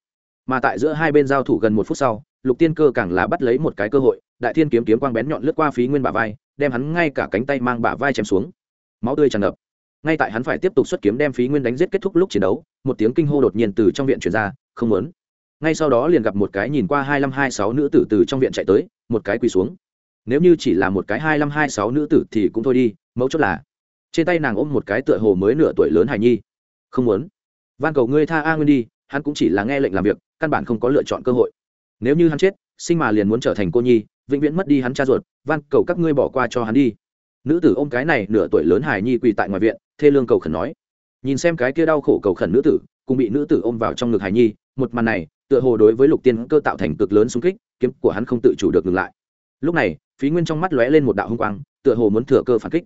A: Mà tại giữa hai bên giao thủ gần một phút sau, lục tiên cơ càng là bắt lấy một cái cơ hội, đại thiên kiếm kiếm quang bén nhọn lướt qua phí nguyên bả vai, đem hắn ngay cả cánh tay mang bả vai chém xuống. Máu tươi tràn ngập. Ngay tại hắn phải tiếp tục xuất kiếm đem phí nguyên đánh giết kết thúc lúc chiến đấu, một tiếng kinh hô đột nhiên từ trong viện truyền ra, không muốn ngay sau đó liền gặp một cái nhìn qua hai năm hai sáu nữ tử từ trong viện chạy tới, một cái quỳ xuống. Nếu như chỉ là một cái hai năm hai sáu nữ tử thì cũng thôi đi mẫu chốt là trên tay nàng ôm một cái tựa hồ mới nửa tuổi lớn hài nhi. Không muốn. Van cầu ngươi tha a nguyên đi, hắn cũng chỉ là nghe lệnh làm việc, căn bản không có lựa chọn cơ hội. Nếu như hắn chết, sinh mà liền muốn trở thành cô nhi, vĩnh viễn mất đi hắn cha ruột, van cầu các ngươi bỏ qua cho hắn đi. Nữ tử ôm cái này nửa tuổi lớn hài nhi quỳ tại ngoài viện, thê lương cầu khẩn nói. Nhìn xem cái kia đau khổ cầu khẩn nữ tử, cùng bị nữ tử ôm vào trong ngực hài nhi, một màn này tựa hồ đối với lục tiên cơ tạo thành cực lớn xung kích, kiếm của hắn không tự chủ được ngừng lại. Lúc này, phí nguyên trong mắt lóe lên một đạo hung quang, tựa hồ muốn thừa cơ phản kích.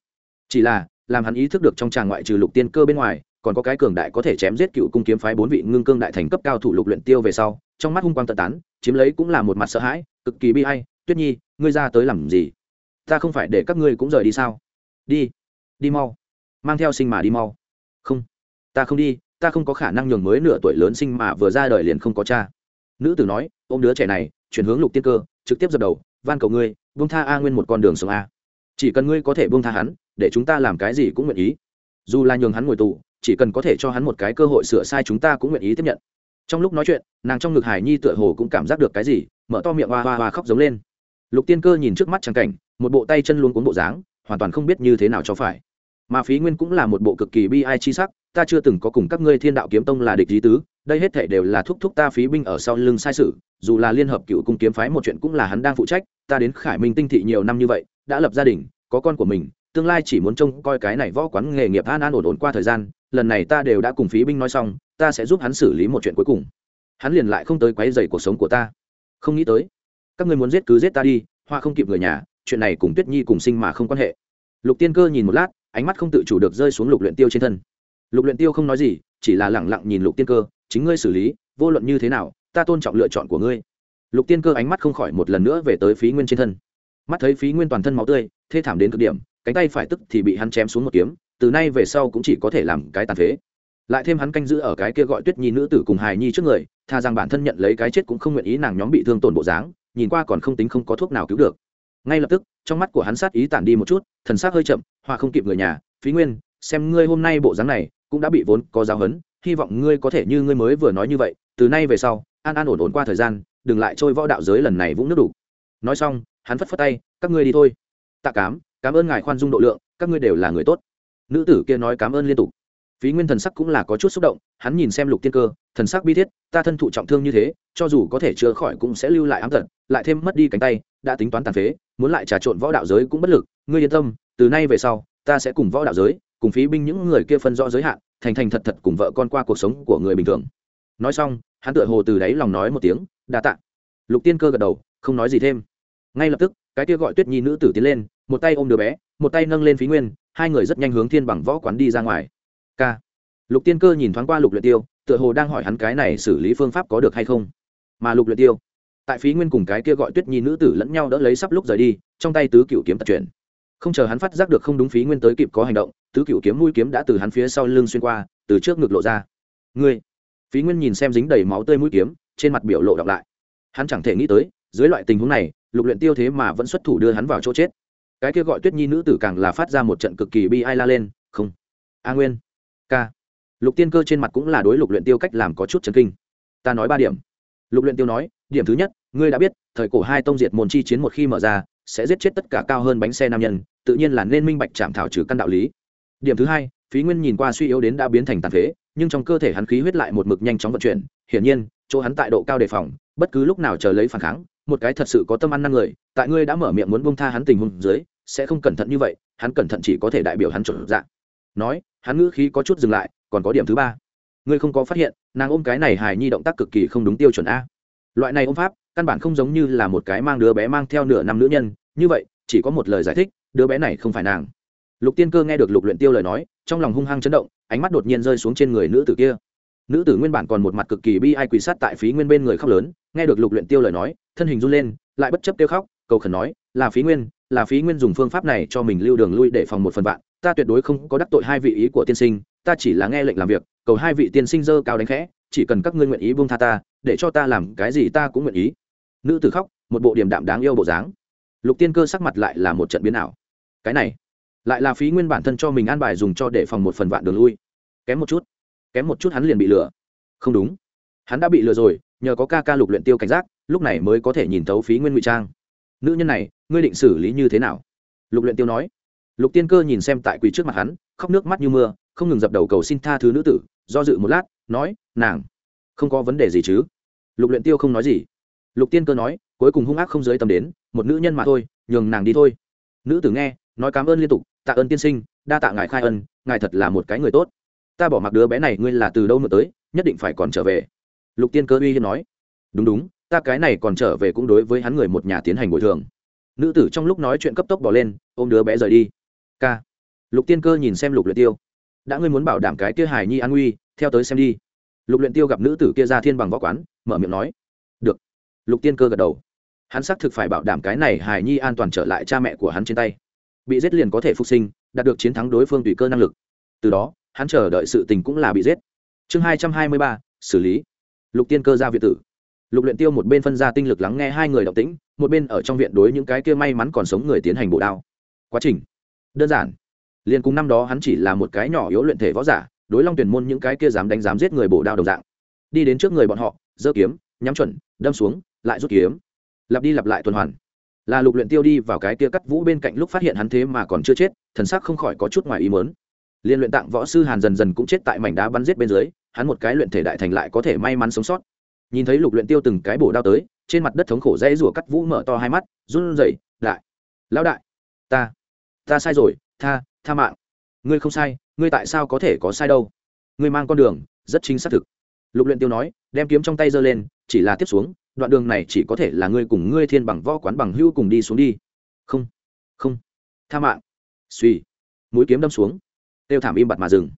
A: Chỉ là, làm hắn ý thức được trong tràng ngoại trừ lục tiên cơ bên ngoài, còn có cái cường đại có thể chém giết cựu cung kiếm phái bốn vị ngưng cương đại thành cấp cao thủ lục luyện tiêu về sau, trong mắt hung quang tận tán, chiếm lấy cũng là một mặt sợ hãi, cực kỳ bi ai, tuyết nhi, ngươi ra tới làm gì? Ta không phải để các ngươi cũng rời đi sao? Đi đi mau, mang theo sinh mà đi mau. Không, ta không đi ta không có khả năng nhường mới nửa tuổi lớn sinh mà vừa ra đời liền không có cha. Nữ tử nói, ôm đứa trẻ này, chuyển hướng lục tiên cơ, trực tiếp dập đầu, van cầu ngươi, buông tha a nguyên một con đường sống a. Chỉ cần ngươi có thể buông tha hắn, để chúng ta làm cái gì cũng nguyện ý. Dù là nhường hắn ngồi tù, chỉ cần có thể cho hắn một cái cơ hội sửa sai chúng ta cũng nguyện ý tiếp nhận. Trong lúc nói chuyện, nàng trong ngực hải nhi tựa hồ cũng cảm giác được cái gì, mở to miệng hoa hoa hoa khóc giống lên. Lục tiên cơ nhìn trước mắt trắng cảnh, một bộ tay chân luôn cuốn bộ dáng, hoàn toàn không biết như thế nào cho phải. Mà phí nguyên cũng là một bộ cực kỳ bi ai chi sắc ta chưa từng có cùng các ngươi thiên đạo kiếm tông là địch lý tứ, đây hết thể đều là thúc thúc ta phí binh ở sau lưng sai sự, dù là liên hợp cựu cung kiếm phái một chuyện cũng là hắn đang phụ trách, ta đến khải minh tinh thị nhiều năm như vậy, đã lập gia đình, có con của mình, tương lai chỉ muốn trông coi cái này võ quán nghề nghiệp an an ổn ổn qua thời gian, lần này ta đều đã cùng phí binh nói xong, ta sẽ giúp hắn xử lý một chuyện cuối cùng. Hắn liền lại không tới quấy dày cuộc sống của ta. Không nghĩ tới, các ngươi muốn giết cứ giết ta đi, hoa không kịp người nhà, chuyện này cùng tuyết nhi cùng sinh mà không quan hệ. Lục tiên cơ nhìn một lát, ánh mắt không tự chủ được rơi xuống lục luyện tiêu trên thân lục luyện tiêu không nói gì, chỉ là lẳng lặng nhìn lục tiên cơ, chính ngươi xử lý, vô luận như thế nào, ta tôn trọng lựa chọn của ngươi. Lục tiên cơ ánh mắt không khỏi một lần nữa về tới phí nguyên trên thân. Mắt thấy phí nguyên toàn thân máu tươi, thê thảm đến cực điểm, cánh tay phải tức thì bị hắn chém xuống một kiếm, từ nay về sau cũng chỉ có thể làm cái tàn phế. Lại thêm hắn canh giữ ở cái kia gọi tuyết nhi nữ tử cùng hài nhi trước người, tha rằng bản thân nhận lấy cái chết cũng không nguyện ý nàng nhóm bị thương tổn bộ dáng, nhìn qua còn không tính không có thuốc nào cứu được. Ngay lập tức, trong mắt của hắn sát ý tản đi một chút, thần s c hơi chậm, hoa không kịp người nhà, phí nguyên, xem ngươi hôm nay bộ dáng này cũng đã bị vốn có giáo hấn hy vọng ngươi có thể như ngươi mới vừa nói như vậy, từ nay về sau, an an ổn ổn qua thời gian, đừng lại trôi võ đạo giới lần này vũng nước đủ nói xong, hắn phất phất tay, các ngươi đi thôi. Tạ cám, cảm ơn ngài khoan dung độ lượng, các ngươi đều là người tốt. Nữ tử kia nói cảm ơn liên tục. Phí nguyên thần sắc cũng là có chút xúc động, hắn nhìn xem lục tiên cơ, thần sắc bi thiết, ta thân thụ trọng thương như thế, cho dù có thể chữa khỏi cũng sẽ lưu lại ám tật, lại thêm mất đi cánh tay, đã tính toán tàn phế, muốn lại trà trộn võ đạo giới cũng bất lực, ngươi yên tâm, từ nay về sau, ta sẽ cùng võ đạo giới cùng phí binh những người kia phân rõ giới hạn, thành thành thật thật cùng vợ con qua cuộc sống của người bình thường. Nói xong, hắn tựa hồ từ đáy lòng nói một tiếng, đa tạ. Lục tiên cơ gật đầu, không nói gì thêm. Ngay lập tức, cái kia gọi tuyết nhi nữ tử tiến lên, một tay ôm đứa bé, một tay nâng lên phí nguyên, hai người rất nhanh hướng thiên bằng võ quán đi ra ngoài. K lục tiên cơ nhìn thoáng qua lục luyện tiêu, tựa hồ đang hỏi hắn cái này xử lý phương pháp có được hay không. Mà lục luyện tiêu, tại phí nguyên cùng cái kia gọi tuyết nhi nữ tử lẫn nhau đỡ lấy sắp lúc rời đi, trong tay tứ cựu kiếm tập chuyển. Không chờ hắn phát giác được không đúng phí nguyên tới kịp có hành động tứ cựu kiếm mũi kiếm đã từ hắn phía sau lưng xuyên qua, từ trước ngực lộ ra. Ngươi, phí nguyên nhìn xem dính đầy máu tươi mũi kiếm, trên mặt biểu lộ đọc lại. Hắn chẳng thể nghĩ tới, dưới loại tình huống này, lục luyện tiêu thế mà vẫn xuất thủ đưa hắn vào chỗ chết. Cái kia gọi tuyết nhi nữ tử càng là phát ra một trận cực kỳ bi ai la lên, không, a nguyên, ca. Lục tiên cơ trên mặt cũng là đối lục luyện tiêu cách làm có chút chấn kinh. Ta nói ba điểm. Lục luyện tiêu nói, điểm thứ nhất, ngươi đã biết, thời cổ hai tông diệt môn chi chiến một khi mở ra, sẽ giết chết tất cả cao hơn bánh xe nam nhân, tự nhiên là nên minh bạch chạm thảo trừ căn đạo lý điểm thứ hai, phí nguyên nhìn qua suy yếu đến đã biến thành tàn phế, nhưng trong cơ thể hắn khí huyết lại một mực nhanh chóng vận chuyển. Hiển nhiên, chỗ hắn tại độ cao đề phòng, bất cứ lúc nào chờ lấy phản kháng, một cái thật sự có tâm ăn năn người, tại ngươi đã mở miệng muốn bông tha hắn tình huống dưới, sẽ không cẩn thận như vậy, hắn cẩn thận chỉ có thể đại biểu hắn chuẩn dạng. Nói, hắn ngữ khí có chút dừng lại, còn có điểm thứ ba. Ngươi không có phát hiện, nàng ôm cái này hài nhi động tác cực kỳ không đúng tiêu chuẩn a. Loại này ôm pháp, căn bản không giống như là một cái mang đứa bé mang theo nửa năm nữ nhân, như vậy, chỉ có một lời giải thích, đứa bé này không phải nàng lục tiên cơ nghe được lục luyện tiêu lời nói, trong lòng hung hăng chấn động, ánh mắt đột nhiên rơi xuống trên người nữ tử kia. Nữ tử nguyên bản còn một mặt cực kỳ bi ai quỳ sát tại phí nguyên bên người khóc lớn, nghe được lục luyện tiêu lời nói, thân hình run lên, lại bất chấp tiêu khóc, cầu khẩn nói, là phí nguyên, là phí nguyên dùng phương pháp này cho mình lưu đường lui để phòng một phần vạn, ta tuyệt đối không có đắc tội hai vị ý của tiên sinh, ta chỉ là nghe lệnh làm việc, cầu hai vị tiên sinh dơ cao đánh khẽ, chỉ cần các ngươi nguyện ý buông tha ta, để cho ta làm cái gì ta cũng nguyện ý. Nữ tử khóc, một bộ điềm đạm đáng yêu bộ dáng. Lục tiên cơ sắc mặt lại là một trận biến ảo. Cái này lại là phí nguyên bản thân cho mình an bài dùng cho để phòng một phần vạn đường lui. Kém một chút, kém một chút hắn liền bị lừa. Không đúng, hắn đã bị lừa rồi, nhờ có ca ca lục luyện tiêu cảnh giác, lúc này mới có thể nhìn thấu phí nguyên ngụy trang. Nữ nhân này, ngươi định xử lý như thế nào? Lục luyện tiêu nói. Lục tiên cơ nhìn xem tại quỳ trước mặt hắn, khóc nước mắt như mưa, không ngừng dập đầu cầu xin tha thứ nữ tử, do dự một lát, nói, nàng, không có vấn đề gì chứ? Lục luyện tiêu không nói gì. Lục tiên cơ nói, cuối cùng hung ác không giới tâm đến, một nữ nhân mà thôi, nhường nàng đi thôi. Nữ tử nghe, nói cảm ơn liên tục tạ ơn tiên sinh, đa tạ ngài khai ân, ngài thật là một cái người tốt. Ta bỏ mặc đứa bé này ngươi là từ đâu mượn tới, nhất định phải còn trở về. Lục tiên cơ uy hiên nói. Đúng đúng, ta cái này còn trở về cũng đối với hắn người một nhà tiến hành bồi thường. Nữ tử trong lúc nói chuyện cấp tốc bỏ lên, ôm đứa bé rời đi. K lục tiên cơ nhìn xem lục luyện tiêu. Đã ngươi muốn bảo đảm cái kia hài nhi an nguy, theo tới xem đi. Lục luyện tiêu gặp nữ tử kia ra thiên bằng võ quán, mở miệng nói. Được. Lục tiên cơ gật đầu. Hắn xác thực phải bảo đảm cái này hài nhi an toàn trở lại cha mẹ của hắn trên tay bị giết liền có thể phục sinh, đạt được chiến thắng đối phương tùy cơ năng lực. Từ đó, hắn chờ đợi sự tình cũng là bị giết. Chương hai trăm hai mươi ba, xử lý. Lục tiên cơ ra viện tử. Lục luyện tiêu một bên phân ra tinh lực lắng nghe hai người động tĩnh, một bên ở trong viện đối những cái kia may mắn còn sống người tiến hành bổ đao. Quá trình. Đơn giản. Liền cùng năm đó hắn chỉ là một cái nhỏ yếu luyện thể võ giả, đối long tuyển môn những cái kia dám đánh dám giết người bổ đao đồng dạng. Đi đến trước người bọn họ, giơ kiếm, nhắm chuẩn, đâm xuống, lại rút kiếm. Lặp đi lặp lại tuần hoàn là lục luyện tiêu đi vào cái kia cắt vũ bên cạnh lúc phát hiện hắn thế mà còn chưa chết, thần sắc không khỏi có chút ngoài ý muốn. Liên luyện tạng võ sư hàn dần dần cũng chết tại mảnh đá bắn giết bên dưới, hắn một cái luyện thể đại thành lại có thể may mắn sống sót. Nhìn thấy lục luyện tiêu từng cái bổ đao tới, trên mặt đất thống khổ dãy rủa cắt vũ mở to hai mắt, run rẩy, đại, lão đại, ta ta sai rồi, tha tha mạng. Ngươi không sai, ngươi tại sao có thể có sai đâu? Ngươi mang con đường, rất chính xác thực. Lục luyện tiêu nói, đem kiếm trong tay giơ lên, chỉ là tiếp xuống đoạn đường này chỉ có thể là ngươi cùng ngươi thiên bằng võ quán bằng hưu cùng đi xuống đi. Không không. Tha mạng. Suy. Mũi kiếm đâm xuống. Tiêu thảm im bặt mà dừng.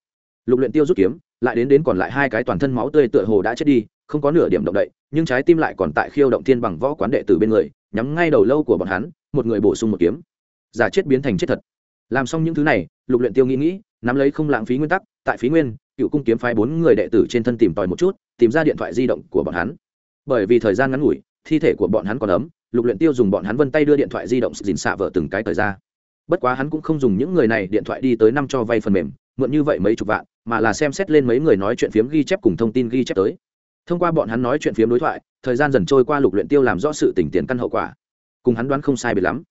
A: Lục luyện tiêu rút kiếm, lại đến đến còn lại hai cái toàn thân máu tươi tựa hồ đã chết đi, không có nửa điểm động đậy, nhưng trái tim lại còn tại khiêu động thiên bằng võ quán đệ tử bên người, nhắm ngay đầu lâu của bọn hắn, một người bổ sung một kiếm. Giả chết biến thành chết thật. Làm xong những thứ này, lục luyện tiêu nghĩ nghĩ, nắm lấy không lãng phí nguyên tắc, tại phí nguyên, cựu cung kiếm phái bốn người đệ tử trên thân tìm tòi một chút, tìm ra điện thoại di động của bọn hắn bởi vì thời gian ngắn ngủi, thi thể của bọn hắn còn ấm, lục luyện tiêu dùng bọn hắn vân tay đưa điện thoại di động dình xạ vợ từng cái thời ra. Bất quá hắn cũng không dùng những người này điện thoại đi tới năm cho vay phần mềm, mượn như vậy mấy chục vạn, mà là xem xét lên mấy người nói chuyện phiếm ghi chép cùng thông tin ghi chép tới. Thông qua bọn hắn nói chuyện phiếm đối thoại, thời gian dần trôi qua lục luyện tiêu làm rõ sự tình tiền căn hậu quả. Cùng hắn đoán không sai biệt lắm.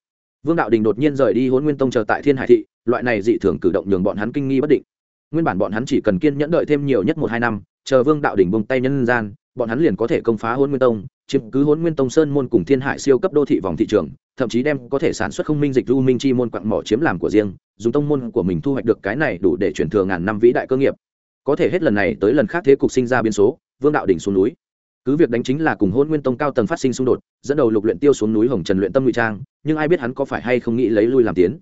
A: Vương đạo đình đột nhiên rời đi huấn nguyên tông chờ tại thiên hải thị, loại này dị thường cử động nhường bọn hắn kinh nghi bất định. Nguyên bản bọn hắn chỉ cần kiên nhẫn đợi thêm nhiều nhất một hai năm, chờ vương đạo đỉnh bông tay nhân gian bọn hắn liền có thể công phá hôn nguyên tông, chiếm cứ hôn nguyên tông sơn môn cùng thiên hải siêu cấp đô thị vòng thị trường, thậm chí đem có thể sản xuất không minh dịch du minh chi môn quặng mỏ chiếm làm của riêng, dùng tông môn của mình thu hoạch được cái này đủ để chuyển thừa ngàn năm vĩ đại cơ nghiệp. Có thể hết lần này tới lần khác thế cục sinh ra biến số, vương đạo đỉnh xuống núi. Cứ việc đánh chính là cùng hôn nguyên tông cao tầng phát sinh xung đột, dẫn đầu lục luyện tiêu xuống núi hồng trần luyện tâm ngụy trang, nhưng ai biết hắn có phải hay không nghĩ lấy lui làm tiến.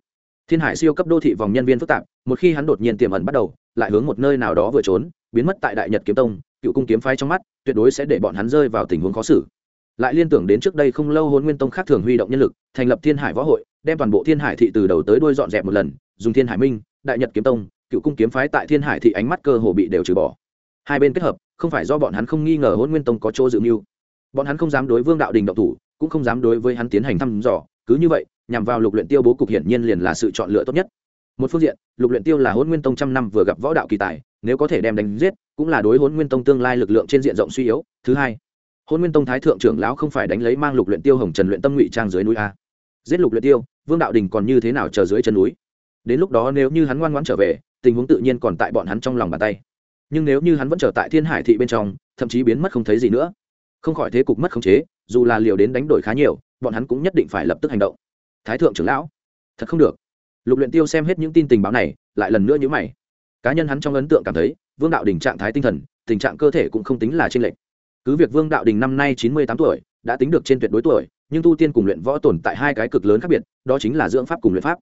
A: Thiên hải siêu cấp đô thị vòng nhân viên phức tạp, một khi hắn đột nhiên tiềm ẩn bắt đầu, lại hướng một nơi nào đó vừa trốn, biến mất tại đại nhật kiếm tông cựu cung kiếm phái trong mắt, tuyệt đối sẽ để bọn hắn rơi vào tình huống khó xử. Lại liên tưởng đến trước đây không lâu hôn nguyên tông khác thường huy động nhân lực, thành lập thiên hải võ hội, đem toàn bộ thiên hải thị từ đầu tới đuôi dọn dẹp một lần, dùng thiên hải minh, đại nhật kiếm tông, cựu cung kiếm phái tại thiên hải thị ánh mắt cơ hồ bị đều trừ bỏ. Hai bên kết hợp, không phải do bọn hắn không nghi ngờ hôn nguyên tông có chỗ dự mưu. Bọn hắn không dám đối vương đạo đình động thủ, cũng không dám đối với hắn tiến hành thăm dò, cứ như vậy, nhằm vào lục luyện tiêu bố cục hiển nhiên liền là sự chọn lựa tốt nhất. Một phương diện, lục luyện tiêu là hôn nguyên tông trăm năm vừa gặp võ đạo kỳ tài, nếu có thể đem đánh giết cũng là đối hôn nguyên tông tương lai lực lượng trên diện rộng suy yếu. Thứ hai, hôn nguyên tông thái thượng trưởng lão không phải đánh lấy mang lục luyện tiêu hồng trần luyện tâm ngụy trang dưới núi a. Giết lục luyện tiêu, vương đạo đình còn như thế nào chờ dưới chân núi? Đến lúc đó nếu như hắn ngoan ngoãn trở về, tình huống tự nhiên còn tại bọn hắn trong lòng bàn tay. Nhưng nếu như hắn vẫn trở tại thiên hải thị bên trong, thậm chí biến mất không thấy gì nữa. Không khỏi thế cục mất khống chế, dù là liều đến đánh đổi khá nhiều, bọn hắn cũng nhất định phải lập tức hành động. Thái thượng trưởng lão, thật không được. Lục luyện tiêu xem hết những tin tình báo này, lại lần nữa nhíu mày. Cá nhân hắn trong ấn tượng cảm thấy vương đạo đình trạng thái tinh thần, tình trạng cơ thể cũng không tính là trên lệch. Cứ việc vương đạo đình năm nay chín mươi tám tuổi, đã tính được trên tuyệt đối tuổi, nhưng tu tiên cùng luyện võ tồn tại hai cái cực lớn khác biệt, đó chính là dưỡng pháp cùng luyện pháp.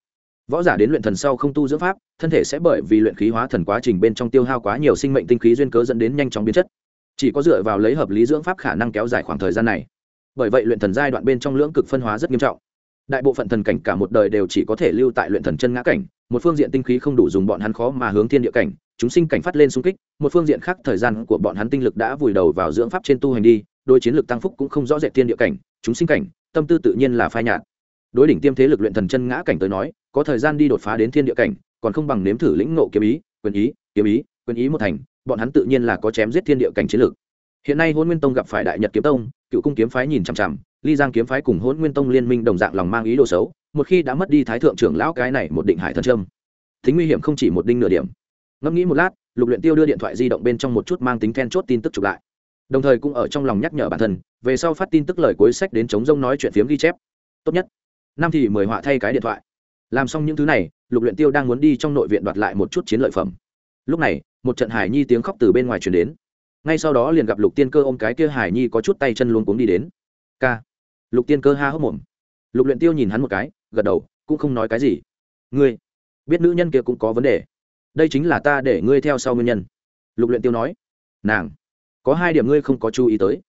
A: Võ giả đến luyện thần sau không tu dưỡng pháp, thân thể sẽ bởi vì luyện khí hóa thần quá trình bên trong tiêu hao quá nhiều sinh mệnh tinh khí duyên cớ dẫn đến nhanh chóng biến chất. Chỉ có dựa vào lấy hợp lý dưỡng pháp khả năng kéo dài khoảng thời gian này. Bởi vậy luyện thần giai đoạn bên trong lưỡng cực phân hóa rất nghiêm trọng. Đại bộ phận thần cảnh cả một đời đều chỉ có thể lưu tại luyện thần chân ngã cảnh, một phương diện tinh khí không đủ dùng bọn hắn khó mà hướng thiên địa cảnh chúng sinh cảnh phát lên xung kích, một phương diện khác thời gian của bọn hắn tinh lực đã vùi đầu vào dưỡng pháp trên tu hành đi đôi chiến lược tăng phúc cũng không rõ rệt thiên địa cảnh, chúng sinh cảnh, tâm tư tự nhiên là phai nhạt. Đối đỉnh tiêm thế lực luyện thần chân ngã cảnh tới nói, có thời gian đi đột phá đến thiên địa cảnh, còn không bằng nếm thử lĩnh ngộ kiếm ý, quyền ý, kiếm ý, quyền ý một thành, bọn hắn tự nhiên là có chém giết thiên địa cảnh chiến lược hiện nay hôn nguyên tông gặp phải đại nhật kiếm tông, cựu cung kiếm phái nhìn chằm chằm, ly giang kiếm phái cùng hôn nguyên tông liên minh đồng dạng lòng mang ý đồ xấu, một khi đã mất đi thái thượng trưởng lão cái này một định hải thần trâm tính nguy hiểm không chỉ một đinh nửa điểm ngẫm nghĩ một lát, lục luyện tiêu đưa điện thoại di động bên trong một chút mang tính then chốt tin tức chụp lại. Đồng thời cũng ở trong lòng nhắc nhở bản thân, về sau phát tin tức lời cuối sách đến chống rông nói chuyện phiếm ghi chép. Tốt nhất, năm thì mười họa thay cái điện thoại. Làm xong những thứ này, lục luyện tiêu đang muốn đi trong nội viện đoạt lại một chút chiến lợi phẩm. Lúc này, một trận hải nhi tiếng khóc từ bên ngoài truyền đến. Ngay sau đó liền gặp lục tiên cơ ôm cái kia hải nhi có chút tay chân luôn cuống đi đến. K lục tiên cơ ha hốc mồm. Lục luyện tiêu nhìn hắn một cái, gật đầu, cũng không nói cái gì. Ngươi, biết nữ nhân kia cũng có vấn đề đây chính là ta để ngươi theo sau nguyên nhân. Lục luyện tiêu nói. Nàng. Có hai điểm ngươi không có chú ý tới.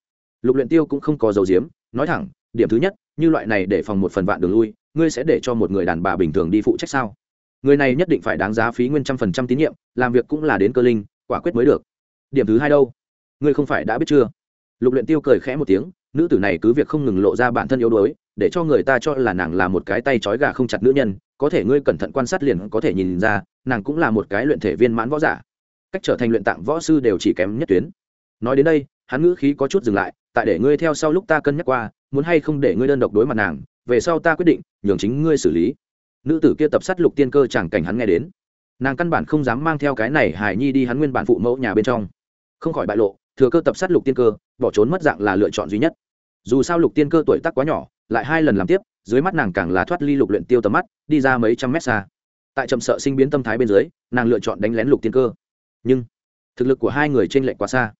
A: Lục luyện tiêu cũng không có dầu diếm nói thẳng, điểm thứ nhất, như loại này để phòng một phần vạn đường lui, ngươi sẽ để cho một người đàn bà bình thường đi phụ trách sao? Người này nhất định phải đáng giá phí nguyên trăm phần trăm tín nhiệm, làm việc cũng là đến cơ linh, quả quyết mới được. Điểm thứ hai đâu? Ngươi không phải đã biết chưa? Lục luyện tiêu cười khẽ một tiếng, nữ tử này cứ việc không ngừng lộ ra bản thân yếu đuối, để cho người ta cho là nàng là một cái tay trói gà không chặt nữ nhân có thể ngươi cẩn thận quan sát liền có thể nhìn ra, nàng cũng là một cái luyện thể viên mãn võ giả. Cách trở thành luyện tạng võ sư đều chỉ kém nhất tuyến. Nói đến đây, hắn ngữ khí có chút dừng lại, tại để ngươi theo sau lúc ta cân nhắc qua, muốn hay không để ngươi đơn độc đối mặt nàng, về sau ta quyết định, nhường chính ngươi xử lý. Nữ tử kia tập sát lục tiên cơ chẳng cảnh hắn nghe đến. Nàng căn bản không dám mang theo cái này hải nhi đi hắn nguyên bản phụ mẫu nhà bên trong. Không khỏi bại lộ, thừa cơ tập sát lục tiên cơ, bỏ trốn mất dạng là lựa chọn duy nhất. Dù sao lục tiên cơ tuổi tác quá nhỏ lại hai lần làm tiếp, dưới mắt nàng càng là thoát ly lục luyện tiêu tầm mắt, đi ra mấy trăm mét xa. Tại chậm sợ sinh biến tâm thái bên dưới, nàng lựa chọn đánh lén lục tiên cơ. Nhưng, thực lực của hai người trên lệch quá xa.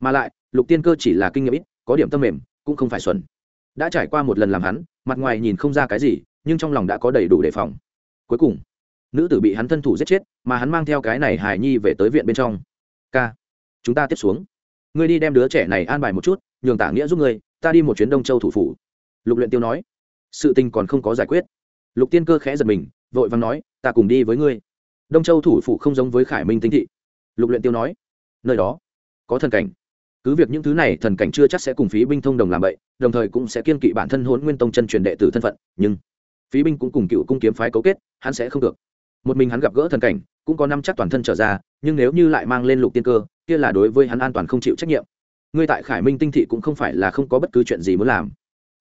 A: Mà lại, lục tiên cơ chỉ là kinh nghiệm ít, có điểm tâm mềm, cũng không phải xuẩn. Đã trải qua một lần làm hắn, mặt ngoài nhìn không ra cái gì, nhưng trong lòng đã có đầy đủ đề phòng. Cuối cùng, nữ tử bị hắn thân thủ giết chết, mà hắn mang theo cái này hài nhi về tới viện bên trong. K chúng ta tiếp xuống. Ngươi đi đem đứa trẻ này an bài một chút, nhường tả nghĩa giúp ngươi, ta đi một chuyến đông châu thủ phủ lục luyện tiêu nói. Sự tình còn không có giải quyết. Lục tiên cơ khẽ giật mình, vội vàng nói, ta cùng đi với ngươi. Đông châu thủ phủ không giống với khải minh tinh thị. Lục luyện tiêu nói, nơi đó có thần cảnh. Cứ việc những thứ này thần cảnh chưa chắc sẽ cùng phí binh thông đồng làm vậy đồng thời cũng sẽ kiên kỵ bản thân hôn nguyên tông chân truyền đệ tử thân phận, nhưng phí binh cũng cùng cựu cung kiếm phái cấu kết, hắn sẽ không được. Một mình hắn gặp gỡ thần cảnh, cũng có năm chắc toàn thân trở ra, nhưng nếu như lại mang lên lục tiên cơ, kia là đối với hắn an toàn không chịu trách nhiệm. Ngươi tại khải minh tinh thị cũng không phải là không có bất cứ chuyện gì muốn làm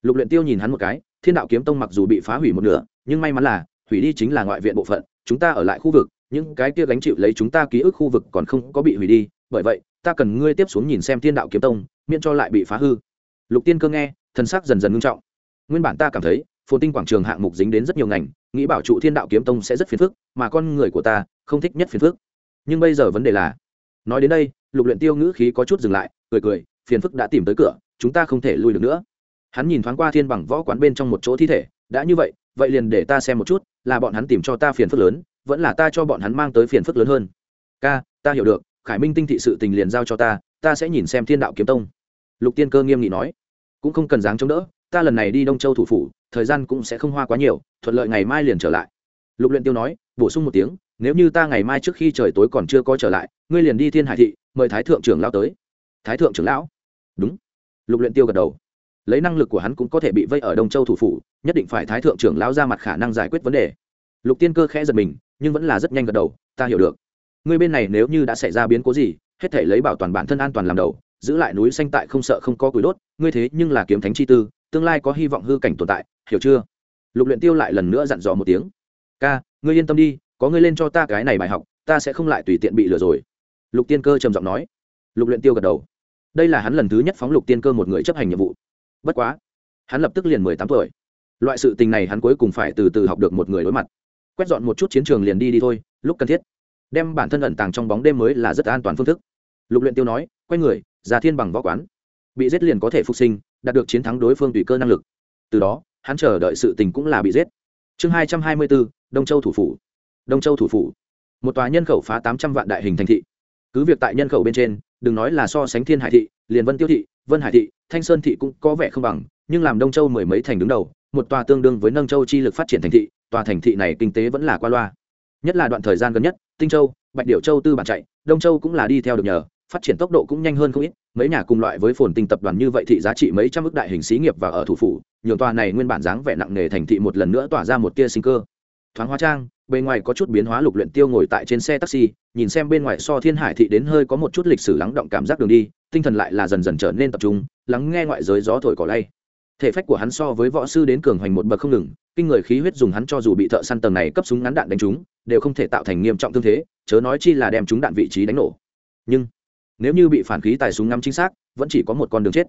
A: lục luyện tiêu nhìn hắn một cái, thiên đạo kiếm tông mặc dù bị phá hủy một nửa, nhưng may mắn là, hủy đi chính là ngoại viện bộ phận, chúng ta ở lại khu vực, những cái kia gánh chịu lấy chúng ta ký ức khu vực còn không có bị hủy đi, bởi vậy, ta cần ngươi tiếp xuống nhìn xem thiên đạo kiếm tông, miễn cho lại bị phá hư. Lục tiên cơ nghe, thần sắc dần dần ngưng trọng. Nguyên bản ta cảm thấy, phồn tinh quảng trường hạng mục dính đến rất nhiều ngành, nghĩ bảo trụ thiên đạo kiếm tông sẽ rất phiền phức, mà con người của ta không thích nhất phiền phức. Nhưng bây giờ vấn đề là, nói đến đây, lục luyện tiêu ngữ khí có chút dừng lại, cười cười, phiền phức đã tìm tới cửa, chúng ta không thể lui được nữa hắn nhìn thoáng qua thiên bằng võ quán bên trong một chỗ thi thể, đã như vậy vậy liền để ta xem một chút, là bọn hắn tìm cho ta phiền phức lớn, vẫn là ta cho bọn hắn mang tới phiền phức lớn hơn. Ca, ta hiểu được, khải minh tinh thị sự tình liền giao cho ta ta sẽ nhìn xem thiên đạo kiếm tông. Lục tiên cơ nghiêm nghị nói. Cũng không cần dáng chống đỡ, ta lần này đi đông châu thủ phủ, thời gian cũng sẽ không hoa quá nhiều, thuận lợi ngày mai liền trở lại. Lục luyện tiêu nói, bổ sung một tiếng, nếu như ta ngày mai trước khi trời tối còn chưa có trở lại, ngươi liền đi thiên hải thị, mời thái thượng trưởng lão tới. Thái thượng trưởng lão? Đúng. Lục luyện tiêu gật đầu lấy năng lực của hắn cũng có thể bị vây ở đông châu thủ phủ, nhất định phải thái thượng trưởng lão ra mặt khả năng giải quyết vấn đề. Lục tiên cơ khẽ giật mình, nhưng vẫn là rất nhanh gật đầu, ta hiểu được. Ngươi bên này nếu như đã xảy ra biến cố gì, hết thể lấy bảo toàn bản thân an toàn làm đầu, giữ lại núi xanh tại không sợ không có củi đốt, ngươi thế nhưng là kiếm thánh chi tư, tương lai có hy vọng hư cảnh tồn tại, hiểu chưa? Lục luyện tiêu lại lần nữa dặn dò một tiếng, ca, ngươi yên tâm đi, có ngươi lên cho ta cái này bài học, ta sẽ không lại tùy tiện bị lừa rồi. Lục tiên cơ trầm giọng nói. Lục luyện tiêu gật đầu. Đây là hắn lần thứ nhất phóng lục tiên cơ một người chấp hành nhiệm vụ bất quá, hắn lập tức liền mười tám tuổi. Loại sự tình này hắn cuối cùng phải từ từ học được một người đối mặt. Quét dọn một chút chiến trường liền đi đi thôi, lúc cần thiết. Đem bản thân ẩn tàng trong bóng đêm mới là rất an toàn phương thức. Lục luyện tiêu nói, quay người, ra thiên bằng võ quán. Bị giết liền có thể phục sinh, đạt được chiến thắng đối phương tùy cơ năng lực. Từ đó, hắn chờ đợi sự tình cũng là bị giết. Chương hai trăm hai mươi bốn, đông châu thủ phủ. Đông châu thủ phủ. Một tòa nhân khẩu phá tám trăm vạn đại hình thành thị. Cứ việc tại nhân khẩu bên trên, đừng nói là so sánh thiên hải thị, liền vân tiêu thị vân hải thị, thanh sơn thị cũng có vẻ không bằng, nhưng làm đông châu mười mấy thành đứng đầu, một tòa tương đương với nâng châu chi lực phát triển thành thị, tòa thành thị này kinh tế vẫn là qua loa. Nhất là đoạn thời gian gần nhất, tinh châu, bạch điệu châu tư bản chạy, đông châu cũng là đi theo được nhờ, phát triển tốc độ cũng nhanh hơn không ít, mấy nhà cùng loại với phồn tinh tập đoàn như vậy thị giá trị mấy trăm ước đại hình xí nghiệp và ở thủ phủ, nhường tòa này nguyên bản dáng vẻ nặng nề thành thị một lần nữa tỏa ra một tia sinh cơ thoáng hóa trang bên ngoài có chút biến hóa lục luyện tiêu ngồi tại trên xe taxi, nhìn xem bên ngoài so thiên hải thị đến hơi có một chút lịch sử lắng động cảm giác đường đi, tinh thần lại là dần dần trở nên tập trung, lắng nghe ngoại giới gió thổi cỏ lay. Thể phách của hắn so với võ sư đến cường hoành một bậc không ngừng, kinh người khí huyết dùng hắn cho dù bị thợ săn tầng này cấp súng ngắn đạn đánh trúng, đều không thể tạo thành nghiêm trọng thương thế, chớ nói chi là đem chúng đạn vị trí đánh nổ. Nhưng, nếu như bị phản khí tài súng ngắm chính xác, vẫn chỉ có một con đường chết.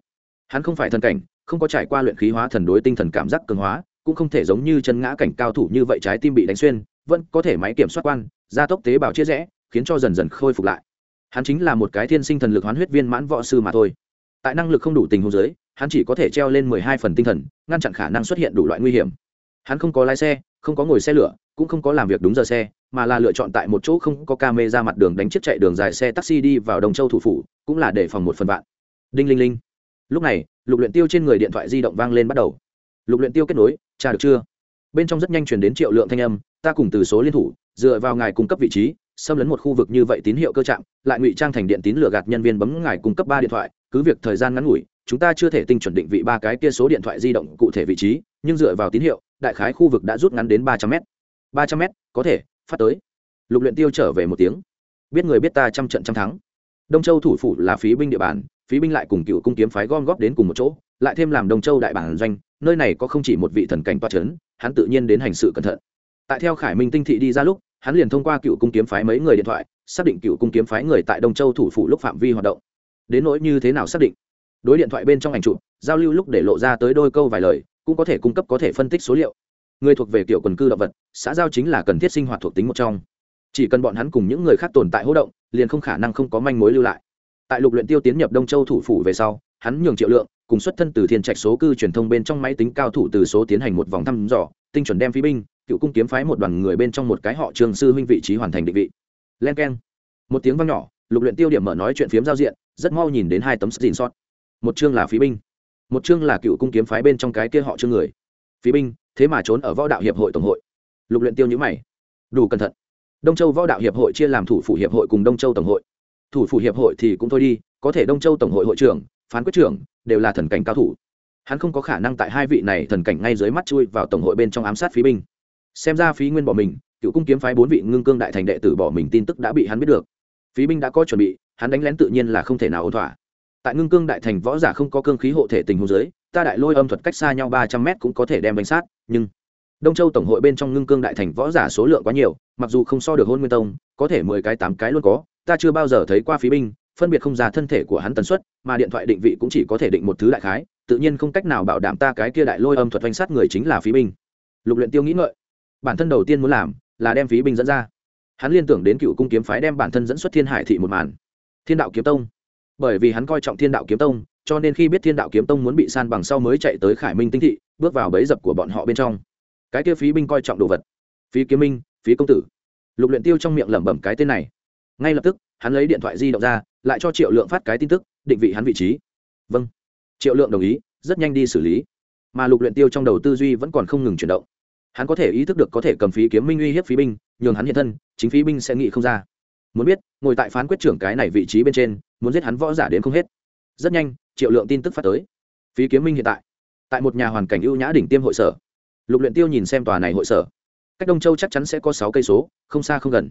A: Hắn không phải thần cảnh, không có trải qua luyện khí hóa thần đối tinh thần cảm giác cường hóa cũng không thể giống như chân ngã cảnh cao thủ như vậy trái tim bị đánh xuyên, vẫn có thể máy kiểm soát quan, gia tốc tế bào chia rẽ, khiến cho dần dần khôi phục lại. Hắn chính là một cái thiên sinh thần lực hoán huyết viên mãn võ sư mà thôi. Tại năng lực không đủ tình huống giới hắn chỉ có thể treo lên mười hai phần tinh thần, ngăn chặn khả năng xuất hiện đủ loại nguy hiểm. Hắn không có lái xe, không có ngồi xe lửa, cũng không có làm việc đúng giờ xe, mà là lựa chọn tại một chỗ không có ca mê ra mặt đường đánh chiếc chạy đường dài xe taxi đi vào đồng châu thủ phủ, cũng là để phòng một phần vạn. Đinh linh linh. Lúc này, lục luyện tiêu trên người điện thoại di động vang lên bắt đầu lục luyện tiêu kết nối, tra được chưa? Bên trong rất nhanh truyền đến triệu lượng thanh âm, ta cùng từ số liên thủ, dựa vào ngài cung cấp vị trí, xâm lấn một khu vực như vậy tín hiệu cơ trạng, lại ngụy trang thành điện tín lừa gạt nhân viên bấm ngài cung cấp ba điện thoại, cứ việc thời gian ngắn ngủi, chúng ta chưa thể tinh chuẩn định vị ba cái kia số điện thoại di động cụ thể vị trí, nhưng dựa vào tín hiệu, đại khái khu vực đã rút ngắn đến ba trăm m ba trăm m có thể, phát tới. Lục luyện tiêu trở về một tiếng. Biết người biết ta trăm trận trăm thắng. Đông châu thủ phủ là phí binh địa bàn, phí binh lại cùng cựu cung kiếm phái gom góp đến cùng một chỗ, lại thêm làm đông châu đại bản doanh nơi này có không chỉ một vị thần cảnh toa chấn hắn tự nhiên đến hành sự cẩn thận. Tại theo khải minh tinh thị đi ra lúc, hắn liền thông qua cựu cung kiếm phái mấy người điện thoại, xác định cựu cung kiếm phái người tại đông châu thủ phủ lúc phạm vi hoạt động. Đến nỗi như thế nào xác định? Đối điện thoại bên trong ảnh chụp, giao lưu lúc để lộ ra tới đôi câu vài lời, cũng có thể cung cấp có thể phân tích số liệu. Người thuộc về kiểu quần cư động vật, xã giao chính là cần thiết sinh hoạt thuộc tính một trong. Chỉ cần bọn hắn cùng những người khác tồn tại hỗ động, liền không khả năng không có manh mối lưu lại. Tại lục luyện tiêu tiến nhập đông châu thủ phủ về sau, hắn nhường triệu lượng cùng xuất thân từ thiên trạch số cư truyền thông bên trong máy tính cao thủ từ số tiến hành một vòng thăm dò, tinh chuẩn đem phi binh, cựu cung kiếm phái một đoàn người bên trong một cái họ trường sư huynh vị trí hoàn thành định vị. Len keng. Một tiếng vang nhỏ, lục luyện tiêu điểm mở nói chuyện phiếm giao diện, rất mau nhìn đến hai tấm xin sót. Một chương là phí binh, một chương là cựu cung kiếm phái bên trong cái kia họ chương người. Phí binh, thế mà trốn ở võ đạo hiệp hội tổng hội. Lục luyện tiêu nhữ mày. Đủ cẩn thận. Đông châu võ đạo hiệp hội chia làm thủ phủ hiệp hội cùng đông châu tổng hội. Thủ phủ hiệp hội thì cũng thôi đi, có thể đông châu tổng hội hội trưởng phán quyết trưởng, đều là thần cảnh cao thủ. Hắn không có khả năng tại hai vị này thần cảnh ngay dưới mắt chui vào tổng hội bên trong ám sát phí binh. Xem ra phí nguyên bỏ mình, cựu cung kiếm phái bốn vị ngưng cương đại thành đệ tử bỏ mình tin tức đã bị hắn biết được. Phí binh đã có chuẩn bị, hắn đánh lén tự nhiên là không thể nào ổn thỏa. Tại ngưng cương đại thành võ giả không có cương khí hộ thể tình hồ dưới, ta đại lôi âm thuật cách xa nhau ba trăm mét cũng có thể đem đánh sát, nhưng đông châu tổng hội bên trong ngưng cương đại thành võ giả số lượng quá nhiều, mặc dù không so được hôn nguyên tông, có thể mười cái tám cái luôn có, ta chưa bao giờ thấy qua phí binh phân biệt không ra thân thể của hắn tần suất, mà điện thoại định vị cũng chỉ có thể định một thứ đại khái, tự nhiên không cách nào bảo đảm ta cái kia đại lôi âm thuật oanh sát người chính là phí binh. Lục luyện tiêu nghĩ ngợi. Bản thân đầu tiên muốn làm là đem phí binh dẫn ra. Hắn liên tưởng đến cựu cung kiếm phái đem bản thân dẫn xuất thiên hải thị một màn. Thiên đạo kiếm tông. Bởi vì hắn coi trọng thiên đạo kiếm tông, cho nên khi biết thiên đạo kiếm tông muốn bị san bằng sau mới chạy tới khải minh tinh thị, bước vào bẫy dập của bọn họ bên trong. Cái kia phí binh coi trọng đồ vật. Phí kiếm minh, phí công tử. Lục luyện tiêu trong miệng lẩm bẩm cái tên này. Ngay lập tức hắn lấy điện thoại di động ra, lại cho triệu lượng phát cái tin tức, định vị hắn vị trí. Vâng. Triệu lượng đồng ý, rất nhanh đi xử lý. Mà lục luyện tiêu trong đầu tư duy vẫn còn không ngừng chuyển động. Hắn có thể ý thức được có thể cầm phí kiếm minh uy hiếp phí binh, nhường hắn hiện thân, chính phí binh sẽ nghĩ không ra. Muốn biết, ngồi tại phán quyết trưởng cái này vị trí bên trên, muốn giết hắn võ giả đến không hết. Rất nhanh, triệu lượng tin tức phát tới. Phí kiếm minh hiện tại. Tại một nhà hoàn cảnh ưu nhã đỉnh tiêm hội sở. Lục luyện tiêu nhìn xem tòa này hội sở. Cách đông châu chắc chắn sẽ có sáu cây số, không xa không gần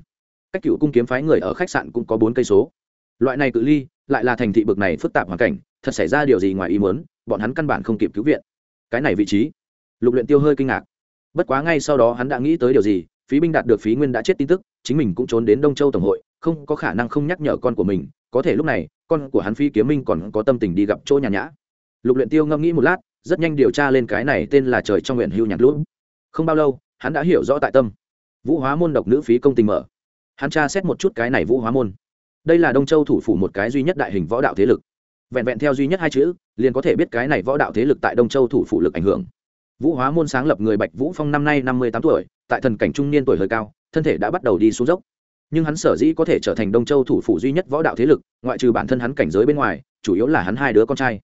A: cách cựu cung kiếm phái người ở khách sạn cũng có bốn cây số. Loại này cự ly, lại là thành thị bực này phức tạp hoàn cảnh, thật xảy ra điều gì ngoài ý muốn, bọn hắn căn bản không kịp cứu viện. Cái này vị trí, lục luyện tiêu hơi kinh ngạc. Bất quá ngay sau đó hắn đã nghĩ tới điều gì, phí binh đạt được phí nguyên đã chết tin tức, chính mình cũng trốn đến đông châu tổng hội, không có khả năng không nhắc nhở con của mình, có thể lúc này, con của hắn phi kiếm minh còn có tâm tình đi gặp chỗ nhà nhã. Lục luyện tiêu ngâm nghĩ một lát, rất nhanh điều tra lên cái này tên là trời trong nguyện hưu nhạc lũ. Không bao lâu, hắn đã hiểu rõ tại tâm. Vũ hóa môn độc nữ phí công tình mở hắn tra xét một chút cái này vũ hóa môn. Đây là đông châu thủ phủ một cái duy nhất đại hình võ đạo thế lực. Vẹn vẹn theo duy nhất hai chữ, liền có thể biết cái này võ đạo thế lực tại đông châu thủ phủ lực ảnh hưởng. Vũ hóa môn sáng lập người bạch vũ phong năm nay năm mươi tám tuổi, tại thần cảnh trung niên tuổi hơi cao, thân thể đã bắt đầu đi xuống dốc. Nhưng hắn sở dĩ có thể trở thành đông châu thủ phủ duy nhất võ đạo thế lực, ngoại trừ bản thân hắn cảnh giới bên ngoài, chủ yếu là hắn hai đứa con trai.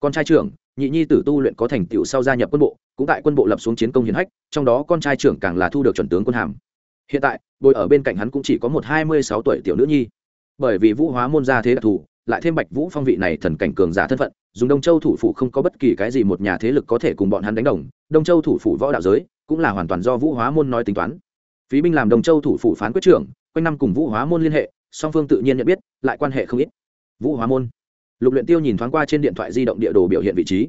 A: Con trai trưởng, nhị nhi tử tu luyện có thành tựu sau gia nhập quân bộ, cũng tại quân bộ lập xuống chiến công hiển hách, trong đó con trai trưởng càng là thu được chuẩn tướng quân hàm hiện tại, bồi ở bên cạnh hắn cũng chỉ có một hai mươi sáu tuổi tiểu nữ nhi. Bởi vì vũ hóa môn gia thế đặc thù, lại thêm bạch vũ phong vị này thần cảnh cường giả thân phận, dùng đông châu thủ phủ không có bất kỳ cái gì một nhà thế lực có thể cùng bọn hắn đánh đồng. Đông châu thủ phủ võ đạo giới cũng là hoàn toàn do vũ hóa môn nói tính toán. Phí binh làm đông châu thủ phủ phán quyết trưởng, quanh năm cùng vũ hóa môn liên hệ, song phương tự nhiên nhận biết, lại quan hệ không ít. Vũ hóa môn. Lục luyện tiêu nhìn thoáng qua trên điện thoại di động địa đồ biểu hiện vị trí.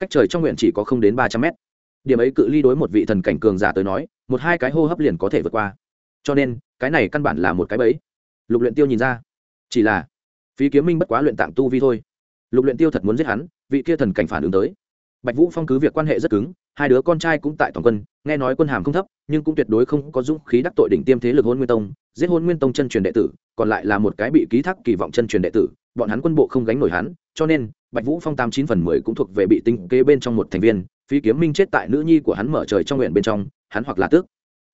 A: Cách trời trong nguyện chỉ có không đến ba trăm mét. Điểm ấy cự ly đối một vị thần cảnh cường giả tới nói một hai cái hô hấp liền có thể vượt qua. Cho nên, cái này căn bản là một cái bẫy. Lục luyện tiêu nhìn ra, chỉ là phí kiếm minh bất quá luyện tạng tu vi thôi. Lục luyện tiêu thật muốn giết hắn, vị kia thần cảnh phản ứng tới. Bạch vũ phong cứ việc quan hệ rất cứng, hai đứa con trai cũng tại toàn quân, nghe nói quân hàm không thấp, nhưng cũng tuyệt đối không có dũng khí đắc tội đỉnh tiêm thế lực hôn nguyên tông, giết hôn nguyên tông chân truyền đệ tử, còn lại là một cái bị ký thác kỳ vọng chân truyền đệ tử, bọn hắn quân bộ không gánh nổi hắn, cho nên bạch vũ phong tám chín phần mười cũng thuộc về bị tinh kế bên trong một thành viên phí kiếm minh chết tại nữ nhi của hắn mở trời trong nguyện bên trong, hắn hoặc là tước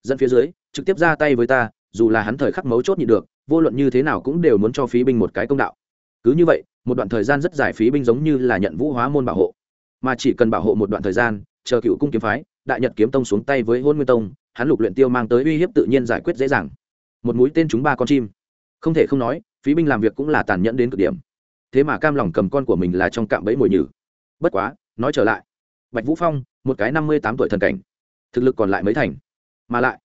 A: dẫn phía dưới, trực tiếp ra tay với ta, dù là hắn thời khắc mấu chốt nhị được, vô luận như thế nào cũng đều muốn cho phí binh một cái công đạo. Cứ như vậy, một đoạn thời gian rất dài phí binh giống như là nhận vũ hóa môn bảo hộ. Mà chỉ cần bảo hộ một đoạn thời gian, chờ cựu cung kiếm phái, đại nhật kiếm tông xuống tay với hôn nguyên tông, hắn lục luyện tiêu mang tới uy hiếp tự nhiên giải quyết dễ dàng. Một mũi tên chúng ba con chim. Không thể không nói, phí binh làm việc cũng là tàn nhẫn đến cực điểm. Thế mà cam lòng cầm con của mình là trong cạm bẫy mồi nhử. Bất quá, nói trở lại bạch vũ phong, một cái năm mươi tám tuổi thần cảnh. Thực lực còn lại mấy thành? Mà lại,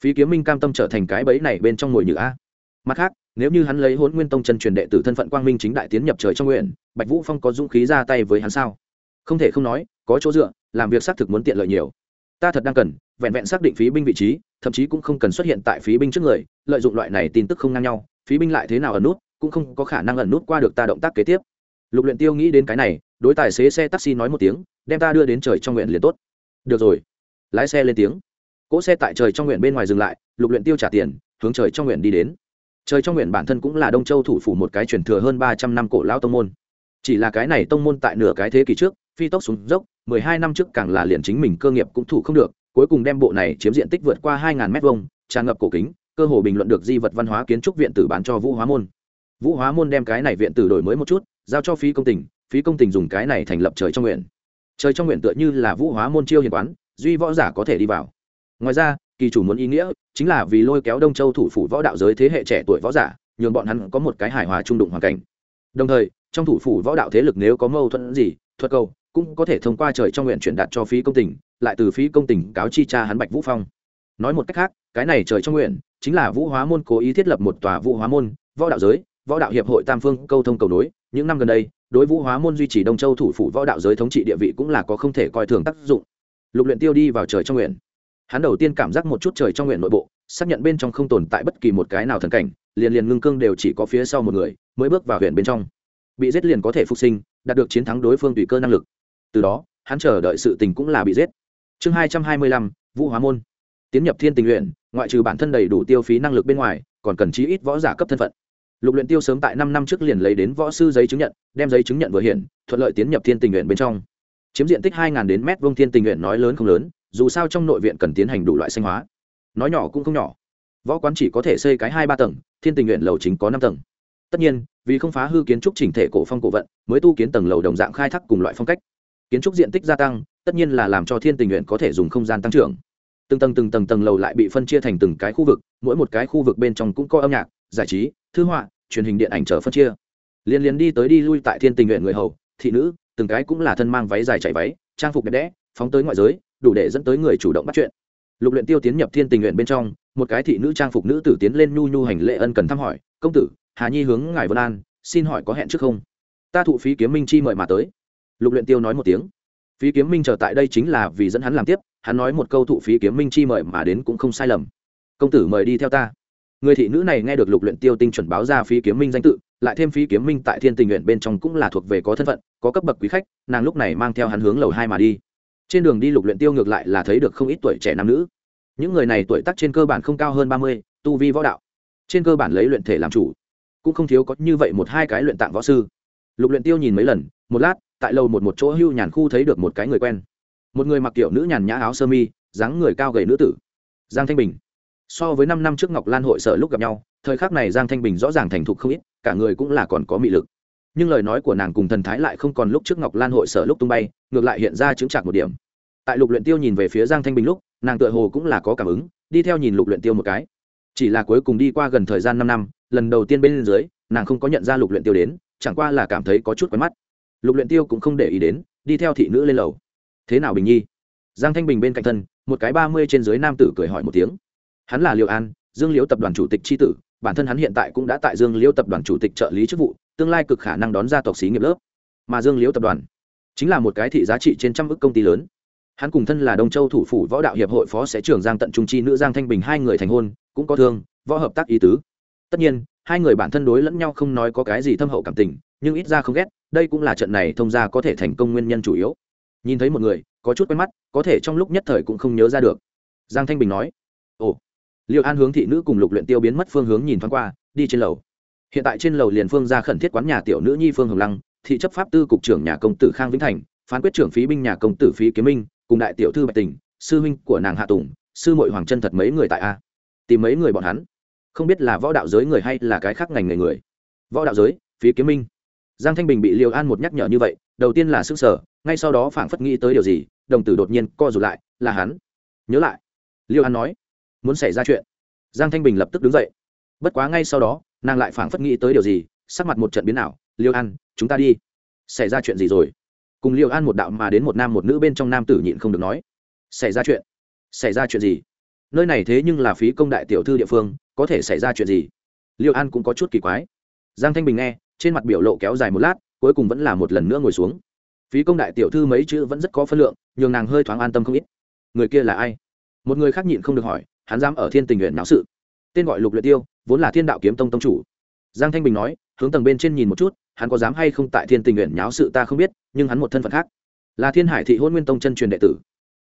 A: phí kiếm minh cam tâm trở thành cái bẫy này bên trong ngồi nhựa a. Mặt khác, nếu như hắn lấy hôn nguyên tông chân truyền đệ tử thân phận quang minh chính đại tiến nhập trời trong nguyện, bạch vũ phong có dũng khí ra tay với hắn sao? Không thể không nói, có chỗ dựa, làm việc xác thực muốn tiện lợi nhiều. Ta thật đang cần, vẹn vẹn xác định phí binh vị trí, thậm chí cũng không cần xuất hiện tại phí binh trước người, lợi dụng loại này tin tức không ngang nhau, phí binh lại thế nào ẩn nút, cũng không có khả năng ẩn nút qua được ta động tác kế tiếp lục luyện tiêu nghĩ đến cái này, đối tài xế xe taxi nói một tiếng, đem ta đưa đến trời trong nguyện liền tốt. Được rồi. Lái xe lên tiếng. Cỗ xe tại trời trong nguyện bên ngoài dừng lại, lục luyện tiêu trả tiền, hướng trời trong nguyện đi đến. Trời trong nguyện bản thân cũng là đông châu thủ phủ một cái truyền thừa hơn ba trăm năm cổ lão tông môn. Chỉ là cái này tông môn tại nửa cái thế kỷ trước, phi tốc xuống dốc, mười hai năm trước càng là liền chính mình cơ nghiệp cũng thủ không được, cuối cùng đem bộ này chiếm diện tích vượt qua hai ngàn mét vuông, tràn ngập cổ kính, cơ hồ bình luận được di vật văn hóa kiến trúc viện tử bán cho vũ hóa môn vũ hóa môn đem cái này viện tử đổi mới một chút, giao cho phí công tỉnh phí công tỉnh dùng cái này thành lập trời trong nguyện. Trời trong nguyện tựa như là vũ hóa môn chiêu hiền quán, duy võ giả có thể đi vào. Ngoài ra, kỳ chủ muốn ý nghĩa, chính là vì lôi kéo đông châu thủ phủ võ đạo giới thế hệ trẻ tuổi võ giả, nhường bọn hắn có một cái hài hòa trung đụng hoàn cảnh. Đồng thời, trong thủ phủ võ đạo thế lực nếu có mâu thuẫn gì, thuật cầu, cũng có thể thông qua trời trong nguyện chuyển đạt cho phí công tỉnh lại từ phí công tỉnh cáo chi cha hắn bạch vũ phong. Nói một cách khác, cái này trời trong nguyện, chính là vũ hóa môn cố ý thiết lập một tòa vũ hóa môn, võ đạo giới võ đạo hiệp hội tam phương câu thông cầu nối, những năm gần đây, đối vũ hóa môn duy trì đông châu thủ phủ võ đạo giới thống trị địa vị cũng là có không thể coi thường tác dụng. Lục luyện tiêu đi vào trời trong nguyện. Hắn đầu tiên cảm giác một chút trời trong nguyện nội bộ, xác nhận bên trong không tồn tại bất kỳ một cái nào thần cảnh, liền liền ngưng cương đều chỉ có phía sau một người, mới bước vào huyện bên trong. Bị giết liền có thể phục sinh, đạt được chiến thắng đối phương tùy cơ năng lực. Từ đó, hắn chờ đợi sự tình cũng là bị giết. Chương hai trăm hai mươi lăm, vũ hóa môn. Tiến nhập thiên tình nguyện ngoại trừ bản thân đầy đủ tiêu phí năng lực bên ngoài, còn cần chí ít võ giả cấp thân phận lục luyện tiêu sớm tại năm năm trước liền lấy đến võ sư giấy chứng nhận, đem giấy chứng nhận vừa hiện, thuận lợi tiến nhập thiên tình nguyện bên trong. Chiếm diện tích hai đến mét vuông thiên tình nguyện nói lớn không lớn, dù sao trong nội viện cần tiến hành đủ loại sinh hóa. Nói nhỏ cũng không nhỏ. Võ quán chỉ có thể xây cái hai ba tầng, thiên tình nguyện lầu chính có năm tầng. Tất nhiên, vì không phá hư kiến trúc chỉnh thể cổ phong cổ vận, mới tu kiến tầng lầu đồng dạng khai thác cùng loại phong cách. Kiến trúc diện tích gia tăng, tất nhiên là làm cho thiên tình nguyện có thể dùng không gian tăng trưởng. Từng tầng từng tầng tầng lầu lại bị phân chia thành từng cái khu vực, mỗi một cái khu vực bên trong cũng có âm nhạc, giải trí thư họa, truyền hình điện ảnh trở phân chia. Liên liên đi tới đi lui tại thiên tình nguyện người hầu, thị nữ, từng cái cũng là thân mang váy dài chạy váy, trang phục đẹp đẽ, phóng tới ngoại giới, đủ để dẫn tới người chủ động bắt chuyện. Lục luyện tiêu tiến nhập thiên tình nguyện bên trong, một cái thị nữ trang phục nữ tử tiến lên nhu nhu hành lễ ân cần thăm hỏi, công tử, hà nhi hướng ngài vân an, xin hỏi có hẹn trước không? Ta thụ phí kiếm minh chi mời mà tới. Lục luyện tiêu nói một tiếng. Phí kiếm minh chờ tại đây chính là vì dẫn hắn làm tiếp, hắn nói một câu thụ phí kiếm minh chi mời mà đến cũng không sai lầm. Công tử mời đi theo ta người thị nữ này nghe được lục luyện tiêu tinh chuẩn báo ra phí kiếm minh danh tự, lại thêm phí kiếm minh tại thiên tình nguyện bên trong cũng là thuộc về có thân phận, có cấp bậc quý khách, nàng lúc này mang theo hắn hướng lầu hai mà đi. Trên đường đi lục luyện tiêu ngược lại là thấy được không ít tuổi trẻ nam nữ. Những người này tuổi tác trên cơ bản không cao hơn ba mươi, tu vi võ đạo. Trên cơ bản lấy luyện thể làm chủ. Cũng không thiếu có như vậy một hai cái luyện tạng võ sư. Lục luyện tiêu nhìn mấy lần, một lát, tại lầu một một chỗ hưu nhàn khu thấy được một cái người quen. Một người mặc kiểu nữ nhàn nhã áo sơ mi, dáng người cao gầy nữ tử. Giang thanh bình so với năm năm trước ngọc lan hội sở lúc gặp nhau, thời khắc này giang thanh bình rõ ràng thành thục không ít, cả người cũng là còn có mị lực. Nhưng lời nói của nàng cùng thần thái lại không còn lúc trước ngọc lan hội sở lúc tung bay, ngược lại hiện ra chứng chặt một điểm. Tại lục luyện tiêu nhìn về phía giang thanh bình lúc, nàng tựa hồ cũng là có cảm ứng, đi theo nhìn lục luyện tiêu một cái. Chỉ là cuối cùng đi qua gần thời gian năm năm, lần đầu tiên bên dưới, nàng không có nhận ra lục luyện tiêu đến, chẳng qua là cảm thấy có chút quen mắt. Lục luyện tiêu cũng không để ý đến, đi theo thị nữ lên lầu. Thế nào bình nhi? Giang thanh bình bên cạnh thân, một cái ba mươi trên dưới nam tử cười hỏi một tiếng hắn là liệu an, dương liễu tập đoàn chủ tịch tri tử, bản thân hắn hiện tại cũng đã tại dương liễu tập đoàn chủ tịch trợ lý chức vụ, tương lai cực khả năng đón ra tộc xí nghiệp lớp. Mà dương liễu tập đoàn chính là một cái thị giá trị trên trăm ước công ty lớn. Hắn cùng thân là đông châu thủ phủ võ đạo hiệp hội phó sẽ trưởng giang tận trung chi, nữ giang thanh bình hai người thành hôn, cũng có thương, võ hợp tác ý tứ. Tất nhiên, hai người bản thân đối lẫn nhau không nói có cái gì thâm hậu cảm tình, nhưng ít ra không ghét, đây cũng là trận này thông ra có thể thành công nguyên nhân chủ yếu. Nhìn thấy một người, có chút quen mắt, có thể trong lúc nhất thời cũng không nhớ ra được. Giang thanh bình nói, ồ liệu an hướng thị nữ cùng lục luyện tiêu biến mất phương hướng nhìn thoáng qua, đi trên lầu. Hiện tại trên lầu liền phương ra khẩn thiết quán nhà tiểu nữ nhi phương hồng lăng, thị chấp pháp tư cục trưởng nhà công tử khang vĩnh thành, phán quyết trưởng phí binh nhà công tử phí kiếm minh, cùng đại tiểu thư bạch tình, sư huynh của nàng hạ tùng, sư mội hoàng chân thật mấy người tại a. Tìm mấy người bọn hắn. Không biết là võ đạo giới người hay là cái khác ngành nghề người. Võ đạo giới, phí kiếm minh. Giang thanh bình bị liều an một nhắc nhở như vậy, đầu tiên là sức sở, ngay sau đó phảng phất nghĩ tới điều gì, đồng tử đột nhiên co rụt lại, là hắn. Nhớ lại. Liêu an nói muốn xảy ra chuyện. Giang thanh bình lập tức đứng dậy. Bất quá ngay sau đó, nàng lại phảng phất nghĩ tới điều gì, sắc mặt một trận biến nào liêu an, chúng ta đi. Xảy ra chuyện gì rồi? Cùng liêu an một đạo mà đến một nam một nữ bên trong nam tử nhịn không được nói. Xảy ra chuyện? Xảy ra chuyện gì? Nơi này thế nhưng là phí công đại tiểu thư địa phương, có thể xảy ra chuyện gì? Liêu an cũng có chút kỳ quái. Giang thanh bình nghe, trên mặt biểu lộ kéo dài một lát, cuối cùng vẫn là một lần nữa ngồi xuống. Phí công đại tiểu thư mấy chữ vẫn rất có phân lượng, nhường nàng hơi thoáng an tâm không ít. Người kia là ai? Một người khác nhịn không được hỏi hắn dám ở thiên tình nguyện náo sự. Tên gọi lục luyện tiêu, vốn là thiên đạo kiếm tông tông chủ. Giang thanh bình nói, hướng tầng bên trên nhìn một chút, hắn có dám hay không tại thiên tình nguyện nháo sự ta không biết, nhưng hắn một thân phận khác. Là thiên hải thị hôn nguyên tông chân truyền đệ tử.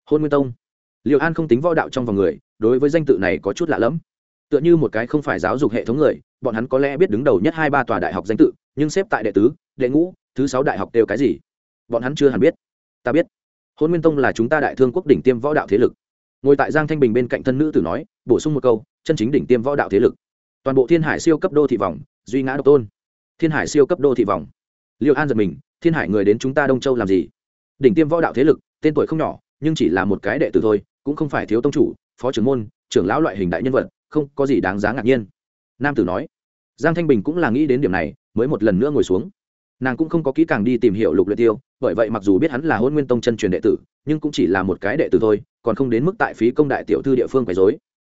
A: Hôn nguyên tông. Liệu an không tính võ đạo trong vòng người, đối với danh tự này có chút lạ lẫm. Tựa như một cái không phải giáo dục hệ thống người, bọn hắn có lẽ biết đứng đầu nhất hai ba tòa đại học danh tự, nhưng xếp tại đệ tứ, đệ ngũ, thứ sáu đại học đều cái gì? Bọn hắn chưa hẳn biết. Ta biết. Hôn nguyên tông là chúng ta đại thương quốc đỉnh tiêm võ đạo thế lực ngồi tại giang thanh bình bên cạnh thân nữ tử nói, bổ sung một câu, chân chính đỉnh tiêm võ đạo thế lực. Toàn bộ thiên hải siêu cấp đô thị vòng, duy ngã độc tôn. Thiên hải siêu cấp đô thị vòng. Liệu an giật mình, thiên hải người đến chúng ta đông châu làm gì? Đỉnh tiêm võ đạo thế lực, tên tuổi không nhỏ, nhưng chỉ là một cái đệ tử thôi, cũng không phải thiếu tông chủ, phó trưởng môn, trưởng lão loại hình đại nhân vật, không có gì đáng giá ngạc nhiên. Nam tử nói, giang thanh bình cũng là nghĩ đến điểm này, mới một lần nữa ngồi xuống. Nàng cũng không có kỹ càng đi tìm hiểu lục luyện tiêu, bởi vậy mặc dù biết hắn là hôn nguyên tông chân truyền đệ tử, nhưng cũng chỉ là một cái đệ tử thôi còn không đến mức tại phí công đại tiểu thư địa phương quấy rối.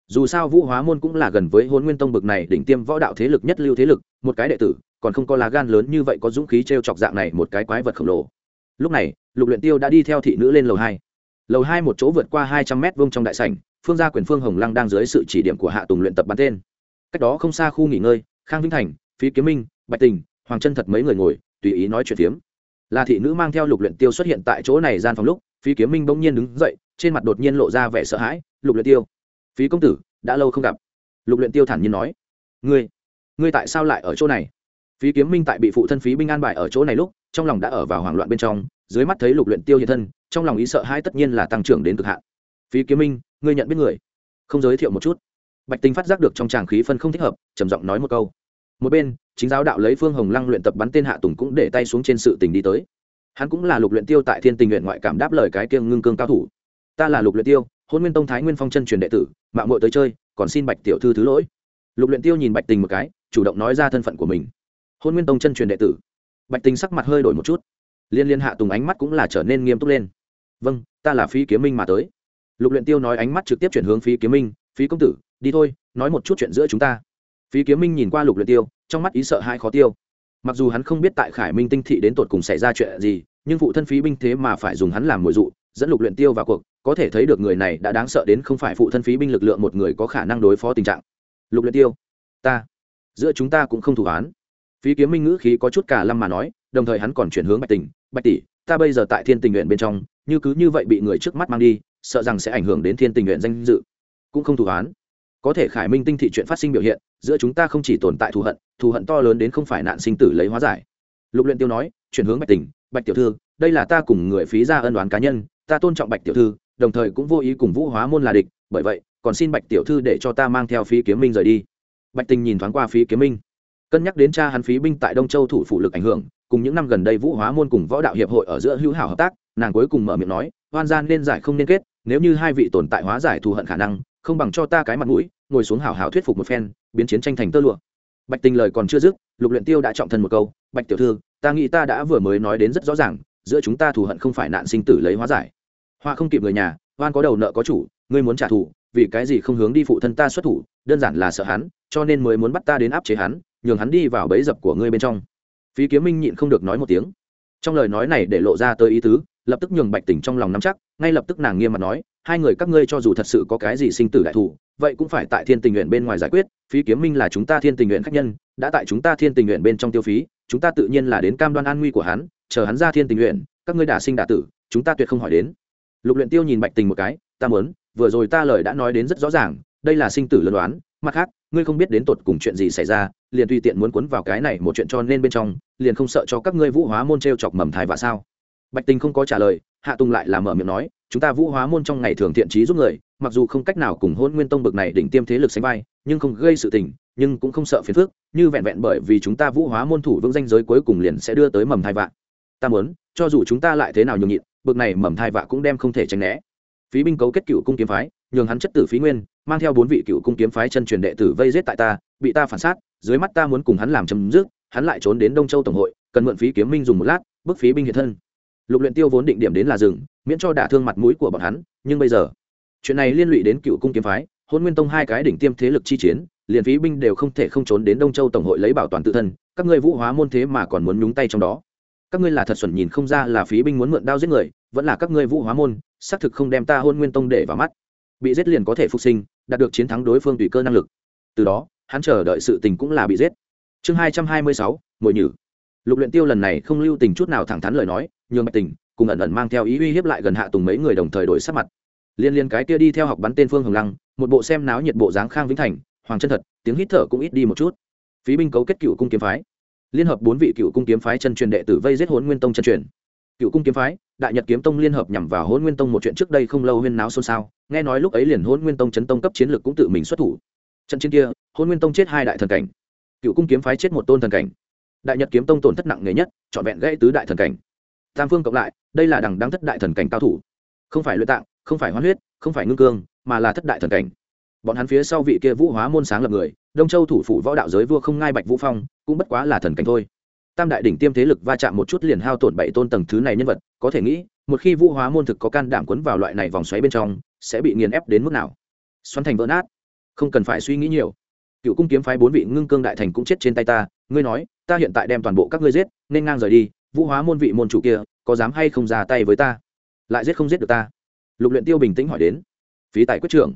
A: Dù sao vũ hóa môn cũng là gần với hôn nguyên tông bực này đỉnh tiêm võ đạo thế lực nhất lưu thế lực, một cái đệ tử, còn không có lá gan lớn như vậy có dũng khí t r e o chọc dạng này một cái quái vật khổng lồ. Lúc này, lục luyện tiêu đã đi theo thị nữ lên lầu hai. Lầu hai một chỗ vượt qua hai trăm mét vuông trong đại sảnh, phương gia quyền phương hồng lăng đang dưới sự chỉ điểm của hạ tùng luyện tập bắn tên. Cách đó không xa khu nghỉ ngơi, khang vĩnh thành, phí kiếm minh, bạch tình, hoàng chân thật mấy người ngồi, tùy ý nói chuyện phiếm. Là thị nữ mang theo lục luyện tiêu xuất hiện tại chỗ này gian phòng lúc, phí kiếm minh bỗng nhiên đứng dậy trên mặt đột nhiên lộ ra vẻ sợ hãi, lục luyện tiêu, phí công tử, đã lâu không gặp. Lục luyện tiêu thản nhiên nói, ngươi ngươi tại sao lại ở chỗ này? Phí kiếm minh tại bị phụ thân phí binh an bài ở chỗ này lúc, trong lòng đã ở vào hoảng loạn bên trong, dưới mắt thấy lục luyện tiêu hiện thân, trong lòng ý sợ hãi tất nhiên là tăng trưởng đến cực hạn. Phí kiếm minh, ngươi nhận biết người? Không giới thiệu một chút. Bạch tinh phát giác được trong tràng khí phân không thích hợp, trầm giọng nói một câu. Một bên, chính giáo đạo lấy phương hồng lăng luyện tập bắn tên hạ tùng cũng để tay xuống trên sự tình đi tới. Hắn cũng là lục luyện tiêu tại thiên tình nguyện ngoại cảm đáp lời cái kiêng ngưng cương cao thủ ta là lục luyện tiêu, hôn nguyên tông thái nguyên phong chân truyền đệ tử, mạo muội tới chơi, còn xin bạch tiểu thư thứ lỗi. Lục luyện tiêu nhìn bạch tình một cái, chủ động nói ra thân phận của mình. Hôn nguyên tông chân truyền đệ tử. Bạch tình sắc mặt hơi đổi một chút. Liên liên hạ tùng ánh mắt cũng là trở nên nghiêm túc lên. Vâng ta là phí kiếm minh mà tới. Lục luyện tiêu nói ánh mắt trực tiếp chuyển hướng phí kiếm minh, phí công tử, đi thôi, nói một chút chuyện giữa chúng ta. Phí kiếm minh nhìn qua lục luyện tiêu, trong mắt ý sợ hai khó tiêu. Mặc dù hắn không biết tại khải minh tinh thị đến tột cùng xảy ra chuyện gì, nhưng phụ thân phí binh thế mà phải dùng hắn làm mồi dụ dẫn lục luyện tiêu vào cuộc, có thể thấy được người này đã đáng sợ đến không phải phụ thân phí binh lực lượng một người có khả năng đối phó tình trạng. Lục luyện tiêu, ta, giữa chúng ta cũng không thủ án phí kiếm minh ngữ khí có chút cả lâm mà nói, đồng thời hắn còn chuyển hướng bạch tình bạch tỷ, ta bây giờ tại thiên tình nguyện bên trong, như cứ như vậy bị người trước mắt mang đi, sợ rằng sẽ ảnh hưởng đến thiên tình nguyện danh dự. Cũng không thủ án có thể khải minh tinh thị chuyện phát sinh biểu hiện, giữa chúng ta không chỉ tồn tại thù hận thù hận to lớn đến không phải nạn sinh tử lấy hóa giải. Lục luyện tiêu nói, chuyển hướng bạch tình bạch tiểu thư, đây là ta cùng người phí ra ân đoán cá nhân ta tôn trọng bạch tiểu thư, đồng thời cũng vô ý cùng vũ hóa môn là địch, bởi vậy, còn xin bạch tiểu thư để cho ta mang theo phí kiếm minh rời đi. Bạch tình nhìn thoáng qua phí kiếm minh. Cân nhắc đến cha hắn phí binh tại đông châu thủ phủ lực ảnh hưởng, cùng những năm gần đây vũ hóa môn cùng võ đạo hiệp hội ở giữa hữu hảo hợp tác, nàng cuối cùng mở miệng nói, hoan gian nên giải không nên kết, nếu như hai vị tồn tại hóa giải thù hận khả năng, không bằng cho ta cái mặt mũi, ngồi xuống hảo hảo thuyết phục một phen, biến chiến tranh thành tơ lụa. Bạch tình lời còn chưa dứt, lục luyện tiêu đã trọng thân một câu, bạch tiểu thư, ta nghĩ ta đã vừa mới nói đến rất rõ ràng, giữa chúng ta thù hận không phải nạn sinh tử lấy hóa giải hoa không kịp người nhà hoan có đầu nợ có chủ, ngươi muốn trả thù, vì cái gì không hướng đi phụ thân ta xuất thủ, đơn giản là sợ hắn, cho nên mới muốn bắt ta đến áp chế hắn, nhường hắn đi vào bẫy dập của ngươi bên trong. Phí kiếm minh nhịn không được nói một tiếng. Trong lời nói này để lộ ra tới ý tứ, lập tức nhường bạch tỉnh trong lòng nắm chắc, ngay lập tức nàng nghiêm mặt nói, hai người các ngươi cho dù thật sự có cái gì sinh tử đại thủ vậy cũng phải tại thiên tình nguyện bên ngoài giải quyết, phí kiếm minh là chúng ta thiên tình nguyện khách nhân, đã tại chúng ta thiên tình nguyện bên trong tiêu phí, chúng ta tự nhiên là đến cam đoan an nguy của hắn, chờ hắn ra thiên tình nguyện, các ngươi đả sinh đả tử, chúng ta tuyệt không hỏi đến lục luyện tiêu nhìn bạch tình một cái, ta muốn, vừa rồi ta lời đã nói đến rất rõ ràng, đây là sinh tử lân đoán, mặt khác, ngươi không biết đến tột cùng chuyện gì xảy ra, liền tùy tiện muốn cuốn vào cái này một chuyện cho nên bên trong, liền không sợ cho các ngươi vũ hóa môn t chọc mầm thai và sao bạch tình không có trả lời, hạ tùng lại là mở miệng nói, chúng ta vũ hóa môn trong ngày thường thiện trí giúp người, mặc dù không cách nào cùng hôn nguyên tông bực này đỉnh tiêm thế lực sánh vai, nhưng không gây sự tình, nhưng cũng không sợ phiền phức, như vẹn vẹn bởi vì chúng ta vũ hóa môn thủ vững danh giới cuối cùng liền sẽ đưa tới mầm thai vạn. ta muốn, cho dù chúng ta lại thế nào nhường nhịn bực này mầm thai vạ cũng đem không thể tránh né. Phí binh cấu kết cựu cung kiếm phái, nhường hắn chất tử phí nguyên, mang theo bốn vị cựu cung kiếm phái chân truyền đệ tử vây giết tại ta, bị ta phản sát, dưới mắt ta muốn cùng hắn làm chấm dứt, hắn lại trốn đến đông châu tổng hội, cần mượn phí kiếm minh dùng một lát, bức phí binh hiện thân. Lục luyện tiêu vốn định điểm đến là rừng, miễn cho đả thương mặt mũi của bọn hắn, nhưng bây giờ, chuyện này liên lụy đến cựu cung kiếm phái, hôn nguyên tông hai cái đỉnh tiêm thế lực chi chiến, liền phí binh đều không thể không trốn đến đông châu tổng hội lấy bảo toàn tự thân, các ngươi vũ hóa môn thế mà còn muốn nhúng tay trong đó các ngươi là thật xuẩn nhìn không ra là phí binh muốn mượn đao giết người, vẫn là các ngươi vũ hóa môn, xác thực không đem ta hôn nguyên tông để vào mắt. Bị giết liền có thể phục sinh, đạt được chiến thắng đối phương tùy cơ năng lực. Từ đó, hắn chờ đợi sự tình cũng là bị giết. Chương hai trăm hai mươi sáu mồi nhử. Lục luyện tiêu lần này không lưu tình chút nào thẳng thắn lời nói, nhường mạch tình cùng ẩn ẩn mang theo ý uy hiếp lại gần hạ tùng mấy người đồng thời đổi sắc mặt. Liên liên cái kia đi theo học bắn tên phương hồng lăng, một bộ xem náo nhiệt bộ dáng khang vĩnh thành, hoàng chân thật, tiếng hít thở cũng ít đi một chút. Phí binh cấu kết cựu cung kiếm phái liên hợp bốn vị cựu cung kiếm phái chân truyền đệ tử vây giết hôn nguyên tông chân truyền. Cựu cung kiếm phái, đại nhật kiếm tông liên hợp nhằm vào hôn nguyên tông một chuyện trước đây không lâu huyên náo xôn xao, nghe nói lúc ấy liền hôn nguyên tông chấn tông cấp chiến lược cũng tự mình xuất thủ. Trận chiến kia hôn nguyên tông chết hai đại thần cảnh. Cựu cung kiếm phái chết một tôn thần cảnh. Đại nhật kiếm tông tổn thất nặng nề nhất, trọn vẹn gãy tứ đại thần cảnh. Tam phương cộng lại, đây là đằng đáng thất đại thần cảnh cao thủ. Không phải luyện tạng, không phải hoán huyết, không phải ngưng cương, mà là thất đại thần cảnh bọn hắn phía sau vị kia vũ hóa môn sáng lập người, đông châu thủ phủ võ đạo giới vua không ngai bạch vũ phong, cũng bất quá là thần cảnh thôi. Tam đại đỉnh tiêm thế lực va chạm một chút liền hao tổn bảy tôn tầng thứ này nhân vật, có thể nghĩ, một khi vũ hóa môn thực có can đảm quấn vào loại này vòng xoáy bên trong, sẽ bị nghiền ép đến mức nào? Xoắn thành vỡ nát. Không cần phải suy nghĩ nhiều. Cựu cung kiếm phái bốn vị ngưng cương đại thành cũng chết trên tay ta, ngươi nói, ta hiện tại đem toàn bộ các ngươi giết, nên ngang rời đi, vũ hóa môn vị môn chủ kia, có dám hay không ra tay với ta? Lại giết không giết được ta? Lục luyện tiêu bình tĩnh hỏi đến. Phí tài quyết trưởng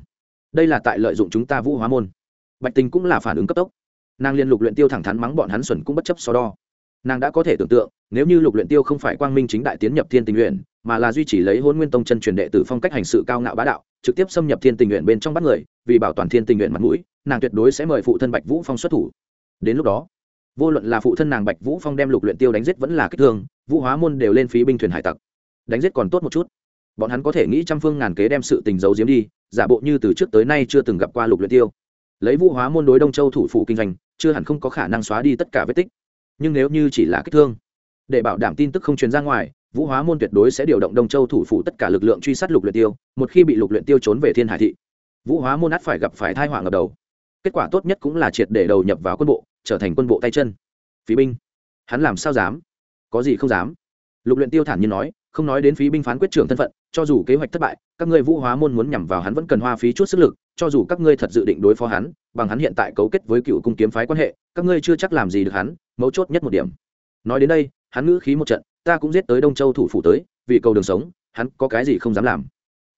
A: đây là tại lợi dụng chúng ta vũ hóa môn. Bạch tình cũng là phản ứng cấp tốc. Nàng liên lục luyện tiêu thẳng thắn mắng bọn hắn xuẩn cũng bất chấp so đo. Nàng đã có thể tưởng tượng, nếu như lục luyện tiêu không phải quang minh chính đại tiến nhập thiên tình nguyện mà là duy trì lấy hôn nguyên tông chân truyền đệ tử phong cách hành sự cao ngạo bá đạo, trực tiếp xâm nhập thiên tình nguyện bên trong bắt người, vì bảo toàn thiên tình nguyện mặt mũi, nàng tuyệt đối sẽ mời phụ thân bạch vũ phong xuất thủ. Đến lúc đó, vô luận là phụ thân nàng bạch vũ phong đem lục luyện tiêu đánh giết vẫn là kích thương, vũ hóa môn đều lên phí binh thuyền hải tặc. Đánh giết còn tốt một chút bọn hắn có thể nghĩ trăm phương ngàn kế đem sự tình giấu giếm đi, giả bộ như từ trước tới nay chưa từng gặp qua lục luyện tiêu. Lấy vũ hóa môn đối đông châu thủ phủ kinh doanh, chưa hẳn không có khả năng xóa đi tất cả vết tích. Nhưng nếu như chỉ là kích thương, để bảo đảm tin tức không truyền ra ngoài, vũ hóa môn tuyệt đối sẽ điều động đông châu thủ phủ tất cả lực lượng truy sát lục luyện tiêu, một khi bị lục luyện tiêu trốn về thiên hải thị, vũ hóa môn át phải gặp phải thai họa ngập đầu. Kết quả tốt nhất cũng là triệt để đầu nhập vào quân bộ, trở thành quân bộ tay chân. Phí binh. Hắn làm sao dám? Có gì không dám? Lục luyện tiêu thản nhiên nói, không nói đến phí binh phán quyết trưởng thân phận cho dù kế hoạch thất bại, các ngươi vũ hóa môn muốn nhằm vào hắn vẫn cần hoa phí chút sức lực, cho dù các ngươi thật dự định đối phó hắn, bằng hắn hiện tại cấu kết với cựu cung kiếm phái quan hệ, các ngươi chưa chắc làm gì được hắn, mấu chốt nhất một điểm. Nói đến đây, hắn ngữ khí một trận, ta cũng giết tới đông châu thủ phủ tới, vì cầu đường sống, hắn có cái gì không dám làm.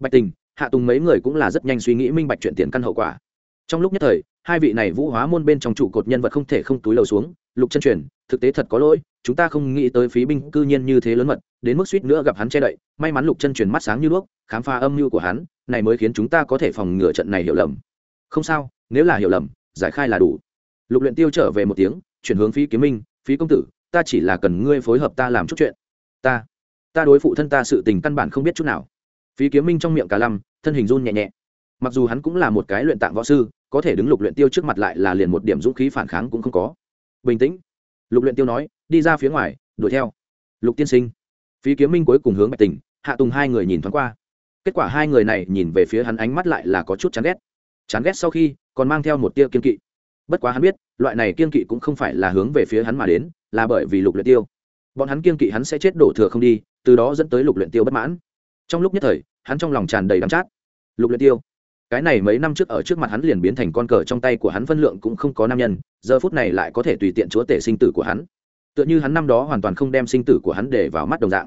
A: Bạch tình, hạ tùng mấy người cũng là rất nhanh suy nghĩ minh bạch chuyện tiền căn hậu quả. Trong lúc nhất thời, hai vị này vũ hóa môn bên trong trụ cột nhân vật không thể không túi lầu xuống lục chân truyền, thực tế thật có lỗi, chúng ta không nghĩ tới phí binh cư nhiên như thế lớn mật, đến mức suýt nữa gặp hắn che đậy, may mắn lục chân truyền mắt sáng như đuốc, khám phá âm mưu của hắn, này mới khiến chúng ta có thể phòng ngừa trận này hiểu lầm. Không sao, nếu là hiểu lầm, giải khai là đủ. Lục luyện tiêu trở về một tiếng, chuyển hướng phí kiếm minh, phí công tử, ta chỉ là cần ngươi phối hợp ta làm chút chuyện. Ta ta đối phụ thân ta sự tình căn bản không biết chút nào. Phí kiếm minh trong miệng cả lăm, thân hình run nhẹ nhẹ. Mặc dù hắn cũng là một cái luyện tạng võ sư, có thể đứng lục luyện tiêu trước mặt lại là liền một điểm dũng khí phản kháng cũng không có bình tĩnh. Lục luyện tiêu nói, đi ra phía ngoài, đuổi theo. Lục tiên sinh. Phí kiếm minh cuối cùng hướng bạch tình hạ tùng hai người nhìn thoáng qua. Kết quả hai người này nhìn về phía hắn ánh mắt lại là có chút chán ghét. Chán ghét sau khi, còn mang theo một tia kiên kỵ. Bất quá hắn biết, loại này kiên kỵ cũng không phải là hướng về phía hắn mà đến, là bởi vì lục luyện tiêu. Bọn hắn kiên kỵ hắn sẽ chết đổ thừa không đi, từ đó dẫn tới lục luyện tiêu bất mãn. Trong lúc nhất thời, hắn trong lòng tràn đầy đắng chát. Lục luyện tiêu cái này mấy năm trước ở trước mặt hắn liền biến thành con cờ trong tay của hắn phân lượng cũng không có nam nhân, giờ phút này lại có thể tùy tiện chúa tể sinh tử của hắn. Tựa như hắn năm đó hoàn toàn không đem sinh tử của hắn để vào mắt đồng dạng.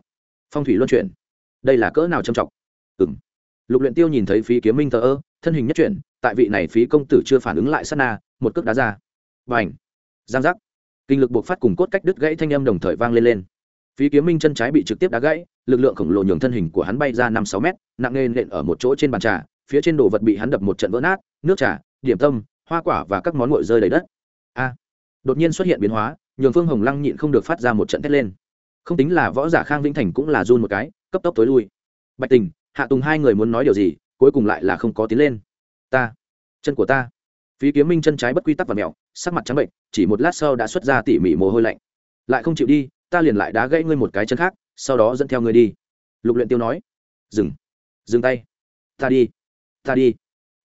A: Phong thủy luân chuyển. Đây là cỡ nào trầm trọng? Ừng lục luyện tiêu nhìn thấy phí kiếm minh thờ ơ, thân hình nhất chuyển, tại vị này phí công tử chưa phản ứng lại sát na, một cước đá ra. Bành. Giang giác. Kinh lực buộc phát cùng cốt cách đứt gãy thanh âm đồng thời vang lên lên. Phí kiếm minh chân trái bị trực tiếp đá gãy, lực lượng khổng lồ nhường thân hình của hắn bay ra năm sáu mét, nặng nề nện ở một chỗ trên bàn trà phía trên đồ vật bị hắn đập một trận vỡ nát, nước trà, điểm tâm, hoa quả và các món nguội rơi đầy đất. A, đột nhiên xuất hiện biến hóa, nhường phương hồng lăng nhịn không được phát ra một trận thét lên. Không tính là võ giả khang vĩnh thành cũng là run một cái, cấp tốc tối lui. Bạch tình, hạ tùng hai người muốn nói điều gì, cuối cùng lại là không có tiến lên. Ta, chân của ta. Phí kiếm minh chân trái bất quy tắc và mẹo, sắc mặt trắng bệnh, chỉ một lát sau đã xuất ra tỉ mỉ mồ hôi lạnh. Lại không chịu đi, ta liền lại đá gãy ngươi một cái chân khác, sau đó dẫn theo ngươi đi. Lục luyện tiêu nói. Dừng dừng tay. Ta đi ta đi.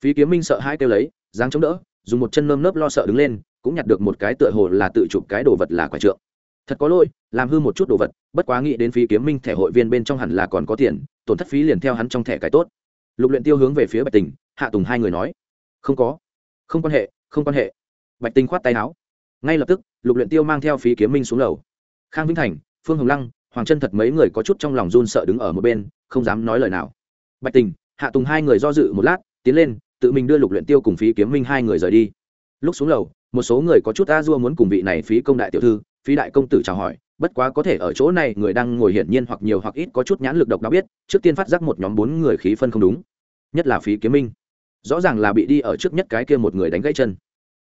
A: Phí kiếm minh sợ hai kêu lấy, dáng chống đỡ, dùng một chân nơm nớp lo sợ đứng lên, cũng nhặt được một cái tựa hồ là tự chụp cái đồ vật là quả trượng. Thật có lỗi, làm hư một chút đồ vật, bất quá nghĩ đến phí kiếm minh thẻ hội viên bên trong hẳn là còn có tiền, tổn thất phí liền theo hắn trong thẻ cái tốt. Lục luyện tiêu hướng về phía bạch tình, hạ tùng hai người nói, không có, không quan hệ, không quan hệ. Bạch tình khoát tay áo. Ngay lập tức, lục luyện tiêu mang theo phí kiếm minh xuống lầu. Khang vĩnh thành, phương hồng lăng, hoàng chân thật mấy người có chút trong lòng run sợ đứng ở một bên, không dám nói lời nào. Bạch tình hạ tùng hai người do dự một lát, tiến lên, tự mình đưa lục luyện tiêu cùng phí kiếm minh hai người rời đi. Lúc xuống lầu, một số người có chút a dua muốn cùng vị này phí công đại tiểu thư, phí đại công tử chào hỏi, bất quá có thể ở chỗ này người đang ngồi hiển nhiên hoặc nhiều hoặc ít có chút nhãn lực độc đáo biết, trước tiên phát giác một nhóm bốn người khí phân không đúng. Nhất là phí kiếm minh. Rõ ràng là bị đi ở trước nhất cái kia một người đánh gãy chân.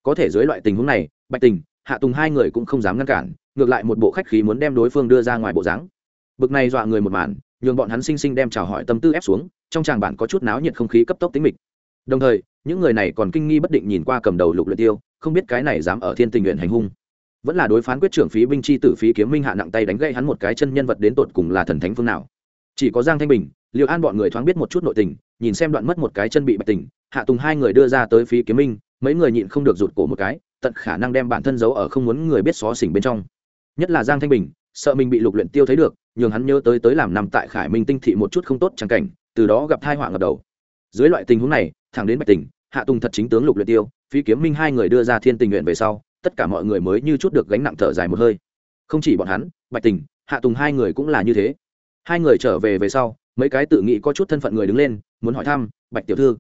A: Có thể dưới loại tình huống này, bạch tình, hạ tùng hai người cũng không dám ngăn cản, ngược lại một bộ khách khí muốn đem đối phương đưa ra ngoài bộ dáng. Bực này dọa người một màn, nhường bọn hắn sinh sinh đem chào hỏi tâm tư ép xuống trong tràng bản có chút náo nhiệt không khí cấp tốc tính mịch. Đồng thời, những người này còn kinh nghi bất định nhìn qua cầm đầu lục luyện tiêu, không biết cái này dám ở thiên tình nguyện hành hung. Vẫn là đối phán quyết trưởng phí binh chi tử phí kiếm minh hạ nặng tay đánh gãy hắn một cái chân nhân vật đến tột cùng là thần thánh phương nào. Chỉ có giang thanh bình liệu an bọn người thoáng biết một chút nội tình, nhìn xem đoạn mất một cái chân bị bạch tình, hạ tùng hai người đưa ra tới phí kiếm minh, mấy người nhịn không được rụt cổ một cái, tận khả năng đem bản thân giấu ở không muốn người biết xó xỉnh bên trong. Nhất là giang thanh bình, sợ mình bị lục luyện tiêu thấy được, nhường hắn nhớ tới tới làm nằm tại khải minh tinh thị một chút không tốt chẳng cảnh từ đó gặp tai họa ngập đầu. Dưới loại tình huống này, thẳng đến bạch tình, hạ tùng thật chính tướng lục luyện tiêu, phí kiếm minh hai người đưa ra thiên tình nguyện về sau, tất cả mọi người mới như chút được gánh nặng thở dài một hơi. Không chỉ bọn hắn, bạch tình, hạ tùng hai người cũng là như thế. Hai người trở về về sau, mấy cái tự nghĩ có chút thân phận người đứng lên, muốn hỏi thăm, bạch tiểu thư,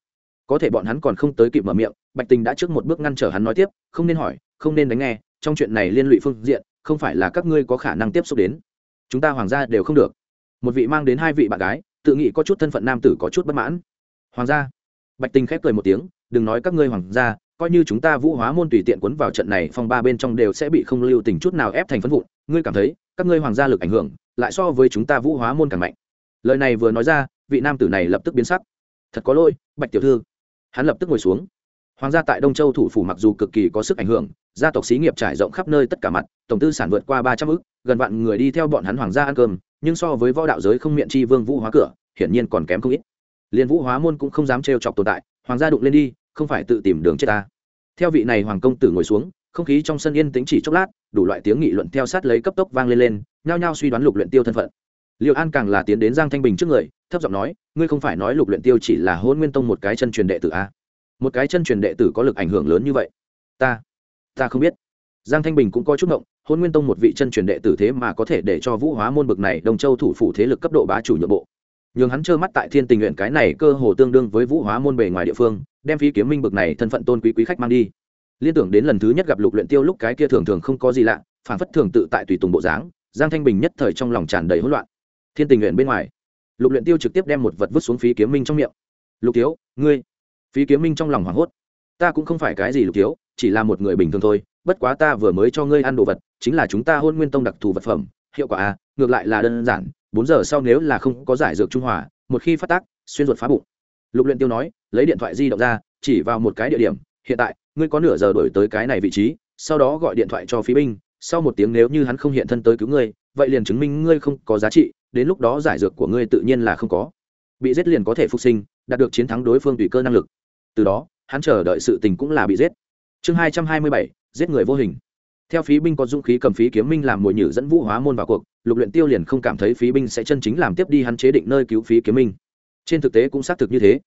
A: có thể bọn hắn còn không tới kịp mở miệng? Bạch tình đã trước một bước ngăn trở hắn nói tiếp, không nên hỏi, không nên đánh nghe, trong chuyện này liên lụy phương diện, không phải là các ngươi có khả năng tiếp xúc đến. Chúng ta hoàng gia đều không được. Một vị mang đến hai vị bạn gái tự nghĩ có chút thân phận nam tử có chút bất mãn. Hoàng gia. Bạch tình khép cười một tiếng, đừng nói các ngươi hoàng gia, coi như chúng ta vũ hóa môn tùy tiện quấn vào trận này phong ba bên trong đều sẽ bị không lưu tình chút nào ép thành phân vụn. Ngươi cảm thấy, các ngươi hoàng gia lực ảnh hưởng, lại so với chúng ta vũ hóa môn càng mạnh. Lời này vừa nói ra, vị nam tử này lập tức biến sắc. Thật có lỗi, bạch tiểu thư. Hắn lập tức ngồi xuống. Hoàng gia tại đông châu thủ phủ mặc dù cực kỳ có sức ảnh hưởng gia tộc xí nghiệp trải rộng khắp nơi tất cả mặt, tổng tư sản vượt qua ba trăm ước, gần vạn người đi theo bọn hắn hoàng gia ăn cơm, nhưng so với võ đạo giới không miệng chi vương vũ hóa cửa, hiển nhiên còn kém không ít. Liên vũ hóa môn cũng không dám trêu chọc tồn tại, hoàng gia đụng lên đi, không phải tự tìm đường chết ta. Theo vị này hoàng công tử ngồi xuống, không khí trong sân yên tĩnh chỉ chốc lát, đủ loại tiếng nghị luận theo sát lấy cấp tốc vang lên lên, nhao nhao suy đoán lục luyện tiêu thân phận. Liệu an càng là tiến đến giang thanh bình trước người, thấp giọng nói, ngươi không phải nói lục luyện tiêu chỉ là hôn nguyên tông một cái chân truyền đệ tử a à? một cái chân truyền đệ tử có lực ảnh hưởng lớn như vậy. Ta ta không biết. Giang thanh bình cũng có chút động hôn nguyên tông một vị chân truyền đệ tử thế mà có thể để cho vũ hóa môn bực này đồng châu thủ phủ thế lực cấp độ bá chủ nhượng bộ. Nhường hắn trơ mắt tại thiên tình nguyện cái này cơ hồ tương đương với vũ hóa môn bề ngoài địa phương, đem phí kiếm minh bực này thân phận tôn quý quý khách mang đi. Liên tưởng đến lần thứ nhất gặp lục luyện tiêu lúc cái kia thường thường không có gì lạ, phản phất thường tự tại tùy tùng bộ dáng, giang thanh bình nhất thời trong lòng tràn đầy hỗn loạn. Thiên tình nguyện bên ngoài, lục luyện tiêu trực tiếp đem một vật vứt xuống phí kiếm minh trong miệng. Lục thiếu, ngươi. Phí kiếm minh trong lòng hoảng hốt. Ta cũng không phải cái gì lục thiếu chỉ là một người bình thường thôi, bất quá ta vừa mới cho ngươi ăn đồ vật, chính là chúng ta hôn nguyên tông đặc thù vật phẩm, hiệu quả a, ngược lại là đơn giản, bốn giờ sau nếu là không có giải dược trung hòa, một khi phát tác, xuyên ruột phá bụng. Lục luyện tiêu nói, lấy điện thoại di động ra, chỉ vào một cái địa điểm, hiện tại, ngươi có nửa giờ đổi tới cái này vị trí, sau đó gọi điện thoại cho phí binh, sau một tiếng nếu như hắn không hiện thân tới cứu ngươi, vậy liền chứng minh ngươi không có giá trị, đến lúc đó giải dược của ngươi tự nhiên là không có. Bị giết liền có thể phục sinh, đạt được chiến thắng đối phương tùy cơ năng lực. Từ đó, hắn chờ đợi sự tình cũng là bị giết chương hai trăm hai mươi bảy, giết người vô hình. Theo phí binh có dũng khí cầm phí kiếm minh làm mồi nhử dẫn vũ hóa môn vào cuộc, lục luyện tiêu liền không cảm thấy phí binh sẽ chân chính làm tiếp đi hắn chế định nơi cứu phí kiếm minh. Trên thực tế cũng xác thực như thế.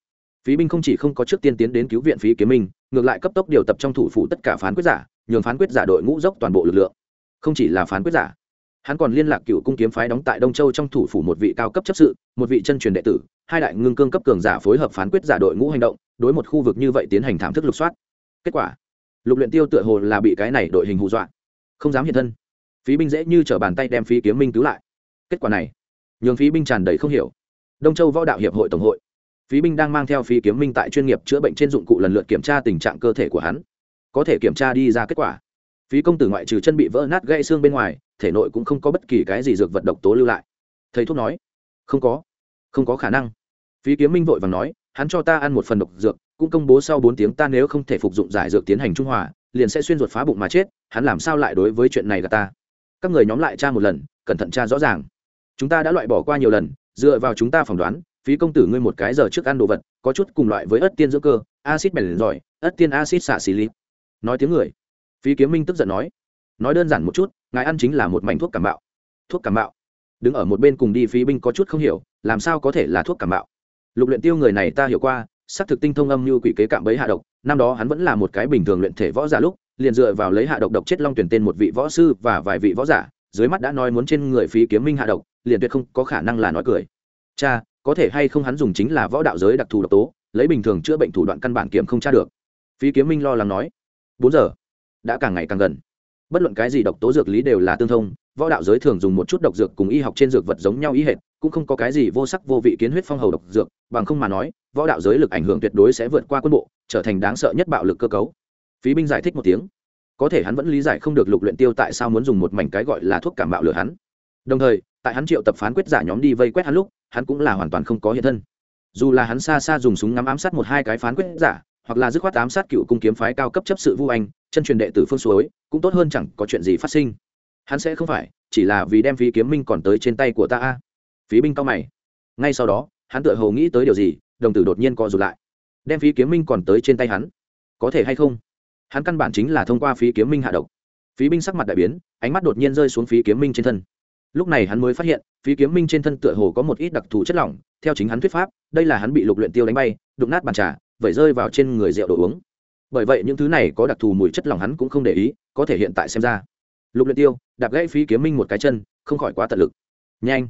A: Phí binh không chỉ không có trước tiên tiến đến cứu viện phí kiếm minh, ngược lại cấp tốc điều tập trong thủ phủ tất cả phán quyết giả, nhường phán quyết giả đội ngũ dốc toàn bộ lực lượng. Không chỉ là phán quyết giả, hắn còn liên lạc cựu cung kiếm phái đóng tại đông châu trong thủ phủ một vị cao cấp chấp sự, một vị chân truyền đệ tử, hai đại ngưng cương cấp cường giả phối hợp phán quyết giả đội ngũ hành động, đối một khu vực như vậy tiến hành thảm thức lục soát. Kết quả lục luyện tiêu tựa hồ là bị cái này đội hình hù dọa. Không dám hiện thân. Phí binh dễ như trở bàn tay đem phí kiếm minh cứu lại. Kết quả này, nhường phí binh tràn đầy không hiểu. Đông châu võ đạo hiệp hội tổng hội. Phí binh đang mang theo phí kiếm minh tại chuyên nghiệp chữa bệnh trên dụng cụ lần lượt kiểm tra tình trạng cơ thể của hắn. Có thể kiểm tra đi ra kết quả. Phí công tử ngoại trừ chân bị vỡ nát gãy xương bên ngoài, thể nội cũng không có bất kỳ cái gì dược vật độc tố lưu lại. Thầy thuốc nói, không có không có khả năng. Phí kiếm minh vội và nói hắn cho ta ăn một phần độc dược, cũng công bố sau bốn tiếng ta nếu không thể phục dụng giải dược tiến hành trung hòa, liền sẽ xuyên ruột phá bụng mà chết, hắn làm sao lại đối với chuyện này gà ta? Các người nhóm lại tra một lần, cẩn thận tra rõ ràng. Chúng ta đã loại bỏ qua nhiều lần, dựa vào chúng ta phỏng đoán, phí công tử ngươi một cái giờ trước ăn đồ vật, có chút cùng loại với ớt tiên dưỡng cơ acid bèn giỏi, ớt tiên acid xạ xì lít. Nói tiếng người. Phí kiếm minh tức giận nói. Nói đơn giản một chút, ngài ăn chính là một mảnh thuốc cảm bạo. Thuốc cảm bạo. Đứng ở một bên cùng đi phí binh có chút không hiểu, làm sao có thể là thuốc cảm bạo? Lục luyện tiêu người này ta hiểu qua, xác thực tinh thông âm như quỷ kế cạm bẫy hạ độc, năm đó hắn vẫn là một cái bình thường luyện thể võ giả lúc, liền dựa vào lấy hạ độc độc chết long tuyển tên một vị võ sư và vài vị võ giả, dưới mắt đã nói muốn trên người phí kiếm minh hạ độc, liền tuyệt không có khả năng là nói cười. Cha, có thể hay không hắn dùng chính là võ đạo giới đặc thù độc tố, lấy bình thường chữa bệnh thủ đoạn căn bản kiểm không tra được. Phí kiếm minh lo lắng nói. Bốn giờ. Đã càng ngày càng gần. Bất luận cái gì độc tố dược lý đều là tương thông, võ đạo giới thường dùng một chút độc dược cùng y học trên dược vật giống nhau ý hệt cũng không có cái gì vô sắc vô vị kiến huyết phong hầu độc dược, bằng không mà nói, võ đạo giới lực ảnh hưởng tuyệt đối sẽ vượt qua quân bộ, trở thành đáng sợ nhất bạo lực cơ cấu. Phí binh giải thích một tiếng. Có thể hắn vẫn lý giải không được lục luyện tiêu tại sao muốn dùng một mảnh cái gọi là thuốc cảm bạo lửa hắn. Đồng thời, tại hắn triệu tập phán quyết giả nhóm đi vây quét hắn lúc, hắn cũng là hoàn toàn không có hiện thân. Dù là hắn xa xa dùng súng ngắm ám sát một hai cái phán quyết giả, hoặc là dứt khoát ám sát cựu cung kiếm phái cao cấp chấp sự vu anh, chân truyền đệ tử phương suối, cũng tốt hơn chẳng có chuyện gì phát sinh. Hắn sẽ không phải, chỉ là vì đem phí kiếm minh còn tới trên tay của ta a phí binh cao mày. Ngay sau đó, hắn tựa hồ nghĩ tới điều gì, đồng tử đột nhiên co rụt lại. Đem phí kiếm minh còn tới trên tay hắn. Có thể hay không? Hắn căn bản chính là thông qua phí kiếm minh hạ độc. Phí binh sắc mặt đại biến, ánh mắt đột nhiên rơi xuống phí kiếm minh trên thân. Lúc này hắn mới phát hiện, phí kiếm minh trên thân tựa hồ có một ít đặc thù chất lỏng, theo chính hắn thuyết pháp, đây là hắn bị lục luyện tiêu đánh bay, đụng nát bàn trà, vẩy rơi vào trên người rượu đồ uống. Bởi vậy những thứ này có đặc thù mùi chất lỏng hắn cũng không để ý, có thể hiện tại xem ra. Lục luyện tiêu, đạp gãy phí kiếm minh một cái chân, không khỏi quá tận lực. Nhanh!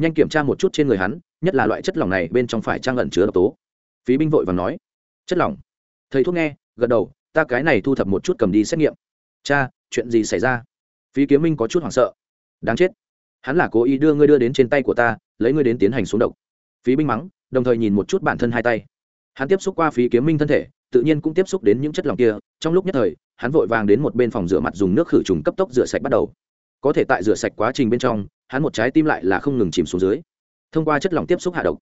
A: Nhanh kiểm tra một chút trên người hắn, nhất là loại chất lỏng này bên trong phải trang ẩn chứa độc tố. Phí binh vội vàng nói, chất lỏng? Thầy thuốc nghe, gật đầu, ta cái này thu thập một chút cầm đi xét nghiệm. Cha, chuyện gì xảy ra? Phí kiếm minh có chút hoảng sợ. Đáng chết, hắn là cố ý đưa ngươi đưa đến trên tay của ta, lấy ngươi đến tiến hành xuống độc. Phí binh mắng, đồng thời nhìn một chút bản thân hai tay. Hắn tiếp xúc qua phí kiếm minh thân thể, tự nhiên cũng tiếp xúc đến những chất lỏng kia, trong lúc nhất thời, hắn vội vàng đến một bên phòng rửa mặt dùng nước khử trùng cấp tốc rửa sạch bắt đầu có thể tại rửa sạch quá trình bên trong, hắn một trái tim lại là không ngừng chìm xuống dưới. Thông qua chất lỏng tiếp xúc hạ độc,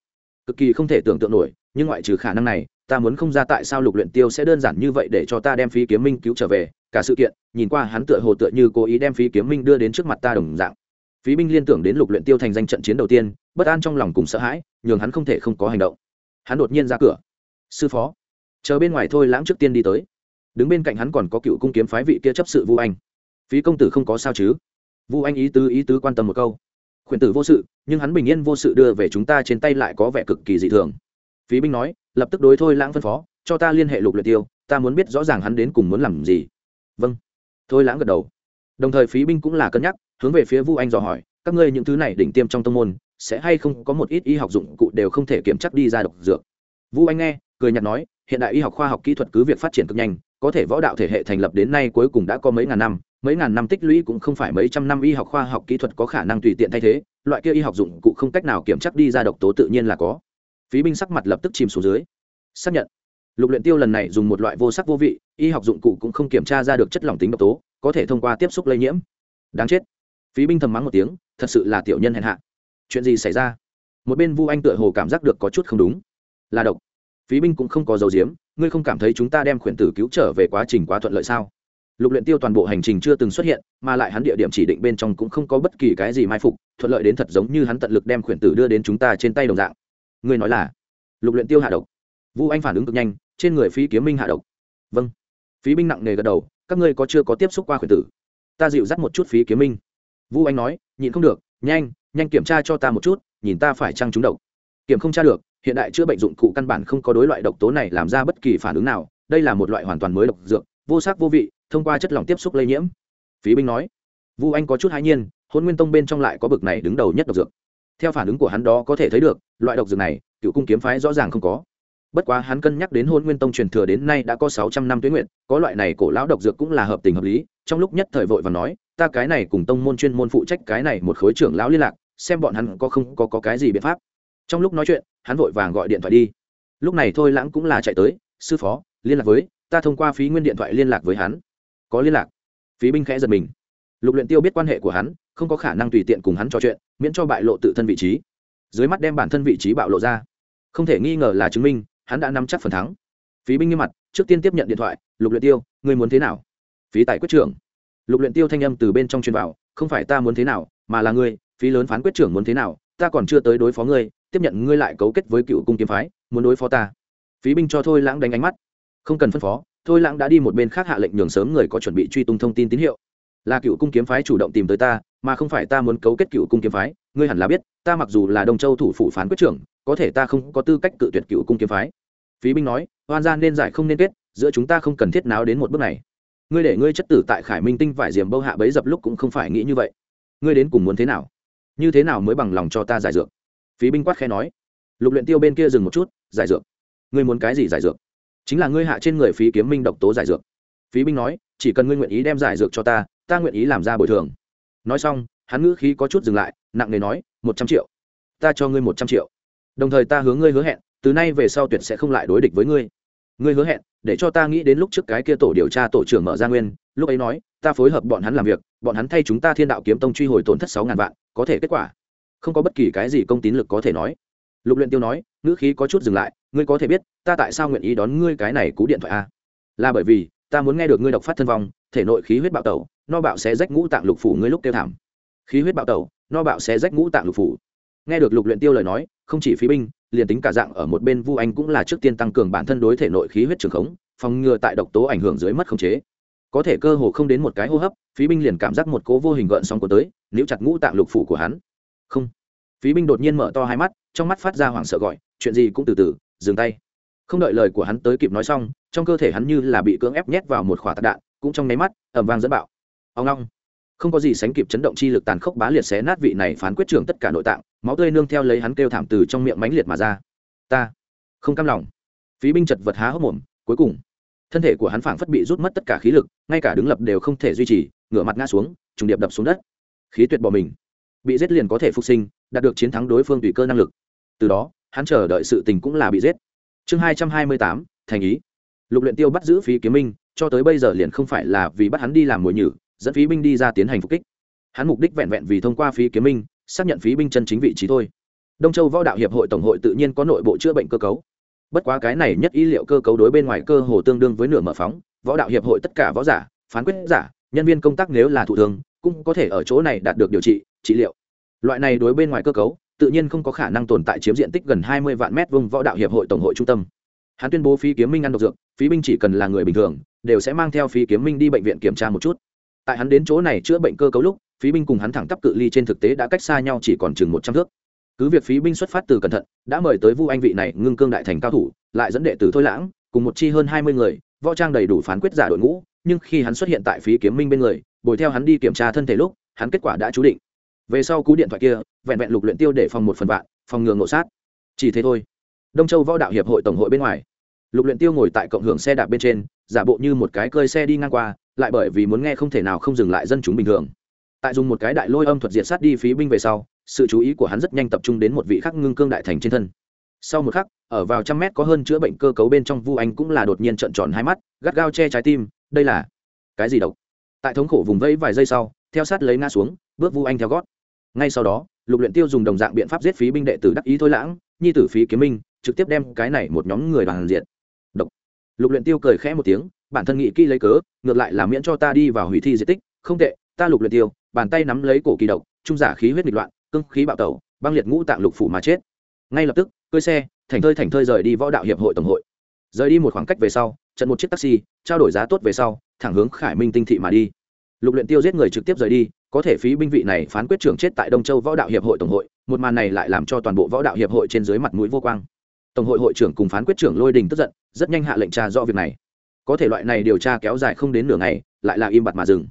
A: cực kỳ không thể tưởng tượng nổi, nhưng ngoại trừ khả năng này, ta muốn không ra tại sao lục luyện tiêu sẽ đơn giản như vậy để cho ta đem phí kiếm minh cứu trở về, cả sự kiện, nhìn qua hắn tựa hồ tựa như cố ý đem phí kiếm minh đưa đến trước mặt ta đồng dạng. Phí binh liên tưởng đến lục luyện tiêu thành danh trận chiến đầu tiên, bất an trong lòng cùng sợ hãi, nhường hắn không thể không có hành động. Hắn đột nhiên ra cửa. Sư phó. Chờ bên ngoài thôi, lãng trước tiên đi tới. Đứng bên cạnh hắn còn có cựu cung kiếm phái vị kia chấp sự vu anh. Phí công tử không có sao chứ? Vu anh ý tứ ý tứ quan tâm một câu. Khuyển tử vô sự, nhưng hắn bình yên vô sự đưa về chúng ta trên tay lại có vẻ cực kỳ dị thường. Phí binh nói, lập tức đối thôi lãng phân phó, cho ta liên hệ lục luyện tiêu, ta muốn biết rõ ràng hắn đến cùng muốn làm gì. Vâng. Thôi lãng gật đầu. Đồng thời phí binh cũng là cân nhắc, hướng về phía vu anh dò hỏi, các ngươi những thứ này đỉnh tiêm trong tông môn, sẽ hay không có một ít y học dụng cụ đều không thể kiểm chắc đi ra độc dược? Vu anh nghe, cười nhạt nói hiện đại y học khoa học kỹ thuật cứ việc phát triển cực nhanh, có thể võ đạo thể hệ thành lập đến nay cuối cùng đã có mấy ngàn năm, mấy ngàn năm tích lũy cũng không phải mấy trăm năm y học khoa học kỹ thuật có khả năng tùy tiện thay thế, loại kia y học dụng cụ không cách nào kiểm chắc đi ra độc tố tự nhiên là có. Phí binh sắc mặt lập tức chìm xuống dưới. Xác nhận. Lục luyện tiêu lần này dùng một loại vô sắc vô vị, y học dụng cụ cũng không kiểm tra ra được chất lỏng tính độc tố, có thể thông qua tiếp xúc lây nhiễm. Đáng chết. Phí binh thầm mắng một tiếng, thật sự là tiểu nhân hèn hạ. Chuyện gì xảy ra? Một bên vu anh tựa hồ cảm giác được có chút không đúng. Là độc phí binh cũng không có dấu diếm ngươi không cảm thấy chúng ta đem khuyển tử cứu trở về quá trình quá thuận lợi sao? Lục luyện tiêu toàn bộ hành trình chưa từng xuất hiện, mà lại hắn địa điểm chỉ định bên trong cũng không có bất kỳ cái gì mai phục, thuận lợi đến thật giống như hắn tận lực đem khuyển tử đưa đến chúng ta trên tay đồng dạng. Ngươi nói là? Lục luyện tiêu hạ độc. Vu anh phản ứng cực nhanh, trên người phí kiếm minh hạ độc. Vâng. Phí binh nặng nề gật đầu, các ngươi có chưa có tiếp xúc qua khuyển tử? Ta dịu dắt một chút phí kiếm minh. Vu anh nói, nhịn không được, nhanh nhanh kiểm tra cho ta một chút, nhìn ta phải trang trúng độc. Kiểm không tra được hiện đại chữa bệnh dụng cụ căn bản không có đối loại độc tố này làm ra bất kỳ phản ứng nào đây là một loại hoàn toàn mới độc dược vô sắc vô vị thông qua chất lỏng tiếp xúc lây nhiễm. Phí binh nói vu anh có chút hãi nhiên hôn nguyên tông bên trong lại có bực này đứng đầu nhất độc dược. Theo phản ứng của hắn đó có thể thấy được loại độc dược này cựu cung kiếm phái rõ ràng không có. Bất quá hắn cân nhắc đến hôn nguyên tông truyền thừa đến nay đã có sáu trăm năm tuyến nguyện có loại này cổ lão độc dược cũng là hợp tình hợp lý trong lúc nhất thời vội và nói ta cái này cùng tông môn chuyên môn phụ trách cái này một khối trưởng lão liên lạc xem bọn hắn có không có, có cái gì biện pháp trong lúc nói chuyện, hắn vội vàng gọi điện thoại đi. Lúc này thôi lãng cũng là chạy tới, sư phó, liên lạc với, ta thông qua phí nguyên điện thoại liên lạc với hắn. Có liên lạc. Phí binh khẽ giật mình. Lục luyện tiêu biết quan hệ của hắn, không có khả năng tùy tiện cùng hắn trò chuyện, miễn cho bại lộ tự thân vị trí. Dưới mắt đem bản thân vị trí bạo lộ ra. Không thể nghi ngờ là chứng minh, hắn đã nắm chắc phần thắng. Phí binh nghiêm mặt, trước tiên tiếp nhận điện thoại, lục luyện tiêu, ngươi muốn thế nào? Phí tài quyết trưởng. Lục luyện tiêu thanh âm từ bên trong truyền vào, không phải ta muốn thế nào, mà là ngươi, phí lớn phán quyết trưởng muốn thế nào, ta còn chưa tới đối phó ngươi tiếp nhận ngươi lại cấu kết với cựu cung kiếm phái, muốn đối phó ta. Phí binh cho thôi lãng đánh ánh mắt. Không cần phân phó, thôi lãng đã đi một bên khác hạ lệnh nhường sớm người có chuẩn bị truy tung thông tin tín hiệu. Là cựu cung kiếm phái chủ động tìm tới ta, mà không phải ta muốn cấu kết cựu cung kiếm phái, ngươi hẳn là biết, ta mặc dù là đông châu thủ phủ phán quyết trưởng, có thể ta không có tư cách cự tuyệt cựu cung kiếm phái. Phí binh nói, oan gian nên giải không nên kết, giữa chúng ta không cần thiết nào đến một bước này. Ngươi để ngươi chất tử tại khải minh tinh vải diềm bâu hạ bấy dập lúc cũng không phải nghĩ như vậy. Ngươi đến cùng muốn thế nào? Như thế nào mới bằng lòng cho ta giải dược? Phí binh quát khẽ nói, lục luyện tiêu bên kia dừng một chút, giải dược. Ngươi muốn cái gì giải dược? Chính là ngươi hạ trên người phí kiếm minh độc tố giải dược. Phí binh nói, chỉ cần ngươi nguyện ý đem giải dược cho ta ta nguyện ý làm ra bồi thường. Nói xong, hắn ngữ khí có chút dừng lại, nặng nề nói, một trăm triệu. Ta cho ngươi một trăm triệu. Đồng thời ta hướng ngươi hứa hẹn, từ nay về sau tuyệt sẽ không lại đối địch với ngươi. Ngươi hứa hẹn, để cho ta nghĩ đến lúc trước cái kia tổ điều tra tổ trưởng mở ra nguyên, lúc ấy nói, ta phối hợp bọn hắn làm việc, bọn hắn thay chúng ta thiên đạo kiếm tông truy hồi tổn thất sáu ngàn vạn, có thể kết quả không có bất kỳ cái gì công tín lực có thể nói. Lục luyện tiêu nói, ngữ khí có chút dừng lại, ngươi có thể biết, ta tại sao nguyện ý đón ngươi cái này cú điện thoại a là bởi vì, ta muốn nghe được ngươi độc phát thân vong, thể nội khí huyết bạo tẩu, no bạo sẽ rách ngũ tạng lục phủ ngươi lúc tiêu thảm. Khí huyết bạo tẩu, no bạo sẽ rách ngũ tạng lục phủ. Nghe được lục luyện tiêu lời nói, không chỉ phí binh, liền tính cả dạng ở một bên vu anh cũng là trước tiên tăng cường bản thân đối thể nội khí huyết trường khống, phòng ngừa tại độc tố ảnh hưởng dưới mất khống chế. Có thể cơ hồ không đến một cái hô hấp, phí binh liền cảm giác một cố vô hình gợn sóng của tới nếu chặt ngũ tạng lục phủ của hắn không. Phí binh đột nhiên mở to hai mắt, trong mắt phát ra hoảng sợ gọi, chuyện gì cũng từ từ, dừng tay. Không đợi lời của hắn tới kịp nói xong, trong cơ thể hắn như là bị cưỡng ép nhét vào một khỏa tạc đạn, cũng trong nháy mắt ẩm vang dẫn bạo. Ông long không có gì sánh kịp chấn động chi lực tàn khốc bá liệt xé nát vị này phán quyết trưởng tất cả nội tạng, máu tươi nương theo lấy hắn kêu thảm từ trong miệng mãnh liệt mà ra. Ta không cam lòng. Phí binh chật vật há hốc mồm, cuối cùng, thân thể của hắn phảng phất bị rút mất tất cả khí lực, ngay cả đứng lập đều không thể duy trì, ngửa mặt ngã xuống, trùng điệp đập xuống đất. Khí tuyệt bỏ mình bị giết liền có thể phục sinh, đạt được chiến thắng đối phương tùy cơ năng lực. Từ đó, hắn chờ đợi sự tình cũng là bị giết. Chương hai trăm hai mươi tám, thành ý. Lục luyện tiêu bắt giữ phí kiếm minh, cho tới bây giờ liền không phải là vì bắt hắn đi làm mồi nhử, dẫn phí binh đi ra tiến hành phục kích. Hắn mục đích vẹn vẹn vì thông qua phí kiếm minh, xác nhận phí binh chân chính vị trí thôi. Đông châu võ đạo hiệp hội tổng hội tự nhiên có nội bộ chữa bệnh cơ cấu. Bất quá cái này nhất ý liệu cơ cấu đối bên ngoài cơ hồ tương đương với nửa mở phóng, võ đạo hiệp hội tất cả võ giả, phán quyết giả, nhân viên công tác nếu là thụ thương, cũng có thể ở chỗ này đạt được điều trị trị liệu. Loại này đối bên ngoài cơ cấu, tự nhiên không có khả năng tồn tại chiếm diện tích gần hai mươi vạn mét vuông võ đạo hiệp hội tổng hội trung tâm. Hắn tuyên bố phí kiếm minh ăn độc dược, phí binh chỉ cần là người bình thường, đều sẽ mang theo phí kiếm minh đi bệnh viện kiểm tra một chút. Tại hắn đến chỗ này chữa bệnh cơ cấu lúc, phí binh cùng hắn thẳng tắp cự ly trên thực tế đã cách xa nhau chỉ còn chừng một trăm thước. Cứ việc phí binh xuất phát từ cẩn thận, đã mời tới vu anh vị này ngưng cương đại thành cao thủ, lại dẫn đệ tử thôi lãng, cùng một chi hơn hai mươi người, võ trang đầy đủ phán quyết giả đội ngũ, nhưng khi hắn xuất hiện tại phí kiếm minh bên người, bồi theo hắn đi kiểm tra thân thể lúc, hắn kết quả đã chú định về sau cú điện thoại kia, vẹn vẹn lục luyện tiêu để phòng một phần vạn, phòng ngừa ngộ sát. Chỉ thế thôi. Đông châu võ đạo hiệp hội tổng hội bên ngoài. Lục luyện tiêu ngồi tại cộng hưởng xe đạp bên trên, giả bộ như một cái cơi xe đi ngang qua, lại bởi vì muốn nghe không thể nào không dừng lại dân chúng bình thường. Tại dùng một cái đại lôi âm thuật diệt sát đi phí binh về sau, sự chú ý của hắn rất nhanh tập trung đến một vị khắc ngưng cương đại thành trên thân. Sau một khắc, ở vào trăm mét có hơn chữa bệnh cơ cấu bên trong vu anh cũng là đột nhiên trợn tròn hai mắt, gắt gao che trái tim, đây là cái gì độc? Tại thống khổ vùng vẫy vài giây sau, theo sát lấy ngã xuống, bước vu anh theo gót ngay sau đó, lục luyện tiêu dùng đồng dạng biện pháp giết phí binh đệ tử đắc ý thôi lãng, nhi tử phí kiếm minh, trực tiếp đem cái này một nhóm người đoàn diện. Độc. Lục luyện tiêu cười khẽ một tiếng, bản thân nghĩ kỹ lấy cớ, ngược lại là miễn cho ta đi vào hủy thi di tích. Không tệ, ta lục luyện tiêu, bàn tay nắm lấy cổ kỳ độc, trung giả khí huyết nghịch loạn, cương khí bạo tẩu, băng liệt ngũ tạng lục phủ mà chết. Ngay lập tức, cưỡi xe, thành thơi thành thơi rời đi võ đạo hiệp hội tổng hội. Rời đi một khoảng cách về sau, trận một chiếc taxi, trao đổi giá tốt về sau, thẳng hướng khải minh tinh thị mà đi. Lục luyện tiêu giết người trực tiếp rời đi có thể phí binh vị này phán quyết trưởng chết tại đông châu võ đạo hiệp hội tổng hội, một màn này lại làm cho toàn bộ võ đạo hiệp hội trên dưới mặt mũi vô quang. Tổng hội hội trưởng cùng phán quyết trưởng lôi đình tức giận, rất nhanh hạ lệnh tra rõ việc này. Có thể loại này điều tra kéo dài không đến nửa ngày, lại là im bặt mà dừng.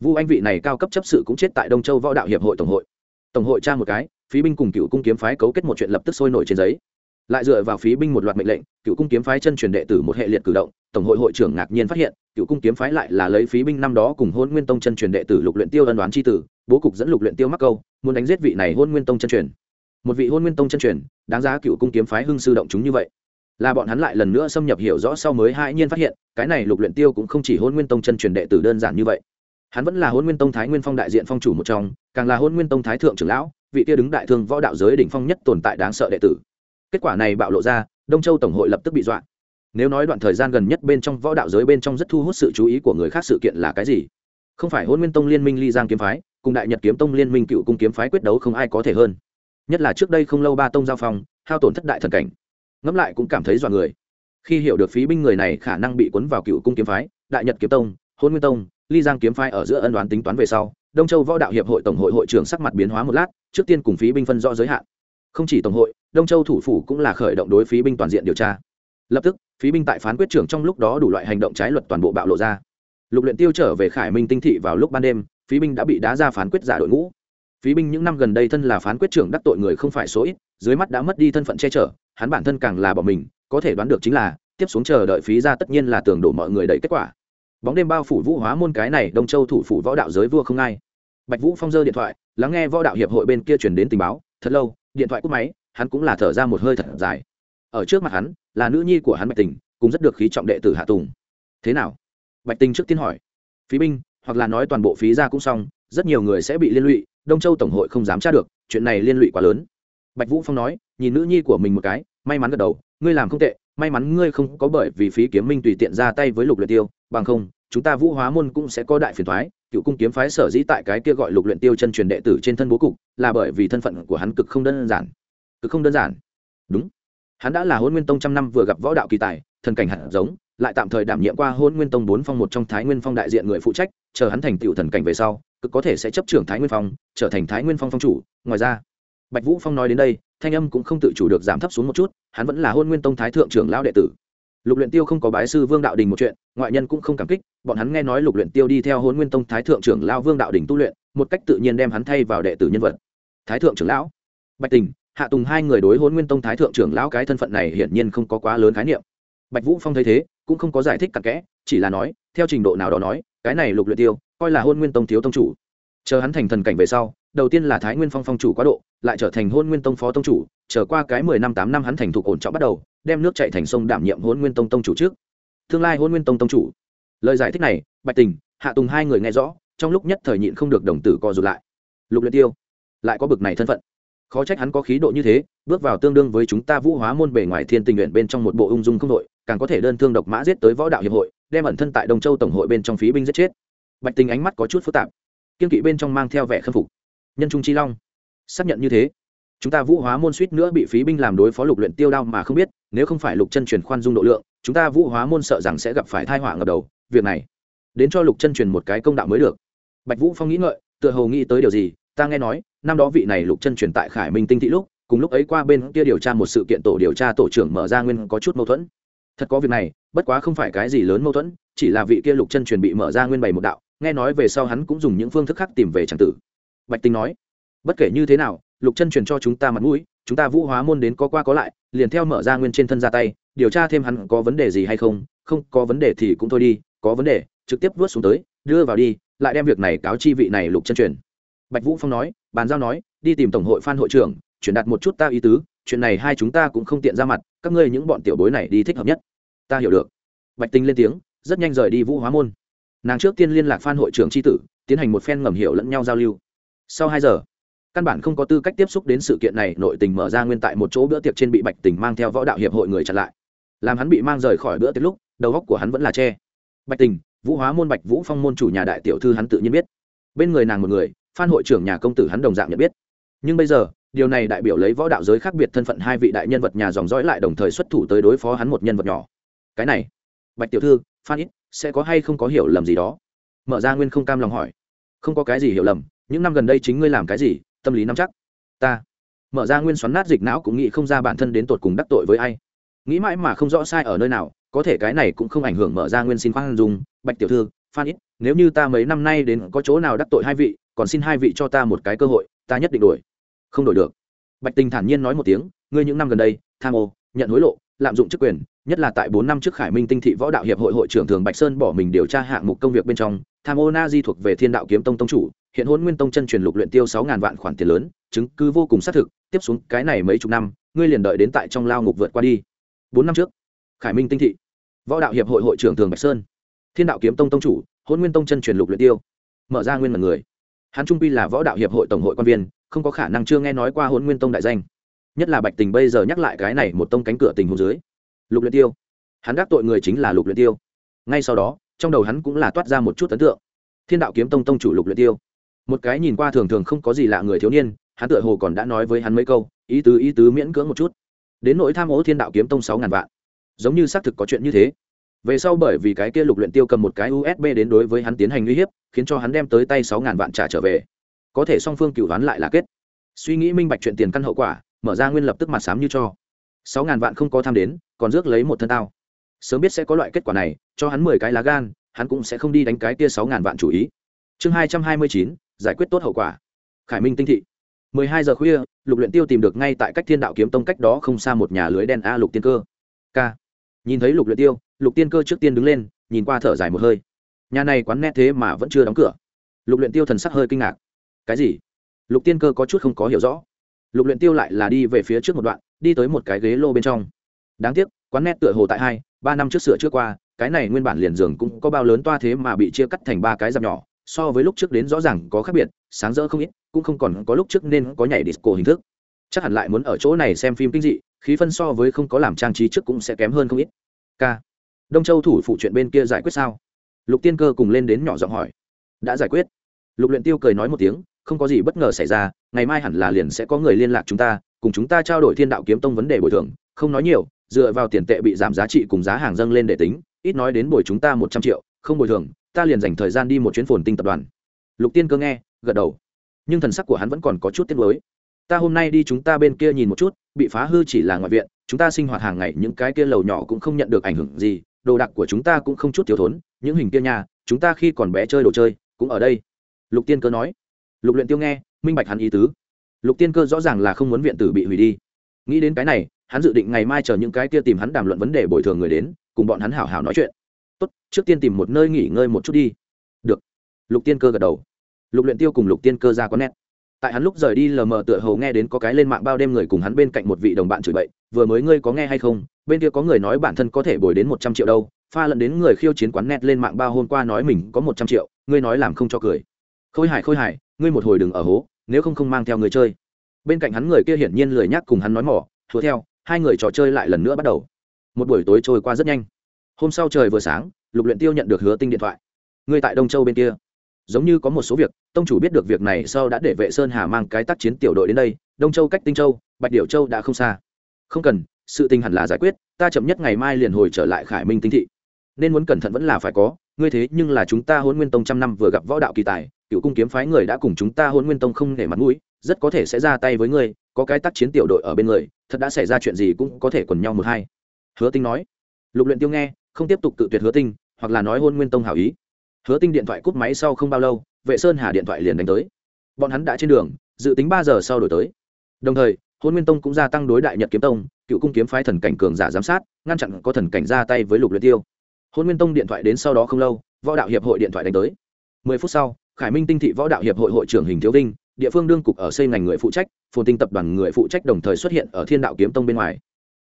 A: Vu anh vị này cao cấp chấp sự cũng chết tại đông châu võ đạo hiệp hội tổng hội. Tổng hội tra một cái, phí binh cùng cựu cung kiếm phái cấu kết một chuyện lập tức sôi nổi trên giấy lại dựa vào phí binh một loạt mệnh lệnh, cựu cung kiếm phái chân truyền đệ tử một hệ liệt cử động, tổng hội hội trưởng ngạc nhiên phát hiện, cựu cung kiếm phái lại là lấy phí binh năm đó cùng hôn nguyên tông chân truyền đệ tử lục luyện tiêu ân đoán chi tử, bố cục dẫn lục luyện tiêu mắc câu, muốn đánh giết vị này hôn nguyên tông chân truyền. Một vị hôn nguyên tông chân truyền, đáng giá cựu cung kiếm phái hưng sư động chúng như vậy. Là bọn hắn lại lần nữa xâm nhập hiểu rõ sau mới hai nhiên phát hiện, cái này lục luyện tiêu cũng không chỉ hôn nguyên tông chân truyền đệ tử đơn giản như vậy. Hắn vẫn là hôn nguyên tông thái nguyên phong đại diện phong chủ một trong, càng là hôn nguyên tông thái thượng trưởng lão, vị kia đứng đại thương võ đạo giới đỉnh phong nhất tồn tại đáng sợ đệ tử kết quả này bạo lộ ra, đông châu tổng hội lập tức bị dọa. Nếu nói đoạn thời gian gần nhất bên trong võ đạo giới bên trong rất thu hút sự chú ý của người khác sự kiện là cái gì? Không phải hôn nguyên tông liên minh ly giang kiếm phái, cùng đại nhật kiếm tông liên minh cựu cung kiếm phái quyết đấu không ai có thể hơn. Nhất là trước đây không lâu ba tông giao phong, hao tổn thất đại thần cảnh. Ngẫm lại cũng cảm thấy dọa người. Khi hiểu được phí binh người này khả năng bị cuốn vào cựu cung kiếm phái, đại nhật kiếm tông, hôn nguyên tông, ly giang kiếm phái ở giữa ân đoán tính toán về sau, đông châu võ đạo hiệp hội tổng hội hội trưởng sắc mặt biến hóa một lát, trước tiên cùng phí binh phân rõ giới hạn không chỉ tổng hội, đông châu thủ phủ cũng là khởi động đối phí binh toàn diện điều tra. Lập tức, phí binh tại phán quyết trưởng trong lúc đó đủ loại hành động trái luật toàn bộ bạo lộ ra. Lục luyện tiêu trở về khải minh tinh thị vào lúc ban đêm, phí binh đã bị đá ra phán quyết giả đội ngũ. Phí binh những năm gần đây thân là phán quyết trưởng đắc tội người không phải số ít, dưới mắt đã mất đi thân phận che chở, hắn bản thân càng là bỏ mình, có thể đoán được chính là, tiếp xuống chờ đợi phí ra tất nhiên là tường đổ mọi người đẩy kết quả. Bóng đêm bao phủ vũ hóa môn cái này, đông châu thủ phủ võ đạo giới vua không ai. Bạch vũ phong dơ điện thoại, lắng nghe võ đạo hiệp hội bên kia truyền đến tình báo, thật lâu điện thoại cúp máy, hắn cũng là thở ra một hơi thật dài. Ở trước mặt hắn là nữ nhi của hắn bạch tình, cũng rất được khí trọng đệ tử hạ tùng. Thế nào? Bạch tình trước tiên hỏi. Phí binh, hoặc là nói toàn bộ phí ra cũng xong, rất nhiều người sẽ bị liên lụy, đông châu tổng hội không dám tra được, chuyện này liên lụy quá lớn. Bạch vũ phong nói, nhìn nữ nhi của mình một cái, may mắn gật đầu, ngươi làm không tệ, may mắn ngươi không có bởi vì phí kiếm minh tùy tiện ra tay với lục luyện tiêu, bằng không, chúng ta vũ hóa môn cũng sẽ có đại phiền thoái cựu cung kiếm phái sở dĩ tại cái kia gọi lục luyện tiêu chân truyền đệ tử trên thân bố cục, là bởi vì thân phận của hắn cực không đơn giản. Cực không đơn giản. Đúng. Hắn đã là hôn nguyên tông trăm năm vừa gặp võ đạo kỳ tài, thần cảnh hạt giống, lại tạm thời đảm nhiệm qua hôn nguyên tông bốn phong một trong thái nguyên phong đại diện người phụ trách, chờ hắn thành tựu thần cảnh về sau, cực có thể sẽ chấp trưởng thái nguyên phong, trở thành thái nguyên phong phong chủ. Ngoài ra, bạch vũ phong nói đến đây, thanh âm cũng không tự chủ được giảm thấp xuống một chút, hắn vẫn là hôn nguyên tông thái thượng trưởng lão đệ tử lục luyện tiêu không có bái sư vương đạo đình một chuyện, ngoại nhân cũng không cảm kích, bọn hắn nghe nói lục luyện tiêu đi theo hôn nguyên tông thái thượng trưởng lão vương đạo đình tu luyện, một cách tự nhiên đem hắn thay vào đệ tử nhân vật. Thái thượng trưởng lão? Bạch tình, hạ tùng hai người đối hôn nguyên tông thái thượng trưởng lão cái thân phận này hiển nhiên không có quá lớn khái niệm. Bạch vũ phong thấy thế, cũng không có giải thích cặn kẽ, chỉ là nói, theo trình độ nào đó nói, cái này lục luyện tiêu, coi là hôn nguyên tông thiếu tông chủ. Chờ hắn thành thần cảnh về sau đầu tiên là thái nguyên phong phong chủ quá độ, lại trở thành hôn nguyên tông phó tông chủ, trở qua cái mười năm tám năm hắn thành thục ổn trọng bắt đầu, đem nước chạy thành sông đảm nhiệm hôn nguyên tông tông chủ trước. Tương lai hôn nguyên tông tông chủ. Lời giải thích này, bạch tình, hạ tùng hai người nghe rõ, trong lúc nhất thời nhịn không được đồng tử co rụt lại. Lục luyện tiêu, lại có bực này thân phận. Khó trách hắn có khí độ như thế, bước vào tương đương với chúng ta vũ hóa môn bề ngoài thiên tình nguyện bên trong một bộ ung dung không đội, càng có thể đơn thương độc mã giết tới võ đạo hiệp hội, đem ẩn thân tại đông châu tổng hội bên trong phí binh giết chết. Bạch tình ánh mắt có chút phức tạp. Kiên kỵ bên trong mang theo vẻ khâm phục nhân trung chi long. Xác nhận như thế, chúng ta vũ hóa môn suýt nữa bị phí binh làm đối phó lục luyện tiêu đao mà không biết, nếu không phải lục chân truyền khoan dung độ lượng, chúng ta vũ hóa môn sợ rằng sẽ gặp phải tai họa ngập đầu. Việc này, đến cho lục chân truyền một cái công đạo mới được. Bạch vũ phong nghĩ ngợi, tựa hồ nghĩ tới điều gì, ta nghe nói, năm đó vị này lục chân truyền tại khải minh tinh thị lúc, cùng lúc ấy qua bên kia điều tra một sự kiện tổ điều tra tổ trưởng mở ra nguyên có chút mâu thuẫn. Thật có việc này, bất quá không phải cái gì lớn mâu thuẫn, chỉ là vị kia lục chân truyền bị mở ra nguyên bày một đạo, nghe nói về sau hắn cũng dùng những phương thức khác tìm về tràng tử bạch tinh nói, bất kể như thế nào, lục chân truyền cho chúng ta mặt mũi, chúng ta vũ hóa môn đến có qua có lại, liền theo mở ra nguyên trên thân ra tay, điều tra thêm hắn có vấn đề gì hay không không có vấn đề thì cũng thôi đi, có vấn đề, trực tiếp vớt xuống tới, đưa vào đi, lại đem việc này cáo chi vị này lục chân truyền. Bạch vũ phong nói, bàn giao nói, đi tìm tổng hội phan hội trưởng chuyển đạt một chút ta ý tứ, chuyện này hai chúng ta cũng không tiện ra mặt, các ngươi những bọn tiểu bối này đi thích hợp nhất. Ta hiểu được. Bạch tinh lên tiếng, rất nhanh rời đi vũ hóa môn. Nàng trước tiên liên lạc phan hội trưởng tri tử, tiến hành một phen ngầm hiểu lẫn nhau giao lưu sau hai giờ, căn bản không có tư cách tiếp xúc đến sự kiện này, nội tình mở ra nguyên tại một chỗ bữa tiệc trên bị bạch tình mang theo võ đạo hiệp hội người chặn lại. Làm hắn bị mang rời khỏi bữa tiệc lúc, đầu góc của hắn vẫn là tre bạch tình, vũ hóa môn, bạch vũ phong môn chủ nhà đại tiểu thư hắn tự nhiên biết. Bên người nàng một người, phan hội trưởng nhà công tử hắn đồng dạng nhận biết. Nhưng bây giờ, điều này đại biểu lấy võ đạo giới khác biệt thân phận hai vị đại nhân vật nhà dòng dõi lại đồng thời xuất thủ tới đối phó hắn một nhân vật nhỏ. Cái này, bạch tiểu thư, phan ít, sẽ có hay không có hiểu lầm gì đó? Mở ra nguyên không cam lòng hỏi. Không có cái gì hiểu lầm những năm gần đây chính ngươi làm cái gì, tâm lý nắm chắc. Ta. Mở ra nguyên xoắn nát dịch não cũng nghĩ không ra bản thân đến tột cùng đắc tội với ai. Nghĩ mãi mà không rõ sai ở nơi nào, có thể cái này cũng không ảnh hưởng mở ra nguyên xin khoan dung. bạch tiểu thư, phan ít, nếu như ta mấy năm nay đến có chỗ nào đắc tội hai vị, còn xin hai vị cho ta một cái cơ hội, ta nhất định đổi không đổi được. Bạch tình thản nhiên nói một tiếng, ngươi những năm gần đây, tham ô, nhận hối lộ lạm dụng chức quyền, nhất là tại bốn năm trước khải minh tinh thị võ đạo hiệp hội hội trưởng thường bạch sơn bỏ mình điều tra hạng mục công việc bên trong, tham ô na di thuộc về thiên đạo kiếm tông tông chủ, hiện hôn nguyên tông chân truyền lục luyện tiêu sáu ngàn vạn khoản tiền lớn, chứng cứ vô cùng xác thực, tiếp xuống cái này mấy chục năm, ngươi liền đợi đến tại trong lao ngục vượt qua đi. Bốn năm trước, khải minh tinh thị võ đạo hiệp hội hội trưởng thường bạch sơn, thiên đạo kiếm tông tông chủ, hôn nguyên tông chân truyền lục luyện tiêu, mở ra nguyên mật người. Hắn trung pi là võ đạo hiệp hội tổng hội quan viên, không có khả năng chưa nghe nói qua hôn nguyên tông đại danh nhất là bạch tình bây giờ nhắc lại cái này một tông cánh cửa tình hồ dưới. Lục luyện tiêu. Hắn đắc tội người chính là lục luyện tiêu. Ngay sau đó, trong đầu hắn cũng là toát ra một chút ấn tượng. Thiên đạo kiếm tông tông chủ lục luyện tiêu. Một cái nhìn qua thường thường không có gì lạ người thiếu niên, hắn tựa hồ còn đã nói với hắn mấy câu, ý tứ ý tứ miễn cưỡng một chút. Đến nỗi tham ô thiên đạo kiếm tông sáu ngàn vạn. Giống như xác thực có chuyện như thế. Về sau bởi vì cái kia lục luyện tiêu cầm một cái usb đến đối với hắn tiến hành uy hiếp, khiến cho hắn đem tới tay sáu ngàn vạn trả trở về. Có thể song phương cựu đoán lại là kết. Suy nghĩ minh bạch chuyện tiền căn hậu quả mở ra nguyên lập tức mặt sám như cho. Sáu ngàn vạn không có tham đến, còn rước lấy một thân tao. Sớm biết sẽ có loại kết quả này, cho hắn mười cái lá gan, hắn cũng sẽ không đi đánh cái kia sáu ngàn vạn chủ ý. Chương hai trăm hai mươi chín, giải quyết tốt hậu quả. Khải minh tinh thị. Mười hai giờ khuya, lục luyện tiêu tìm được ngay tại cách thiên đạo kiếm tông cách đó không xa một nhà lưới đen a lục tiên cơ. K nhìn thấy lục luyện tiêu, lục tiên cơ trước tiên đứng lên, nhìn qua thở dài một hơi. Nhà này quán nét thế mà vẫn chưa đóng cửa. Lục luyện tiêu thần sắc hơi kinh ngạc. Cái gì? Lục tiên cơ có chút không có hiểu rõ lục luyện tiêu lại là đi về phía trước một đoạn, đi tới một cái ghế lô bên trong. Đáng tiếc, quán nét tựa hồ tại hai, ba năm trước sửa trước qua, cái này nguyên bản liền giường cũng có bao lớn toa thế mà bị chia cắt thành ba cái dạp nhỏ, so với lúc trước đến rõ ràng có khác biệt, sáng rỡ không ít, cũng không còn có lúc trước nên có nhảy disco hình thức. Chắc hẳn lại muốn ở chỗ này xem phim kinh dị, khí phân so với không có làm trang trí trước cũng sẽ kém hơn không ít. K. Đông châu thủ phụ chuyện bên kia giải quyết sao? Lục tiên cơ cùng lên đến nhỏ giọng hỏi. Đã giải quyết. Lục luyện tiêu cười nói một tiếng, không có gì bất ngờ xảy ra ngày mai hẳn là liền sẽ có người liên lạc chúng ta, cùng chúng ta trao đổi thiên đạo kiếm tông vấn đề bồi thường, không nói nhiều, dựa vào tiền tệ bị giảm giá trị cùng giá hàng dâng lên để tính, ít nói đến bồi chúng ta một trăm triệu, không bồi thường, ta liền dành thời gian đi một chuyến phồn tinh tập đoàn. Lục tiên cơ nghe, gật đầu. Nhưng thần sắc của hắn vẫn còn có chút tiếc nuối. Ta hôm nay đi chúng ta bên kia nhìn một chút, bị phá hư chỉ là ngoại viện, chúng ta sinh hoạt hàng ngày những cái kia lầu nhỏ cũng không nhận được ảnh hưởng gì, đồ đạc của chúng ta cũng không chút thiếu thốn, những hình kia nhà, chúng ta khi còn bé chơi đồ chơi, cũng ở đây. Lục tiên cơ nói. Lục luyện tiêu nghe minh bạch hắn ý tứ. Lục tiên cơ rõ ràng là không muốn viện tử bị hủy đi. Nghĩ đến cái này, hắn dự định ngày mai chờ những cái kia tìm hắn đàm luận vấn đề bồi thường người đến, cùng bọn hắn hảo hảo nói chuyện. Tốt, trước tiên tìm một nơi nghỉ ngơi một chút đi. Được. Lục tiên cơ gật đầu. Lục luyện tiêu cùng lục tiên cơ ra quán nét tại hắn lúc rời đi lờ mờ tựa hầu nghe đến có cái lên mạng bao đêm người cùng hắn bên cạnh một vị đồng bạn chửi bậy, vừa mới ngươi có nghe hay không? Bên kia có người nói bản thân có thể bồi đến một trăm triệu đâu, pha lẫn đến người khiêu chiến quán net lên mạng bao hôm qua nói mình có một trăm triệu, ngươi nói làm không cho cười. Khôi hài khôi hài ngươi một hồi đừng ở hố, nếu không không mang theo người chơi. Bên cạnh hắn người kia hiển nhiên lười nhắc cùng hắn nói mỏ, thua theo, hai người trò chơi lại lần nữa bắt đầu. Một buổi tối trôi qua rất nhanh. Hôm sau trời vừa sáng, lục luyện tiêu nhận được hứa tinh điện thoại. Ngươi tại đông châu bên kia. Giống như có một số việc, tông chủ biết được việc này sau đã để vệ sơn hà mang cái tác chiến tiểu đội đến đây, đông châu cách tinh châu, bạch điểu châu đã không xa. Không cần, sự tình hẳn là giải quyết, ta chậm nhất ngày mai liền hồi trở lại khải minh tinh thị. Nên muốn cẩn thận vẫn là phải có, ngươi thế nhưng là chúng ta hôn nguyên tông trăm năm vừa gặp võ đạo kỳ tài cựu cung kiếm phái người đã cùng chúng ta hôn nguyên tông không để mặt mũi, rất có thể sẽ ra tay với ngươi, có cái tác chiến tiểu đội ở bên người, thật đã xảy ra chuyện gì cũng có thể quần nhau một hai. Hứa tinh nói. Lục luyện tiêu nghe, không tiếp tục tự tuyệt hứa tinh, hoặc là nói hôn nguyên tông hảo ý. Hứa tinh điện thoại cúp máy sau không bao lâu, vệ sơn hà điện thoại liền đánh tới. Bọn hắn đã trên đường, dự tính ba giờ sau đổi tới. Đồng thời hôn nguyên tông cũng gia tăng đối đại nhật kiếm tông, cựu cung kiếm phái thần cảnh cường giả giám sát, ngăn chặn có thần cảnh ra tay với lục luyện tiêu. Hôn nguyên tông điện thoại đến sau đó không lâu, võ đạo hiệp hội điện thoại đánh tới. Mười phút sau khải minh tinh thị võ đạo hiệp hội hội trưởng hình thiếu vinh, địa phương đương cục ở xây ngành người phụ trách, phồn tinh tập đoàn người phụ trách đồng thời xuất hiện ở thiên đạo kiếm tông bên ngoài.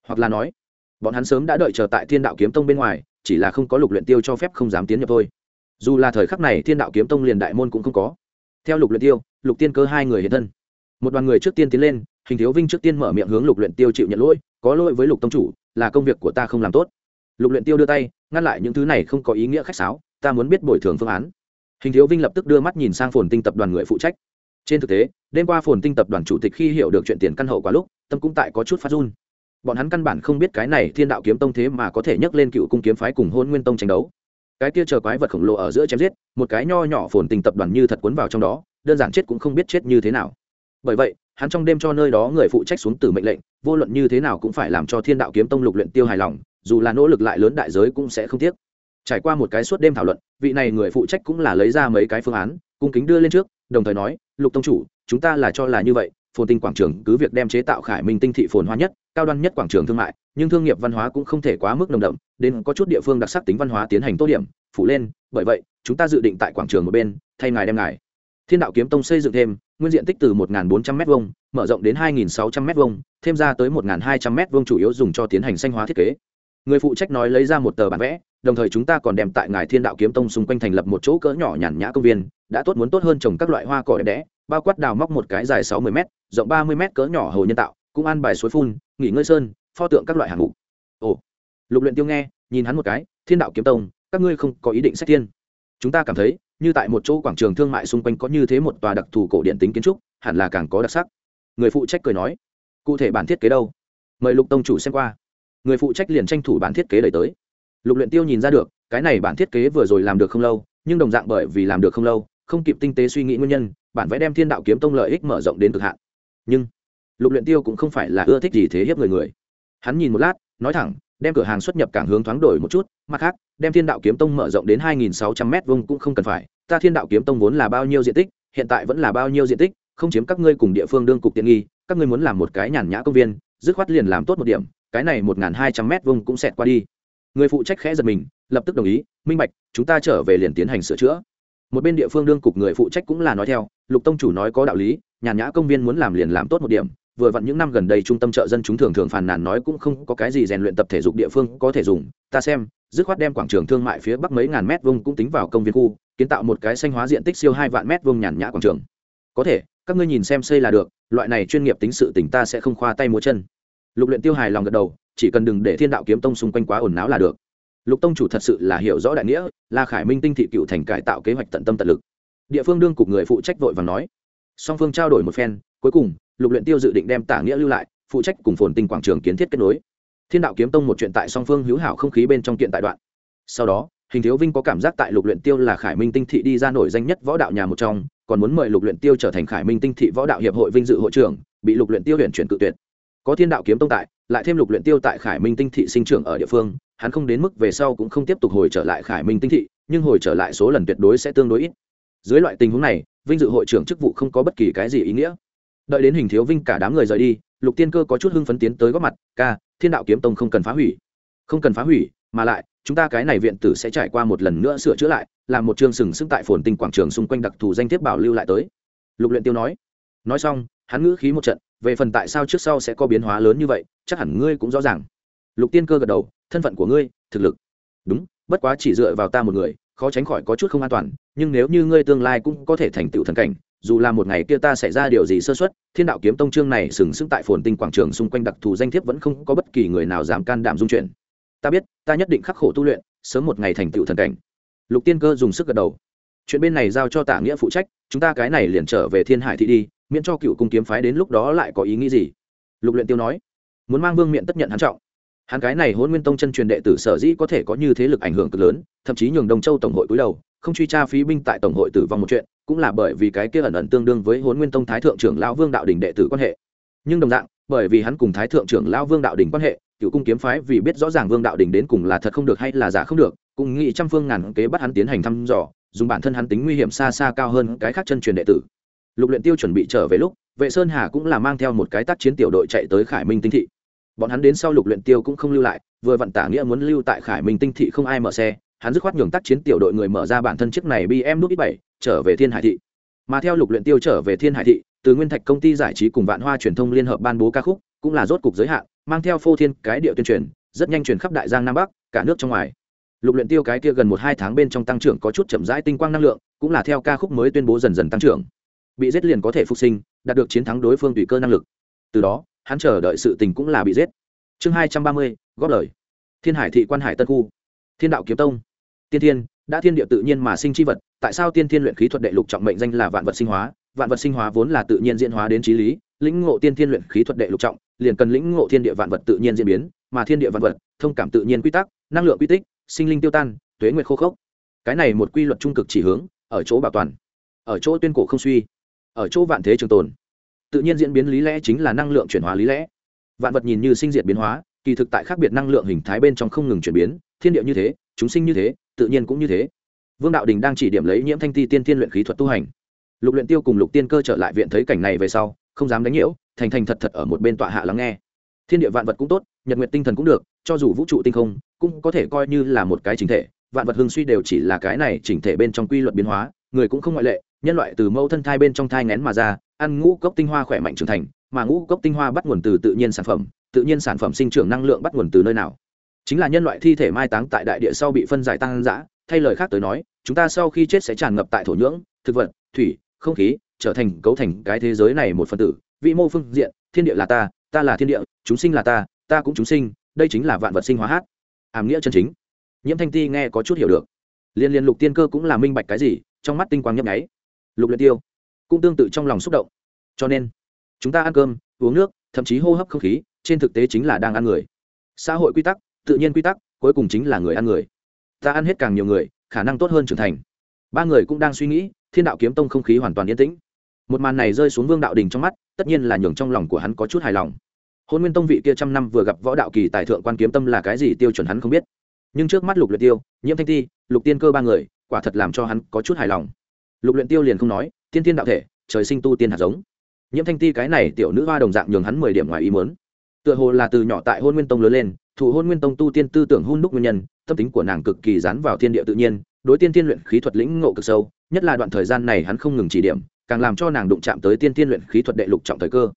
A: Hoặc là nói, bọn hắn sớm đã đợi chờ tại thiên đạo kiếm tông bên ngoài, chỉ là không có lục luyện tiêu cho phép không dám tiến nhập thôi. Dù là thời khắc này thiên đạo kiếm tông liền đại môn cũng không có. Theo lục luyện tiêu, lục tiên cơ hai người hiện thân. Một đoàn người trước tiên tiến lên, hình thiếu vinh trước tiên mở miệng hướng lục luyện tiêu chịu nhận lỗi, có lỗi với lục tông chủ, là công việc của ta không làm tốt. Lục luyện tiêu đưa tay, ngăn lại những thứ này không có ý nghĩa khách sáo, ta muốn biết bồi thường phương án hình thiếu vinh lập tức đưa mắt nhìn sang phồn tinh tập đoàn người phụ trách. Trên thực tế, đêm qua phồn tinh tập đoàn chủ tịch khi hiểu được chuyện tiền căn hậu quá lúc, tâm cũng tại có chút phát run. Bọn hắn căn bản không biết cái này thiên đạo kiếm tông thế mà có thể nhấc lên cựu cung kiếm phái cùng hôn nguyên tông tranh đấu. Cái kia chờ quái vật khổng lồ ở giữa chém giết, một cái nho nhỏ phồn tinh tập đoàn như thật cuốn vào trong đó, đơn giản chết cũng không biết chết như thế nào. Bởi vậy, hắn trong đêm cho nơi đó người phụ trách xuống từ mệnh lệnh, vô luận như thế nào cũng phải làm cho thiên đạo kiếm tông lục luyện tiêu hài lòng, dù là nỗ lực lại lớn đại giới cũng sẽ không tiếc trải qua một cái suốt đêm thảo luận, vị này người phụ trách cũng là lấy ra mấy cái phương án, cung kính đưa lên trước, đồng thời nói, lục tông chủ, chúng ta là cho là như vậy, phồn tinh quảng trường cứ việc đem chế tạo khải minh tinh thị phồn hoa nhất, cao đoan nhất quảng trường thương mại, nhưng thương nghiệp văn hóa cũng không thể quá mức nồng đậm, đến có chút địa phương đặc sắc tính văn hóa tiến hành tốt điểm, phủ lên, bởi vậy, chúng ta dự định tại quảng trường một bên, thay ngài đem ngài. Thiên đạo kiếm tông xây dựng thêm, nguyên diện tích từ 1.400 m hai mở rộng đến 2.600 m hai thêm ra tới 1.200 m hai chủ yếu dùng cho tiến hành xanh hóa thiết kế người phụ trách nói lấy ra một tờ bản vẽ, đồng thời chúng ta còn đem tại ngài thiên đạo kiếm tông xung quanh thành lập một chỗ cỡ nhỏ nhàn nhã công viên, đã tốt muốn tốt hơn trồng các loại hoa cỏ đẹp đẽ, bao quát đào móc một cái dài sáu mươi m rộng ba mươi m cỡ nhỏ hồ nhân tạo, cũng ăn bài suối phun, nghỉ ngơi sơn, pho tượng các loại hàng ngũ. ồ, lục luyện tiêu nghe, nhìn hắn một cái, thiên đạo kiếm tông, các ngươi không có ý định xét thiên. Chúng ta cảm thấy, như tại một chỗ quảng trường thương mại xung quanh có như thế một tòa đặc thù cổ điện tính kiến trúc, hẳn là càng có đặc sắc. Người phụ trách cười nói, cụ thể bản thiết kế đâu? Mời lục tông chủ xem qua người phụ trách liền tranh thủ bản thiết kế đẩy tới. Lục luyện tiêu nhìn ra được, cái này bản thiết kế vừa rồi làm được không lâu, nhưng đồng dạng bởi vì làm được không lâu, không kịp tinh tế suy nghĩ nguyên nhân, bản vẽ đem thiên đạo kiếm tông lợi ích mở rộng đến cực hạn. Nhưng, lục luyện tiêu cũng không phải là ưa thích gì thế hiếp người người. Hắn nhìn một lát, nói thẳng, đem cửa hàng xuất nhập cảng hướng thoáng đổi một chút, mặt khác, đem thiên đạo kiếm tông mở rộng đến 2.600 m vuông cũng không cần phải. Ta thiên đạo kiếm tông vốn là bao nhiêu diện tích, hiện tại vẫn là bao nhiêu diện tích, không chiếm các ngươi cùng địa phương đương cục tiện nghi, các ngươi muốn làm một cái nhàn nhã công viên, dứt khoát liền làm tốt một điểm cái này một hai trăm mét vuông cũng xẹt qua đi. Người phụ trách khẽ giật mình, lập tức đồng ý, minh bạch, chúng ta trở về liền tiến hành sửa chữa. Một bên địa phương đương cục người phụ trách cũng là nói theo, lục tông chủ nói có đạo lý, nhàn nhã công viên muốn làm liền làm tốt một điểm, vừa vặn những năm gần đây trung tâm chợ dân chúng thường thường phàn nàn nói cũng không có cái gì rèn luyện tập thể dục địa phương có thể dùng. Ta xem, dứt khoát đem quảng trường thương mại phía bắc mấy ngàn mét vuông cũng tính vào công viên khu, kiến tạo một cái xanh hóa diện tích siêu hai vạn mét vuông nhàn nhã quảng trường. Có thể, các ngươi nhìn xem xây là được, loại này chuyên nghiệp tính sự tỉnh ta sẽ không khoa tay múa chân lục luyện tiêu hài lòng gật đầu, chỉ cần đừng để thiên đạo kiếm tông xung quanh quá ồn náo là được. Lục tông chủ thật sự là hiểu rõ đại nghĩa, là khải minh tinh thị cựu thành cải tạo kế hoạch tận tâm tận lực. Địa phương đương cục người phụ trách vội và nói. Song phương trao đổi một phen, cuối cùng, lục luyện tiêu dự định đem tả nghĩa lưu lại, phụ trách cùng phồn tinh quảng trường kiến thiết kết nối. Thiên đạo kiếm tông một chuyện tại song phương hữu hảo không khí bên trong kiện tại đoạn. Sau đó, hình thiếu vinh có cảm giác tại lục luyện tiêu là khải minh tinh thị đi ra nổi danh nhất võ đạo nhà một trong, còn muốn mời lục luyện tiêu trở thành khải minh tinh thị võ đạo hiệp hội vinh dự hội trưởng, bị lục luyện tiêu huyền chuyển cự tuyệt có thiên đạo kiếm tông tại, lại thêm lục luyện tiêu tại khải minh tinh thị sinh trưởng ở địa phương, hắn không đến mức về sau cũng không tiếp tục hồi trở lại khải minh tinh thị, nhưng hồi trở lại số lần tuyệt đối sẽ tương đối ít. Dưới loại tình huống này, vinh dự hội trưởng chức vụ không có bất kỳ cái gì ý nghĩa. Đợi đến hình thiếu vinh cả đám người rời đi, lục tiên cơ có chút hưng phấn tiến tới góp mặt, ca, thiên đạo kiếm tông không cần phá hủy. Không cần phá hủy, mà lại, chúng ta cái này viện tử sẽ trải qua một lần nữa sửa chữa lại, làm một chương sừng sững tại phồn tinh quảng trường xung quanh đặc thù danh thiếp bảo lưu lại tới. Lục luyện tiêu nói. Nói xong, hắn ngữ khí một trận về phần tại sao trước sau sẽ có biến hóa lớn như vậy, chắc hẳn ngươi cũng rõ ràng. Lục tiên cơ gật đầu, thân phận của ngươi, thực lực. Đúng, bất quá chỉ dựa vào ta một người, khó tránh khỏi có chút không an toàn, nhưng nếu như ngươi tương lai cũng có thể thành tựu thần cảnh, dù là một ngày kia ta xảy ra điều gì sơ xuất thiên đạo kiếm tông trương này sừng sững tại phồn tinh quảng trường xung quanh đặc thù danh thiếp vẫn không có bất kỳ người nào dám can đảm dung chuyện. Ta biết, ta nhất định khắc khổ tu luyện, sớm một ngày thành tựu thần cảnh. Lục tiên cơ dùng sức gật đầu. Chuyện bên này giao cho tả nghĩa phụ trách, chúng ta cái này liền trở về thiên hải thị đi miễn cho cựu cung kiếm phái đến lúc đó lại có ý nghĩ gì? Lục luyện tiêu nói, muốn mang vương miện tất nhận hắn trọng. Hắn cái này hôn nguyên tông chân truyền đệ tử sở dĩ có thể có như thế lực ảnh hưởng cực lớn, thậm chí nhường đồng châu tổng hội cúi đầu, không truy tra phí binh tại tổng hội tử vong một chuyện, cũng là bởi vì cái kia ẩn ẩn tương đương với hôn nguyên tông thái thượng trưởng lão vương đạo đình đệ tử quan hệ. Nhưng đồng dạng, bởi vì hắn cùng thái thượng trưởng lão vương đạo đình quan hệ, cựu cung kiếm phái vì biết rõ ràng vương đạo đình đến cùng là thật không được hay là giả không được, cũng nghĩ trăm phương ngàn kế bắt hắn tiến hành thăm dò, dùng bản thân hắn tính nguy hiểm xa xa cao hơn cái khác chân truyền đệ tử lục luyện tiêu chuẩn bị trở về lúc, vệ sơn hà cũng là mang theo một cái tác chiến tiểu đội chạy tới khải minh tinh thị. Bọn hắn đến sau lục luyện tiêu cũng không lưu lại, vừa vận tả nghĩa muốn lưu tại khải minh tinh thị không ai mở xe, hắn dứt khoát nhường tác chiến tiểu đội người mở ra bản thân chiếc này bm nút ít bảy, trở về thiên hải thị. Mà theo lục luyện tiêu trở về thiên hải thị, từ nguyên thạch công ty giải trí cùng vạn hoa truyền thông liên hợp ban bố ca khúc, cũng là rốt cục giới hạn, mang theo phô thiên cái điệu tuyên truyền, rất nhanh truyền khắp đại giang nam bắc, cả nước trong ngoài. Lục luyện tiêu cái kia gần một hai tháng bên trong tăng trưởng có chút chậm rãi tinh quang năng lượng, cũng là theo ca khúc mới tuyên bố dần dần tăng trưởng bị giết liền có thể phục sinh, đạt được chiến thắng đối phương tùy cơ năng lực. Từ đó, hắn chờ đợi sự tình cũng là bị giết. Chương hai trăm ba mươi, góp lời. Thiên hải thị quan hải tân khu. Thiên đạo kiếm tông. Tiên thiên, đã thiên địa tự nhiên mà sinh chi vật, tại sao tiên thiên luyện khí thuật đệ lục trọng mệnh danh là vạn vật sinh hóa? Vạn vật sinh hóa vốn là tự nhiên diễn hóa đến trí lý, lĩnh ngộ tiên thiên luyện khí thuật đệ lục trọng, liền cần lĩnh ngộ thiên địa vạn vật tự nhiên diễn biến, mà thiên địa vạn vật, thông cảm tự nhiên quy tắc, năng lượng quy tích, sinh linh tiêu tan, tuế nguyệt khô khốc. Cái này một quy luật trung cực chỉ hướng, ở chỗ bảo toàn, ở chỗ tuyên cổ không suy ở chỗ vạn thế trường tồn. Tự nhiên diễn biến lý lẽ chính là năng lượng chuyển hóa lý lẽ. Vạn vật nhìn như sinh diệt biến hóa, kỳ thực tại khác biệt năng lượng hình thái bên trong không ngừng chuyển biến, thiên địa như thế, chúng sinh như thế, tự nhiên cũng như thế. Vương đạo đình đang chỉ điểm lấy nhiễm thanh ti tiên tiên luyện khí thuật tu hành. Lục luyện tiêu cùng lục tiên cơ trở lại viện thấy cảnh này về sau, không dám đánh nhiễu, thành thành thật thật ở một bên tọa hạ lắng nghe. Thiên địa vạn vật cũng tốt, nhật nguyệt tinh thần cũng được, cho dù vũ trụ tinh không, cũng có thể coi như là một cái chính thể. Vạn vật hưng suy đều chỉ là cái này chỉnh thể bên trong quy luật biến hóa, người cũng không ngoại lệ nhân loại từ mẫu thân thai bên trong thai ngén mà ra, ăn ngũ cốc tinh hoa khỏe mạnh trưởng thành, mà ngũ cốc tinh hoa bắt nguồn từ tự nhiên sản phẩm, tự nhiên sản phẩm sinh trưởng năng lượng bắt nguồn từ nơi nào? Chính là nhân loại thi thể mai táng tại đại địa sau bị phân giải tăng giã thay lời khác tới nói, chúng ta sau khi chết sẽ tràn ngập tại thổ nhưỡng, thực vật, thủy, không khí, trở thành, cấu thành cái thế giới này một phần tử. Vị mô phương diện, thiên địa là ta ta là thiên địa, chúng sinh là ta ta cũng chúng sinh, đây chính là vạn vật sinh hóa hát. Hàm nghĩa chân chính. Nhiễm thanh ti nghe có chút hiểu được. Liên liên lục tiên cơ cũng là minh bạch cái gì, trong mắt tinh quang nhấp nháy lục luyện tiêu cũng tương tự trong lòng xúc động. Cho nên, chúng ta ăn cơm, uống nước, thậm chí hô hấp không khí, trên thực tế chính là đang ăn người. Xã hội quy tắc, tự nhiên quy tắc, cuối cùng chính là người ăn người. Ta ăn hết càng nhiều người, khả năng tốt hơn trưởng thành. Ba người cũng đang suy nghĩ, thiên đạo kiếm tông không khí hoàn toàn yên tĩnh. Một màn này rơi xuống vương đạo đình trong mắt, tất nhiên là nhường trong lòng của hắn có chút hài lòng. Hôn nguyên tông vị kia trăm năm vừa gặp võ đạo kỳ tài thượng quan kiếm tâm là cái gì tiêu chuẩn hắn không biết. Nhưng trước mắt lục luyện tiêu, nhiễm thanh ti, lục tiên cơ ba người, quả thật làm cho hắn có chút hài lòng lục luyện tiêu liền không nói, tiên tiên đạo thể, trời sinh tu tiên hạt giống. Nhiễm thanh ti cái này tiểu nữ hoa đồng dạng nhường hắn mười điểm ngoài ý muốn. Tựa hồ là từ nhỏ tại hôn nguyên tông lớn lên thủ hôn nguyên tông tu tiên tư tưởng hôn đúc nguyên nhân, tâm tính của nàng cực kỳ dán vào thiên địa tự nhiên, đối tiên tiên luyện khí thuật lĩnh ngộ cực sâu, nhất là đoạn thời gian này hắn không ngừng chỉ điểm, càng làm cho nàng đụng chạm tới tiên tiên luyện khí thuật đệ lục trọng thời cơ.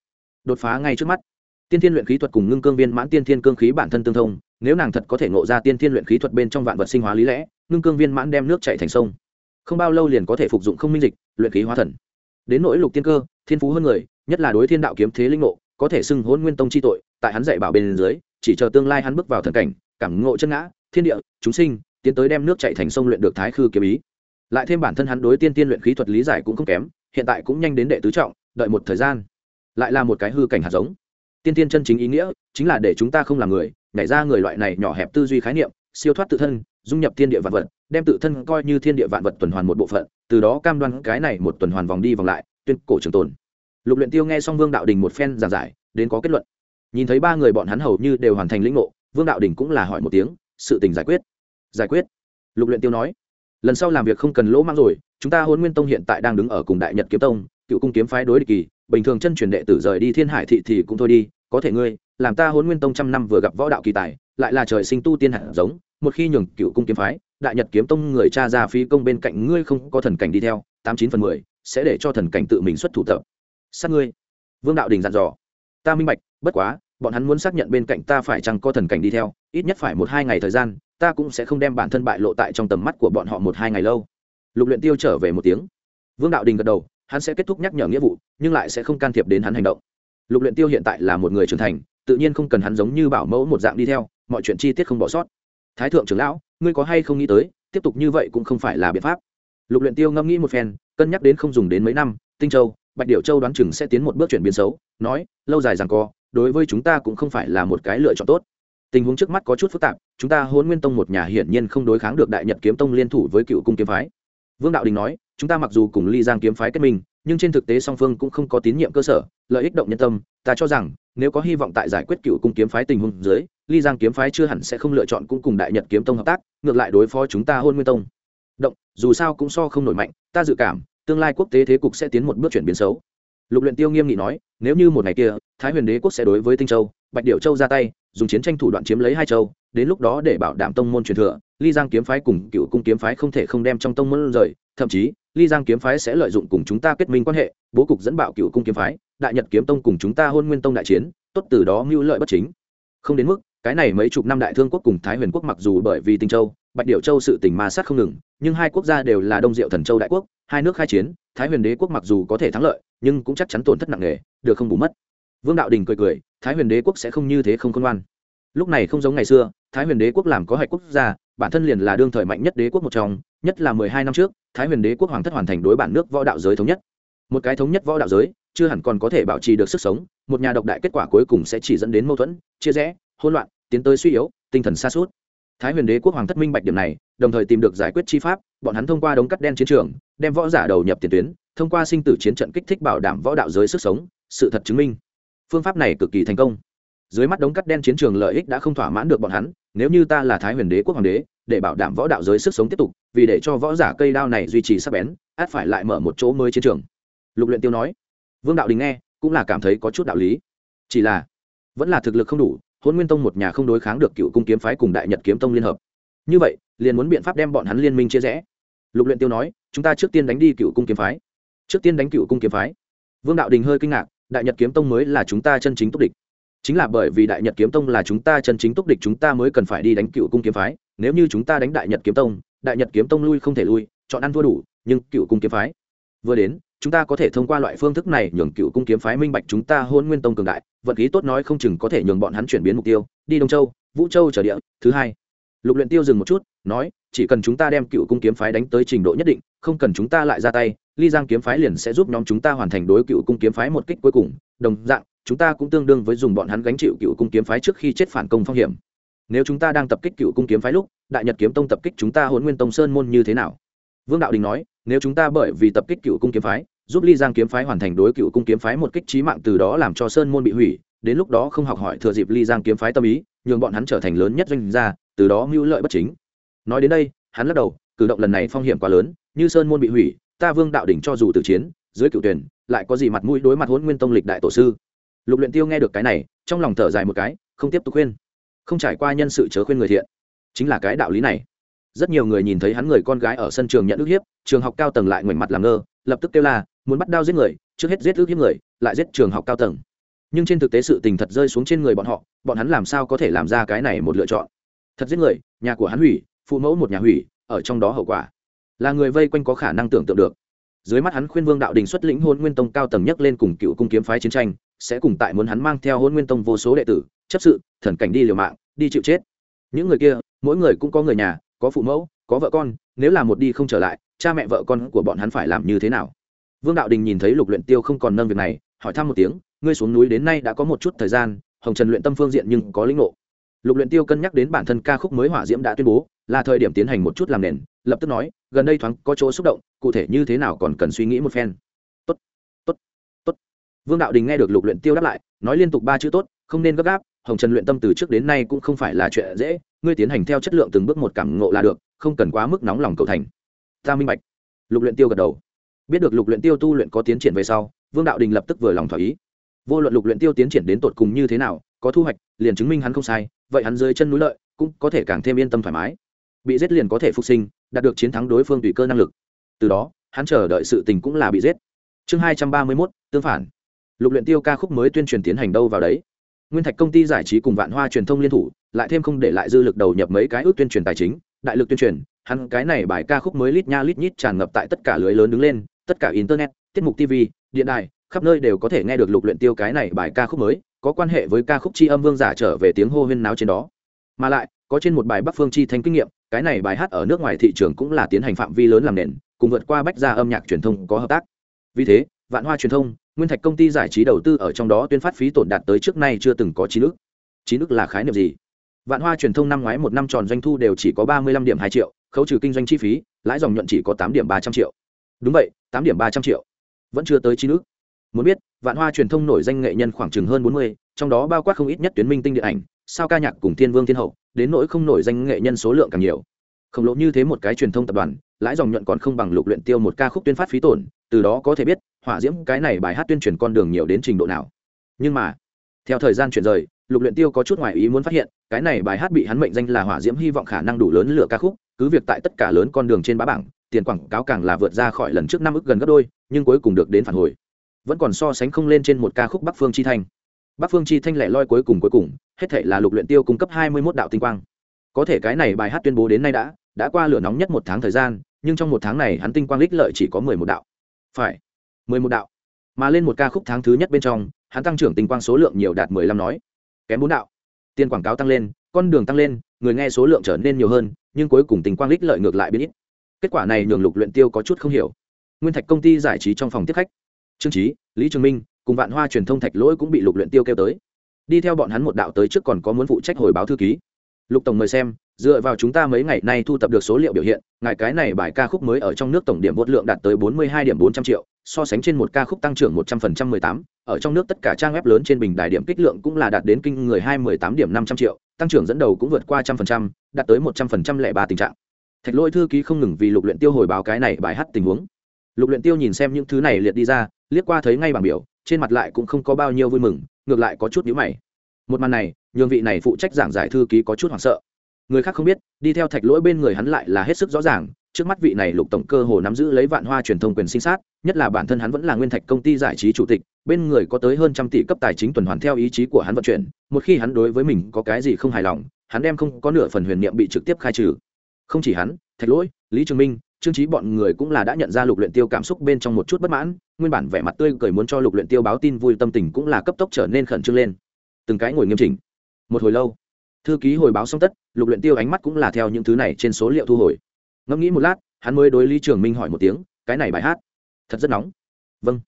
A: Đột phá ngay trước mắt, tiên tiên luyện khí thuật cùng ngưng cương viên mãn tiên tiên cương khí bản thân tương thông, nếu nàng thật có thể ngộ ra tiên tiên luyện khí thuật bên trong vạn vật sinh hóa lý lẽ, ngưng cương viên mãn đem nước chảy thành sông không bao lâu liền có thể phục dụng không minh dịch, luyện khí hóa thần. Đến nỗi lục tiên cơ, thiên phú hơn người, nhất là đối thiên đạo kiếm thế linh ngộ, có thể xưng hôn nguyên tông chi tội, tại hắn dạy bảo bên dưới, chỉ chờ tương lai hắn bước vào thần cảnh, cảm ngộ chân ngã, thiên địa, chúng sinh, tiến tới đem nước chạy thành sông luyện được thái khư kiếm ý. Lại thêm bản thân hắn đối tiên tiên luyện khí thuật lý giải cũng không kém, hiện tại cũng nhanh đến đệ tứ trọng, đợi một thời gian. Lại là một cái hư cảnh hạt giống. Tiên tiên chân chính ý nghĩa, chính là để chúng ta không làm người, nhảy ra người loại này nhỏ hẹp tư duy khái niệm, siêu thoát tự thân, dung nhập thiên địa vạn vật đem tự thân coi như thiên địa vạn vật tuần hoàn một bộ phận, từ đó cam đoan cái này một tuần hoàn vòng đi vòng lại, tuyên cổ trường tồn. Lục luyện tiêu nghe xong vương đạo đình một phen giảng giải, đến có kết luận. Nhìn thấy ba người bọn hắn hầu như đều hoàn thành lĩnh ngộ, vương đạo đình cũng là hỏi một tiếng, sự tình giải quyết? Giải quyết. Lục luyện tiêu nói, lần sau làm việc không cần lỗ mang rồi, chúng ta huấn nguyên tông hiện tại đang đứng ở cùng đại nhật kiếm tông, cựu cung kiếm phái đối địch kỳ, bình thường chân truyền đệ tử rời đi thiên hải thị thì cũng thôi đi, có thể ngươi, làm ta huấn nguyên tông trăm năm vừa gặp võ đạo kỳ tài, lại là trời sinh tu tiên hạt giống, một khi nhường cựu cung kiếm phái đại nhật kiếm tông người cha ra phi công bên cạnh ngươi không có thần cảnh đi theo, tám chín phần mười sẽ để cho thần cảnh tự mình xuất thủ tập. Sát ngươi. Vương đạo đình dặn dò. Ta minh bạch, bất quá, bọn hắn muốn xác nhận bên cạnh ta phải chăng có thần cảnh đi theo, ít nhất phải một hai ngày thời gian, ta cũng sẽ không đem bản thân bại lộ tại trong tầm mắt của bọn họ một hai ngày lâu. Lục luyện tiêu trở về một tiếng. Vương đạo đình gật đầu, hắn sẽ kết thúc nhắc nhở nghĩa vụ, nhưng lại sẽ không can thiệp đến hắn hành động. Lục luyện tiêu hiện tại là một người trưởng thành, tự nhiên không cần hắn giống như bảo mẫu một dạng đi theo, mọi chuyện chi tiết không bỏ sót thái thượng trưởng lão, ngươi có hay không nghĩ tới, tiếp tục như vậy cũng không phải là biện pháp. Lục luyện tiêu ngâm nghĩ một phen, cân nhắc đến không dùng đến mấy năm, tinh châu, bạch điểu châu đoán chừng sẽ tiến một bước chuyển biến xấu, nói, lâu dài rằng co, đối với chúng ta cũng không phải là một cái lựa chọn tốt. Tình huống trước mắt có chút phức tạp, chúng ta hôn nguyên tông một nhà hiển nhiên không đối kháng được đại nhật kiếm tông liên thủ với cựu cung kiếm phái. Vương đạo đình nói, chúng ta mặc dù cùng ly giang kiếm phái kết minh, nhưng trên thực tế song phương cũng không có tín nhiệm cơ sở, lợi ích động nhân tâm, ta cho rằng nếu có hy vọng tại giải quyết cựu cung kiếm phái tình huống dưới, ly giang kiếm phái chưa hẳn sẽ không lựa chọn cũng cùng đại nhật kiếm tông hợp tác, ngược lại đối phó chúng ta hôn nguyên tông. Động, dù sao cũng so không nổi mạnh, ta dự cảm, tương lai quốc tế thế cục sẽ tiến một bước chuyển biến xấu. Lục luyện tiêu nghiêm nghị nói, nếu như một ngày kia, thái huyền đế quốc sẽ đối với tinh châu, bạch điểu châu ra tay, dùng chiến tranh thủ đoạn chiếm lấy hai châu, đến lúc đó để bảo đảm tông môn truyền thừa, ly giang kiếm phái cùng cựu cung kiếm phái không thể không đem trong tông môn rời, thậm chí, ly giang kiếm phái sẽ lợi dụng cùng chúng ta kết minh quan hệ, bố cục dẫn bạo cựu cung kiếm phái đại nhật kiếm tông cùng chúng ta hôn nguyên tông đại chiến, tốt từ đó mưu lợi bất chính. Không đến mức, cái này mấy chục năm đại thương quốc cùng thái huyền quốc mặc dù bởi vì tinh châu, bạch điệu châu sự tình ma sát không ngừng, nhưng hai quốc gia đều là đông diệu thần châu đại quốc, hai nước khai chiến, thái huyền đế quốc mặc dù có thể thắng lợi, nhưng cũng chắc chắn tổn thất nặng nề, được không bù mất. Vương đạo đình cười cười, thái huyền đế quốc sẽ không như thế không khôn ngoan. Lúc này không giống ngày xưa, thái huyền đế quốc làm có hạch quốc gia, bản thân liền là đương thời mạnh nhất đế quốc một trong, nhất là mười hai năm trước, thái huyền đế quốc hoàng thất hoàn thành đối bản nước võ đạo giới thống nhất. Một cái thống nhất võ đạo giới chưa hẳn còn có thể bảo trì được sức sống, một nhà độc đại kết quả cuối cùng sẽ chỉ dẫn đến mâu thuẫn, chia rẽ, hỗn loạn, tiến tới suy yếu, tinh thần xa suốt thái huyền đế quốc hoàng thất minh bạch điểm này, đồng thời tìm được giải quyết chi pháp, bọn hắn thông qua đống cắt đen chiến trường, đem võ giả đầu nhập tiền tuyến, thông qua sinh tử chiến trận kích thích bảo đảm võ đạo giới sức sống, sự thật chứng minh. Phương pháp này cực kỳ thành công. Dưới mắt đống cắt đen chiến trường lợi ích đã không thỏa mãn được bọn hắn, nếu như ta là thái huyền đế quốc hoàng đế, để bảo đảm võ đạo giới sức sống tiếp tục, vì để cho võ giả cây đao này duy trì sắc bén, át phải lại mở một chỗ mới chiến trường. Lục luyện tiêu nói vương đạo đình nghe, cũng là cảm thấy có chút đạo lý. Chỉ là, vẫn là thực lực không đủ hôn nguyên tông một nhà không đối kháng được cựu cung kiếm phái cùng đại nhật kiếm tông liên hợp. Như vậy, liền muốn biện pháp đem bọn hắn liên minh chia rẽ. Lục luyện tiêu nói, chúng ta trước tiên đánh đi cựu cung kiếm phái. Trước tiên đánh cựu cung kiếm phái. Vương đạo đình hơi kinh ngạc, đại nhật kiếm tông mới là chúng ta chân chính túc địch. Chính là bởi vì đại nhật kiếm tông là chúng ta chân chính túc địch, chúng ta mới cần phải đi đánh cựu cung kiếm phái. Nếu như chúng ta đánh đại nhật kiếm tông, đại nhật kiếm tông lui không thể lui, chọn ăn thua đủ, nhưng cựu cung kiếm phái vừa đến chúng ta có thể thông qua loại phương thức này nhường cựu cung kiếm phái minh bạch chúng ta hôn nguyên tông cường đại vật khí tốt nói không chừng có thể nhường bọn hắn chuyển biến mục tiêu, đi đông châu, vũ châu trở địa, thứ hai. Lục luyện tiêu dừng một chút, nói, chỉ cần chúng ta đem cựu cung kiếm phái đánh tới trình độ nhất định, không cần chúng ta lại ra tay, ly giang kiếm phái liền sẽ giúp nhóm chúng ta hoàn thành đối cựu cung kiếm phái một kích cuối cùng. Đồng dạng, chúng ta cũng tương đương với dùng bọn hắn gánh chịu cựu cung kiếm phái trước khi chết phản công phong hiểm. Nếu chúng ta đang tập kích cựu cung kiếm phái lúc, đại nhật kiếm tông tập kích chúng ta hôn nguyên tông sơn môn như thế nào? Vương đạo đình nói, nếu chúng ta bởi vì tập kích cựu cung kiếm phái, giúp ly giang kiếm phái hoàn thành đối cựu cung kiếm phái một kích trí mạng từ đó làm cho sơn môn bị hủy, đến lúc đó không học hỏi thừa dịp ly giang kiếm phái tâm ý, nhường bọn hắn trở thành lớn nhất doanh gia, từ đó mưu lợi bất chính. Nói đến đây, hắn lắc đầu, cử động lần này phong hiểm quá lớn, như sơn môn bị hủy, ta vương đạo đỉnh cho dù tử chiến, dưới cựu tuyển, lại có gì mặt mũi đối mặt hôn nguyên tông lịch đại tổ sư? Lục luyện tiêu nghe được cái này, trong lòng thở dài một cái, không tiếp tục khuyên. Không trải qua nhân sự chớ khuyên người thiện. Chính là cái đạo lý này rất nhiều người nhìn thấy hắn người con gái ở sân trường nhận ức hiếp, trường học cao tầng lại ngoảnh mặt làm ngơ, lập tức kêu la, muốn bắt đao giết người, trước hết giết ức hiếp người, lại giết trường học cao tầng. Nhưng trên thực tế sự tình thật rơi xuống trên người bọn họ, bọn hắn làm sao có thể làm ra cái này một lựa chọn? Thật giết người, nhà của hắn hủy, phụ mẫu một nhà hủy, ở trong đó hậu quả. Là người vây quanh có khả năng tưởng tượng được. Dưới mắt hắn khuyên vương đạo đình xuất lĩnh hôn nguyên tông cao tầng nhất lên cùng cựu cung kiếm phái chiến tranh, sẽ cùng tại muốn hắn mang theo hôn nguyên tông vô số đệ tử, chấp sự, thần cảnh đi liều mạng, đi chịu chết. Những người kia, mỗi người cũng có người nhà có phụ mẫu, có vợ con, nếu là một đi không trở lại, cha mẹ vợ con của bọn hắn phải làm như thế nào? Vương đạo đình nhìn thấy lục luyện tiêu không còn nâng việc này, hỏi thăm một tiếng, ngươi xuống núi đến nay đã có một chút thời gian, hồng trần luyện tâm phương diện nhưng có linh ngộ. Lục luyện tiêu cân nhắc đến bản thân ca khúc mới hỏa diễm đã tuyên bố, là thời điểm tiến hành một chút làm nền, lập tức nói, gần đây thoáng có chỗ xúc động, cụ thể như thế nào còn cần suy nghĩ một phen. Tốt tốt tốt. Vương đạo đình nghe được lục luyện tiêu đáp lại, nói liên tục ba chữ tốt không nên gấp gáp hồng trần luyện tâm từ trước đến nay cũng không phải là chuyện dễ, ngươi tiến hành theo chất lượng từng bước một cảm ngộ là được, không cần quá mức nóng lòng cầu thành. Ta minh bạch. Lục luyện tiêu gật đầu. Biết được lục luyện tiêu tu luyện có tiến triển về sau, vương đạo đình lập tức vừa lòng thỏa ý. Vô luận lục luyện tiêu tiến triển đến tột cùng như thế nào, có thu hoạch, liền chứng minh hắn không sai, vậy hắn dưới chân núi lợi, cũng có thể càng thêm yên tâm thoải mái. Bị giết liền có thể phục sinh, đạt được chiến thắng đối phương tùy cơ năng lực. Từ đó, hắn chờ đợi sự tình cũng là bị giết. Chương hai trăm ba mươi mốt, tương phản. Lục luyện tiêu ca khúc mới tuyên truyền tiến hành đâu vào đấy? Nguyên thạch công ty giải trí cùng vạn hoa truyền thông liên thủ, lại thêm không để lại dư lực đầu nhập mấy cái ước tuyên truyền tài chính, đại lực tuyên truyền, hắn cái này bài ca khúc mới lít nha lít nhít tràn ngập tại tất cả lưới lớn đứng lên, tất cả internet, tiết mục tv điện đài, khắp nơi đều có thể nghe được lục luyện tiêu cái này bài ca khúc mới, có quan hệ với ca khúc chi âm vương giả trở về tiếng hô huyên náo trên đó. Mà lại, có trên một bài bắc phương chi thanh kinh nghiệm, cái này bài hát ở nước ngoài thị trường cũng là tiến hành phạm vi lớn làm nền, cùng vượt qua bách gia âm nhạc truyền thông có hợp tác. Vì thế vạn hoa truyền thông, nguyên thạch công ty giải trí đầu tư ở trong đó tuyên phát phí tổn đạt tới trước nay chưa từng có chín ước chín ước là khái niệm gì? Vạn hoa truyền thông năm ngoái một năm tròn doanh thu đều chỉ có ba mươi lăm điểm hai triệu, khấu trừ kinh doanh chi phí, lãi dòng nhuận chỉ có tám điểm ba trăm triệu. Đúng vậy, tám điểm ba trăm triệu. Vẫn chưa tới chín ước muốn biết, vạn hoa truyền thông nổi danh nghệ nhân khoảng chừng hơn bốn mươi, trong đó bao quát không ít nhất tuyến minh tinh điện ảnh, sao ca nhạc cùng thiên vương thiên hậu, đến nỗi không nổi danh nghệ nhân số lượng càng nhiều. Khổng lồ như thế một cái truyền thông tập đoàn, lãi dòng nhuận còn không bằng lục luyện tiêu một ca khúc tuyên phát phí tổn, từ đó có thể biết hỏa diễm cái này bài hát tuyên truyền con đường nhiều đến trình độ nào. Nhưng mà, theo thời gian chuyển rời, lục luyện tiêu có chút ngoài ý muốn phát hiện, cái này bài hát bị hắn mệnh danh là hỏa diễm hy vọng khả năng đủ lớn lửa ca khúc, cứ việc tại tất cả lớn con đường trên bá bảng, tiền quảng cáo càng là vượt ra khỏi lần trước năm ức gần gấp đôi, nhưng cuối cùng được đến phản hồi. Vẫn còn so sánh không lên trên một ca khúc bắc phương chi thanh. Bắc phương chi thanh lẻ loi cuối cùng cuối cùng, hết thảy là lục luyện tiêu cung cấp hai mươi 21 đạo tinh quang. Có thể cái này bài hát tuyên bố đến nay đã đã qua lửa nóng nhất một tháng thời gian, nhưng trong một tháng này hắn tinh quang lích lợi chỉ có mười một đạo. Phải mười một đạo. Mà lên một ca khúc tháng thứ nhất bên trong, hắn tăng trưởng tình quang số lượng nhiều đạt mười lăm nói. Kém bốn đạo. Tiền quảng cáo tăng lên, con đường tăng lên, người nghe số lượng trở nên nhiều hơn, nhưng cuối cùng tình quang lích lợi ngược lại biến ít. Kết quả này nhường lục luyện tiêu có chút không hiểu. Nguyên thạch công ty giải trí trong phòng tiếp khách. Trương trí lý trường minh, cùng vạn hoa truyền thông thạch lỗi cũng bị lục luyện tiêu kêu tới. Đi theo bọn hắn một đạo tới trước còn có muốn phụ trách hồi báo thư ký lục tổng mời xem, dựa vào chúng ta mấy ngày nay thu thập được số liệu biểu hiện, ngài cái này bài ca khúc mới ở trong nước tổng điểm vốt lượng đạt tới bốn mươi hai điểm bốn trăm triệu, so sánh trên một ca khúc tăng trưởng một trăm phần trăm mười tám, ở trong nước tất cả trang web lớn trên bình đài điểm kích lượng cũng là đạt đến kinh người hai mười tám điểm năm trăm triệu, tăng trưởng dẫn đầu cũng vượt qua trăm phần trăm, đạt tới một trăm phần trăm lẻ ba tình trạng. Thạch lỗi thư ký không ngừng vì lục luyện tiêu hồi báo cái này bài hát tình huống. Lục luyện tiêu nhìn xem những thứ này liệt đi ra, liếc qua thấy ngay bảng biểu, trên mặt lại cũng không có bao nhiêu vui mừng, ngược lại có chút nhíu mày. Một màn này nhường vị này phụ trách giảng giải thư ký có chút hoảng sợ. Người khác không biết, đi theo thạch lỗi bên người hắn lại là hết sức rõ ràng, trước mắt vị này lục tổng cơ hồ nắm giữ lấy vạn hoa truyền thông quyền sinh sát, nhất là bản thân hắn vẫn là nguyên thạch công ty giải trí chủ tịch, bên người có tới hơn trăm tỷ cấp tài chính tuần hoàn theo ý chí của hắn vận chuyển, một khi hắn đối với mình có cái gì không hài lòng, hắn đem không có nửa phần huyền niệm bị trực tiếp khai trừ. Không chỉ hắn, thạch lỗi, lý trường minh, trương trí bọn người cũng là đã nhận ra lục luyện tiêu cảm xúc bên trong một chút bất mãn, nguyên bản vẻ mặt tươi cười muốn cho lục luyện tiêu báo tin vui tâm tình cũng là cấp tốc trở nên khẩn trương lên. Từng cái ngồi nghiêm chỉnh một hồi lâu. Thư ký hồi báo xong tất, lục luyện tiêu ánh mắt cũng là theo những thứ này trên số liệu thu hồi. Ngẫm nghĩ một lát, hắn mới đối lý trường minh hỏi một tiếng, cái này bài hát, thật rất nóng. Vâng.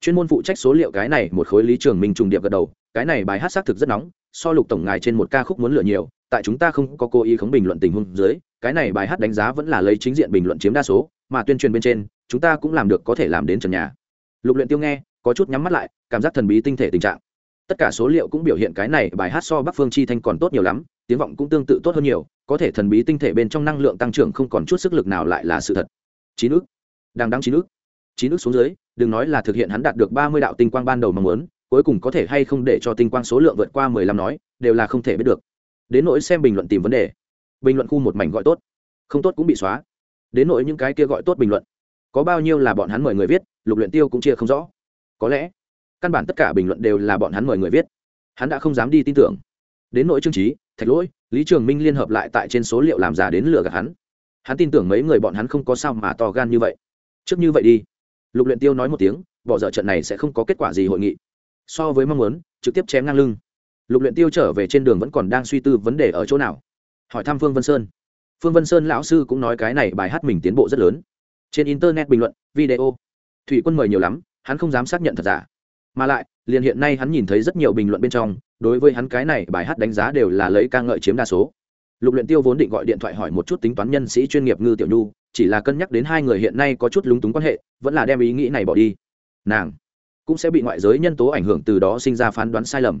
A: Chuyên môn phụ trách số liệu cái này một khối lý trường minh trùng điệp gật đầu, cái này bài hát xác thực rất nóng, so lục tổng ngài trên một ca khúc muốn lựa nhiều, tại chúng ta không có cố ý khống bình luận tình huống dưới, cái này bài hát đánh giá vẫn là lấy chính diện bình luận chiếm đa số, mà tuyên truyền bên trên, chúng ta cũng làm được có thể làm đến trần nhà. Lục luyện tiêu nghe, có chút nhắm mắt lại, cảm giác thần bí tinh thể tình trạng tất cả số liệu cũng biểu hiện cái này, bài hát so bắc phương chi thanh còn tốt nhiều lắm, tiếng vọng cũng tương tự tốt hơn nhiều, có thể thần bí tinh thể bên trong năng lượng tăng trưởng không còn chút sức lực nào lại là sự thật. Chín ước đang đăng chín ước chín ước xuống dưới, đừng nói là thực hiện hắn đạt được ba mươi đạo tinh quang ban đầu mong muốn, cuối cùng có thể hay không để cho tinh quang số lượng vượt qua mười lăm nói, đều là không thể biết được. Đến nỗi xem bình luận tìm vấn đề. Bình luận khu một mảnh gọi tốt. Không tốt cũng bị xóa. Đến nỗi những cái kia gọi tốt bình luận. Có bao nhiêu là bọn hắn mời người viết, lục luyện tiêu cũng chia không rõ. Có lẽ căn bản tất cả bình luận đều là bọn hắn mời người viết. Hắn đã không dám đi tin tưởng. Đến nỗi trương trí thạch lỗi, lý trường minh liên hợp lại tại trên số liệu làm giả đến lừa gạt hắn. Hắn tin tưởng mấy người bọn hắn không có sao mà to gan như vậy. Trước như vậy đi. Lục luyện tiêu nói một tiếng, bỏ dở trận này sẽ không có kết quả gì hội nghị. So với mong muốn, trực tiếp chém ngang lưng. Lục luyện tiêu trở về trên đường vẫn còn đang suy tư vấn đề ở chỗ nào. Hỏi thăm phương vân sơn. Phương vân sơn lão sư cũng nói cái này bài hát mình tiến bộ rất lớn. Trên internet bình luận, video. Thủy quân mời nhiều lắm, hắn không dám xác nhận thật giả mà lại, liền hiện nay hắn nhìn thấy rất nhiều bình luận bên trong, đối với hắn cái này bài hát đánh giá đều là lấy ca ngợi chiếm đa số. Lục luyện tiêu vốn định gọi điện thoại hỏi một chút tính toán nhân sĩ chuyên nghiệp ngư tiểu nhu, chỉ là cân nhắc đến hai người hiện nay có chút lúng túng quan hệ, vẫn là đem ý nghĩ này bỏ đi. Nàng cũng sẽ bị ngoại giới nhân tố ảnh hưởng từ đó sinh ra phán đoán sai lầm.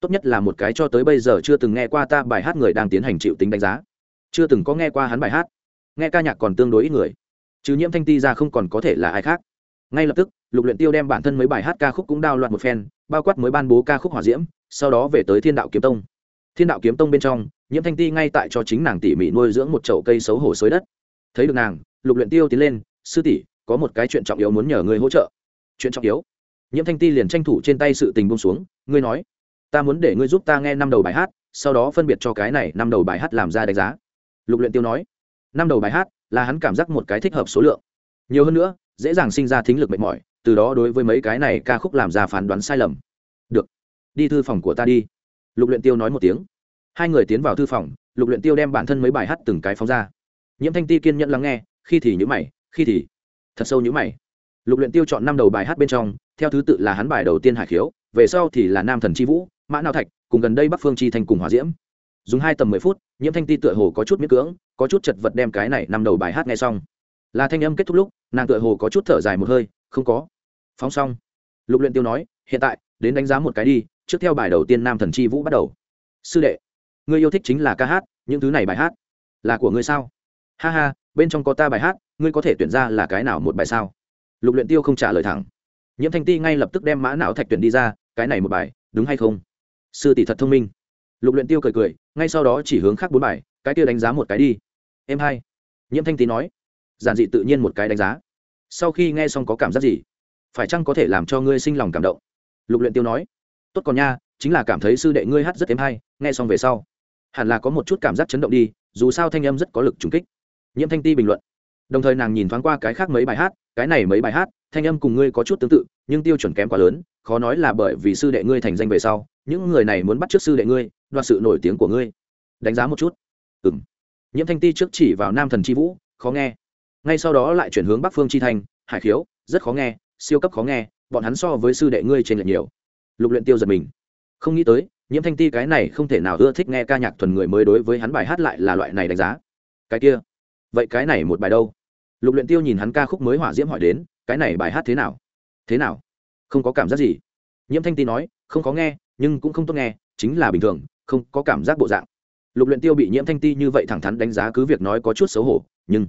A: Tốt nhất là một cái cho tới bây giờ chưa từng nghe qua ta bài hát người đang tiến hành chịu tính đánh giá. Chưa từng có nghe qua hắn bài hát. Nghe ca nhạc còn tương đối ít người. Chứ nhiễm thanh ti ra không còn có thể là ai khác ngay lập tức, lục luyện tiêu đem bản thân mấy bài hát ca khúc cũng đao loạn một phen, bao quát mới ban bố ca khúc hỏa diễm, sau đó về tới thiên đạo kiếm tông. Thiên đạo kiếm tông bên trong, nhiễm thanh ti ngay tại cho chính nàng tỉ mỉ nuôi dưỡng một chậu cây xấu hổ xới đất. Thấy được nàng, lục luyện tiêu tiến lên, sư tỷ, có một cái chuyện trọng yếu muốn nhờ ngươi hỗ trợ. Chuyện trọng yếu? Nhiễm thanh ti liền tranh thủ trên tay sự tình buông xuống, ngươi nói, ta muốn để ngươi giúp ta nghe năm đầu bài hát, sau đó phân biệt cho cái này năm đầu bài hát làm ra đánh giá. Lục luyện tiêu nói. Năm đầu bài hát là hắn cảm giác một cái thích hợp số lượng. Nhiều hơn nữa dễ dàng sinh ra thính lực mệt mỏi, từ đó đối với mấy cái này ca khúc làm ra phán đoán sai lầm. Được, đi thư phòng của ta đi. Lục luyện tiêu nói một tiếng. Hai người tiến vào thư phòng, lục luyện tiêu đem bản thân mấy bài hát từng cái phóng ra. Nhiễm thanh ti kiên nhẫn lắng nghe, khi thì nhữ mày, khi thì. Thật sâu nhữ mày. Lục luyện tiêu chọn năm đầu bài hát bên trong, theo thứ tự là hắn bài đầu tiên hải khiếu, về sau thì là nam thần chi vũ, mã nào thạch, cùng gần đây bắc phương chi thành cùng hòa diễm. Dùng hai tầm mười phút, nhiễm thanh ti tựa hồ có chút miễn cưỡng, có chút chật vật đem cái này năm đầu bài hát nghe xong là thanh âm kết thúc lúc, nàng tựa hồ có chút thở dài một hơi, không có. Phóng xong. Lục luyện tiêu nói, hiện tại, đến đánh giá một cái đi, trước theo bài đầu tiên nam thần chi vũ bắt đầu. Sư đệ, ngươi yêu thích chính là ca hát, những thứ này bài hát là của ngươi sao? Ha ha, bên trong có ta bài hát, ngươi có thể tuyển ra là cái nào một bài sao? Lục luyện tiêu không trả lời thẳng. Nhiễm thanh ti ngay lập tức đem mã não thạch tuyển đi ra, cái này một bài, đúng hay không? Sư tỷ thật thông minh. Lục luyện tiêu cười cười, ngay sau đó chỉ hướng khác bốn bài, cái kia đánh giá một cái đi. Em hai. Nhiễm thanh ti nói giản dị tự nhiên một cái đánh giá. Sau khi nghe xong có cảm giác gì? Phải chăng có thể làm cho ngươi sinh lòng cảm động? Lục luyện tiêu nói. Tốt còn nha, chính là cảm thấy sư đệ ngươi hát rất êm hay, nghe xong về sau, hẳn là có một chút cảm giác chấn động đi, dù sao thanh âm rất có lực trùng kích. Nhiễm thanh ti bình luận. Đồng thời nàng nhìn thoáng qua cái khác mấy bài hát, cái này mấy bài hát, thanh âm cùng ngươi có chút tương tự, nhưng tiêu chuẩn kém quá lớn, khó nói là bởi vì sư đệ ngươi thành danh về sau, những người này muốn bắt trước sư đệ ngươi, đoạt sự nổi tiếng của ngươi. Đánh giá một chút. Ừng nhiễm thanh ti trước chỉ vào nam thần c h i vũ, khó nghe ngay sau đó lại chuyển hướng bắc phương chi thanh, hải khiếu, rất khó nghe, siêu cấp khó nghe, bọn hắn so với sư đệ ngươi trên lệch nhiều. Lục luyện tiêu giật mình. Không nghĩ tới, nhiễm thanh ti cái này không thể nào ưa thích nghe ca nhạc thuần người mới đối với hắn bài hát lại là loại này đánh giá. Cái kia? Vậy cái này một bài đâu? Lục luyện tiêu nhìn hắn ca khúc mới hỏa diễm hỏi đến, cái này bài hát thế nào? Thế nào? Không có cảm giác gì. Nhiễm thanh ti nói, không có nghe, nhưng cũng không tốt nghe, chính là bình thường, không có cảm giác bộ dạng. Lục luyện tiêu bị nhiễm thanh ti như vậy thẳng thắn đánh giá cứ việc nói có chút xấu hổ, nhưng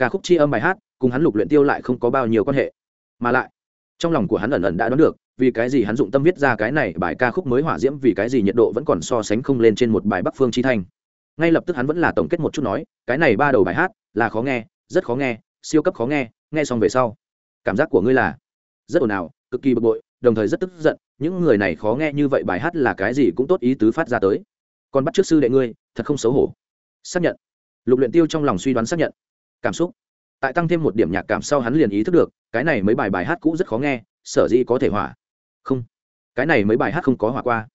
A: ca khúc chi âm bài hát, cùng hắn lục luyện tiêu lại không có bao nhiêu quan hệ. Mà lại, trong lòng của hắn ẩn ẩn đã đoán được, vì cái gì hắn dụng tâm viết ra cái này bài ca khúc mới hỏa diễm, vì cái gì nhiệt độ vẫn còn so sánh không lên trên một bài bắc phương chi thanh. Ngay lập tức hắn vẫn là tổng kết một chút nói, cái này ba đầu bài hát là khó nghe, rất khó nghe, siêu cấp khó nghe nghe xong về sau, cảm giác của ngươi là rất ồn ào, cực kỳ bực bội, đồng thời rất tức giận, những người này khó nghe như vậy bài hát là cái gì cũng tốt ý tứ phát ra tới. Còn bắt trước sư đệ ngươi, thật không xấu hổ. Xác nhận. Lục luyện tiêu trong lòng suy đoán xác nhận cảm xúc. Tại tăng thêm một điểm nhạc cảm sau hắn liền ý thức được, cái này mấy bài bài hát cũ rất khó nghe, sở dĩ có thể hỏa không. Cái này mấy bài hát không có hỏa qua.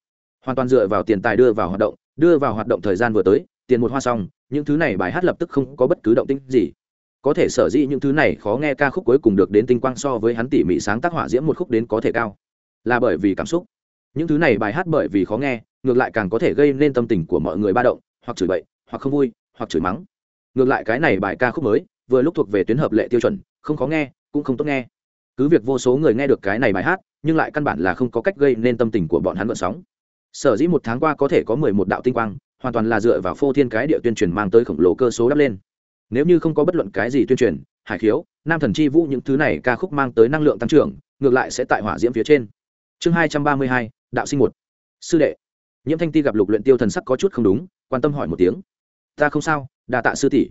A: Hoàn toàn dựa vào tiền tài đưa vào hoạt động, đưa vào hoạt động thời gian vừa tới, tiền một hoa xong, những thứ này bài hát lập tức không có bất cứ động tĩnh gì. Có thể sở dĩ những thứ này khó nghe ca khúc cuối cùng được đến tinh quang so với hắn tỉ mỉ sáng tác hỏa diễm một khúc đến có thể cao. Là bởi vì cảm xúc. Những thứ này bài hát bởi vì khó nghe, ngược lại càng có thể gây nên tâm tình của mọi người ba động, hoặc chửi bậy, hoặc không vui, hoặc chửi mắng ngược lại cái này bài ca khúc mới, vừa lúc thuộc về tuyến hợp lệ tiêu chuẩn, không khó nghe, cũng không tốt nghe. Cứ việc vô số người nghe được cái này bài hát, nhưng lại căn bản là không có cách gây nên tâm tình của bọn hắn vận sóng. Sở dĩ một tháng qua có thể có mười một đạo tinh quang, hoàn toàn là dựa vào phô thiên cái địa tuyên truyền mang tới khổng lồ cơ số đắp lên. Nếu như không có bất luận cái gì tuyên truyền, hải khiếu, nam thần chi vũ những thứ này ca khúc mang tới năng lượng tăng trưởng, ngược lại sẽ tại hỏa diễm phía trên. Chương hai trăm ba mươi hai, đạo sinh một. Sư đệ. Nhiễm thanh ti gặp lục luyện tiêu thần sắc có chút không đúng, quan tâm hỏi một tiếng. Ta không sao đa tạ sư tỷ.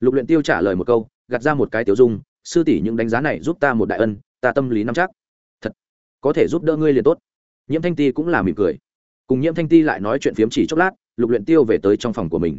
A: Lục luyện tiêu trả lời một câu, gạt ra một cái tiểu dung, sư tỷ những đánh giá này giúp ta một đại ân, ta tâm lý nắm chắc. Thật, có thể giúp đỡ ngươi liền tốt. Nhiễm thanh ti cũng là mỉm cười. Cùng nhiễm thanh ti lại nói chuyện phiếm chỉ chốc lát, lục luyện tiêu về tới trong phòng của mình.